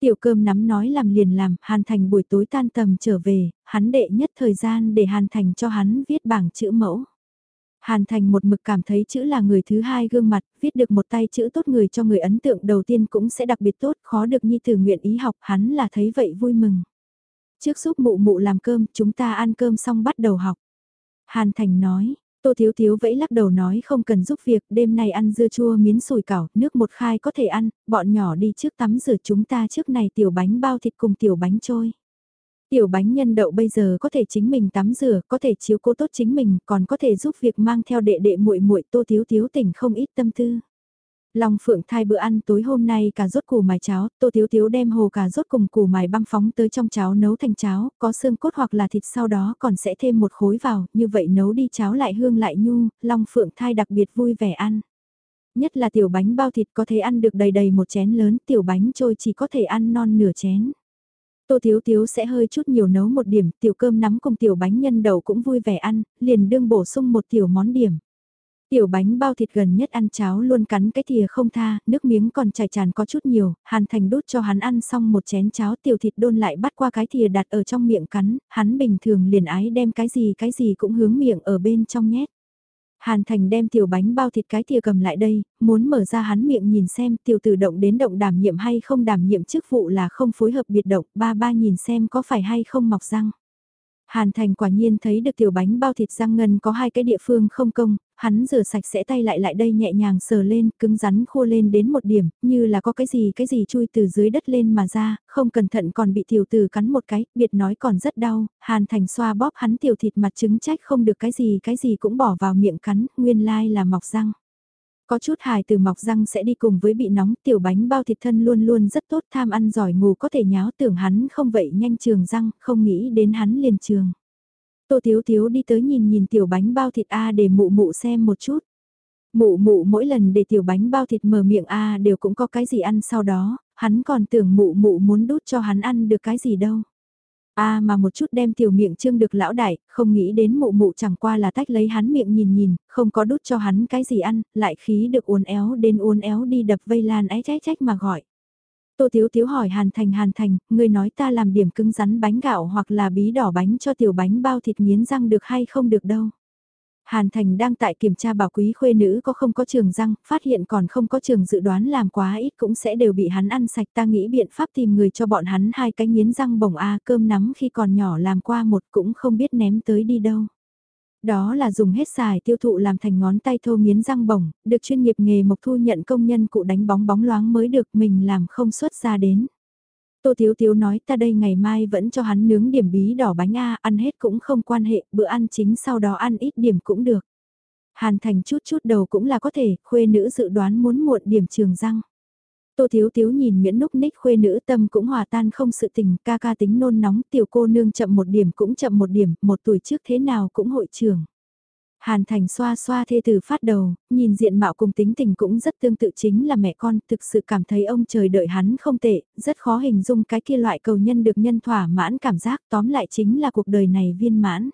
Tiểu cơm nắm nói làm liền làm, hàn thành buổi tối tan tầm trở về, hắn đệ nhất thời gian để hàn thành cho hắn viết bảng chữ mẫu. Hàn Thành một mực cảm thấy chữ là người thứ hai gương mặt, viết được một tay chữ tốt người cho người ấn tượng đầu tiên cũng sẽ đặc biệt tốt, khó được nhi tử nguyện ý học, hắn là thấy vậy vui mừng. Trước giúp mụ mụ làm cơm, chúng ta ăn cơm xong bắt đầu học. Hàn Thành nói, Tô Thiếu Thiếu vẫy lắc đầu nói không cần giúp việc, đêm nay ăn dưa chua miến sùi cảo, nước một khai có thể ăn, bọn nhỏ đi trước tắm rửa chúng ta trước này tiểu bánh bao thịt cùng tiểu bánh trôi. Tiểu bánh nhân đậu bây giờ có thể chính mình tắm rửa, có thể chiếu cố tốt chính mình, còn có thể giúp việc mang theo đệ đệ muội muội tô thiếu thiếu tỉnh không ít tâm tư. Long Phượng thai bữa ăn tối hôm nay cà rốt củ mài cháo, Tô Thiếu Thiếu đem hồ cà rốt cùng củ mài băm phóng tới trong cháo nấu thành cháo, có xương cốt hoặc là thịt sau đó còn sẽ thêm một khối vào, như vậy nấu đi cháo lại hương lại nhu, Long Phượng thai đặc biệt vui vẻ ăn. Nhất là tiểu bánh bao thịt có thể ăn được đầy đầy một chén lớn, tiểu bánh trôi chỉ có thể ăn non nửa chén. Tô Thiếu Thiếu sẽ hơi chút nhiều nấu một điểm, tiểu cơm nắm cùng tiểu bánh nhân đậu cũng vui vẻ ăn, liền đương bổ sung một tiểu món điểm. Tiểu bánh bao thịt gần nhất ăn cháo luôn cắn cái thìa không tha, nước miếng còn chảy tràn có chút nhiều, Hàn Thành đút cho hắn ăn xong một chén cháo tiểu thịt đôn lại bắt qua cái thìa đặt ở trong miệng cắn, hắn bình thường liền ái đem cái gì cái gì cũng hướng miệng ở bên trong nhét. Hàn Thành đem tiểu bánh bao thịt cái thìa cầm lại đây, muốn mở ra hắn miệng nhìn xem tiểu tử động đến động đảm nhiệm hay không đảm nhiệm chức vụ là không phối hợp biệt động, ba ba nhìn xem có phải hay không mọc răng. Hàn Thành quả nhiên thấy được tiểu bánh bao thịt răng ngân có hai cái địa phương không công, hắn rửa sạch sẽ tay lại lại đây nhẹ nhàng sờ lên, cứng rắn khô lên đến một điểm, như là có cái gì cái gì chui từ dưới đất lên mà ra, không cẩn thận còn bị tiểu tử cắn một cái, biệt nói còn rất đau, Hàn Thành xoa bóp hắn tiểu thịt mặt trứng trách không được cái gì cái gì cũng bỏ vào miệng cắn, nguyên lai là mọc răng. Có chút hài từ mọc răng sẽ đi cùng với bị nóng tiểu bánh bao thịt thân luôn luôn rất tốt tham ăn giỏi ngủ có thể nháo tưởng hắn không vậy nhanh trường răng, không nghĩ đến hắn liền trường. Tô Thiếu Thiếu đi tới nhìn nhìn tiểu bánh bao thịt A để mụ mụ xem một chút. Mụ mụ mỗi lần để tiểu bánh bao thịt mở miệng A đều cũng có cái gì ăn sau đó, hắn còn tưởng mụ mụ muốn đút cho hắn ăn được cái gì đâu. A mà một chút đem tiểu miệng trương được lão đại, không nghĩ đến mụ mụ chẳng qua là tách lấy hắn miệng nhìn nhìn, không có đút cho hắn cái gì ăn, lại khí được uốn éo đến uốn éo đi đập vây lan ấy trách trách mà gọi. Tô Thiếu Thiếu hỏi Hàn Thành Hàn Thành, người nói ta làm điểm cứng rắn bánh gạo hoặc là bí đỏ bánh cho tiểu bánh bao thịt miến răng được hay không được đâu. Hàn Thành đang tại kiểm tra bảo quý khuê nữ có không có trường răng, phát hiện còn không có trường dự đoán làm quá ít cũng sẽ đều bị hắn ăn sạch ta nghĩ biện pháp tìm người cho bọn hắn hai cái miến răng bổng A cơm nắm khi còn nhỏ làm qua một cũng không biết ném tới đi đâu. Đó là dùng hết xài tiêu thụ làm thành ngón tay thô miến răng bổng, được chuyên nghiệp nghề mộc thu nhận công nhân cụ đánh bóng bóng loáng mới được mình làm không xuất ra đến. Tô Thiếu Thiếu nói ta đây ngày mai vẫn cho hắn nướng điểm bí đỏ bánh A, ăn hết cũng không quan hệ, bữa ăn chính sau đó ăn ít điểm cũng được. Hàn Thành chút chút đầu cũng là có thể, khuê nữ dự đoán muốn muộn điểm trường răng. Tô Thiếu Thiếu nhìn miễn Núc Ních khuê nữ tâm cũng hòa tan không sự tình, ca ca tính nôn nóng, tiểu cô nương chậm một điểm cũng chậm một điểm, một tuổi trước thế nào cũng hội trường. Hàn Thành xoa xoa thê tử phát đầu, nhìn diện mạo cùng tính tình cũng rất tương tự chính là mẹ con, thực sự cảm thấy ông trời đợi hắn không tệ, rất khó hình dung cái kia loại cầu nhân được nhân thỏa mãn cảm giác tóm lại chính là cuộc đời này viên mãn.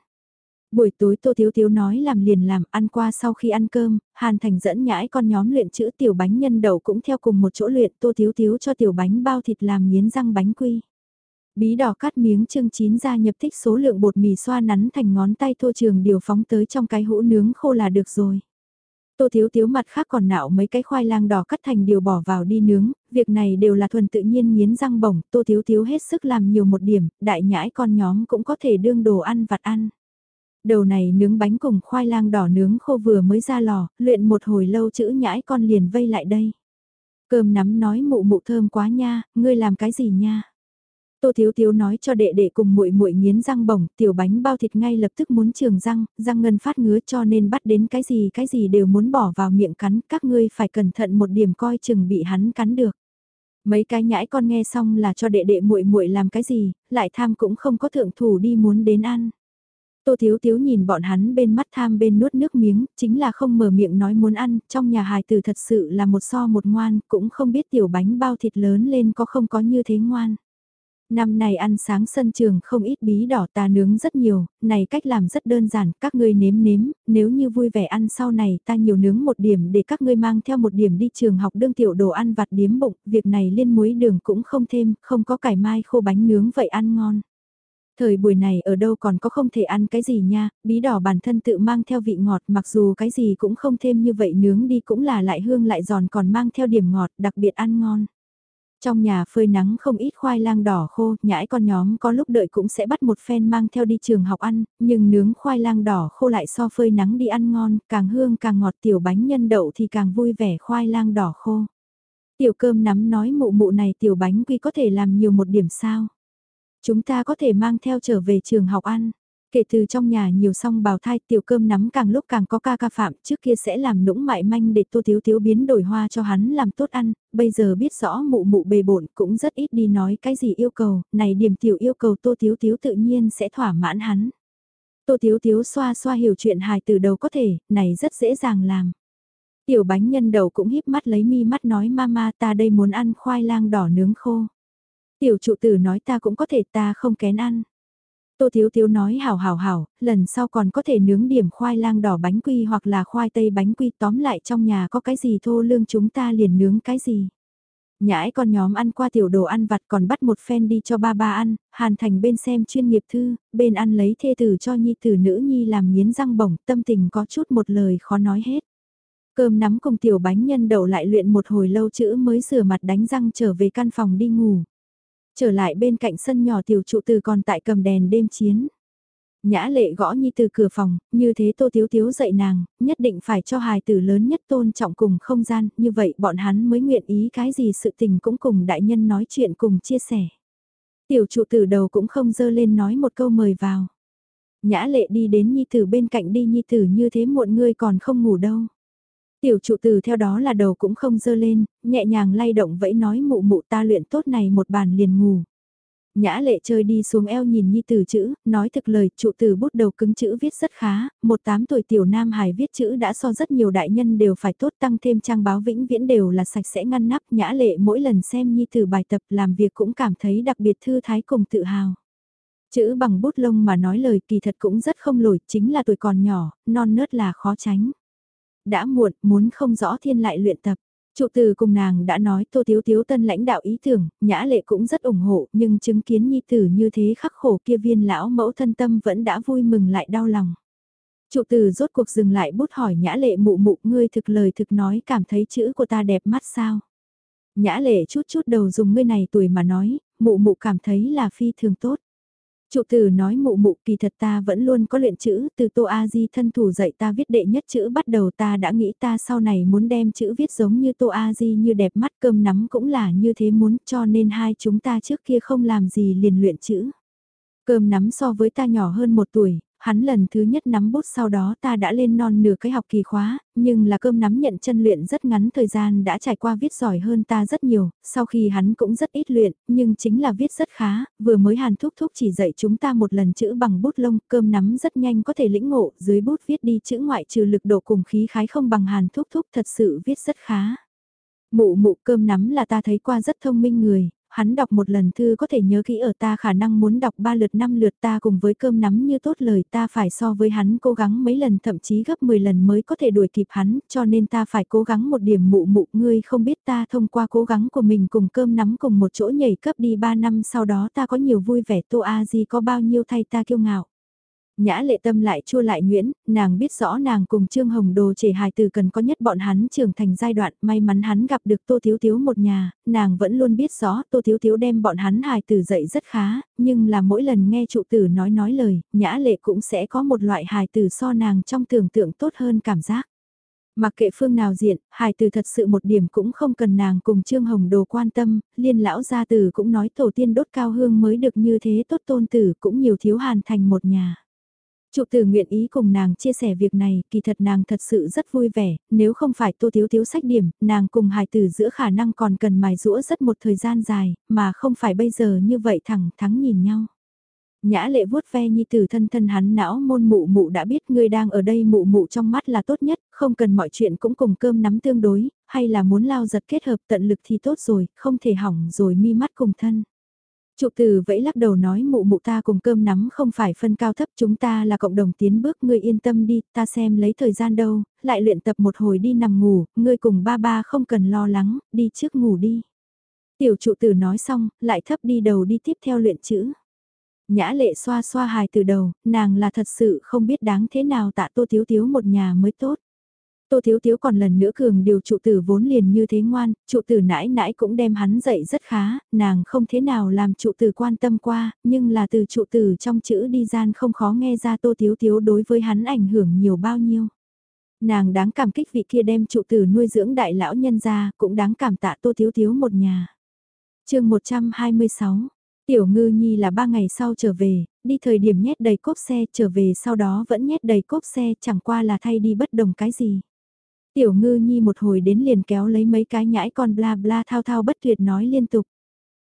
Buổi tối Tô Thiếu Thiếu nói làm liền làm, ăn qua sau khi ăn cơm, Hàn Thành dẫn nhãi con nhóm luyện chữ tiểu bánh nhân đậu cũng theo cùng một chỗ luyện Tô Thiếu Thiếu cho tiểu bánh bao thịt làm miến răng bánh quy. Bí đỏ cắt miếng trưng chín ra nhập tích số lượng bột mì xoa nắn thành ngón tay thô trường điều phóng tới trong cái hũ nướng khô là được rồi. Tô thiếu thiếu mặt khác còn nạo mấy cái khoai lang đỏ cắt thành điều bỏ vào đi nướng, việc này đều là thuần tự nhiên miến răng bổng, tô thiếu thiếu hết sức làm nhiều một điểm, đại nhãi con nhóm cũng có thể đương đồ ăn vặt ăn. Đầu này nướng bánh cùng khoai lang đỏ nướng khô vừa mới ra lò, luyện một hồi lâu chữ nhãi con liền vây lại đây. Cơm nắm nói mụ mụ thơm quá nha, ngươi làm cái gì nha? Tô Thiếu Thiếu nói cho đệ đệ cùng muội muội nghiến răng bổng, tiểu bánh bao thịt ngay lập tức muốn trường răng, răng ngân phát ngứa cho nên bắt đến cái gì cái gì đều muốn bỏ vào miệng cắn, các ngươi phải cẩn thận một điểm coi chừng bị hắn cắn được. Mấy cái nhãi con nghe xong là cho đệ đệ muội muội làm cái gì, lại tham cũng không có thượng thủ đi muốn đến ăn. Tô Thiếu Thiếu nhìn bọn hắn bên mắt tham bên nuốt nước miếng, chính là không mở miệng nói muốn ăn, trong nhà hài tử thật sự là một so một ngoan, cũng không biết tiểu bánh bao thịt lớn lên có không có như thế ngoan. Năm này ăn sáng sân trường không ít bí đỏ ta nướng rất nhiều, này cách làm rất đơn giản, các ngươi nếm nếm, nếu như vui vẻ ăn sau này ta nhiều nướng một điểm để các ngươi mang theo một điểm đi trường học đương tiểu đồ ăn vặt điếm bụng, việc này liên muối đường cũng không thêm, không có cải mai khô bánh nướng vậy ăn ngon. Thời buổi này ở đâu còn có không thể ăn cái gì nha, bí đỏ bản thân tự mang theo vị ngọt mặc dù cái gì cũng không thêm như vậy nướng đi cũng là lại hương lại giòn còn mang theo điểm ngọt đặc biệt ăn ngon. Trong nhà phơi nắng không ít khoai lang đỏ khô, nhãi con nhóm có lúc đợi cũng sẽ bắt một phen mang theo đi trường học ăn, nhưng nướng khoai lang đỏ khô lại so phơi nắng đi ăn ngon, càng hương càng ngọt tiểu bánh nhân đậu thì càng vui vẻ khoai lang đỏ khô. Tiểu cơm nắm nói mụ mụ này tiểu bánh quy có thể làm nhiều một điểm sao. Chúng ta có thể mang theo trở về trường học ăn. Kể từ trong nhà nhiều song bào thai tiểu cơm nắm càng lúc càng có ca ca phạm trước kia sẽ làm nũng mại manh để tô thiếu thiếu biến đổi hoa cho hắn làm tốt ăn, bây giờ biết rõ mụ mụ bề bộn cũng rất ít đi nói cái gì yêu cầu, này điểm tiểu yêu cầu tô thiếu thiếu tự nhiên sẽ thỏa mãn hắn. Tô thiếu thiếu xoa xoa hiểu chuyện hài từ đầu có thể, này rất dễ dàng làm. Tiểu bánh nhân đầu cũng híp mắt lấy mi mắt nói mama ta đây muốn ăn khoai lang đỏ nướng khô. Tiểu trụ tử nói ta cũng có thể ta không kén ăn. Tô Thiếu Thiếu nói hảo hảo hảo, lần sau còn có thể nướng điểm khoai lang đỏ bánh quy hoặc là khoai tây bánh quy tóm lại trong nhà có cái gì thô lương chúng ta liền nướng cái gì. Nhãi con nhóm ăn qua tiểu đồ ăn vặt còn bắt một phen đi cho ba ba ăn, hàn thành bên xem chuyên nghiệp thư, bên ăn lấy thê tử cho nhi tử nữ nhi làm nghiến răng bổng, tâm tình có chút một lời khó nói hết. Cơm nắm cùng tiểu bánh nhân đậu lại luyện một hồi lâu chữ mới rửa mặt đánh răng trở về căn phòng đi ngủ. Trở lại bên cạnh sân nhỏ tiểu trụ từ còn tại cầm đèn đêm chiến. Nhã lệ gõ nhi từ cửa phòng, như thế tô thiếu thiếu dạy nàng, nhất định phải cho hài tử lớn nhất tôn trọng cùng không gian, như vậy bọn hắn mới nguyện ý cái gì sự tình cũng cùng đại nhân nói chuyện cùng chia sẻ. Tiểu trụ tử đầu cũng không dơ lên nói một câu mời vào. Nhã lệ đi đến nhi tử bên cạnh đi nhi tử như thế muộn ngươi còn không ngủ đâu. Tiểu trụ từ theo đó là đầu cũng không dơ lên, nhẹ nhàng lay động vẫy nói mụ mụ ta luyện tốt này một bàn liền ngủ. Nhã lệ chơi đi xuống eo nhìn nhi từ chữ, nói thực lời trụ từ bút đầu cứng chữ viết rất khá, một tám tuổi tiểu nam hài viết chữ đã so rất nhiều đại nhân đều phải tốt tăng thêm trang báo vĩnh viễn đều là sạch sẽ ngăn nắp nhã lệ mỗi lần xem nhi từ bài tập làm việc cũng cảm thấy đặc biệt thư thái cùng tự hào. Chữ bằng bút lông mà nói lời kỳ thật cũng rất không lồi, chính là tuổi còn nhỏ, non nớt là khó tránh đã muộn, muốn không rõ thiên lại luyện tập. Trụ từ cùng nàng đã nói Tô Thiếu Thiếu tân lãnh đạo ý tưởng, Nhã Lệ cũng rất ủng hộ, nhưng chứng kiến nhi tử như thế khắc khổ kia viên lão mẫu thân tâm vẫn đã vui mừng lại đau lòng. Trụ từ rốt cuộc dừng lại bút hỏi Nhã Lệ mụ mụ ngươi thực lời thực nói cảm thấy chữ của ta đẹp mắt sao. Nhã Lệ chút chút đầu dùng ngươi này tuổi mà nói, mụ mụ cảm thấy là phi thường tốt. Trụ tử nói mụ mụ kỳ thật ta vẫn luôn có luyện chữ, từ Tô A Di thân thủ dạy ta viết đệ nhất chữ bắt đầu ta đã nghĩ ta sau này muốn đem chữ viết giống như Tô A Di như đẹp mắt cơm nắm cũng là như thế muốn cho nên hai chúng ta trước kia không làm gì liền luyện chữ. Cơm nắm so với ta nhỏ hơn một tuổi, hắn lần thứ nhất nắm bút sau đó ta đã lên non nửa cái học kỳ khóa, nhưng là cơm nắm nhận chân luyện rất ngắn thời gian đã trải qua viết giỏi hơn ta rất nhiều, sau khi hắn cũng rất ít luyện, nhưng chính là viết rất khá, vừa mới hàn thúc thúc chỉ dạy chúng ta một lần chữ bằng bút lông, cơm nắm rất nhanh có thể lĩnh ngộ, dưới bút viết đi chữ ngoại trừ lực độ cùng khí khái không bằng hàn thúc thúc thật sự viết rất khá. Mụ mụ cơm nắm là ta thấy qua rất thông minh người, hắn đọc một lần thư có thể nhớ kỹ ở ta khả năng muốn đọc ba lượt, năm lượt, ta cùng với cơm nắm như tốt lời, ta phải so với hắn cố gắng mấy lần, thậm chí gấp 10 lần mới có thể đuổi kịp hắn, cho nên ta phải cố gắng một điểm mụ mụ ngươi không biết ta thông qua cố gắng của mình cùng cơm nắm cùng một chỗ nhảy cấp đi 3 năm, sau đó ta có nhiều vui vẻ, tô a di có bao nhiêu thay ta kiêu ngạo. Nhã lệ tâm lại chua lại Nguyễn, nàng biết rõ nàng cùng Trương Hồng Đồ trẻ hài từ cần có nhất bọn hắn trưởng thành giai đoạn, may mắn hắn gặp được Tô Thiếu Thiếu một nhà, nàng vẫn luôn biết rõ Tô Thiếu Thiếu đem bọn hắn hài từ dạy rất khá, nhưng là mỗi lần nghe trụ tử nói nói lời, Nhã lệ cũng sẽ có một loại hài từ so nàng trong tưởng tượng tốt hơn cảm giác. Mặc kệ phương nào diện, hài từ thật sự một điểm cũng không cần nàng cùng Trương Hồng Đồ quan tâm, liên lão gia tử cũng nói tổ tiên đốt cao hương mới được như thế tốt tôn tử cũng nhiều thiếu hàn thành một nhà. Trụ tử nguyện ý cùng nàng chia sẻ việc này, kỳ thật nàng thật sự rất vui vẻ, nếu không phải tô thiếu thiếu sách điểm, nàng cùng hài tử giữa khả năng còn cần mài rũa rất một thời gian dài, mà không phải bây giờ như vậy thẳng thắng nhìn nhau. Nhã lệ vuốt ve nhi tử thân thân hắn não môn mụ mụ đã biết ngươi đang ở đây mụ mụ trong mắt là tốt nhất, không cần mọi chuyện cũng cùng cơm nắm tương đối, hay là muốn lao giật kết hợp tận lực thì tốt rồi, không thể hỏng rồi mi mắt cùng thân. Trụ từ vẫy lắc đầu nói mụ mụ ta cùng cơm nắm không phải phân cao thấp chúng ta là cộng đồng tiến bước ngươi yên tâm đi, ta xem lấy thời gian đâu, lại luyện tập một hồi đi nằm ngủ, ngươi cùng ba ba không cần lo lắng, đi trước ngủ đi. Tiểu trụ tử nói xong, lại thấp đi đầu đi tiếp theo luyện chữ. Nhã lệ xoa xoa hài từ đầu, nàng là thật sự không biết đáng thế nào tạ tô thiếu thiếu một nhà mới tốt. Tô Thiếu Thiếu còn lần nữa cường điều trụ tử vốn liền như thế ngoan, trụ tử nãi nãi cũng đem hắn dạy rất khá, nàng không thế nào làm trụ tử quan tâm qua, nhưng là từ trụ tử trong chữ đi gian không khó nghe ra Tô Thiếu Thiếu đối với hắn ảnh hưởng nhiều bao nhiêu. Nàng đáng cảm kích vị kia đem trụ tử nuôi dưỡng đại lão nhân ra, cũng đáng cảm tạ Tô Thiếu Thiếu một nhà. chương 126 Tiểu ngư nhi là ba ngày sau trở về, đi thời điểm nhét đầy cốp xe trở về sau đó vẫn nhét đầy cốp xe chẳng qua là thay đi bất đồng cái gì. Tiểu ngư nhi một hồi đến liền kéo lấy mấy cái nhãi con bla bla thao thao bất tuyệt nói liên tục.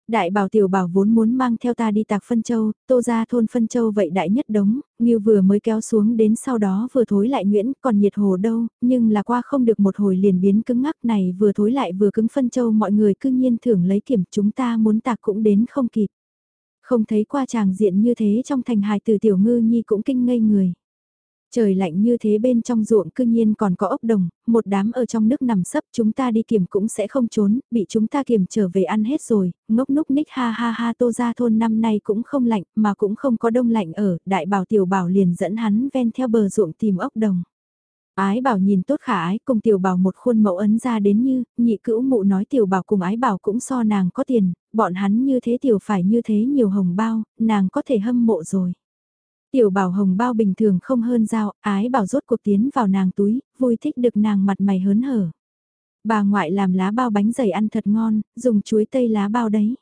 Đại bảo tiểu bảo vốn muốn mang theo ta đi tạc phân châu, tô ra thôn phân châu vậy đại nhất đống, như vừa mới kéo xuống đến sau đó vừa thối lại nguyễn còn nhiệt hồ đâu, nhưng là qua không được một hồi liền biến cứng ngắc này vừa thối lại vừa cứng phân châu mọi người cư nhiên thưởng lấy kiểm chúng ta muốn tạc cũng đến không kịp. Không thấy qua chàng diện như thế trong thành hài từ tiểu ngư nhi cũng kinh ngây người. Trời lạnh như thế bên trong ruộng cư nhiên còn có ốc đồng, một đám ở trong nước nằm sấp chúng ta đi kiểm cũng sẽ không trốn, bị chúng ta kiểm trở về ăn hết rồi, ngốc núc ních ha ha ha tô ra thôn năm nay cũng không lạnh mà cũng không có đông lạnh ở, đại bảo tiểu bảo liền dẫn hắn ven theo bờ ruộng tìm ốc đồng. Ái bảo nhìn tốt khả ái cùng tiểu bảo một khuôn mẫu ấn ra đến như, nhị cữu mụ nói tiểu bảo cùng ái bảo cũng so nàng có tiền, bọn hắn như thế tiểu phải như thế nhiều hồng bao, nàng có thể hâm mộ rồi. Tiểu bảo hồng bao bình thường không hơn dao, ái bảo rốt cuộc tiến vào nàng túi, vui thích được nàng mặt mày hớn hở. Bà ngoại làm lá bao bánh dày ăn thật ngon, dùng chuối tây lá bao đấy.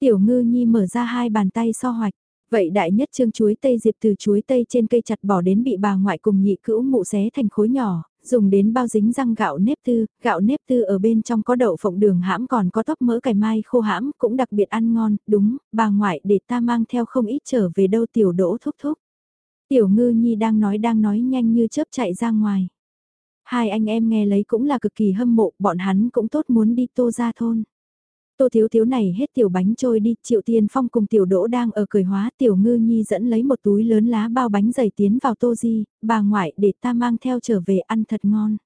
Tiểu ngư nhi mở ra hai bàn tay so hoạch. Vậy đại nhất trương chuối tây diệp từ chuối tây trên cây chặt bỏ đến bị bà ngoại cùng nhị cữu mụ xé thành khối nhỏ, dùng đến bao dính răng gạo nếp tư, gạo nếp tư ở bên trong có đậu phộng đường hãm còn có tóc mỡ cải mai khô hãm cũng đặc biệt ăn ngon, đúng, bà ngoại để ta mang theo không ít trở về đâu tiểu đỗ thúc thúc. Tiểu ngư nhi đang nói đang nói nhanh như chớp chạy ra ngoài. Hai anh em nghe lấy cũng là cực kỳ hâm mộ, bọn hắn cũng tốt muốn đi tô ra thôn. Tô thiếu thiếu này hết tiểu bánh trôi đi, triệu tiên phong cùng tiểu đỗ đang ở cười hóa, tiểu ngư nhi dẫn lấy một túi lớn lá bao bánh dày tiến vào tô di, bà ngoại để ta mang theo trở về ăn thật ngon.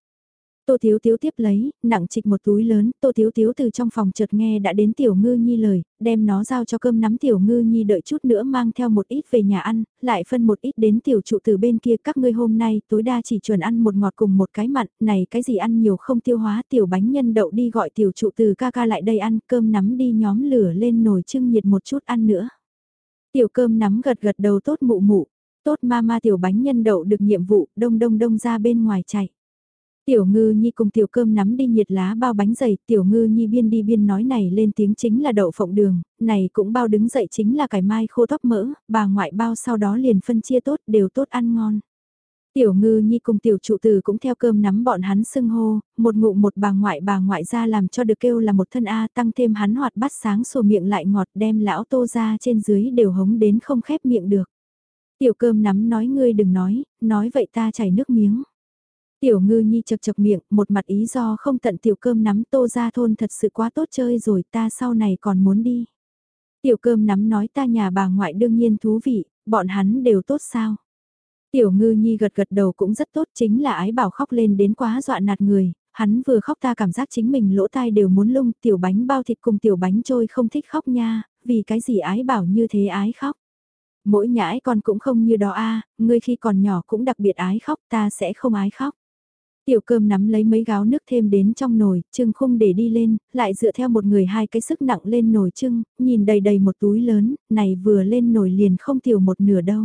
Tô Thiếu Thiếu tiếp lấy, nặng trịch một túi lớn, Tô Thiếu Thiếu từ trong phòng chợt nghe đã đến Tiểu Ngư Nhi lời, đem nó giao cho cơm nắm Tiểu Ngư Nhi đợi chút nữa mang theo một ít về nhà ăn, lại phân một ít đến Tiểu trụ từ bên kia các ngươi hôm nay tối đa chỉ chuẩn ăn một ngọt cùng một cái mặn, này cái gì ăn nhiều không tiêu hóa Tiểu bánh nhân đậu đi gọi Tiểu trụ từ ca ca lại đây ăn, cơm nắm đi nhóm lửa lên nồi trưng nhiệt một chút ăn nữa. Tiểu cơm nắm gật gật đầu tốt mụ mụ, tốt ma ma tiểu bánh nhân đậu được nhiệm vụ đông đông đông ra bên ngoài chạy. Tiểu ngư nhi cùng tiểu cơm nắm đi nhiệt lá bao bánh dày, tiểu ngư nhi biên đi biên nói này lên tiếng chính là đậu phộng đường, này cũng bao đứng dậy chính là cải mai khô tóc mỡ, bà ngoại bao sau đó liền phân chia tốt, đều tốt ăn ngon. Tiểu ngư nhi cùng tiểu trụ tử cũng theo cơm nắm bọn hắn sưng hô, một ngụ một bà ngoại bà ngoại ra làm cho được kêu là một thân A tăng thêm hắn hoạt bát sáng sổ miệng lại ngọt đem lão tô ra trên dưới đều hống đến không khép miệng được. Tiểu cơm nắm nói ngươi đừng nói, nói vậy ta chảy nước miếng. Tiểu ngư nhi chật chật miệng, một mặt ý do không tận tiểu cơm nắm tô ra thôn thật sự quá tốt chơi rồi ta sau này còn muốn đi. Tiểu cơm nắm nói ta nhà bà ngoại đương nhiên thú vị, bọn hắn đều tốt sao. Tiểu ngư nhi gật gật đầu cũng rất tốt chính là ái bảo khóc lên đến quá dọa nạt người, hắn vừa khóc ta cảm giác chính mình lỗ tai đều muốn lung tiểu bánh bao thịt cùng tiểu bánh trôi không thích khóc nha, vì cái gì ái bảo như thế ái khóc. Mỗi nhãi con cũng không như đó a ngươi khi còn nhỏ cũng đặc biệt ái khóc ta sẽ không ái khóc. Tiểu cơm nắm lấy mấy gáo nước thêm đến trong nồi, trưng khung để đi lên, lại dựa theo một người hai cái sức nặng lên nồi trưng, nhìn đầy đầy một túi lớn, này vừa lên nồi liền không tiểu một nửa đâu.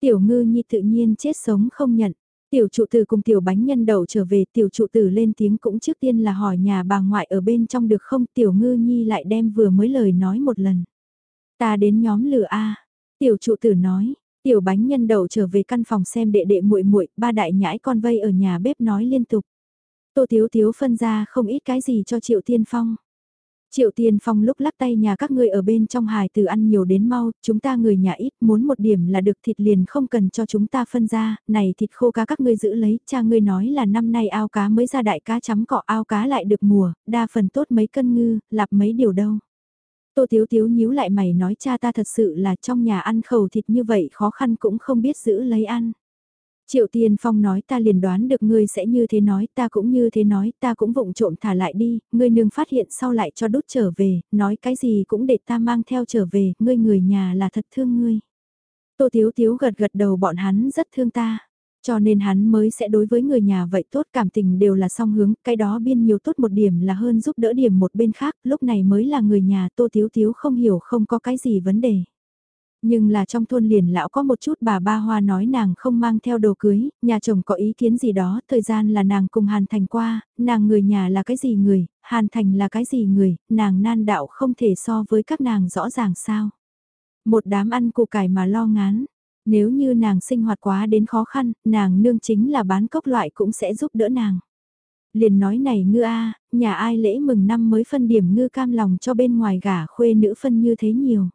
Tiểu ngư nhi tự nhiên chết sống không nhận. Tiểu trụ tử cùng tiểu bánh nhân đậu trở về tiểu trụ tử lên tiếng cũng trước tiên là hỏi nhà bà ngoại ở bên trong được không tiểu ngư nhi lại đem vừa mới lời nói một lần. Ta đến nhóm lửa A. Tiểu trụ tử nói, tiểu bánh nhân đậu trở về căn phòng xem đệ đệ muội muội ba đại nhãi con vây ở nhà bếp nói liên tục. Tô thiếu thiếu phân ra không ít cái gì cho triệu tiên phong. Triệu Tiên Phong lúc lắc tay nhà các ngươi ở bên trong hài từ ăn nhiều đến mau, chúng ta người nhà ít, muốn một điểm là được thịt liền không cần cho chúng ta phân ra, này thịt khô cá các ngươi giữ lấy, cha ngươi nói là năm nay ao cá mới ra đại cá chấm cọ ao cá lại được mùa, đa phần tốt mấy cân ngư, lạp mấy điều đâu. Tô Tiếu Tiếu nhíu lại mày nói cha ta thật sự là trong nhà ăn khẩu thịt như vậy khó khăn cũng không biết giữ lấy ăn. Triệu Tiên Phong nói ta liền đoán được ngươi sẽ như thế nói, ta cũng như thế nói, ta cũng vụng trộm thả lại đi, ngươi nương phát hiện sau lại cho đốt trở về, nói cái gì cũng để ta mang theo trở về, ngươi người nhà là thật thương ngươi. Tô Tiếu Tiếu gật gật đầu bọn hắn rất thương ta. Cho nên hắn mới sẽ đối với người nhà vậy tốt cảm tình đều là song hướng, cái đó biên nhiều tốt một điểm là hơn giúp đỡ điểm một bên khác, lúc này mới là người nhà Tô thiếu thiếu không hiểu không có cái gì vấn đề. Nhưng là trong thôn liền lão có một chút bà ba hoa nói nàng không mang theo đồ cưới, nhà chồng có ý kiến gì đó, thời gian là nàng cùng Hàn Thành qua, nàng người nhà là cái gì người, Hàn Thành là cái gì người, nàng nan đạo không thể so với các nàng rõ ràng sao. Một đám ăn củ cải mà lo ngán, nếu như nàng sinh hoạt quá đến khó khăn, nàng nương chính là bán cốc loại cũng sẽ giúp đỡ nàng. Liền nói này ngư a, nhà ai lễ mừng năm mới phân điểm ngư cam lòng cho bên ngoài gả khuê nữ phân như thế nhiều.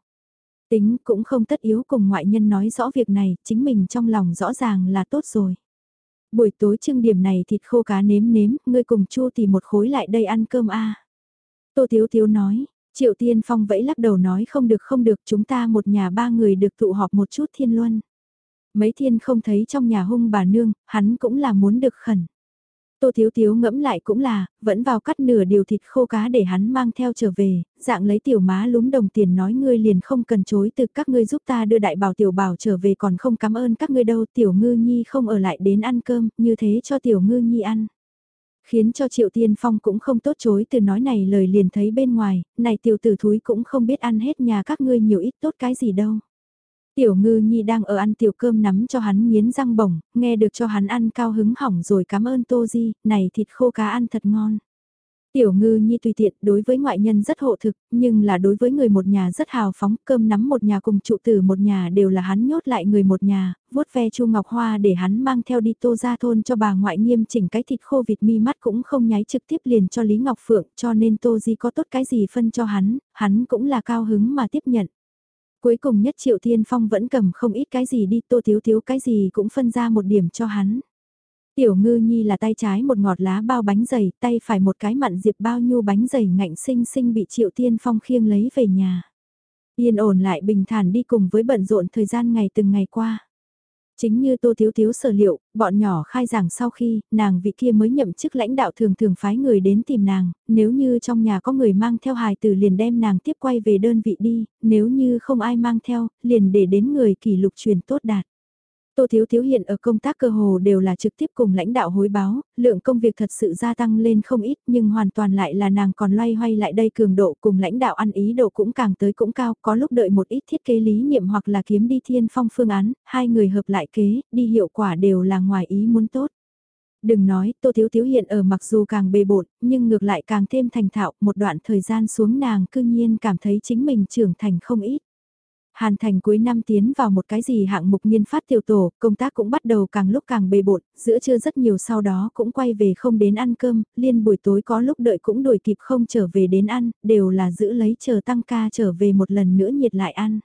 Tính cũng không tất yếu cùng ngoại nhân nói rõ việc này, chính mình trong lòng rõ ràng là tốt rồi. Buổi tối trưng điểm này thịt khô cá nếm nếm, ngươi cùng chua thì một khối lại đây ăn cơm a. Tô Thiếu Thiếu nói, Triệu Tiên Phong vẫy lắc đầu nói không được không được chúng ta một nhà ba người được tụ họp một chút thiên luân. Mấy thiên không thấy trong nhà hung bà nương, hắn cũng là muốn được khẩn. Tô Thiếu Thiếu ngẫm lại cũng là, vẫn vào cắt nửa điều thịt khô cá để hắn mang theo trở về, dạng lấy tiểu má lúm đồng tiền nói ngươi liền không cần chối từ các ngươi giúp ta đưa đại bảo tiểu bảo trở về còn không cảm ơn các ngươi đâu tiểu ngư nhi không ở lại đến ăn cơm, như thế cho tiểu ngư nhi ăn. Khiến cho Triệu Tiên Phong cũng không tốt chối từ nói này lời liền thấy bên ngoài, này tiểu tử thúi cũng không biết ăn hết nhà các ngươi nhiều ít tốt cái gì đâu. Tiểu ngư nhi đang ở ăn tiểu cơm nắm cho hắn miến răng bổng, nghe được cho hắn ăn cao hứng hỏng rồi cảm ơn Tô Di, này thịt khô cá ăn thật ngon. Tiểu ngư nhi tùy tiện đối với ngoại nhân rất hộ thực, nhưng là đối với người một nhà rất hào phóng, cơm nắm một nhà cùng trụ tử một nhà đều là hắn nhốt lại người một nhà, vuốt ve chu ngọc hoa để hắn mang theo đi tô ra thôn cho bà ngoại nghiêm chỉnh cái thịt khô vịt mi mắt cũng không nháy trực tiếp liền cho Lý Ngọc Phượng cho nên tô di có tốt cái gì phân cho hắn, hắn cũng là cao hứng mà tiếp nhận. Cuối cùng nhất Triệu Thiên Phong vẫn cầm không ít cái gì đi tô thiếu thiếu cái gì cũng phân ra một điểm cho hắn. Tiểu ngư nhi là tay trái một ngọt lá bao bánh dày, tay phải một cái mặn diệp bao nhu bánh dày ngạnh sinh sinh bị Triệu tiên Phong khiêng lấy về nhà. Yên ổn lại bình thản đi cùng với bận rộn thời gian ngày từng ngày qua. Chính như Tô Thiếu Thiếu sở liệu, bọn nhỏ khai giảng sau khi, nàng vị kia mới nhậm chức lãnh đạo thường thường phái người đến tìm nàng, nếu như trong nhà có người mang theo hài tử liền đem nàng tiếp quay về đơn vị đi, nếu như không ai mang theo, liền để đến người kỷ lục truyền tốt đạt. Tô Thiếu Thiếu hiện ở công tác cơ hồ đều là trực tiếp cùng lãnh đạo hối báo, lượng công việc thật sự gia tăng lên không ít nhưng hoàn toàn lại là nàng còn loay hoay lại đây cường độ cùng lãnh đạo ăn ý độ cũng càng tới cũng cao, có lúc đợi một ít thiết kế lý niệm hoặc là kiếm đi thiên phong phương án, hai người hợp lại kế, đi hiệu quả đều là ngoài ý muốn tốt. Đừng nói, Tô Thiếu Thiếu hiện ở mặc dù càng bề bộn, nhưng ngược lại càng thêm thành thạo, một đoạn thời gian xuống nàng cương nhiên cảm thấy chính mình trưởng thành không ít. Hàn Thành cuối năm tiến vào một cái gì hạng mục nghiên phát tiểu tổ, công tác cũng bắt đầu càng lúc càng bề bộn, giữa trưa rất nhiều sau đó cũng quay về không đến ăn cơm, liên buổi tối có lúc đợi cũng đuổi kịp không trở về đến ăn, đều là giữ lấy chờ tăng ca trở về một lần nữa nhiệt lại ăn.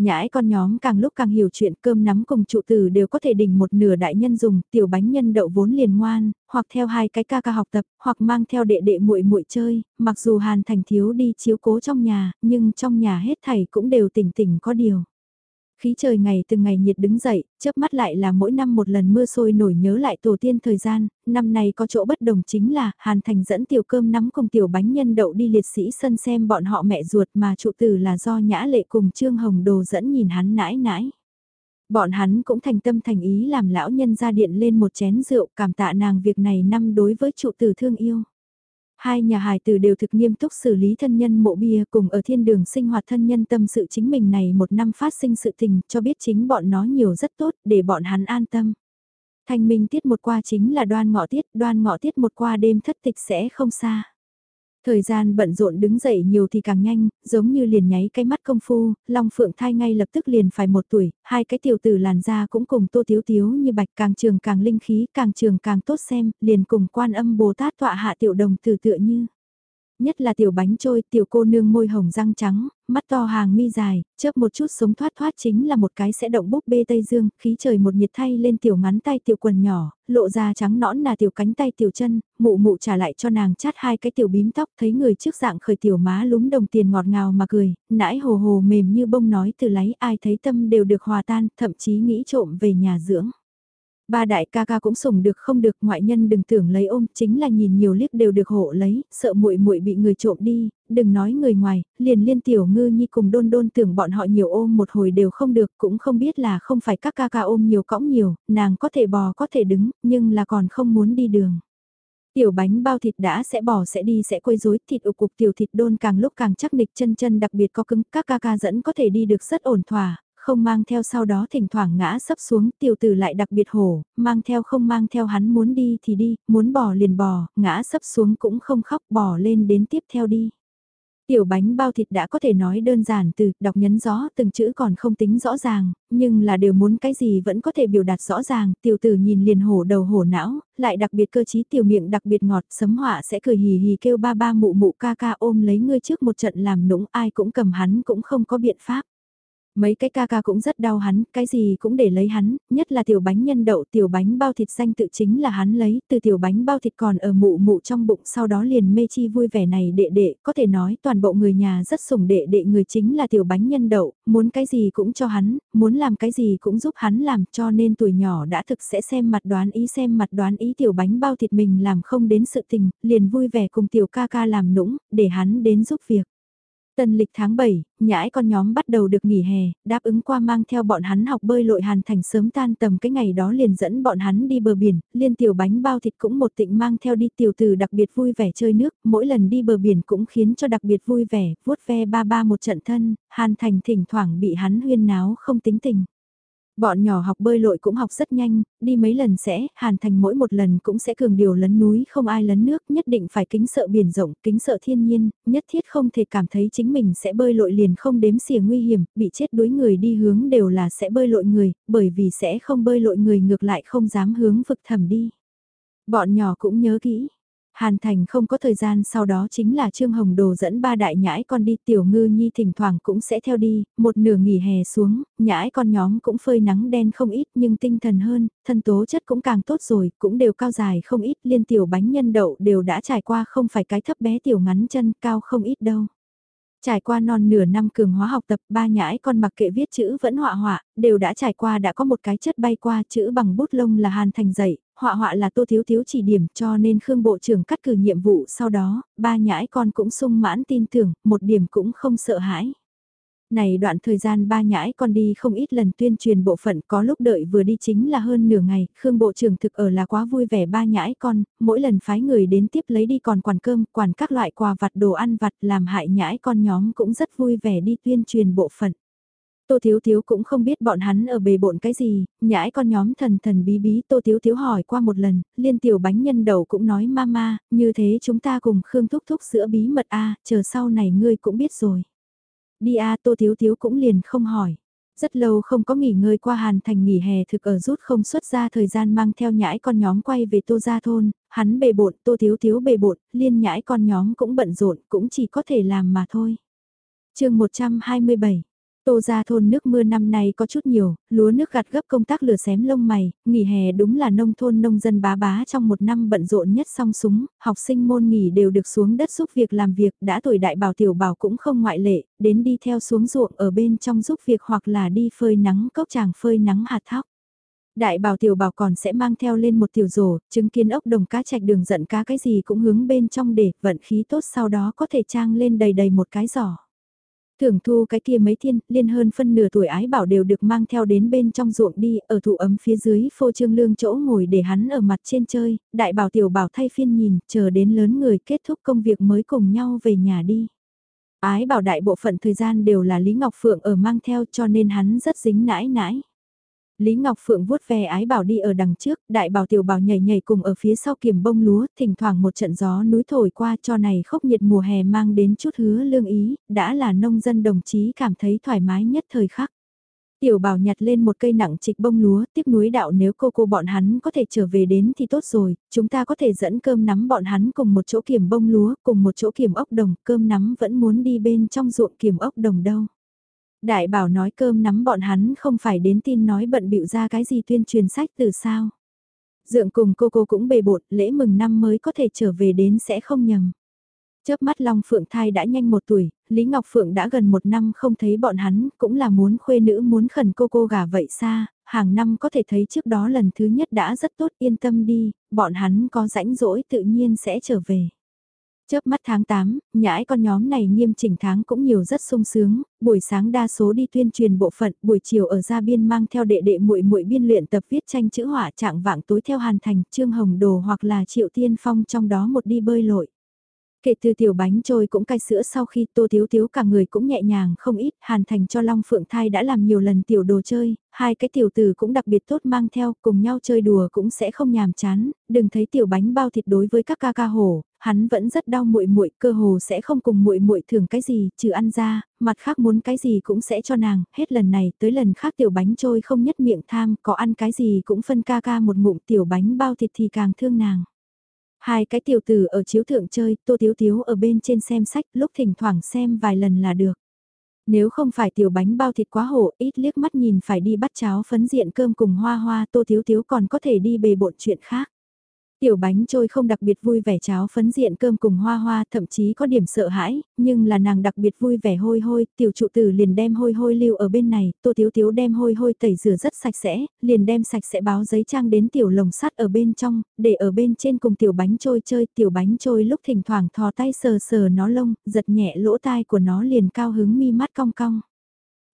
Nhãi con nhóm càng lúc càng hiểu chuyện cơm nắm cùng trụ tử đều có thể đỉnh một nửa đại nhân dùng, tiểu bánh nhân đậu vốn liền ngoan, hoặc theo hai cái ca ca học tập, hoặc mang theo đệ đệ muội muội chơi, mặc dù Hàn Thành thiếu đi chiếu cố trong nhà, nhưng trong nhà hết thảy cũng đều tỉnh tỉnh có điều. Khí trời ngày từng ngày nhiệt đứng dậy, chớp mắt lại là mỗi năm một lần mưa sôi nổi nhớ lại tổ tiên thời gian, năm nay có chỗ bất đồng chính là Hàn Thành dẫn tiểu cơm nắm cùng tiểu bánh nhân đậu đi liệt sĩ sân xem bọn họ mẹ ruột mà trụ tử là do nhã lệ cùng Trương Hồng Đồ dẫn nhìn hắn nãi nãi. Bọn hắn cũng thành tâm thành ý làm lão nhân ra điện lên một chén rượu cảm tạ nàng việc này năm đối với trụ tử thương yêu. Hai nhà hài tử đều thực nghiêm túc xử lý thân nhân mộ bia cùng ở thiên đường sinh hoạt thân nhân tâm sự chính mình này một năm phát sinh sự tình cho biết chính bọn nó nhiều rất tốt để bọn hắn an tâm. Thanh minh tiết một qua chính là đoan ngọ tiết, đoan ngọ tiết một qua đêm thất tịch sẽ không xa. Thời gian bận rộn đứng dậy nhiều thì càng nhanh, giống như liền nháy cái mắt công phu, Long Phượng thai ngay lập tức liền phải một tuổi, hai cái tiểu tử làn da cũng cùng tô tiếu tiếu như bạch càng trường càng linh khí càng trường càng tốt xem, liền cùng quan âm Bồ Tát tọa hạ tiểu đồng từ tựa như nhất là tiểu bánh trôi, tiểu cô nương môi hồng răng trắng, mắt to hàng mi dài, chớp một chút sống thoát thoát chính là một cái sẽ động búp bê Tây Dương, khí trời một nhiệt thay lên tiểu ngắn tay tiểu quần nhỏ, lộ ra trắng nõn là tiểu cánh tay tiểu chân, mụ mụ trả lại cho nàng chát hai cái tiểu bím tóc thấy người trước dạng khởi tiểu má lúm đồng tiền ngọt ngào mà cười, nãi hồ hồ mềm như bông nói từ lấy ai thấy tâm đều được hòa tan, thậm chí nghĩ trộm về nhà dưỡng. Ba đại ca ca cũng sủng được không được, ngoại nhân đừng tưởng lấy ôm, chính là nhìn nhiều liếc đều được hộ lấy, sợ muội muội bị người trộm đi, đừng nói người ngoài, liền liên tiểu ngư nhi cùng đôn đôn tưởng bọn họ nhiều ôm một hồi đều không được, cũng không biết là không phải các ca ca ôm nhiều cõng nhiều, nàng có thể bò có thể đứng, nhưng là còn không muốn đi đường. Tiểu bánh bao thịt đã sẽ bỏ sẽ đi sẽ quấy rối thịt ục cục tiểu thịt đôn càng lúc càng chắc nịch chân chân đặc biệt có cứng, các ca ca dẫn có thể đi được rất ổn thỏa, không mang theo sau đó thỉnh thoảng ngã sấp xuống, tiểu tử lại đặc biệt hổ, mang theo không mang theo hắn muốn đi thì đi, muốn bỏ liền bò, ngã sấp xuống cũng không khóc bỏ lên đến tiếp theo đi. Tiểu bánh bao thịt đã có thể nói đơn giản từ đọc nhấn rõ từng chữ còn không tính rõ ràng, nhưng là đều muốn cái gì vẫn có thể biểu đạt rõ ràng, tiểu tử nhìn liền hổ đầu hổ não, lại đặc biệt cơ trí tiểu miệng đặc biệt ngọt, sấm họa sẽ cười hì hì kêu ba ba mụ mụ ca ca ôm lấy ngươi trước một trận làm nũng ai cũng cầm hắn cũng không có biện pháp. Mấy cái ca ca cũng rất đau hắn, cái gì cũng để lấy hắn, nhất là tiểu bánh nhân đậu, tiểu bánh bao thịt xanh tự chính là hắn lấy, từ tiểu bánh bao thịt còn ở mụ mụ trong bụng sau đó liền mê chi vui vẻ này đệ đệ, có thể nói toàn bộ người nhà rất sủng đệ đệ người chính là tiểu bánh nhân đậu, muốn cái gì cũng cho hắn, muốn làm cái gì cũng giúp hắn làm cho nên tuổi nhỏ đã thực sẽ xem mặt đoán ý xem mặt đoán ý tiểu bánh bao thịt mình làm không đến sự tình, liền vui vẻ cùng tiểu ca ca làm nũng, để hắn đến giúp việc. Tân lịch tháng 7, nhãi con nhóm bắt đầu được nghỉ hè, đáp ứng qua mang theo bọn hắn học bơi lội hàn thành sớm tan tầm cái ngày đó liền dẫn bọn hắn đi bờ biển, liên tiểu bánh bao thịt cũng một tịnh mang theo đi tiểu từ đặc biệt vui vẻ chơi nước, mỗi lần đi bờ biển cũng khiến cho đặc biệt vui vẻ, vuốt ve ba ba một trận thân, hàn thành thỉnh thoảng bị hắn huyên náo không tính tình. Bọn nhỏ học bơi lội cũng học rất nhanh, đi mấy lần sẽ, hàn thành mỗi một lần cũng sẽ cường điều lấn núi không ai lấn nước, nhất định phải kính sợ biển rộng, kính sợ thiên nhiên, nhất thiết không thể cảm thấy chính mình sẽ bơi lội liền không đếm xỉa nguy hiểm, bị chết đuối người đi hướng đều là sẽ bơi lội người, bởi vì sẽ không bơi lội người ngược lại không dám hướng vực thầm đi. Bọn nhỏ cũng nhớ kỹ, Hàn Thành không có thời gian sau đó chính là Trương Hồng Đồ dẫn ba đại nhãi con đi tiểu ngư nhi thỉnh thoảng cũng sẽ theo đi, một nửa nghỉ hè xuống, nhãi con nhóm cũng phơi nắng đen không ít nhưng tinh thần hơn, thân tố chất cũng càng tốt rồi, cũng đều cao dài không ít liên tiểu bánh nhân đậu đều đã trải qua không phải cái thấp bé tiểu ngắn chân cao không ít đâu. Trải qua non nửa năm cường hóa học tập ba nhãi con mặc kệ viết chữ vẫn họa họa, đều đã trải qua đã có một cái chất bay qua chữ bằng bút lông là hàn thành dạy, họa họa là tô thiếu thiếu chỉ điểm cho nên Khương Bộ trưởng cắt cử nhiệm vụ sau đó, ba nhãi con cũng sung mãn tin tưởng, một điểm cũng không sợ hãi. Này đoạn thời gian ba nhãi con đi không ít lần tuyên truyền bộ phận có lúc đợi vừa đi chính là hơn nửa ngày, Khương Bộ trưởng thực ở là quá vui vẻ ba nhãi con, mỗi lần phái người đến tiếp lấy đi còn quản cơm, quản các loại quà vặt đồ ăn vặt làm hại nhãi con nhóm cũng rất vui vẻ đi tuyên truyền bộ phận. Tô Thiếu Thiếu cũng không biết bọn hắn ở bề bộn cái gì, nhãi con nhóm thần thần bí bí Tô Thiếu Thiếu hỏi qua một lần, liên tiểu bánh nhân đầu cũng nói mama, như thế chúng ta cùng Khương Thúc Thúc giữa bí mật a chờ sau này ngươi cũng biết rồi. Đi a Tô Thiếu Thiếu cũng liền không hỏi. Rất lâu không có nghỉ ngơi qua Hàn Thành nghỉ hè thực ở rút không xuất ra thời gian mang theo nhãi con nhóm quay về Tô Gia Thôn, hắn bề bộn, Tô Thiếu Thiếu bề bộn, liên nhãi con nhóm cũng bận rộn, cũng chỉ có thể làm mà thôi. chương 127 Tô ra thôn nước mưa năm nay có chút nhiều, lúa nước gặt gấp công tác lửa xém lông mày, nghỉ hè đúng là nông thôn nông dân bá bá trong một năm bận rộn nhất song súng, học sinh môn nghỉ đều được xuống đất giúp việc làm việc, đã tuổi đại bảo tiểu bảo cũng không ngoại lệ, đến đi theo xuống ruộng ở bên trong giúp việc hoặc là đi phơi nắng cốc chàng phơi nắng hạt thóc. Đại bảo tiểu bảo còn sẽ mang theo lên một tiểu rổ, chứng kiến ốc đồng cá chạch đường giận cá cái gì cũng hướng bên trong để vận khí tốt sau đó có thể trang lên đầy đầy một cái giỏ thường thu cái kia mấy thiên, liên hơn phân nửa tuổi ái bảo đều được mang theo đến bên trong ruộng đi, ở thụ ấm phía dưới phô trương lương chỗ ngồi để hắn ở mặt trên chơi, đại bảo tiểu bảo thay phiên nhìn, chờ đến lớn người kết thúc công việc mới cùng nhau về nhà đi. Ái bảo đại bộ phận thời gian đều là Lý Ngọc Phượng ở mang theo cho nên hắn rất dính nãi nãi. Lý Ngọc Phượng vuốt ve ái bảo đi ở đằng trước, đại bảo tiểu bảo nhảy nhảy cùng ở phía sau kiềm bông lúa, thỉnh thoảng một trận gió núi thổi qua cho này khốc nhiệt mùa hè mang đến chút hứa lương ý, đã là nông dân đồng chí cảm thấy thoải mái nhất thời khắc. Tiểu bảo nhặt lên một cây nặng trịch bông lúa, tiếp núi đạo nếu cô cô bọn hắn có thể trở về đến thì tốt rồi, chúng ta có thể dẫn cơm nắm bọn hắn cùng một chỗ kiểm bông lúa, cùng một chỗ kiểm ốc đồng, cơm nắm vẫn muốn đi bên trong ruộng kiểm ốc đồng đâu. Đại bảo nói cơm nắm bọn hắn không phải đến tin nói bận bịu ra cái gì tuyên truyền sách từ sao. Dượng cùng cô cô cũng bề bột lễ mừng năm mới có thể trở về đến sẽ không nhầm. Chớp mắt Long Phượng thai đã nhanh một tuổi, Lý Ngọc Phượng đã gần một năm không thấy bọn hắn, cũng là muốn khuê nữ muốn khẩn cô cô gả vậy xa, hàng năm có thể thấy trước đó lần thứ nhất đã rất tốt yên tâm đi, bọn hắn có rãnh rỗi tự nhiên sẽ trở về. Chớp mắt tháng 8, nhãi con nhóm này nghiêm chỉnh tháng cũng nhiều rất sung sướng, buổi sáng đa số đi tuyên truyền bộ phận, buổi chiều ở gia biên mang theo đệ đệ muội muội biên luyện tập viết tranh chữ họa trạng vạng tối theo Hàn Thành, Trương Hồng Đồ hoặc là Triệu Tiên Phong trong đó một đi bơi lội. Kể từ tiểu bánh trôi cũng cai sữa sau khi tô thiếu thiếu cả người cũng nhẹ nhàng không ít, hàn thành cho Long Phượng thai đã làm nhiều lần tiểu đồ chơi, hai cái tiểu tử cũng đặc biệt tốt mang theo, cùng nhau chơi đùa cũng sẽ không nhàm chán, đừng thấy tiểu bánh bao thịt đối với các ca ca hổ, hắn vẫn rất đau muội muội, cơ hồ sẽ không cùng muội muội thường cái gì, trừ ăn ra, mặt khác muốn cái gì cũng sẽ cho nàng, hết lần này tới lần khác tiểu bánh trôi không nhất miệng tham, có ăn cái gì cũng phân ca ca một ngụm tiểu bánh bao thịt thì càng thương nàng. Hai cái tiểu tử ở chiếu thượng chơi, tô tiếu tiếu ở bên trên xem sách, lúc thỉnh thoảng xem vài lần là được. Nếu không phải tiểu bánh bao thịt quá hổ, ít liếc mắt nhìn phải đi bắt cháo phấn diện cơm cùng hoa hoa, tô tiếu tiếu còn có thể đi bề bộn chuyện khác. Tiểu bánh trôi không đặc biệt vui vẻ cháo phấn diện cơm cùng hoa hoa thậm chí có điểm sợ hãi, nhưng là nàng đặc biệt vui vẻ hôi hôi, tiểu trụ tử liền đem hôi hôi lưu ở bên này, tô tiếu tiếu đem hôi hôi tẩy rửa rất sạch sẽ, liền đem sạch sẽ báo giấy trang đến tiểu lồng sắt ở bên trong, để ở bên trên cùng tiểu bánh trôi chơi, tiểu bánh trôi lúc thỉnh thoảng thò tay sờ sờ nó lông, giật nhẹ lỗ tai của nó liền cao hứng mi mắt cong cong.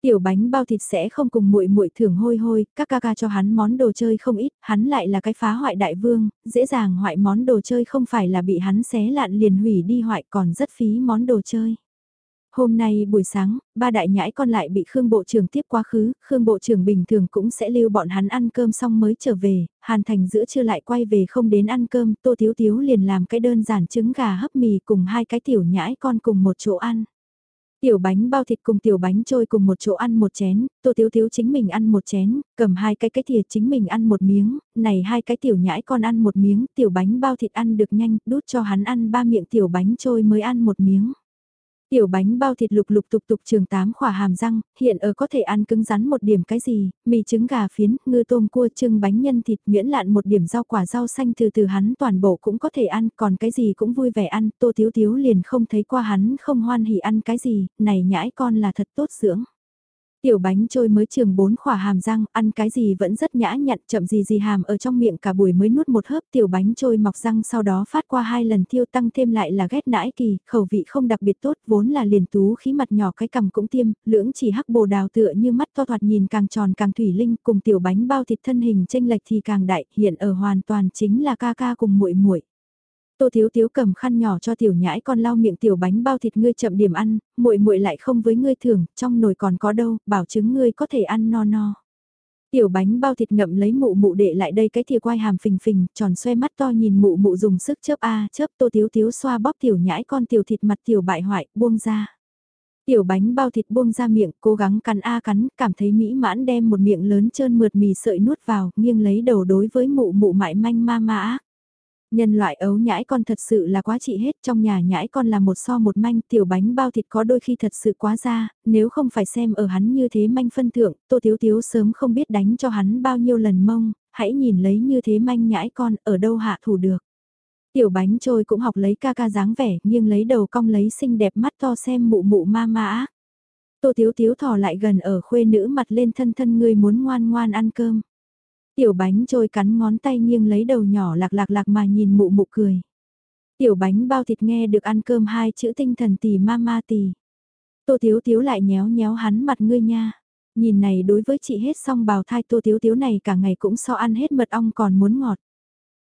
Tiểu bánh bao thịt sẽ không cùng muội muội thưởng hôi hôi, các ca ca cho hắn món đồ chơi không ít, hắn lại là cái phá hoại đại vương, dễ dàng hoại món đồ chơi không phải là bị hắn xé lạn liền hủy đi hoại còn rất phí món đồ chơi. Hôm nay buổi sáng, ba đại nhãi con lại bị Khương Bộ trưởng tiếp quá khứ, Khương Bộ trưởng bình thường cũng sẽ lưu bọn hắn ăn cơm xong mới trở về, Hàn Thành giữa trưa lại quay về không đến ăn cơm, Tô Thiếu Thiếu liền làm cái đơn giản trứng gà hấp mì cùng hai cái tiểu nhãi con cùng một chỗ ăn. Tiểu bánh bao thịt cùng tiểu bánh trôi cùng một chỗ ăn một chén, tô thiếu thiếu chính mình ăn một chén, cầm hai cái cái thìa chính mình ăn một miếng, này hai cái tiểu nhãi con ăn một miếng, tiểu bánh bao thịt ăn được nhanh, đút cho hắn ăn ba miệng tiểu bánh trôi mới ăn một miếng. Tiểu bánh bao thịt lục lục tục tục trường tám khỏa hàm răng, hiện ở có thể ăn cứng rắn một điểm cái gì, mì trứng gà phiến, ngư tôm cua trưng bánh nhân thịt nguyễn lạn một điểm rau quả rau xanh từ từ hắn toàn bộ cũng có thể ăn, còn cái gì cũng vui vẻ ăn, tô thiếu thiếu liền không thấy qua hắn không hoan hỉ ăn cái gì, này nhãi con là thật tốt dưỡng. Tiểu bánh trôi mới trường bốn khỏa hàm răng, ăn cái gì vẫn rất nhã nhặn, chậm gì gì hàm ở trong miệng cả buổi mới nuốt một hớp tiểu bánh trôi mọc răng sau đó phát qua hai lần thiêu tăng thêm lại là ghét nãi kỳ, khẩu vị không đặc biệt tốt, vốn là liền tú khí mặt nhỏ cái cằm cũng tiêm, lưỡng chỉ hắc bồ đào tựa như mắt to thoạt nhìn càng tròn càng thủy linh, cùng tiểu bánh bao thịt thân hình tranh lệch thì càng đại, hiện ở hoàn toàn chính là ca ca cùng muội muội. Tô Thiếu Thiếu cầm khăn nhỏ cho tiểu nhãi con lau miệng tiểu bánh bao thịt ngươi chậm điểm ăn, muội muội lại không với ngươi thường, trong nồi còn có đâu, bảo chứng ngươi có thể ăn no no. Tiểu bánh bao thịt ngậm lấy mụ mụ đệ lại đây cái thìa quai hàm phình phình, tròn xoe mắt to nhìn mụ mụ dùng sức chớp a chớp tô thiếu thiếu xoa bóp tiểu nhãi con tiểu thịt mặt tiểu bại hoại, buông ra. Tiểu bánh bao thịt buông ra miệng, cố gắng cắn a cắn, cảm thấy mỹ mãn đem một miệng lớn trơn mượt mì sợi nuốt vào, nghiêng lấy đầu đối với mụ mụ mại manh ma ma ác. Nhân loại ấu nhãi con thật sự là quá trị hết trong nhà nhãi con là một so một manh tiểu bánh bao thịt có đôi khi thật sự quá ra, nếu không phải xem ở hắn như thế manh phân thượng, tô thiếu thiếu sớm không biết đánh cho hắn bao nhiêu lần mông, hãy nhìn lấy như thế manh nhãi con ở đâu hạ thủ được. Tiểu bánh trôi cũng học lấy ca ca dáng vẻ, nhưng lấy đầu cong lấy xinh đẹp mắt to xem mụ mụ ma ma á. Tô thiếu thiếu thò lại gần ở khuê nữ mặt lên thân thân người muốn ngoan ngoan ăn cơm. Tiểu bánh trôi cắn ngón tay nghiêng lấy đầu nhỏ lạc lạc lạc mà nhìn mụ mụ cười. Tiểu bánh bao thịt nghe được ăn cơm hai chữ tinh thần tì ma ma tì. Tô Tiếu Tiếu lại nhéo nhéo hắn mặt ngươi nha. Nhìn này đối với chị hết xong bào thai Tô Tiếu Tiếu này cả ngày cũng so ăn hết mật ong còn muốn ngọt.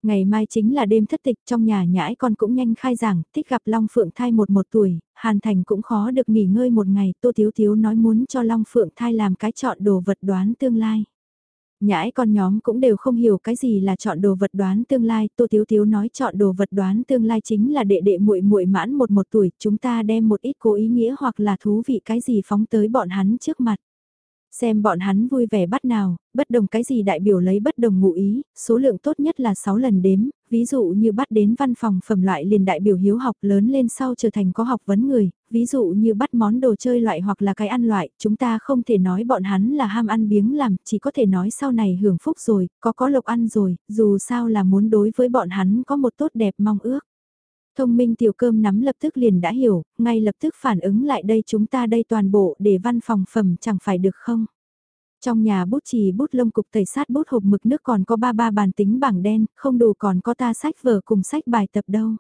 Ngày mai chính là đêm thất tịch trong nhà nhãi con cũng nhanh khai giảng, thích gặp Long Phượng thai một một tuổi, Hàn Thành cũng khó được nghỉ ngơi một ngày, Tô Tiếu Tiếu nói muốn cho Long Phượng thai làm cái chọn đồ vật đoán tương lai. Nhãi con nhóm cũng đều không hiểu cái gì là chọn đồ vật đoán tương lai, Tô Tiếu Tiếu nói chọn đồ vật đoán tương lai chính là đệ đệ muội muội mãn một một tuổi, chúng ta đem một ít cố ý nghĩa hoặc là thú vị cái gì phóng tới bọn hắn trước mặt. Xem bọn hắn vui vẻ bắt nào, bất đồng cái gì đại biểu lấy bất đồng ngụ ý, số lượng tốt nhất là 6 lần đếm, ví dụ như bắt đến văn phòng phẩm loại liền đại biểu hiếu học lớn lên sau trở thành có học vấn người, ví dụ như bắt món đồ chơi loại hoặc là cái ăn loại, chúng ta không thể nói bọn hắn là ham ăn biếng làm, chỉ có thể nói sau này hưởng phúc rồi, có có lộc ăn rồi, dù sao là muốn đối với bọn hắn có một tốt đẹp mong ước. Thông minh tiểu cơm nắm lập tức liền đã hiểu, ngay lập tức phản ứng lại đây chúng ta đây toàn bộ để văn phòng phẩm chẳng phải được không? Trong nhà bút chì bút lông cục tẩy sát bút hộp mực nước còn có ba ba bàn tính bảng đen, không đủ còn có ta sách vở cùng sách bài tập đâu.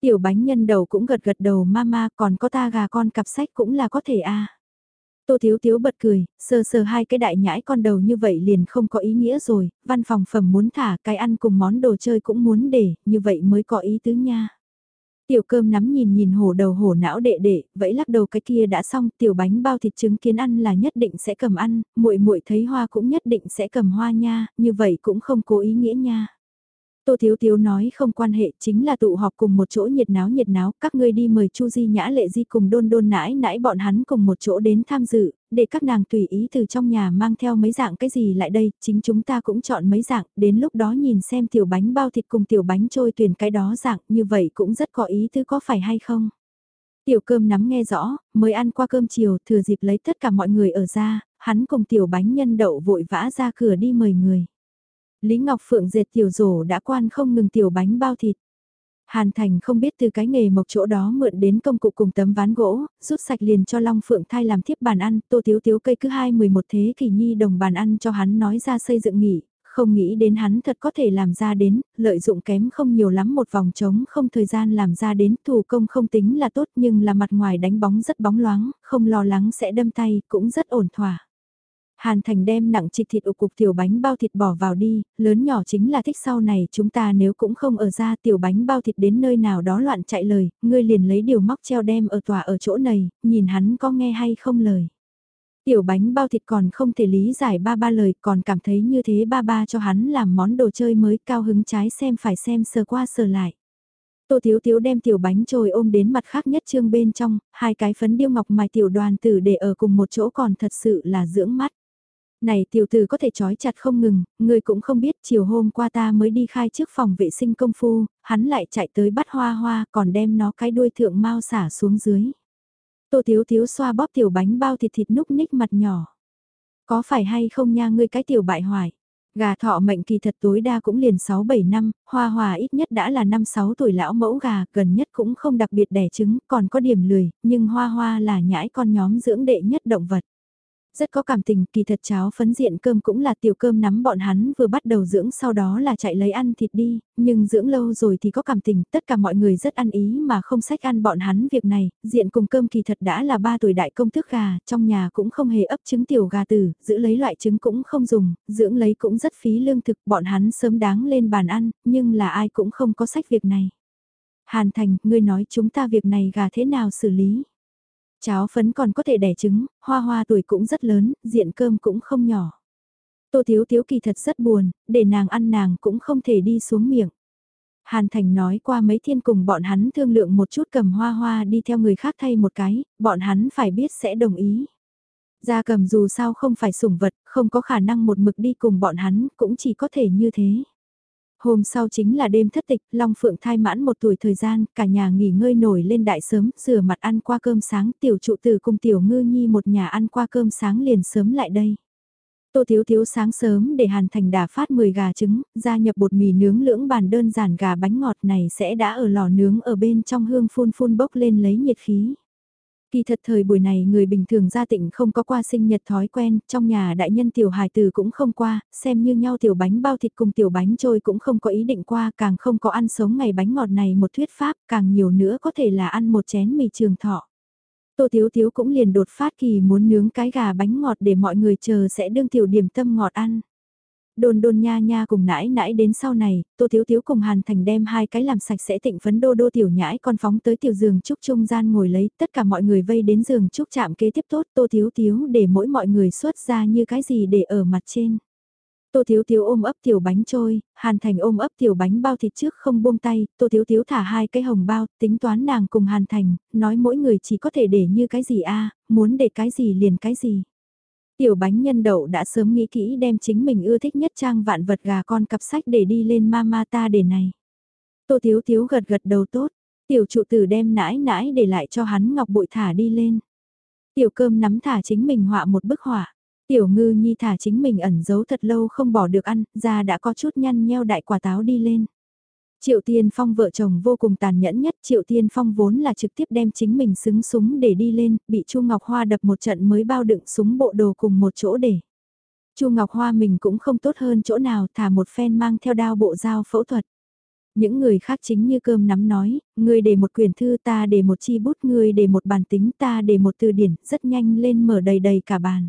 Tiểu bánh nhân đầu cũng gật gật đầu mama còn có ta gà con cặp sách cũng là có thể a Tô Thiếu Thiếu bật cười, sờ sờ hai cái đại nhãi con đầu như vậy liền không có ý nghĩa rồi, văn phòng phẩm muốn thả cái ăn cùng món đồ chơi cũng muốn để, như vậy mới có ý tứ nha. Tiểu cơm nắm nhìn nhìn hổ đầu hổ não đệ đệ, vẫy lắc đầu cái kia đã xong, tiểu bánh bao thịt trứng kiến ăn là nhất định sẽ cầm ăn, muội muội thấy hoa cũng nhất định sẽ cầm hoa nha, như vậy cũng không cố ý nghĩa nha. Tô Thiếu Thiếu nói không quan hệ chính là tụ họp cùng một chỗ nhiệt náo nhiệt náo, các ngươi đi mời Chu Di Nhã Lệ Di cùng đôn đôn nãi nãi bọn hắn cùng một chỗ đến tham dự, để các nàng tùy ý từ trong nhà mang theo mấy dạng cái gì lại đây, chính chúng ta cũng chọn mấy dạng, đến lúc đó nhìn xem tiểu bánh bao thịt cùng tiểu bánh trôi tuyển cái đó dạng, như vậy cũng rất có ý tứ có phải hay không. Tiểu cơm nắm nghe rõ, mới ăn qua cơm chiều, thừa dịp lấy tất cả mọi người ở ra, hắn cùng tiểu bánh nhân đậu vội vã ra cửa đi mời người. Lý Ngọc Phượng dệt tiểu rổ đã quan không ngừng tiểu bánh bao thịt. Hàn Thành không biết từ cái nghề mộc chỗ đó mượn đến công cụ cùng tấm ván gỗ, rút sạch liền cho Long Phượng thai làm thiếp bàn ăn, tô thiếu thiếu cây cứ hai mười một thế kỷ nhi đồng bàn ăn cho hắn nói ra xây dựng nghỉ, không nghĩ đến hắn thật có thể làm ra đến, lợi dụng kém không nhiều lắm một vòng trống không thời gian làm ra đến, thủ công không tính là tốt nhưng là mặt ngoài đánh bóng rất bóng loáng, không lo lắng sẽ đâm tay, cũng rất ổn thỏa. Hàn Thành đem nặng trịch thịt ụ cục tiểu bánh bao thịt bỏ vào đi, lớn nhỏ chính là thích sau này chúng ta nếu cũng không ở ra tiểu bánh bao thịt đến nơi nào đó loạn chạy lời, ngươi liền lấy điều móc treo đem ở tòa ở chỗ này, nhìn hắn có nghe hay không lời. Tiểu bánh bao thịt còn không thể lý giải ba ba lời còn cảm thấy như thế ba ba cho hắn làm món đồ chơi mới cao hứng trái xem phải xem sờ qua sờ lại. Tô Thiếu Thiếu đem tiểu bánh trồi ôm đến mặt khác nhất trương bên trong, hai cái phấn điêu ngọc mài tiểu đoàn tử để ở cùng một chỗ còn thật sự là dưỡng mắt. Này tiểu tử có thể trói chặt không ngừng, người cũng không biết chiều hôm qua ta mới đi khai trước phòng vệ sinh công phu, hắn lại chạy tới bắt hoa hoa còn đem nó cái đuôi thượng mau xả xuống dưới. Tô thiếu thiếu xoa bóp tiểu bánh bao thịt thịt núc ních mặt nhỏ. Có phải hay không nha ngươi cái tiểu bại hoài. Gà thọ mệnh kỳ thật tối đa cũng liền 6-7 năm, hoa hòa ít nhất đã là 5-6 tuổi lão mẫu gà, gần nhất cũng không đặc biệt đẻ trứng, còn có điểm lười, nhưng hoa hoa là nhãi con nhóm dưỡng đệ nhất động vật. Rất có cảm tình, kỳ thật cháo phấn diện cơm cũng là tiểu cơm nắm bọn hắn vừa bắt đầu dưỡng sau đó là chạy lấy ăn thịt đi, nhưng dưỡng lâu rồi thì có cảm tình, tất cả mọi người rất ăn ý mà không sách ăn bọn hắn việc này, diện cùng cơm kỳ thật đã là ba tuổi đại công thức gà, trong nhà cũng không hề ấp trứng tiểu gà tử, giữ lấy loại trứng cũng không dùng, dưỡng lấy cũng rất phí lương thực, bọn hắn sớm đáng lên bàn ăn, nhưng là ai cũng không có sách việc này. Hàn Thành, ngươi nói chúng ta việc này gà thế nào xử lý? Cháo phấn còn có thể đẻ trứng, hoa hoa tuổi cũng rất lớn, diện cơm cũng không nhỏ. Tô Thiếu Thiếu kỳ thật rất buồn, để nàng ăn nàng cũng không thể đi xuống miệng. Hàn Thành nói qua mấy thiên cùng bọn hắn thương lượng một chút cầm hoa hoa đi theo người khác thay một cái, bọn hắn phải biết sẽ đồng ý. Gia cầm dù sao không phải sủng vật, không có khả năng một mực đi cùng bọn hắn, cũng chỉ có thể như thế. Hôm sau chính là đêm thất tịch, Long Phượng thai mãn một tuổi thời gian, cả nhà nghỉ ngơi nổi lên đại sớm, rửa mặt ăn qua cơm sáng, tiểu trụ tử cùng tiểu ngư nhi một nhà ăn qua cơm sáng liền sớm lại đây. Tô Thiếu Thiếu sáng sớm để Hàn Thành đà phát 10 gà trứng, gia nhập bột mì nướng lưỡng bàn đơn giản gà bánh ngọt này sẽ đã ở lò nướng ở bên trong hương phun phun bốc lên lấy nhiệt khí. Kỳ thật thời buổi này người bình thường gia tịnh không có qua sinh nhật thói quen, trong nhà đại nhân tiểu hài từ cũng không qua, xem như nhau tiểu bánh bao thịt cùng tiểu bánh trôi cũng không có ý định qua, càng không có ăn sống ngày bánh ngọt này một thuyết pháp, càng nhiều nữa có thể là ăn một chén mì trường thọ. Tô Thiếu Thiếu cũng liền đột phát kỳ muốn nướng cái gà bánh ngọt để mọi người chờ sẽ đương tiểu điểm tâm ngọt ăn đôn đôn nha nha cùng nãi nãi đến sau này, Tô Thiếu Thiếu cùng Hàn Thành đem hai cái làm sạch sẽ tịnh phấn đô đô tiểu nhãi con phóng tới tiểu giường trúc trung gian ngồi lấy tất cả mọi người vây đến giường trúc chạm kế tiếp tốt Tô Thiếu Thiếu để mỗi mọi người xuất ra như cái gì để ở mặt trên. Tô Thiếu Thiếu ôm ấp tiểu bánh trôi, Hàn Thành ôm ấp tiểu bánh bao thịt trước không buông tay, Tô Thiếu Thiếu thả hai cái hồng bao, tính toán nàng cùng Hàn Thành, nói mỗi người chỉ có thể để như cái gì a muốn để cái gì liền cái gì. Tiểu bánh nhân đậu đã sớm nghĩ kỹ đem chính mình ưa thích nhất trang vạn vật gà con cặp sách để đi lên mama ta để này. Tô Thiếu Thiếu gật gật đầu tốt, tiểu trụ tử đem nãi nãi để lại cho hắn ngọc bội thả đi lên. Tiểu cơm nắm thả chính mình họa một bức họa. Tiểu ngư nhi thả chính mình ẩn giấu thật lâu không bỏ được ăn, ra đã có chút nhăn nheo đại quả táo đi lên. Triệu Tiên Phong vợ chồng vô cùng tàn nhẫn nhất, Triệu Tiên Phong vốn là trực tiếp đem chính mình xứng súng để đi lên, bị Chu Ngọc Hoa đập một trận mới bao đựng súng bộ đồ cùng một chỗ để. Chu Ngọc Hoa mình cũng không tốt hơn chỗ nào, thả một phen mang theo đao bộ dao phẫu thuật. Những người khác chính như cơm nắm nói, người để một quyển thư ta để một chi bút người để một bản tính ta để một từ điển, rất nhanh lên mở đầy đầy cả bàn.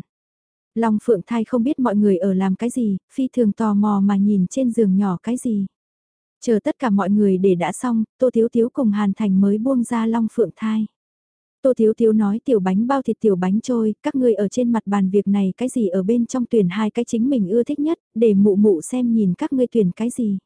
Long Phượng Thai không biết mọi người ở làm cái gì, phi thường tò mò mà nhìn trên giường nhỏ cái gì. Chờ tất cả mọi người để đã xong, Tô Thiếu Thiếu cùng Hàn Thành mới buông ra Long Phượng Thai. Tô Thiếu Thiếu nói tiểu bánh bao thịt tiểu bánh trôi, các ngươi ở trên mặt bàn việc này cái gì ở bên trong tuyển hai cái chính mình ưa thích nhất, để mụ mụ xem nhìn các ngươi tuyển cái gì.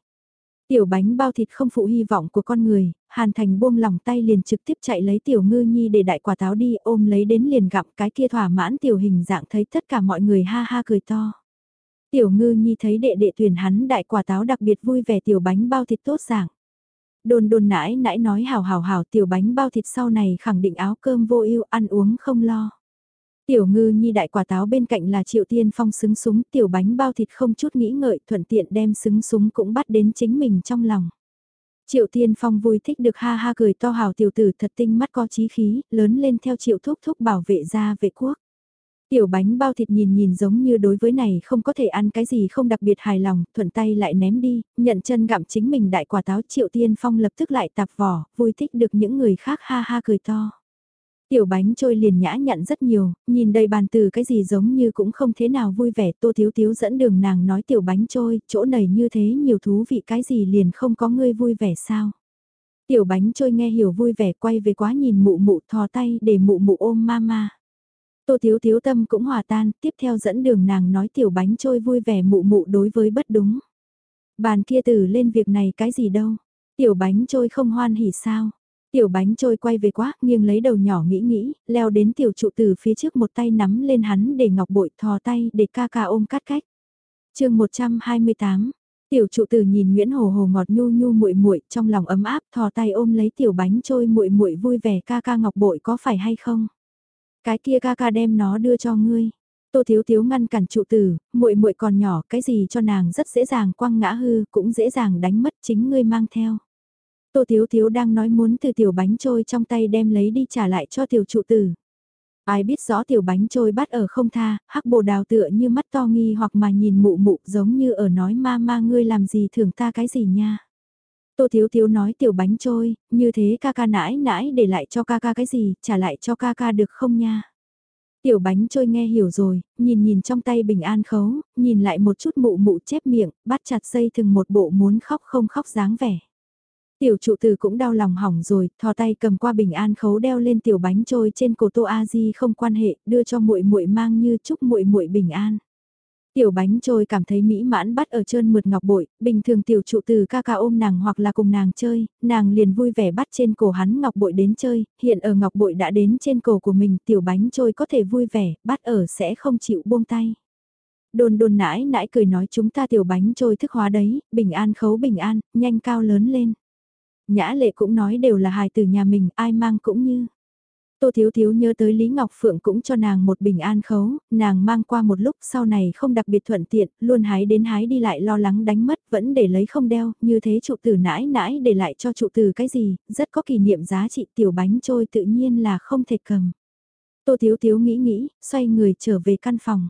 Tiểu bánh bao thịt không phụ hy vọng của con người, Hàn Thành buông lòng tay liền trực tiếp chạy lấy tiểu ngư nhi để đại quả táo đi ôm lấy đến liền gặp cái kia thỏa mãn tiểu hình dạng thấy tất cả mọi người ha ha cười to. Tiểu ngư nhi thấy đệ đệ tuyển hắn đại quả táo đặc biệt vui vẻ tiểu bánh bao thịt tốt dạng. Đồn đồn nãi nãi nói hào hào hào tiểu bánh bao thịt sau này khẳng định áo cơm vô ưu ăn uống không lo. Tiểu ngư nhi đại quả táo bên cạnh là triệu tiên phong xứng súng tiểu bánh bao thịt không chút nghĩ ngợi thuận tiện đem xứng súng cũng bắt đến chính mình trong lòng. Triệu tiên phong vui thích được ha ha cười to hào tiểu tử thật tinh mắt có trí khí, lớn lên theo triệu thúc thúc bảo vệ gia vệ quốc. Tiểu bánh bao thịt nhìn nhìn giống như đối với này không có thể ăn cái gì không đặc biệt hài lòng, thuận tay lại ném đi, nhận chân gặm chính mình đại quả táo triệu tiên phong lập tức lại tạp vỏ, vui thích được những người khác ha ha cười to. Tiểu bánh trôi liền nhã nhặn rất nhiều, nhìn đầy bàn từ cái gì giống như cũng không thế nào vui vẻ, tô thiếu thiếu dẫn đường nàng nói tiểu bánh trôi, chỗ này như thế nhiều thú vị cái gì liền không có ngươi vui vẻ sao. Tiểu bánh trôi nghe hiểu vui vẻ quay về quá nhìn mụ mụ thò tay để mụ mụ ôm mama. Tô thiếu thiếu tâm cũng hòa tan, tiếp theo dẫn đường nàng nói tiểu bánh trôi vui vẻ mụ mụ đối với bất đúng. Bàn kia từ lên việc này cái gì đâu, tiểu bánh trôi không hoan hỉ sao. Tiểu bánh trôi quay về quá, nghiêng lấy đầu nhỏ nghĩ nghĩ, leo đến tiểu trụ từ phía trước một tay nắm lên hắn để ngọc bội thò tay để ca ca ôm cắt cách. chương 128, tiểu trụ từ nhìn Nguyễn Hồ Hồ ngọt nhu nhu muội muội trong lòng ấm áp thò tay ôm lấy tiểu bánh trôi muội muội vui vẻ ca ca ngọc bội có phải hay không? Cái kia ca ca đem nó đưa cho ngươi. Tô Thiếu Thiếu ngăn cản trụ tử, muội muội còn nhỏ, cái gì cho nàng rất dễ dàng quăng ngã hư, cũng dễ dàng đánh mất chính ngươi mang theo. Tô Thiếu Thiếu đang nói muốn từ tiểu bánh trôi trong tay đem lấy đi trả lại cho tiểu trụ tử. Ai biết rõ tiểu bánh trôi bắt ở không tha, hắc bồ đào tựa như mắt to nghi hoặc mà nhìn mụ mụ giống như ở nói ma ma ngươi làm gì thưởng ta cái gì nha. Tô Thiếu Thiếu nói tiểu bánh trôi, như thế ca ca nãi nãi để lại cho ca ca cái gì, trả lại cho ca ca được không nha. Tiểu bánh trôi nghe hiểu rồi, nhìn nhìn trong tay bình an khấu, nhìn lại một chút mụ mụ chép miệng, bắt chặt dây thừng một bộ muốn khóc không khóc dáng vẻ. Tiểu trụ tử cũng đau lòng hỏng rồi, thò tay cầm qua bình an khấu đeo lên tiểu bánh trôi trên cổ Tô A Di không quan hệ, đưa cho muội muội mang như chúc muội muội bình an. Tiểu bánh trôi cảm thấy mỹ mãn bắt ở trơn mượt ngọc bội, bình thường tiểu trụ từ ca ca ôm nàng hoặc là cùng nàng chơi, nàng liền vui vẻ bắt trên cổ hắn ngọc bội đến chơi, hiện ở ngọc bội đã đến trên cổ của mình tiểu bánh trôi có thể vui vẻ, bắt ở sẽ không chịu buông tay. Đồn đồn nãi nãi cười nói chúng ta tiểu bánh trôi thức hóa đấy, bình an khấu bình an, nhanh cao lớn lên. Nhã lệ cũng nói đều là hài từ nhà mình, ai mang cũng như. Tô Thiếu Thiếu nhớ tới Lý Ngọc Phượng cũng cho nàng một bình an khấu, nàng mang qua một lúc sau này không đặc biệt thuận tiện, luôn hái đến hái đi lại lo lắng đánh mất, vẫn để lấy không đeo, như thế trụ tử nãi nãi để lại cho trụ tử cái gì, rất có kỷ niệm giá trị tiểu bánh trôi tự nhiên là không thể cầm. Tô Thiếu Thiếu nghĩ nghĩ, xoay người trở về căn phòng.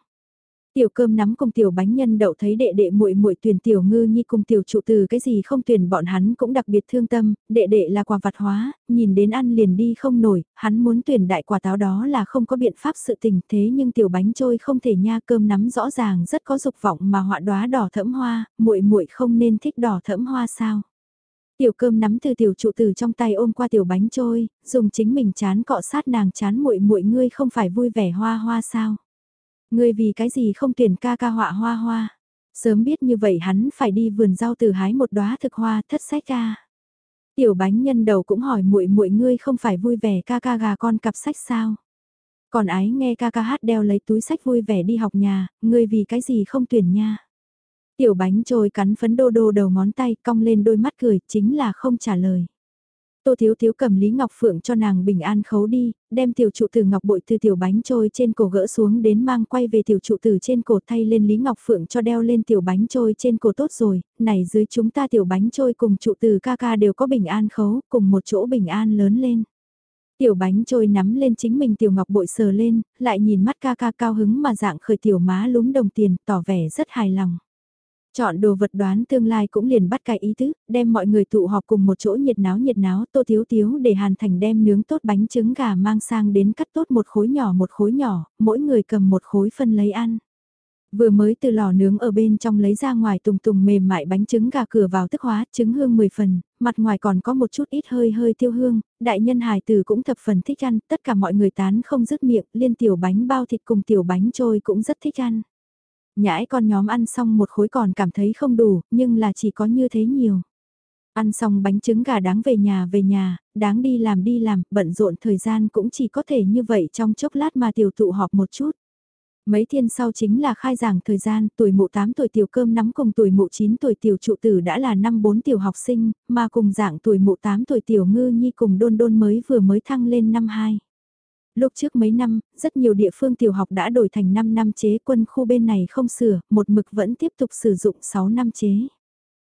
Tiểu cơm nắm cùng tiểu bánh nhân đậu thấy đệ đệ muội muội tuyển tiểu ngư nhi cùng tiểu trụ từ cái gì không tuyển bọn hắn cũng đặc biệt thương tâm, đệ đệ là quà vặt hóa, nhìn đến ăn liền đi không nổi, hắn muốn tuyển đại quả táo đó là không có biện pháp sự tình thế nhưng tiểu bánh trôi không thể nha cơm nắm rõ ràng rất có dục vọng mà họa đóa đỏ thẫm hoa, muội muội không nên thích đỏ thẫm hoa sao. Tiểu cơm nắm từ tiểu trụ từ trong tay ôm qua tiểu bánh trôi, dùng chính mình chán cọ sát nàng chán muội muội ngươi không phải vui vẻ hoa hoa sao. Ngươi vì cái gì không tuyển ca ca họa hoa hoa. Sớm biết như vậy hắn phải đi vườn rau từ hái một đóa thực hoa thất sách ca. Tiểu bánh nhân đầu cũng hỏi muội muội ngươi không phải vui vẻ ca ca gà con cặp sách sao. Còn ái nghe ca ca hát đeo lấy túi sách vui vẻ đi học nhà, ngươi vì cái gì không tuyển nha. Tiểu bánh trôi cắn phấn đô đô đầu ngón tay cong lên đôi mắt cười chính là không trả lời. Tô Thiếu Thiếu cầm Lý Ngọc Phượng cho nàng bình an khấu đi, đem tiểu trụ từ ngọc bội từ tiểu bánh trôi trên cổ gỡ xuống đến mang quay về tiểu trụ từ trên cổ thay lên Lý Ngọc Phượng cho đeo lên tiểu bánh trôi trên cổ tốt rồi, này dưới chúng ta tiểu bánh trôi cùng trụ từ ca ca đều có bình an khấu, cùng một chỗ bình an lớn lên. Tiểu bánh trôi nắm lên chính mình tiểu ngọc bội sờ lên, lại nhìn mắt ca ca cao hứng mà dạng khởi tiểu má lúm đồng tiền, tỏ vẻ rất hài lòng. Chọn đồ vật đoán tương lai cũng liền bắt cái ý tứ, đem mọi người tụ họp cùng một chỗ nhiệt náo nhiệt náo tô thiếu thiếu để hàn thành đem nướng tốt bánh trứng gà mang sang đến cắt tốt một khối nhỏ một khối nhỏ, mỗi người cầm một khối phân lấy ăn. Vừa mới từ lò nướng ở bên trong lấy ra ngoài tùng tùng mềm mại bánh trứng gà cửa vào tức hóa, trứng hương 10 phần, mặt ngoài còn có một chút ít hơi hơi tiêu hương, đại nhân hài tử cũng thập phần thích ăn, tất cả mọi người tán không dứt miệng, liên tiểu bánh bao thịt cùng tiểu bánh trôi cũng rất thích ăn. Nhãi con nhóm ăn xong một khối còn cảm thấy không đủ, nhưng là chỉ có như thế nhiều. Ăn xong bánh trứng gà đáng về nhà về nhà, đáng đi làm đi làm, bận rộn thời gian cũng chỉ có thể như vậy trong chốc lát mà tiểu tụ họp một chút. Mấy thiên sau chính là khai giảng thời gian, tuổi mụ 8 tuổi tiểu cơm nắm cùng tuổi mụ 9 tuổi tiểu trụ tử đã là năm 4 tiểu học sinh, mà cùng dạng tuổi mụ 8 tuổi tiểu ngư nhi cùng đôn đôn mới vừa mới thăng lên năm 2. Lúc trước mấy năm, rất nhiều địa phương tiểu học đã đổi thành 5 năm chế quân khu bên này không sửa, một mực vẫn tiếp tục sử dụng 6 năm chế.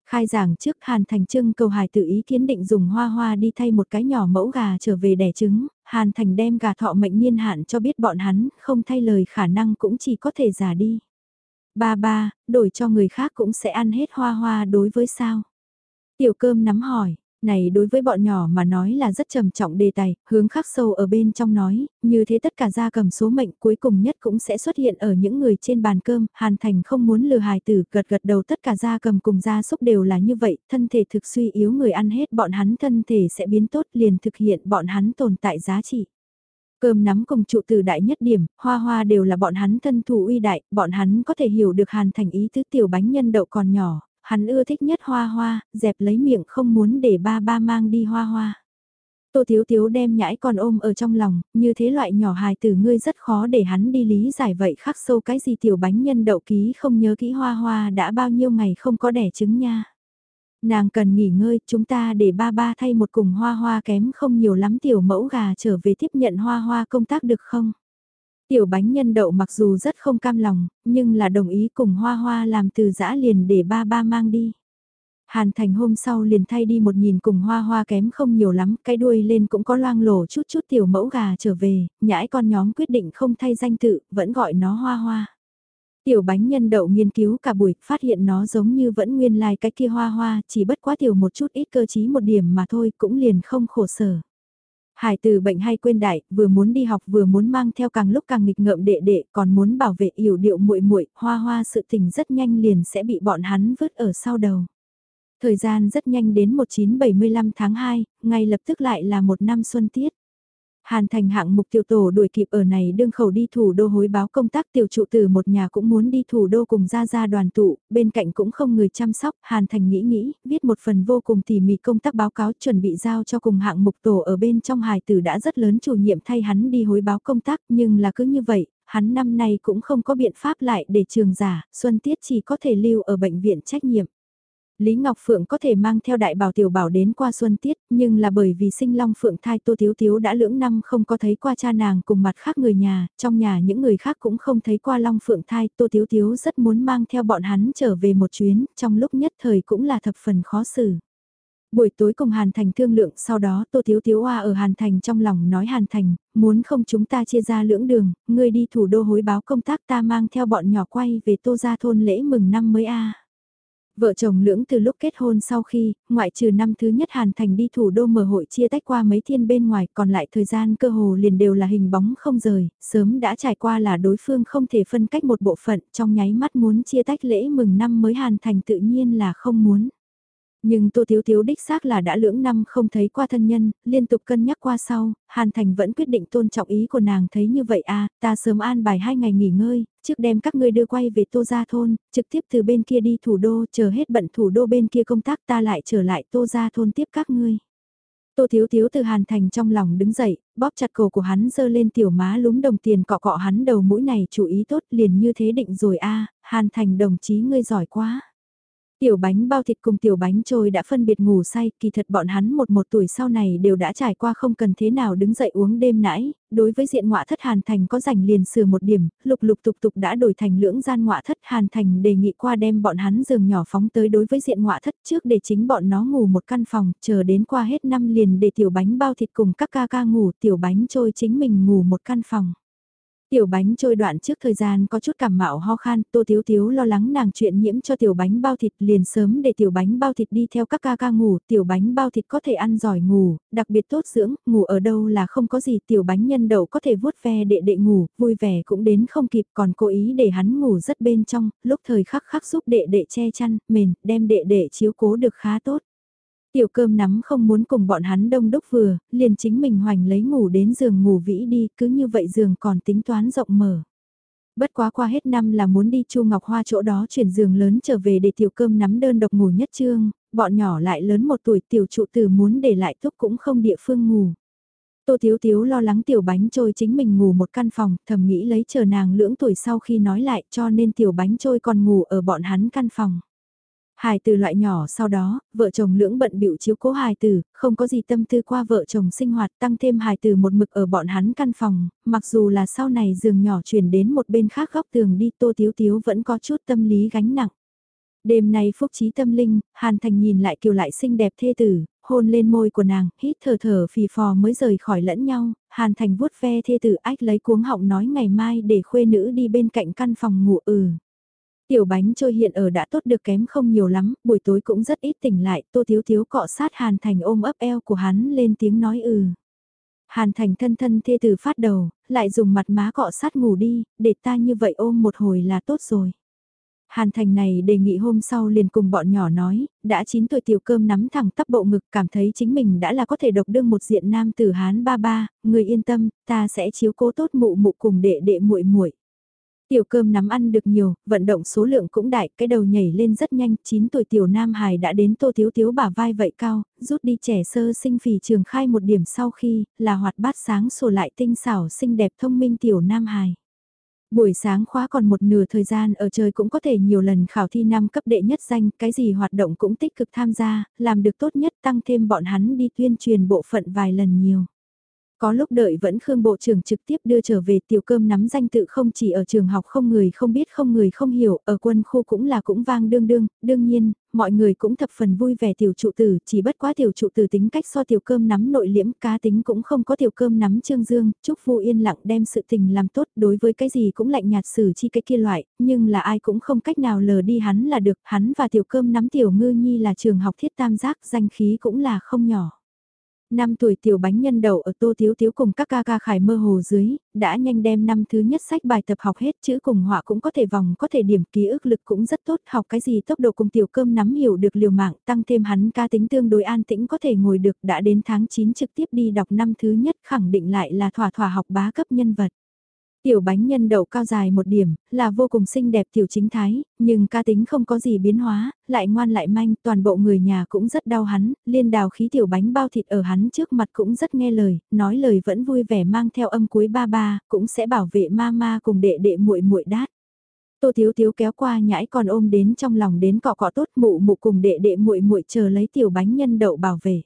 Khai giảng trước Hàn Thành Trưng cầu hài tự ý kiến định dùng hoa hoa đi thay một cái nhỏ mẫu gà trở về đẻ trứng, Hàn Thành đem gà thọ mệnh niên hạn cho biết bọn hắn, không thay lời khả năng cũng chỉ có thể giả đi. Ba ba, đổi cho người khác cũng sẽ ăn hết hoa hoa đối với sao? Tiểu cơm nắm hỏi, này đối với bọn nhỏ mà nói là rất trầm trọng đề tài, hướng khắc sâu ở bên trong nói, như thế tất cả gia cầm số mệnh cuối cùng nhất cũng sẽ xuất hiện ở những người trên bàn cơm, Hàn Thành không muốn lừa hài tử, gật gật đầu tất cả gia cầm cùng gia súc đều là như vậy, thân thể thực suy yếu người ăn hết bọn hắn thân thể sẽ biến tốt liền thực hiện bọn hắn tồn tại giá trị. Cơm nắm cùng trụ từ đại nhất điểm, hoa hoa đều là bọn hắn thân thủ uy đại, bọn hắn có thể hiểu được hàn thành ý tứ tiểu bánh nhân đậu còn nhỏ, hắn ưa thích nhất hoa hoa, dẹp lấy miệng không muốn để ba ba mang đi hoa hoa. Tô Thiếu Thiếu đem nhãi con ôm ở trong lòng, như thế loại nhỏ hài tử ngươi rất khó để hắn đi lý giải vậy khắc sâu cái gì tiểu bánh nhân đậu ký không nhớ kỹ hoa hoa đã bao nhiêu ngày không có đẻ trứng nha. Nàng cần nghỉ ngơi, chúng ta để ba ba thay một cùng hoa hoa kém không nhiều lắm tiểu mẫu gà trở về tiếp nhận hoa hoa công tác được không? Tiểu bánh nhân đậu mặc dù rất không cam lòng, nhưng là đồng ý cùng hoa hoa làm từ giã liền để ba ba mang đi. Hàn Thành hôm sau liền thay đi một nhìn cùng hoa hoa kém không nhiều lắm, cái đuôi lên cũng có loang lổ chút chút tiểu mẫu gà trở về, nhãi con nhóm quyết định không thay danh tự, vẫn gọi nó hoa hoa. Tiểu bánh nhân đậu nghiên cứu cả buổi, phát hiện nó giống như vẫn nguyên lai like cái kia hoa hoa, chỉ bất quá tiểu một chút ít cơ chí một điểm mà thôi, cũng liền không khổ sở. Hải từ bệnh hay quên đại, vừa muốn đi học vừa muốn mang theo càng lúc càng nghịch ngợm đệ đệ, còn muốn bảo vệ yểu điệu muội muội, hoa hoa sự tình rất nhanh liền sẽ bị bọn hắn vứt ở sau đầu. Thời gian rất nhanh đến 1975 tháng 2, ngay lập tức lại là một năm xuân tiết. Hàn thành hạng mục tiểu tổ đuổi kịp ở này đương khẩu đi thủ đô hối báo công tác tiểu trụ từ một nhà cũng muốn đi thủ đô cùng ra ra đoàn tụ, bên cạnh cũng không người chăm sóc, Hàn thành nghĩ nghĩ, viết một phần vô cùng tỉ mỉ công tác báo cáo chuẩn bị giao cho cùng hạng mục tổ ở bên trong hài tử đã rất lớn chủ nhiệm thay hắn đi hối báo công tác nhưng là cứ như vậy, hắn năm nay cũng không có biện pháp lại để trường giả, Xuân Tiết chỉ có thể lưu ở bệnh viện trách nhiệm. Lý Ngọc Phượng có thể mang theo đại bảo tiểu bảo đến qua xuân tiết, nhưng là bởi vì sinh long phượng thai Tô Thiếu Thiếu đã lưỡng năm không có thấy qua cha nàng cùng mặt khác người nhà, trong nhà những người khác cũng không thấy qua long phượng thai, Tô Thiếu Thiếu rất muốn mang theo bọn hắn trở về một chuyến, trong lúc nhất thời cũng là thập phần khó xử. Buổi tối cùng Hàn Thành thương lượng sau đó Tô Thiếu Thiếu Hoa ở Hàn Thành trong lòng nói Hàn Thành, muốn không chúng ta chia ra lưỡng đường, ngươi đi thủ đô hối báo công tác ta mang theo bọn nhỏ quay về Tô Gia Thôn lễ mừng năm mới a Vợ chồng lưỡng từ lúc kết hôn sau khi, ngoại trừ năm thứ nhất Hàn Thành đi thủ đô mở hội chia tách qua mấy thiên bên ngoài, còn lại thời gian cơ hồ liền đều là hình bóng không rời, sớm đã trải qua là đối phương không thể phân cách một bộ phận, trong nháy mắt muốn chia tách lễ mừng năm mới Hàn Thành tự nhiên là không muốn. Nhưng Tô Thiếu Thiếu đích xác là đã lưỡng năm không thấy qua thân nhân, liên tục cân nhắc qua sau, Hàn Thành vẫn quyết định tôn trọng ý của nàng thấy như vậy à, ta sớm an bài hai ngày nghỉ ngơi, trước đem các ngươi đưa quay về Tô Gia Thôn, trực tiếp từ bên kia đi thủ đô, chờ hết bận thủ đô bên kia công tác ta lại trở lại Tô Gia Thôn tiếp các ngươi. Tô Thiếu Thiếu từ Hàn Thành trong lòng đứng dậy, bóp chặt cổ của hắn dơ lên tiểu má lúm đồng tiền cọ cọ hắn đầu mũi này chú ý tốt liền như thế định rồi a Hàn Thành đồng chí ngươi giỏi quá. Tiểu bánh bao thịt cùng tiểu bánh trôi đã phân biệt ngủ say, kỳ thật bọn hắn một một tuổi sau này đều đã trải qua không cần thế nào đứng dậy uống đêm nãy, đối với diện ngọa thất Hàn Thành có rảnh liền sửa một điểm, lục lục tục tục đã đổi thành lưỡng gian ngọa thất. Hàn Thành đề nghị qua đem bọn hắn giường nhỏ phóng tới đối với diện ngọa thất trước để chính bọn nó ngủ một căn phòng, chờ đến qua hết năm liền để tiểu bánh bao thịt cùng các ca ca ngủ, tiểu bánh trôi chính mình ngủ một căn phòng. Tiểu bánh trôi đoạn trước thời gian có chút cảm mạo ho khan, tô thiếu thiếu lo lắng nàng chuyện nhiễm cho tiểu bánh bao thịt liền sớm để tiểu bánh bao thịt đi theo các ca ca ngủ, tiểu bánh bao thịt có thể ăn giỏi ngủ, đặc biệt tốt dưỡng, ngủ ở đâu là không có gì, tiểu bánh nhân đậu có thể vuốt ve đệ đệ ngủ, vui vẻ cũng đến không kịp còn cố ý để hắn ngủ rất bên trong, lúc thời khắc khắc giúp đệ đệ che chăn, mền, đem đệ đệ chiếu cố được khá tốt. Tiểu cơm nắm không muốn cùng bọn hắn đông đúc vừa, liền chính mình hoành lấy ngủ đến giường ngủ vĩ đi, cứ như vậy giường còn tính toán rộng mở. Bất quá qua hết năm là muốn đi Chu Ngọc Hoa chỗ đó chuyển giường lớn trở về để tiểu cơm nắm đơn độc ngủ nhất trương, bọn nhỏ lại lớn một tuổi tiểu trụ tử muốn để lại thúc cũng không địa phương ngủ. Tô Thiếu Thiếu lo lắng tiểu bánh trôi chính mình ngủ một căn phòng, thầm nghĩ lấy chờ nàng lưỡng tuổi sau khi nói lại cho nên tiểu bánh trôi còn ngủ ở bọn hắn căn phòng. Hài từ loại nhỏ sau đó, vợ chồng lưỡng bận biểu chiếu cố hài từ không có gì tâm tư qua vợ chồng sinh hoạt tăng thêm hài từ một mực ở bọn hắn căn phòng, mặc dù là sau này giường nhỏ chuyển đến một bên khác góc tường đi tô tiếu tiếu vẫn có chút tâm lý gánh nặng. Đêm nay phúc trí tâm linh, Hàn Thành nhìn lại kiều lại xinh đẹp thê tử, hôn lên môi của nàng, hít thở thở phì phò mới rời khỏi lẫn nhau, Hàn Thành vuốt ve thê tử ách lấy cuống họng nói ngày mai để khuê nữ đi bên cạnh căn phòng ngủ ừ. Tiểu bánh trôi hiện ở đã tốt được kém không nhiều lắm, buổi tối cũng rất ít tỉnh lại, tô thiếu thiếu cọ sát Hàn Thành ôm ấp eo của hắn lên tiếng nói ừ. Hàn Thành thân thân thê từ phát đầu, lại dùng mặt má cọ sát ngủ đi, để ta như vậy ôm một hồi là tốt rồi. Hàn Thành này đề nghị hôm sau liền cùng bọn nhỏ nói, đã 9 tuổi tiểu cơm nắm thẳng tắp bộ ngực cảm thấy chính mình đã là có thể độc đương một diện nam tử Hán ba ba, người yên tâm, ta sẽ chiếu cố tốt mụ mụ cùng đệ đệ muội muội. Tiểu cơm nắm ăn được nhiều, vận động số lượng cũng đại, cái đầu nhảy lên rất nhanh, 9 tuổi tiểu nam hài đã đến tô thiếu thiếu bả vai vậy cao, rút đi trẻ sơ sinh phì trường khai một điểm sau khi, là hoạt bát sáng sổ lại tinh xảo xinh đẹp thông minh tiểu nam hài. Buổi sáng khóa còn một nửa thời gian ở trời cũng có thể nhiều lần khảo thi năm cấp đệ nhất danh, cái gì hoạt động cũng tích cực tham gia, làm được tốt nhất tăng thêm bọn hắn đi tuyên truyền bộ phận vài lần nhiều. Có lúc đợi vẫn Khương Bộ trưởng trực tiếp đưa trở về tiểu cơm nắm danh tự không chỉ ở trường học không người không biết không người không hiểu, ở quân khu cũng là cũng vang đương đương, đương nhiên, mọi người cũng thập phần vui vẻ tiểu trụ tử, chỉ bất quá tiểu trụ tử tính cách so tiểu cơm nắm nội liễm, cá tính cũng không có tiểu cơm nắm trương dương, chúc vu yên lặng đem sự tình làm tốt đối với cái gì cũng lạnh nhạt xử chi cái kia loại, nhưng là ai cũng không cách nào lờ đi hắn là được, hắn và tiểu cơm nắm tiểu ngư nhi là trường học thiết tam giác danh khí cũng là không nhỏ. Năm tuổi tiểu bánh nhân đậu ở Tô thiếu thiếu cùng các ca ca khải mơ hồ dưới, đã nhanh đem năm thứ nhất sách bài tập học hết chữ cùng họa cũng có thể vòng có thể điểm ký ức lực cũng rất tốt học cái gì tốc độ cùng tiểu cơm nắm hiểu được liều mạng tăng thêm hắn ca tính tương đối an tĩnh có thể ngồi được đã đến tháng 9 trực tiếp đi đọc năm thứ nhất khẳng định lại là thỏa thỏa học bá cấp nhân vật. Tiểu bánh nhân đậu cao dài một điểm, là vô cùng xinh đẹp tiểu chính thái, nhưng ca tính không có gì biến hóa, lại ngoan lại manh, toàn bộ người nhà cũng rất đau hắn, liên đào khí tiểu bánh bao thịt ở hắn trước mặt cũng rất nghe lời, nói lời vẫn vui vẻ mang theo âm cuối ba ba, cũng sẽ bảo vệ mama cùng đệ đệ muội muội đát. Tô Thiếu Thiếu kéo qua nhãi còn ôm đến trong lòng đến cọ cọ tốt mụ mụ cùng đệ đệ muội muội chờ lấy tiểu bánh nhân đậu bảo vệ.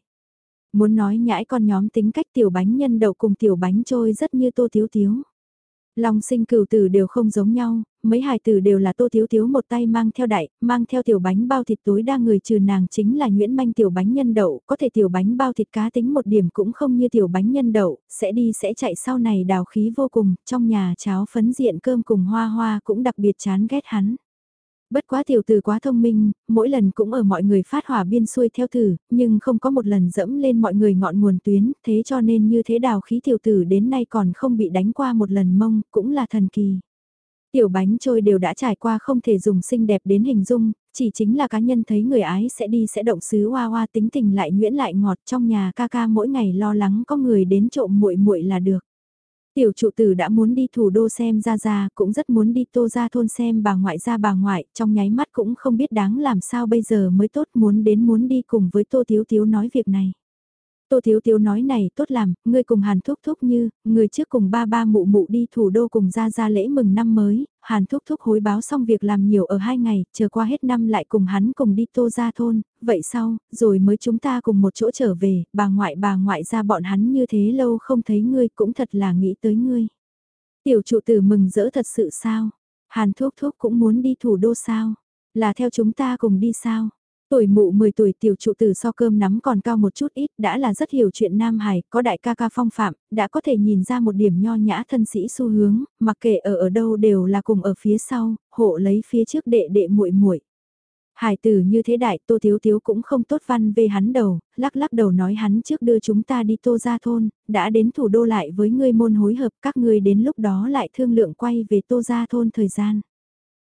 Muốn nói nhãi con nhóm tính cách tiểu bánh nhân đậu cùng tiểu bánh trôi rất như Tô Thiếu Thiếu. Long sinh cửu tử đều không giống nhau, mấy hài tử đều là tô thiếu thiếu một tay mang theo đại, mang theo tiểu bánh bao thịt tối đa người trừ nàng chính là Nguyễn Manh tiểu bánh nhân đậu, có thể tiểu bánh bao thịt cá tính một điểm cũng không như tiểu bánh nhân đậu, sẽ đi sẽ chạy sau này đào khí vô cùng, trong nhà cháo phấn diện cơm cùng hoa hoa cũng đặc biệt chán ghét hắn. Bất quá tiểu tử quá thông minh, mỗi lần cũng ở mọi người phát hỏa biên xuôi theo thử, nhưng không có một lần dẫm lên mọi người ngọn nguồn tuyến, thế cho nên như thế đào khí tiểu tử đến nay còn không bị đánh qua một lần mông, cũng là thần kỳ. Tiểu bánh trôi đều đã trải qua không thể dùng xinh đẹp đến hình dung, chỉ chính là cá nhân thấy người ái sẽ đi sẽ động sứ hoa hoa tính tình lại nhuyễn lại ngọt trong nhà ca ca mỗi ngày lo lắng có người đến trộm muội muội là được. Tiểu trụ tử đã muốn đi thủ đô xem ra ra, cũng rất muốn đi tô ra thôn xem bà ngoại ra bà ngoại, trong nháy mắt cũng không biết đáng làm sao bây giờ mới tốt muốn đến muốn đi cùng với tô thiếu thiếu nói việc này. Tô Thiếu Thiếu nói này tốt làm, ngươi cùng Hàn Thúc Thúc như, người trước cùng ba ba mụ mụ đi thủ đô cùng ra ra lễ mừng năm mới, Hàn Thúc Thúc hối báo xong việc làm nhiều ở hai ngày, chờ qua hết năm lại cùng hắn cùng đi tô ra thôn, vậy sau, rồi mới chúng ta cùng một chỗ trở về, bà ngoại bà ngoại ra bọn hắn như thế lâu không thấy ngươi cũng thật là nghĩ tới ngươi. Tiểu trụ tử mừng rỡ thật sự sao? Hàn Thúc Thúc cũng muốn đi thủ đô sao? Là theo chúng ta cùng đi sao? Tuổi mụ 10 tuổi tiểu trụ tử so cơm nắm còn cao một chút ít đã là rất hiểu chuyện Nam Hải, có đại ca ca phong phạm, đã có thể nhìn ra một điểm nho nhã thân sĩ xu hướng, mặc kệ ở ở đâu đều là cùng ở phía sau, hộ lấy phía trước đệ đệ muội muội. Hải tử như thế đại tô thiếu thiếu cũng không tốt văn về hắn đầu, lắc lắc đầu nói hắn trước đưa chúng ta đi tô gia thôn, đã đến thủ đô lại với ngươi môn hối hợp các ngươi đến lúc đó lại thương lượng quay về tô gia thôn thời gian.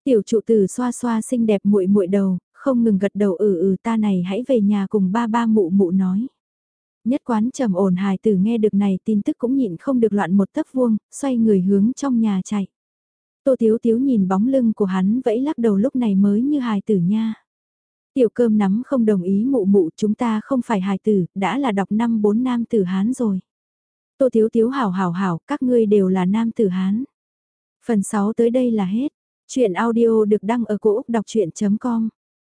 Tiểu trụ tử xoa xoa xinh đẹp muội muội đầu, không ngừng gật đầu ừ ừ ta này hãy về nhà cùng ba ba mụ mụ nói. Nhất quán trầm ổn hài tử nghe được này tin tức cũng nhịn không được loạn một tấc vuông, xoay người hướng trong nhà chạy. Tô Tiếu Tiếu nhìn bóng lưng của hắn vẫy lắc đầu lúc này mới như hài tử nha. Tiểu cơm nắm không đồng ý mụ mụ chúng ta không phải hài tử, đã là đọc năm bốn nam tử Hán rồi. Tô Tiếu Tiếu hảo hảo hảo, các ngươi đều là nam tử Hán. Phần 6 tới đây là hết. Chuyện audio được đăng ở cổ Úc đọc chuyện.com